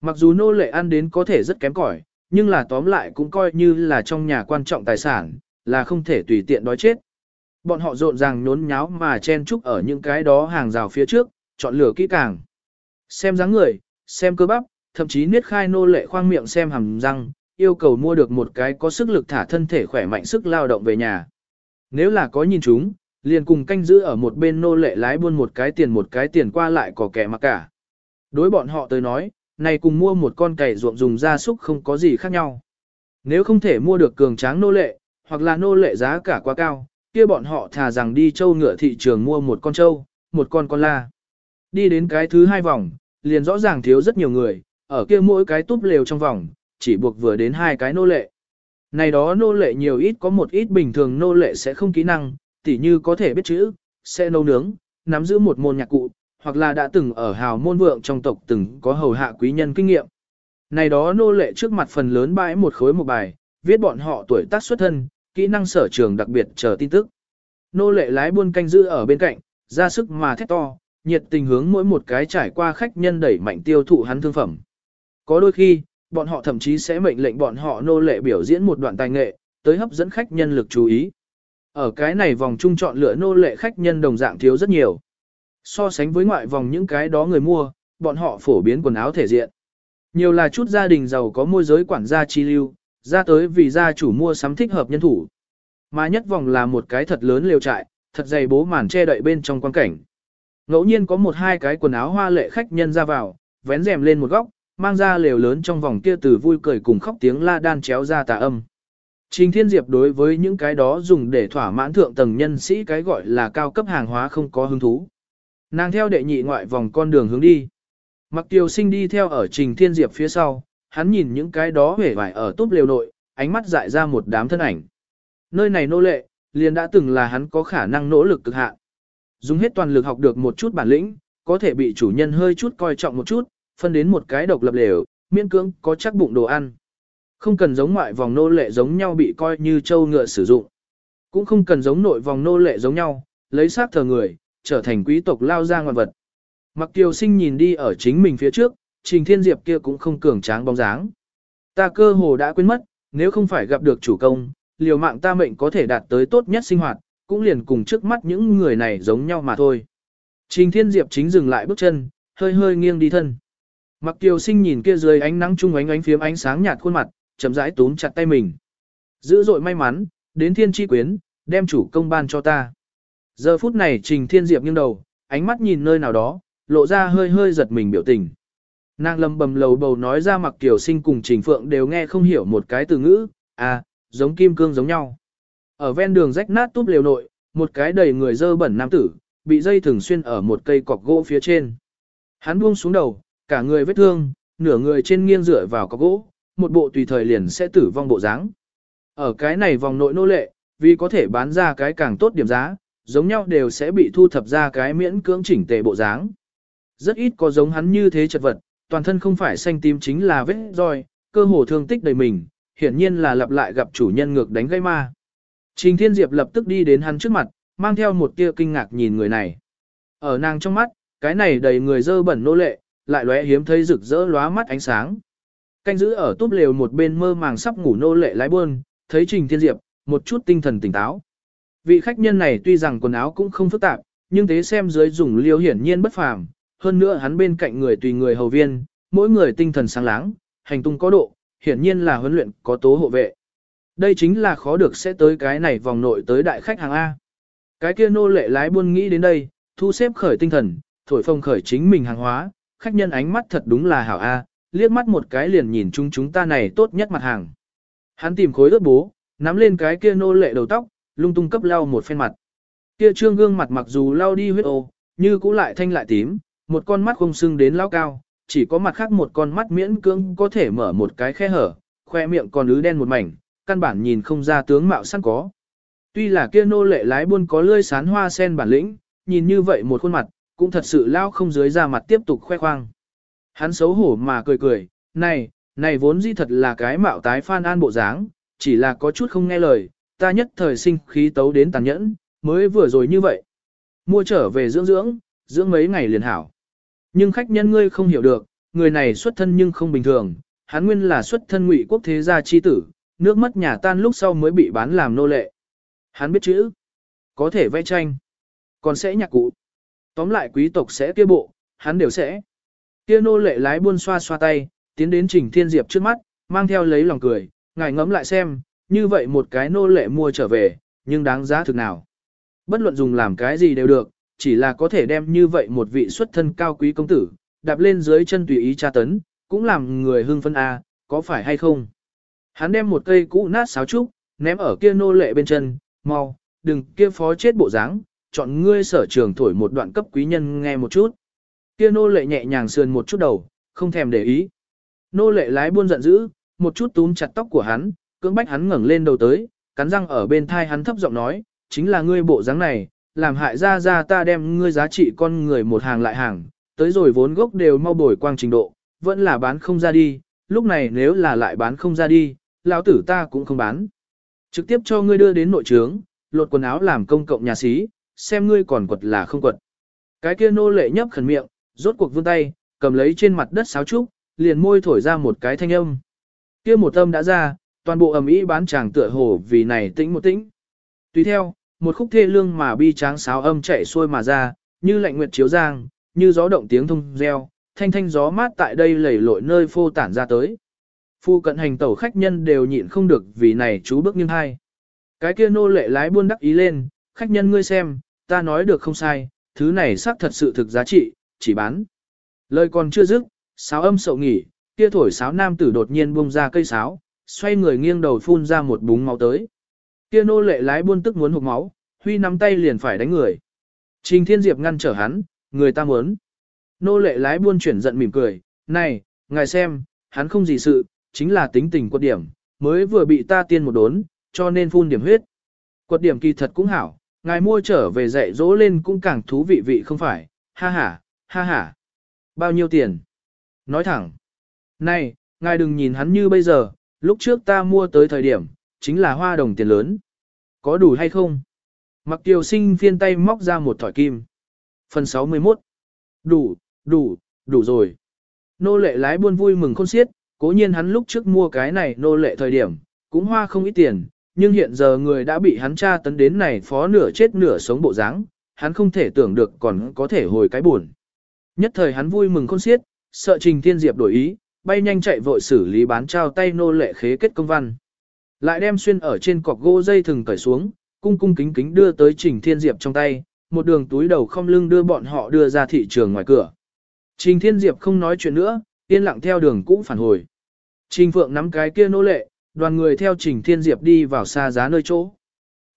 Mặc dù nô lệ ăn đến có thể rất kém cỏi, nhưng là tóm lại cũng coi như là trong nhà quan trọng tài sản, là không thể tùy tiện đói chết. Bọn họ rộn ràng nhốn nháo mà chen chúc ở những cái đó hàng rào phía trước, chọn lựa kỹ càng. Xem dáng người, xem cơ bắp, thậm chí niết khai nô lệ khoang miệng xem hàm răng, yêu cầu mua được một cái có sức lực thả thân thể khỏe mạnh sức lao động về nhà. Nếu là có nhìn chúng, liền cùng canh giữ ở một bên nô lệ lái buôn một cái tiền một cái tiền qua lại có kẻ mặc cả. Đối bọn họ tới nói, này cùng mua một con cày ruộng dùng gia súc không có gì khác nhau. Nếu không thể mua được cường tráng nô lệ, hoặc là nô lệ giá cả quá cao, kia bọn họ thà rằng đi châu ngựa thị trường mua một con trâu, một con con la. Đi đến cái thứ hai vòng, liền rõ ràng thiếu rất nhiều người, ở kia mỗi cái túp lều trong vòng, chỉ buộc vừa đến hai cái nô lệ. Này đó nô lệ nhiều ít có một ít bình thường nô lệ sẽ không kỹ năng, tỉ như có thể biết chữ, sẽ nấu nướng, nắm giữ một môn nhạc cụ, hoặc là đã từng ở hào môn vượng trong tộc từng có hầu hạ quý nhân kinh nghiệm. Này đó nô lệ trước mặt phần lớn bãi một khối một bài, viết bọn họ tuổi tác xuất thân, kỹ năng sở trường đặc biệt chờ tin tức. Nô lệ lái buôn canh giữ ở bên cạnh, ra sức mà thét to, nhiệt tình hướng mỗi một cái trải qua khách nhân đẩy mạnh tiêu thụ hắn thương phẩm. Có đôi khi, bọn họ thậm chí sẽ mệnh lệnh bọn họ nô lệ biểu diễn một đoạn tài nghệ, tới hấp dẫn khách nhân lực chú ý. Ở cái này vòng trung chọn lựa nô lệ khách nhân đồng dạng thiếu rất nhiều. So sánh với ngoại vòng những cái đó người mua, bọn họ phổ biến quần áo thể diện. Nhiều là chút gia đình giàu có môi giới quản gia chi lưu, ra tới vì gia chủ mua sắm thích hợp nhân thủ. Mà nhất vòng là một cái thật lớn liều trại, thật dày bố màn che đậy bên trong quan cảnh. Ngẫu nhiên có một hai cái quần áo hoa lệ khách nhân ra vào, vén rèm lên một góc, mang ra lều lớn trong vòng kia từ vui cười cùng khóc tiếng la đan chéo ra tà âm. Trình Thiên Diệp đối với những cái đó dùng để thỏa mãn thượng tầng nhân sĩ cái gọi là cao cấp hàng hóa không có hứng thú. Nàng theo đệ nhị ngoại vòng con đường hướng đi. Mặc tiêu sinh đi theo ở Trình Thiên Diệp phía sau, hắn nhìn những cái đó hể vải ở túp lều nội, ánh mắt dại ra một đám thân ảnh. Nơi này nô lệ, liền đã từng là hắn có khả năng nỗ lực cực hạn. Dùng hết toàn lực học được một chút bản lĩnh, có thể bị chủ nhân hơi chút coi trọng một chút, phân đến một cái độc lập lều, miễn cưỡng có chắc bụng đồ ăn. Không cần giống ngoại vòng nô lệ giống nhau bị coi như châu ngựa sử dụng. Cũng không cần giống nội vòng nô lệ giống nhau, lấy xác thờ người, trở thành quý tộc lao ra ngoạn vật. Mặc kiều sinh nhìn đi ở chính mình phía trước, trình thiên diệp kia cũng không cường tráng bóng dáng. Ta cơ hồ đã quên mất, nếu không phải gặp được chủ công, liều mạng ta mệnh có thể đạt tới tốt nhất sinh hoạt, cũng liền cùng trước mắt những người này giống nhau mà thôi. Trình thiên diệp chính dừng lại bước chân, hơi hơi nghiêng đi thân. Mặc kiều sinh nhìn kia dưới ánh nắng trung ánh ánh phiếm ánh sáng nhạt khuôn mặt, chậm rãi túm chặt tay mình. Dữ dội may mắn, đến thiên tri quyến, đem chủ công ban cho ta. Giờ phút này Trình Thiên Diệp nghiêng đầu, ánh mắt nhìn nơi nào đó, lộ ra hơi hơi giật mình biểu tình. Nàng lầm bầm lầu bầu nói ra mặc tiểu sinh cùng Trình Phượng đều nghe không hiểu một cái từ ngữ, à, giống kim cương giống nhau. Ở ven đường rách nát túp lều nội, một cái đầy người dơ bẩn nam tử, bị dây thường xuyên ở một cây cọc gỗ phía trên. Hắn buông xuống đầu, cả người vết thương, nửa người trên nghiêng dựa vào cọc gỗ, một bộ tùy thời liền sẽ tử vong bộ dáng. Ở cái này vòng nội nô lệ, vì có thể bán ra cái càng tốt điểm giá, giống nhau đều sẽ bị thu thập ra cái miễn cưỡng chỉnh tề bộ dáng. Rất ít có giống hắn như thế chật vật, toàn thân không phải xanh tím chính là vết roi, cơ hồ thương tích đầy mình, hiển nhiên là lặp lại gặp chủ nhân ngược đánh gây ma. Trình Thiên Diệp lập tức đi đến hắn trước mặt, mang theo một tia kinh ngạc nhìn người này. Ở nàng trong mắt, cái này đầy người dơ bẩn nô lệ, lại lóe hiếm thấy rực rỡ lóa mắt ánh sáng. Canh giữ ở túp lều một bên mơ màng sắp ngủ nô lệ lái buôn, thấy Trình Thiên Diệp, một chút tinh thần tỉnh táo. Vị khách nhân này tuy rằng quần áo cũng không phức tạp, nhưng thế xem dưới dùng liêu hiển nhiên bất phàm, hơn nữa hắn bên cạnh người tùy người hầu viên, mỗi người tinh thần sáng láng, hành tung có độ, hiển nhiên là huấn luyện có tố hộ vệ. Đây chính là khó được sẽ tới cái này vòng nội tới đại khách hàng A. Cái kia nô lệ lái buôn nghĩ đến đây, thu xếp khởi tinh thần, thổi phồng khởi chính mình hàng hóa, khách nhân ánh mắt thật đúng là hảo A, liếc mắt một cái liền nhìn chúng chúng ta này tốt nhất mặt hàng. Hắn tìm khối ướt bố, nắm lên cái kia nô lệ đầu tóc, lung tung cấp lau một phen mặt. Kia trương gương mặt mặc dù lau đi huyết ô, như cũ lại thanh lại tím, một con mắt không sưng đến lao cao, chỉ có mặt khác một con mắt miễn cưỡng có thể mở một cái khe hở, khoe miệng còn ứ đen một mảnh, căn bản nhìn không ra tướng mạo sẵn có. Tuy là kia nô lệ lái buôn có lươi sán hoa sen bản lĩnh, nhìn như vậy một khuôn mặt, cũng thật sự lao không dưới ra mặt tiếp tục khoe khoang. Hắn xấu hổ mà cười cười, này, này vốn di thật là cái mạo tái phan an bộ dáng, chỉ là có chút không nghe lời, ta nhất thời sinh khí tấu đến tàn nhẫn, mới vừa rồi như vậy. Mua trở về dưỡng dưỡng, dưỡng mấy ngày liền hảo. Nhưng khách nhân ngươi không hiểu được, người này xuất thân nhưng không bình thường, hắn nguyên là xuất thân ngụy quốc thế gia chi tử, nước mất nhà tan lúc sau mới bị bán làm nô lệ. Hắn biết chữ, có thể vẽ tranh, còn sẽ nhạc cụ. Tóm lại quý tộc sẽ kia bộ, hắn đều sẽ. Kia nô lệ lái buôn xoa xoa tay, tiến đến Trình Thiên Diệp trước mắt, mang theo lấy lòng cười, ngài ngẫm lại xem, như vậy một cái nô lệ mua trở về, nhưng đáng giá thực nào. Bất luận dùng làm cái gì đều được, chỉ là có thể đem như vậy một vị xuất thân cao quý công tử, đạp lên dưới chân tùy ý tra tấn, cũng làm người hưng phân A, có phải hay không? Hắn đem một cây cũ nát sáo trúc, ném ở kia nô lệ bên chân, mau, đừng kia phó chết bộ dáng, chọn ngươi sở trường thổi một đoạn cấp quý nhân nghe một chút. Kia nô lệ nhẹ nhàng sườn một chút đầu, không thèm để ý. Nô lệ lái buôn giận dữ, một chút túm chặt tóc của hắn, cưỡng bách hắn ngẩng lên đầu tới, cắn răng ở bên thai hắn thấp giọng nói, chính là ngươi bộ dáng này, làm hại ra ra ta đem ngươi giá trị con người một hàng lại hàng, tới rồi vốn gốc đều mau bồi quang trình độ, vẫn là bán không ra đi, lúc này nếu là lại bán không ra đi, lão tử ta cũng không bán. Trực tiếp cho ngươi đưa đến nội trướng, lột quần áo làm công cộng nhà xí, xem ngươi còn quật là không quật. Cái kia nô lệ nhấp khẩn miệng, rốt cuộc vươn tay, cầm lấy trên mặt đất sáo trúc, liền môi thổi ra một cái thanh âm. Kia một âm đã ra, toàn bộ ầm ĩ bán chàng tựa hồ vì này tĩnh một tĩnh. Tùy theo, một khúc thê lương mà bi tráng sáo âm chạy xuôi mà ra, như lạnh nguyệt chiếu giang, như gió động tiếng thông reo, thanh thanh gió mát tại đây lầy lội nơi phô tản ra tới. Phu cận hành tẩu khách nhân đều nhịn không được vì này chú bước nghiêng hai. Cái kia nô lệ lái buôn đắc ý lên, khách nhân ngươi xem, ta nói được không sai, thứ này xác thật sự thực giá trị, chỉ bán. Lời còn chưa dứt, sáo âm sậu nghỉ, kia thổi sáo nam tử đột nhiên buông ra cây sáo, xoay người nghiêng đầu phun ra một búng máu tới. Kia nô lệ lái buôn tức muốn hụt máu, huy nắm tay liền phải đánh người. Trình Thiên Diệp ngăn trở hắn, người ta muốn. Nô lệ lái buôn chuyển giận mỉm cười, này, ngài xem, hắn không gì sự, chính là tính tình quật điểm, mới vừa bị ta tiên một đốn, cho nên phun điểm huyết. Quật điểm kỳ thật cũng hảo, ngài mua trở về dạy dỗ lên cũng càng thú vị vị không phải, ha ha, ha ha. Bao nhiêu tiền? Nói thẳng. Này, ngài đừng nhìn hắn như bây giờ, lúc trước ta mua tới thời điểm, chính là hoa đồng tiền lớn. Có đủ hay không? Mặc tiêu sinh phiên tay móc ra một thỏi kim. Phần 61. Đủ, đủ, đủ rồi. Nô lệ lái buôn vui mừng khôn xiết, cố nhiên hắn lúc trước mua cái này nô lệ thời điểm, cũng hoa không ít tiền, nhưng hiện giờ người đã bị hắn tra tấn đến này phó nửa chết nửa sống bộ dáng, hắn không thể tưởng được còn có thể hồi cái buồn. Nhất thời hắn vui mừng khôn xiết, sợ Trình Thiên Diệp đổi ý, bay nhanh chạy vội xử lý bán trao tay nô lệ khế kết công văn. Lại đem xuyên ở trên cọc gỗ dây thừng cởi xuống, cung cung kính kính đưa tới Trình Thiên Diệp trong tay, một đường túi đầu không lưng đưa bọn họ đưa ra thị trường ngoài cửa. Trình Thiên Diệp không nói chuyện nữa, yên lặng theo đường cũ phản hồi. Trình Phượng nắm cái kia nô lệ, đoàn người theo Trình Thiên Diệp đi vào xa giá nơi chỗ.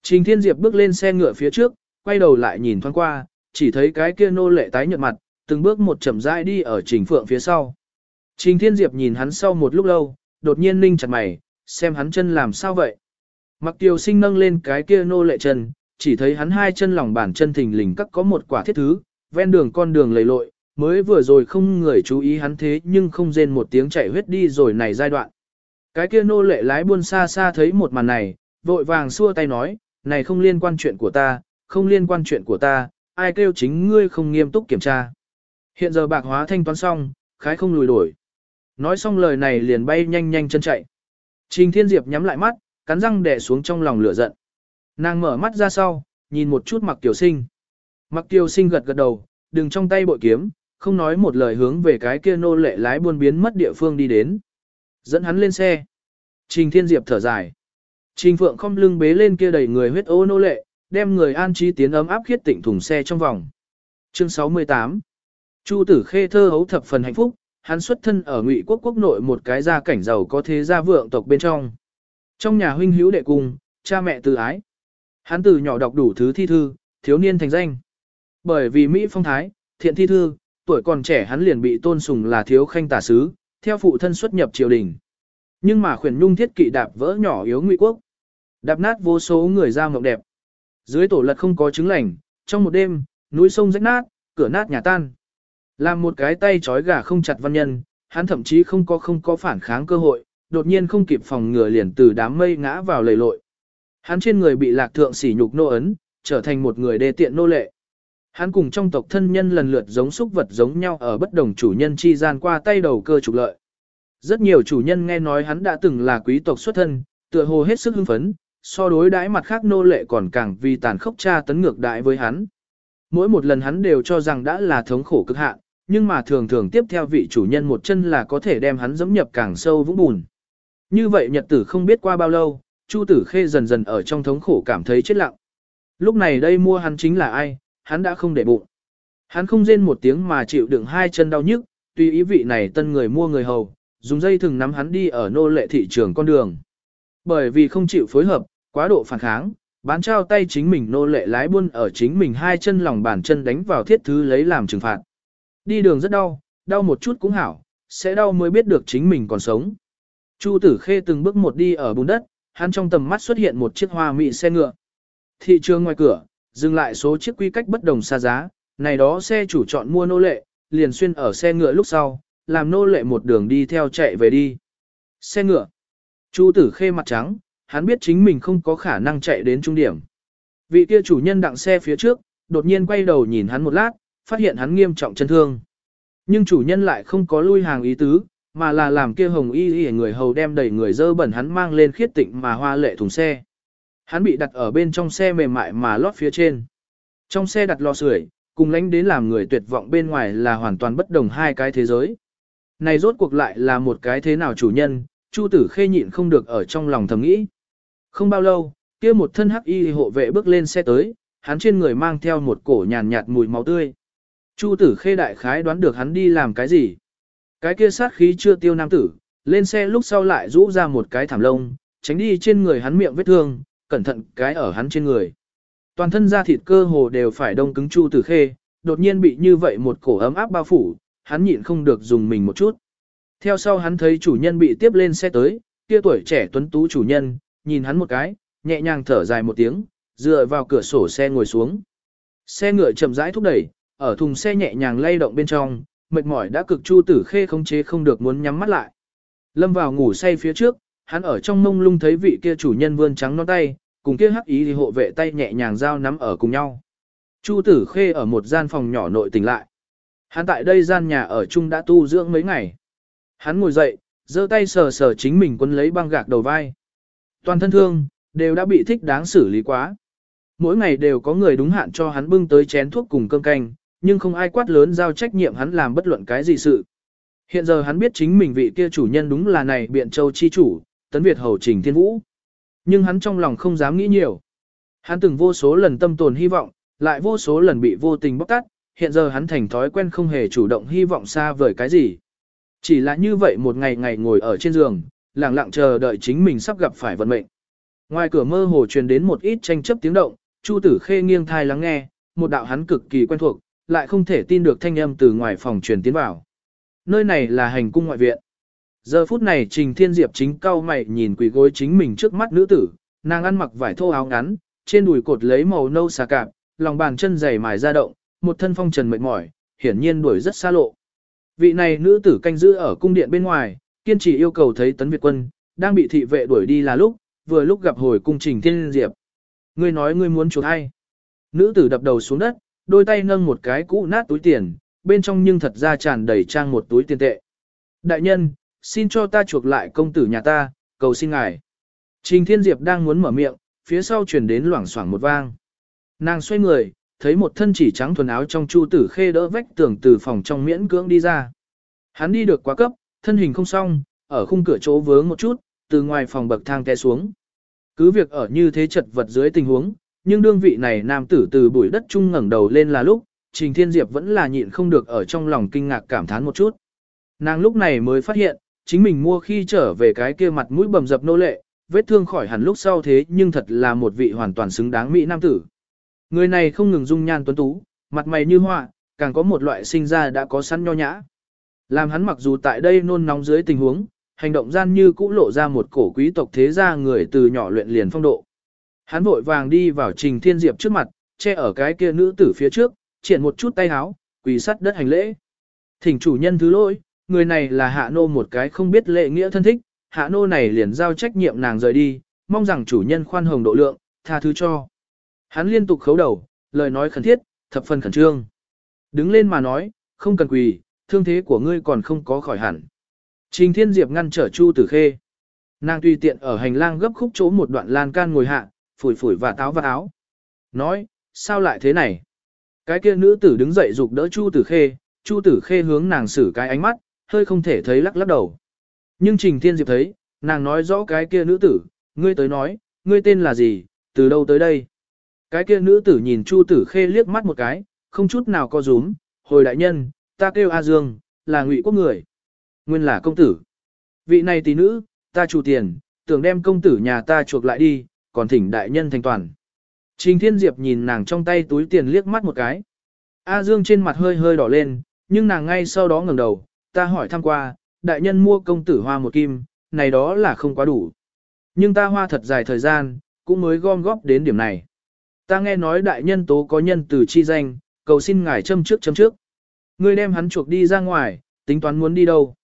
Trình Thiên Diệp bước lên xe ngựa phía trước, quay đầu lại nhìn thoáng qua, chỉ thấy cái kia nô lệ tái nhợt mặt, từng bước một chậm rãi đi ở Trình Phượng phía sau. Trình Thiên Diệp nhìn hắn sau một lúc lâu, đột nhiên ninh chặt mày, xem hắn chân làm sao vậy. Mặc tiêu sinh nâng lên cái kia nô lệ chân, chỉ thấy hắn hai chân lòng bàn chân thình lình cắt có một quả thiết thứ, ven đường con đường lầy lội, mới vừa rồi không người chú ý hắn thế nhưng không rên một tiếng chạy huyết đi rồi này giai đoạn. Cái kia nô lệ lái buôn xa xa thấy một màn này, vội vàng xua tay nói, này không liên quan chuyện của ta, không liên quan chuyện của ta, ai kêu chính ngươi không nghiêm túc kiểm tra. Hiện giờ bạc hóa thanh toán xong, khái không lùi đổi. Nói xong lời này liền bay nhanh nhanh chân chạy. Trình Thiên Diệp nhắm lại mắt, cắn răng đè xuống trong lòng lửa giận. Nàng mở mắt ra sau, nhìn một chút Mặc Kiều Sinh. Mặc Kiều Sinh gật gật đầu, đừng trong tay bội kiếm, không nói một lời hướng về cái kia nô lệ lái buôn biến mất địa phương đi đến. Dẫn hắn lên xe. Trình Thiên Diệp thở dài. Trình Phượng không lưng bế lên kia đầy người huyết ô nô lệ, đem người an trí tiến ấm áp khiết tịnh thùng xe trong vòng. Chương 68 Chu tử khê thơ hấu thập phần hạnh phúc, hắn xuất thân ở ngụy quốc quốc nội một cái gia cảnh giàu có thế gia vượng tộc bên trong. Trong nhà huynh hữu đệ cùng, cha mẹ từ ái. Hắn từ nhỏ đọc đủ thứ thi thư, thiếu niên thành danh. Bởi vì Mỹ phong thái, thiện thi thư, tuổi còn trẻ hắn liền bị tôn sùng là thiếu khanh tả sứ, theo phụ thân xuất nhập triều đình. Nhưng mà khuyển nhung thiết kỵ đạp vỡ nhỏ yếu ngụy quốc. Đạp nát vô số người ra mộng đẹp. Dưới tổ lật không có chứng lành, trong một đêm, núi sông rách nát, cửa nát nhà tan. Làm một cái tay trói gà không chặt văn nhân, hắn thậm chí không có không có phản kháng cơ hội, đột nhiên không kịp phòng ngừa liền từ đám mây ngã vào lầy lội. Hắn trên người bị lạc thượng sỉ nhục nô ấn, trở thành một người đê tiện nô lệ. Hắn cùng trong tộc thân nhân lần lượt giống súc vật giống nhau ở bất đồng chủ nhân chi gian qua tay đầu cơ trục lợi. Rất nhiều chủ nhân nghe nói hắn đã từng là quý tộc xuất thân, tựa hồ hết sức hưng phấn, so đối đãi mặt khác nô lệ còn càng vì tàn khốc tra tấn ngược đại với hắn. Mỗi một lần hắn đều cho rằng đã là thống khổ cực hạn, nhưng mà thường thường tiếp theo vị chủ nhân một chân là có thể đem hắn dẫm nhập càng sâu vũng bùn. Như vậy nhật tử không biết qua bao lâu, Chu Tử Khê dần dần ở trong thống khổ cảm thấy chết lặng. Lúc này đây mua hắn chính là ai, hắn đã không để bụng. Hắn không rên một tiếng mà chịu đựng hai chân đau nhức, tùy ý vị này tân người mua người hầu, dùng dây thừng nắm hắn đi ở nô lệ thị trường con đường. Bởi vì không chịu phối hợp, quá độ phản kháng, bán trao tay chính mình nô lệ lái buôn ở chính mình hai chân lòng bàn chân đánh vào thiết thứ lấy làm trừng phạt. Đi đường rất đau, đau một chút cũng hảo, sẽ đau mới biết được chính mình còn sống. Chu tử khê từng bước một đi ở bùn đất, hắn trong tầm mắt xuất hiện một chiếc hoa mị xe ngựa. Thị trường ngoài cửa, dừng lại số chiếc quy cách bất đồng xa giá, này đó xe chủ chọn mua nô lệ, liền xuyên ở xe ngựa lúc sau, làm nô lệ một đường đi theo chạy về đi. Xe ngựa. Chu tử khê mặt trắng, hắn biết chính mình không có khả năng chạy đến trung điểm. Vị kia chủ nhân đặng xe phía trước, đột nhiên quay đầu nhìn hắn một lát, phát hiện hắn nghiêm trọng chân thương. Nhưng chủ nhân lại không có lui hàng ý tứ, mà là làm kia hồng y y người hầu đem đầy người dơ bẩn hắn mang lên khiết tịnh mà hoa lệ thùng xe. Hắn bị đặt ở bên trong xe mềm mại mà lót phía trên. Trong xe đặt lò sưởi, cùng lãnh đến làm người tuyệt vọng bên ngoài là hoàn toàn bất đồng hai cái thế giới. Này rốt cuộc lại là một cái thế nào chủ nhân, Chu tử khê nhịn không được ở trong lòng thầm nghĩ. Không bao lâu, kia một thân hắc y hộ vệ bước lên xe tới, hắn trên người mang theo một cổ nhàn nhạt mùi máu tươi. Chu tử khê đại khái đoán được hắn đi làm cái gì. Cái kia sát khí chưa tiêu nam tử, lên xe lúc sau lại rũ ra một cái thảm lông, tránh đi trên người hắn miệng vết thương, cẩn thận cái ở hắn trên người. Toàn thân da thịt cơ hồ đều phải đông cứng Chu Tử Khê, đột nhiên bị như vậy một cổ ấm áp bao phủ, hắn nhịn không được dùng mình một chút. Theo sau hắn thấy chủ nhân bị tiếp lên xe tới, kia tuổi trẻ tuấn tú chủ nhân, nhìn hắn một cái, nhẹ nhàng thở dài một tiếng, dựa vào cửa sổ xe ngồi xuống. Xe ngựa chậm rãi thúc đẩy, ở thùng xe nhẹ nhàng lay động bên trong, mệt mỏi đã cực Chu Tử Khê không chế không được muốn nhắm mắt lại. Lâm vào ngủ say phía trước, hắn ở trong mông lung thấy vị kia chủ nhân vươn trắng non tay, cùng kia hắc ý thì hộ vệ tay nhẹ nhàng giao nắm ở cùng nhau. Chu Tử Khê ở một gian phòng nhỏ nội tỉnh lại. Hắn tại đây gian nhà ở chung đã tu dưỡng mấy ngày. Hắn ngồi dậy, giơ tay sờ sờ chính mình quấn lấy băng gạc đầu vai. Toàn thân thương, đều đã bị thích đáng xử lý quá. Mỗi ngày đều có người đúng hạn cho hắn bưng tới chén thuốc cùng cơm canh, nhưng không ai quát lớn giao trách nhiệm hắn làm bất luận cái gì sự. Hiện giờ hắn biết chính mình vị kia chủ nhân đúng là này biện châu chi chủ, tấn Việt hầu trình thiên vũ. Nhưng hắn trong lòng không dám nghĩ nhiều. Hắn từng vô số lần tâm tồn hy vọng, lại vô số lần bị vô tình bóc tát, hiện giờ hắn thành thói quen không hề chủ động hy vọng xa vời cái gì. Chỉ là như vậy một ngày ngày ngồi ở trên giường, lặng lặng chờ đợi chính mình sắp gặp phải vận mệnh. Ngoài cửa mơ hồ truyền đến một ít tranh chấp tiếng động, Chu Tử Khê nghiêng thai lắng nghe, một đạo hắn cực kỳ quen thuộc, lại không thể tin được thanh âm từ ngoài phòng truyền tiến vào. Nơi này là hành cung ngoại viện. Giờ phút này Trình Thiên Diệp chính cao mày nhìn quỷ gối chính mình trước mắt nữ tử, nàng ăn mặc vải thô áo ngắn, trên đùi cột lấy màu nâu xà cạp, lòng bàn chân dày mài ra động, một thân phong trần mệt mỏi, hiển nhiên đuổi rất xa lộ. Vị này nữ tử canh giữ ở cung điện bên ngoài, kiên trì yêu cầu thấy Tấn Việt quân, đang bị thị vệ đuổi đi là lúc, vừa lúc gặp hồi cung Trình Thiên Diệp. Ngươi nói ngươi muốn chuộc ai? Nữ tử đập đầu xuống đất, đôi tay nâng một cái cũ nát túi tiền, bên trong nhưng thật ra tràn đầy trang một túi tiền tệ. Đại nhân, xin cho ta chuộc lại công tử nhà ta, cầu xin ngài. Trình Thiên Diệp đang muốn mở miệng, phía sau chuyển đến loảng xoảng một vang. Nàng xoay người, thấy một thân chỉ trắng thuần áo trong chu tử khê đỡ vách tường từ phòng trong miễn cưỡng đi ra. Hắn đi được quá cấp, thân hình không xong, ở khung cửa chỗ vướng một chút, từ ngoài phòng bậc thang té xuống. Cứ việc ở như thế chật vật dưới tình huống, nhưng đương vị này nam tử từ bụi đất trung ngẩng đầu lên là lúc, Trình Thiên Diệp vẫn là nhịn không được ở trong lòng kinh ngạc cảm thán một chút. Nàng lúc này mới phát hiện, chính mình mua khi trở về cái kia mặt mũi bầm dập nô lệ, vết thương khỏi hẳn lúc sau thế nhưng thật là một vị hoàn toàn xứng đáng mỹ nam tử. Người này không ngừng dung nhan tuấn tú, mặt mày như họa, càng có một loại sinh ra đã có sẵn nho nhã. Làm hắn mặc dù tại đây nôn nóng dưới tình huống, hành động gian như cũ lộ ra một cổ quý tộc thế gia người từ nhỏ luyện liền phong độ. Hắn vội vàng đi vào Trình Thiên Diệp trước mặt, che ở cái kia nữ tử phía trước, triển một chút tay háo quỳ sắt đất hành lễ. Thỉnh chủ nhân thứ lỗi, người này là hạ nô một cái không biết lệ nghĩa thân thích, hạ nô này liền giao trách nhiệm nàng rời đi, mong rằng chủ nhân khoan hồng độ lượng, tha thứ cho. Hắn liên tục khấu đầu, lời nói khẩn thiết, thập phần khẩn trương. Đứng lên mà nói, không cần quỳ, thương thế của ngươi còn không có khỏi hẳn. Trình Thiên Diệp ngăn trở Chu Tử Khê. Nàng tùy tiện ở hành lang gấp khúc chỗ một đoạn lan can ngồi hạ, phủi phủi và táo và áo. Nói, sao lại thế này? Cái kia nữ tử đứng dậy dục đỡ Chu Tử Khê, Chu Tử Khê hướng nàng xử cái ánh mắt, hơi không thể thấy lắc lắc đầu. Nhưng Trình Thiên Diệp thấy, nàng nói rõ cái kia nữ tử, ngươi tới nói, ngươi tên là gì, từ đâu tới đây. Cái kia nữ tử nhìn Chu Tử Khê liếc mắt một cái, không chút nào co rúm, hồi đại nhân, ta kêu A Dương, là ngụy quốc người. Nguyên là công tử. Vị này tỷ nữ, ta chủ tiền, tưởng đem công tử nhà ta chuộc lại đi, còn thỉnh đại nhân thành toàn. Trình Thiên Diệp nhìn nàng trong tay túi tiền liếc mắt một cái. A Dương trên mặt hơi hơi đỏ lên, nhưng nàng ngay sau đó ngẩng đầu, ta hỏi thăm qua, đại nhân mua công tử hoa một kim, này đó là không quá đủ. Nhưng ta hoa thật dài thời gian, cũng mới gom góp đến điểm này. Ta nghe nói đại nhân tố có nhân từ chi danh, cầu xin ngài châm trước châm trước. Ngươi đem hắn chuộc đi ra ngoài, tính toán muốn đi đâu.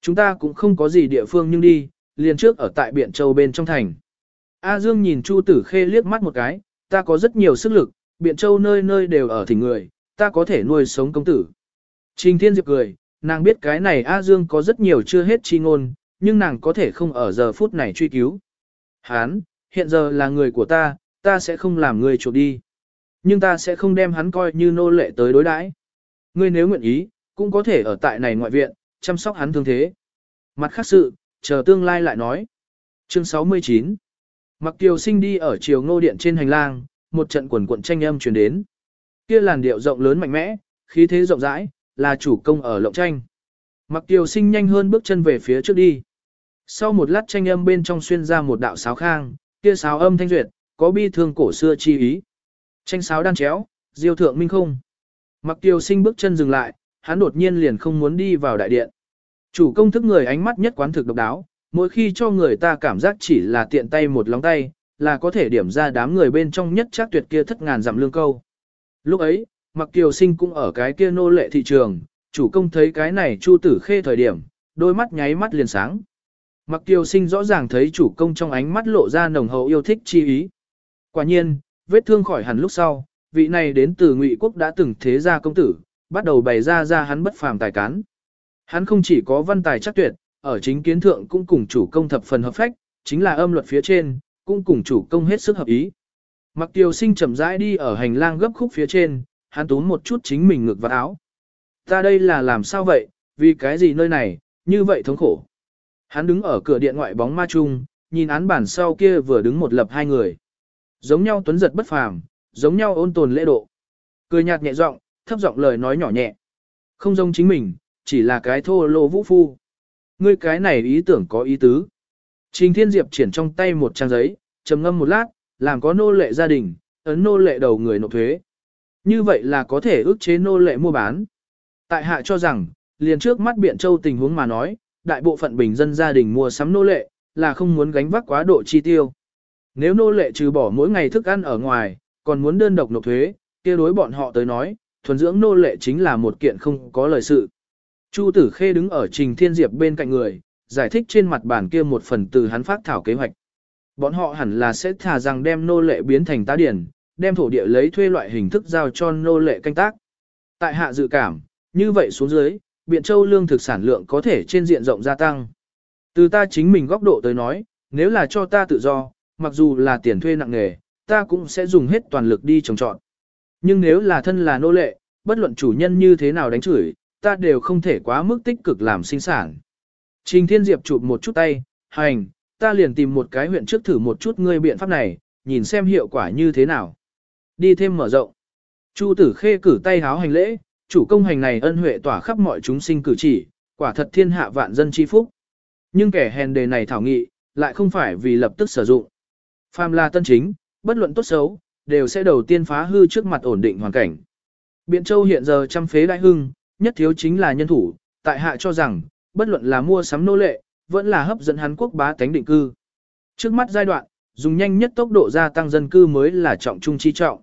Chúng ta cũng không có gì địa phương nhưng đi, liền trước ở tại Biện Châu bên trong thành. A Dương nhìn Chu Tử Khê liếc mắt một cái, ta có rất nhiều sức lực, Biện Châu nơi nơi đều ở thỉnh người, ta có thể nuôi sống công tử. Trình Thiên Diệp cười, nàng biết cái này A Dương có rất nhiều chưa hết chi ngôn, nhưng nàng có thể không ở giờ phút này truy cứu. Hán, hiện giờ là người của ta, ta sẽ không làm người chuộc đi. nhưng ta sẽ không đem hắn coi như nô lệ tới đối đãi. Ngươi nếu nguyện ý, cũng có thể ở tại này ngoại viện, chăm sóc hắn thương thế. Mặt khác sự, chờ tương lai lại nói. Chương 69 Mặc Kiều Sinh đi ở chiều ngô điện trên hành lang, một trận quần cuộn tranh âm truyền đến. Kia làn điệu rộng lớn mạnh mẽ, khí thế rộng rãi, là chủ công ở lộng tranh. Mặc Kiều Sinh nhanh hơn bước chân về phía trước đi. Sau một lát tranh âm bên trong xuyên ra một đạo sáo khang, kia sáo âm thanh duyệt, có bi thương cổ xưa chi ý. Tranh sáo đan chéo, diêu thượng minh không. Mặc Kiều Sinh bước chân dừng lại, hắn đột nhiên liền không muốn đi vào đại điện. Chủ công thức người ánh mắt nhất quán thực độc đáo, mỗi khi cho người ta cảm giác chỉ là tiện tay một lóng tay, là có thể điểm ra đám người bên trong nhất chắc tuyệt kia thất ngàn dặm lương câu. Lúc ấy, Mặc Kiều Sinh cũng ở cái kia nô lệ thị trường, chủ công thấy cái này Chu Tử Khê thời điểm, đôi mắt nháy mắt liền sáng. Mặc Kiều Sinh rõ ràng thấy chủ công trong ánh mắt lộ ra nồng hậu yêu thích chi ý. Quả nhiên, vết thương khỏi hẳn lúc sau, vị này đến từ Ngụy quốc đã từng thế gia công tử, bắt đầu bày ra ra hắn bất phàm tài cán. Hắn không chỉ có văn tài chắc tuyệt, ở chính kiến thượng cũng cùng chủ công thập phần hợp phách, chính là âm luật phía trên, cũng cùng chủ công hết sức hợp ý. Mặc Tiêu Sinh chậm rãi đi ở hành lang gấp khúc phía trên, hắn tốn một chút chính mình ngực vào áo. Ta đây là làm sao vậy, vì cái gì nơi này, như vậy thống khổ. Hắn đứng ở cửa điện ngoại bóng ma chung, nhìn án bản sau kia vừa đứng một lập hai người. Giống nhau tuấn giật bất phàm, giống nhau ôn tồn lễ độ. Cười nhạt nhẹ giọng, thấp giọng lời nói nhỏ nhẹ. Không giống chính mình, chỉ là cái thô lô vũ phu. Ngươi cái này ý tưởng có ý tứ. Trình Thiên Diệp triển trong tay một trang giấy, trầm ngâm một lát, làm có nô lệ gia đình, ấn nô lệ đầu người nộp thuế. Như vậy là có thể ước chế nô lệ mua bán. Tại hạ cho rằng, liền trước mắt Biện Châu tình huống mà nói, đại bộ phận bình dân gia đình mua sắm nô lệ, là không muốn gánh vác quá độ chi tiêu. Nếu nô lệ trừ bỏ mỗi ngày thức ăn ở ngoài, còn muốn đơn độc nộp thuế, kia đối bọn họ tới nói, thuần dưỡng nô lệ chính là một kiện không có lời sự. Chu Tử Khê đứng ở Trình Thiên Diệp bên cạnh người, giải thích trên mặt bản kia một phần từ hắn phát thảo kế hoạch. Bọn họ hẳn là sẽ thả rằng đem nô lệ biến thành tá điển, đem thổ địa lấy thuê loại hình thức giao cho nô lệ canh tác. Tại hạ dự cảm, như vậy xuống dưới, Biện Châu lương thực sản lượng có thể trên diện rộng gia tăng. Từ ta chính mình góc độ tới nói, nếu là cho ta tự do, mặc dù là tiền thuê nặng nghề, ta cũng sẽ dùng hết toàn lực đi trồng trọt. Nhưng nếu là thân là nô lệ, bất luận chủ nhân như thế nào đánh chửi, ta đều không thể quá mức tích cực làm sinh sản. Trình Thiên Diệp chụp một chút tay, hành, ta liền tìm một cái huyện trước thử một chút ngươi biện pháp này, nhìn xem hiệu quả như thế nào. Đi thêm mở rộng. Chu tử khê cử tay háo hành lễ, chủ công hành này ân huệ tỏa khắp mọi chúng sinh cử chỉ, quả thật thiên hạ vạn dân chi phúc. Nhưng kẻ hèn đề này thảo nghị, lại không phải vì lập tức sử dụng. Phàm là tân chính, bất luận tốt xấu, đều sẽ đầu tiên phá hư trước mặt ổn định hoàn cảnh. Biện Châu hiện giờ trăm phế đại hưng, nhất thiếu chính là nhân thủ, tại hạ cho rằng, bất luận là mua sắm nô lệ, vẫn là hấp dẫn hắn quốc bá tánh định cư. Trước mắt giai đoạn, dùng nhanh nhất tốc độ gia tăng dân cư mới là trọng trung chi trọng.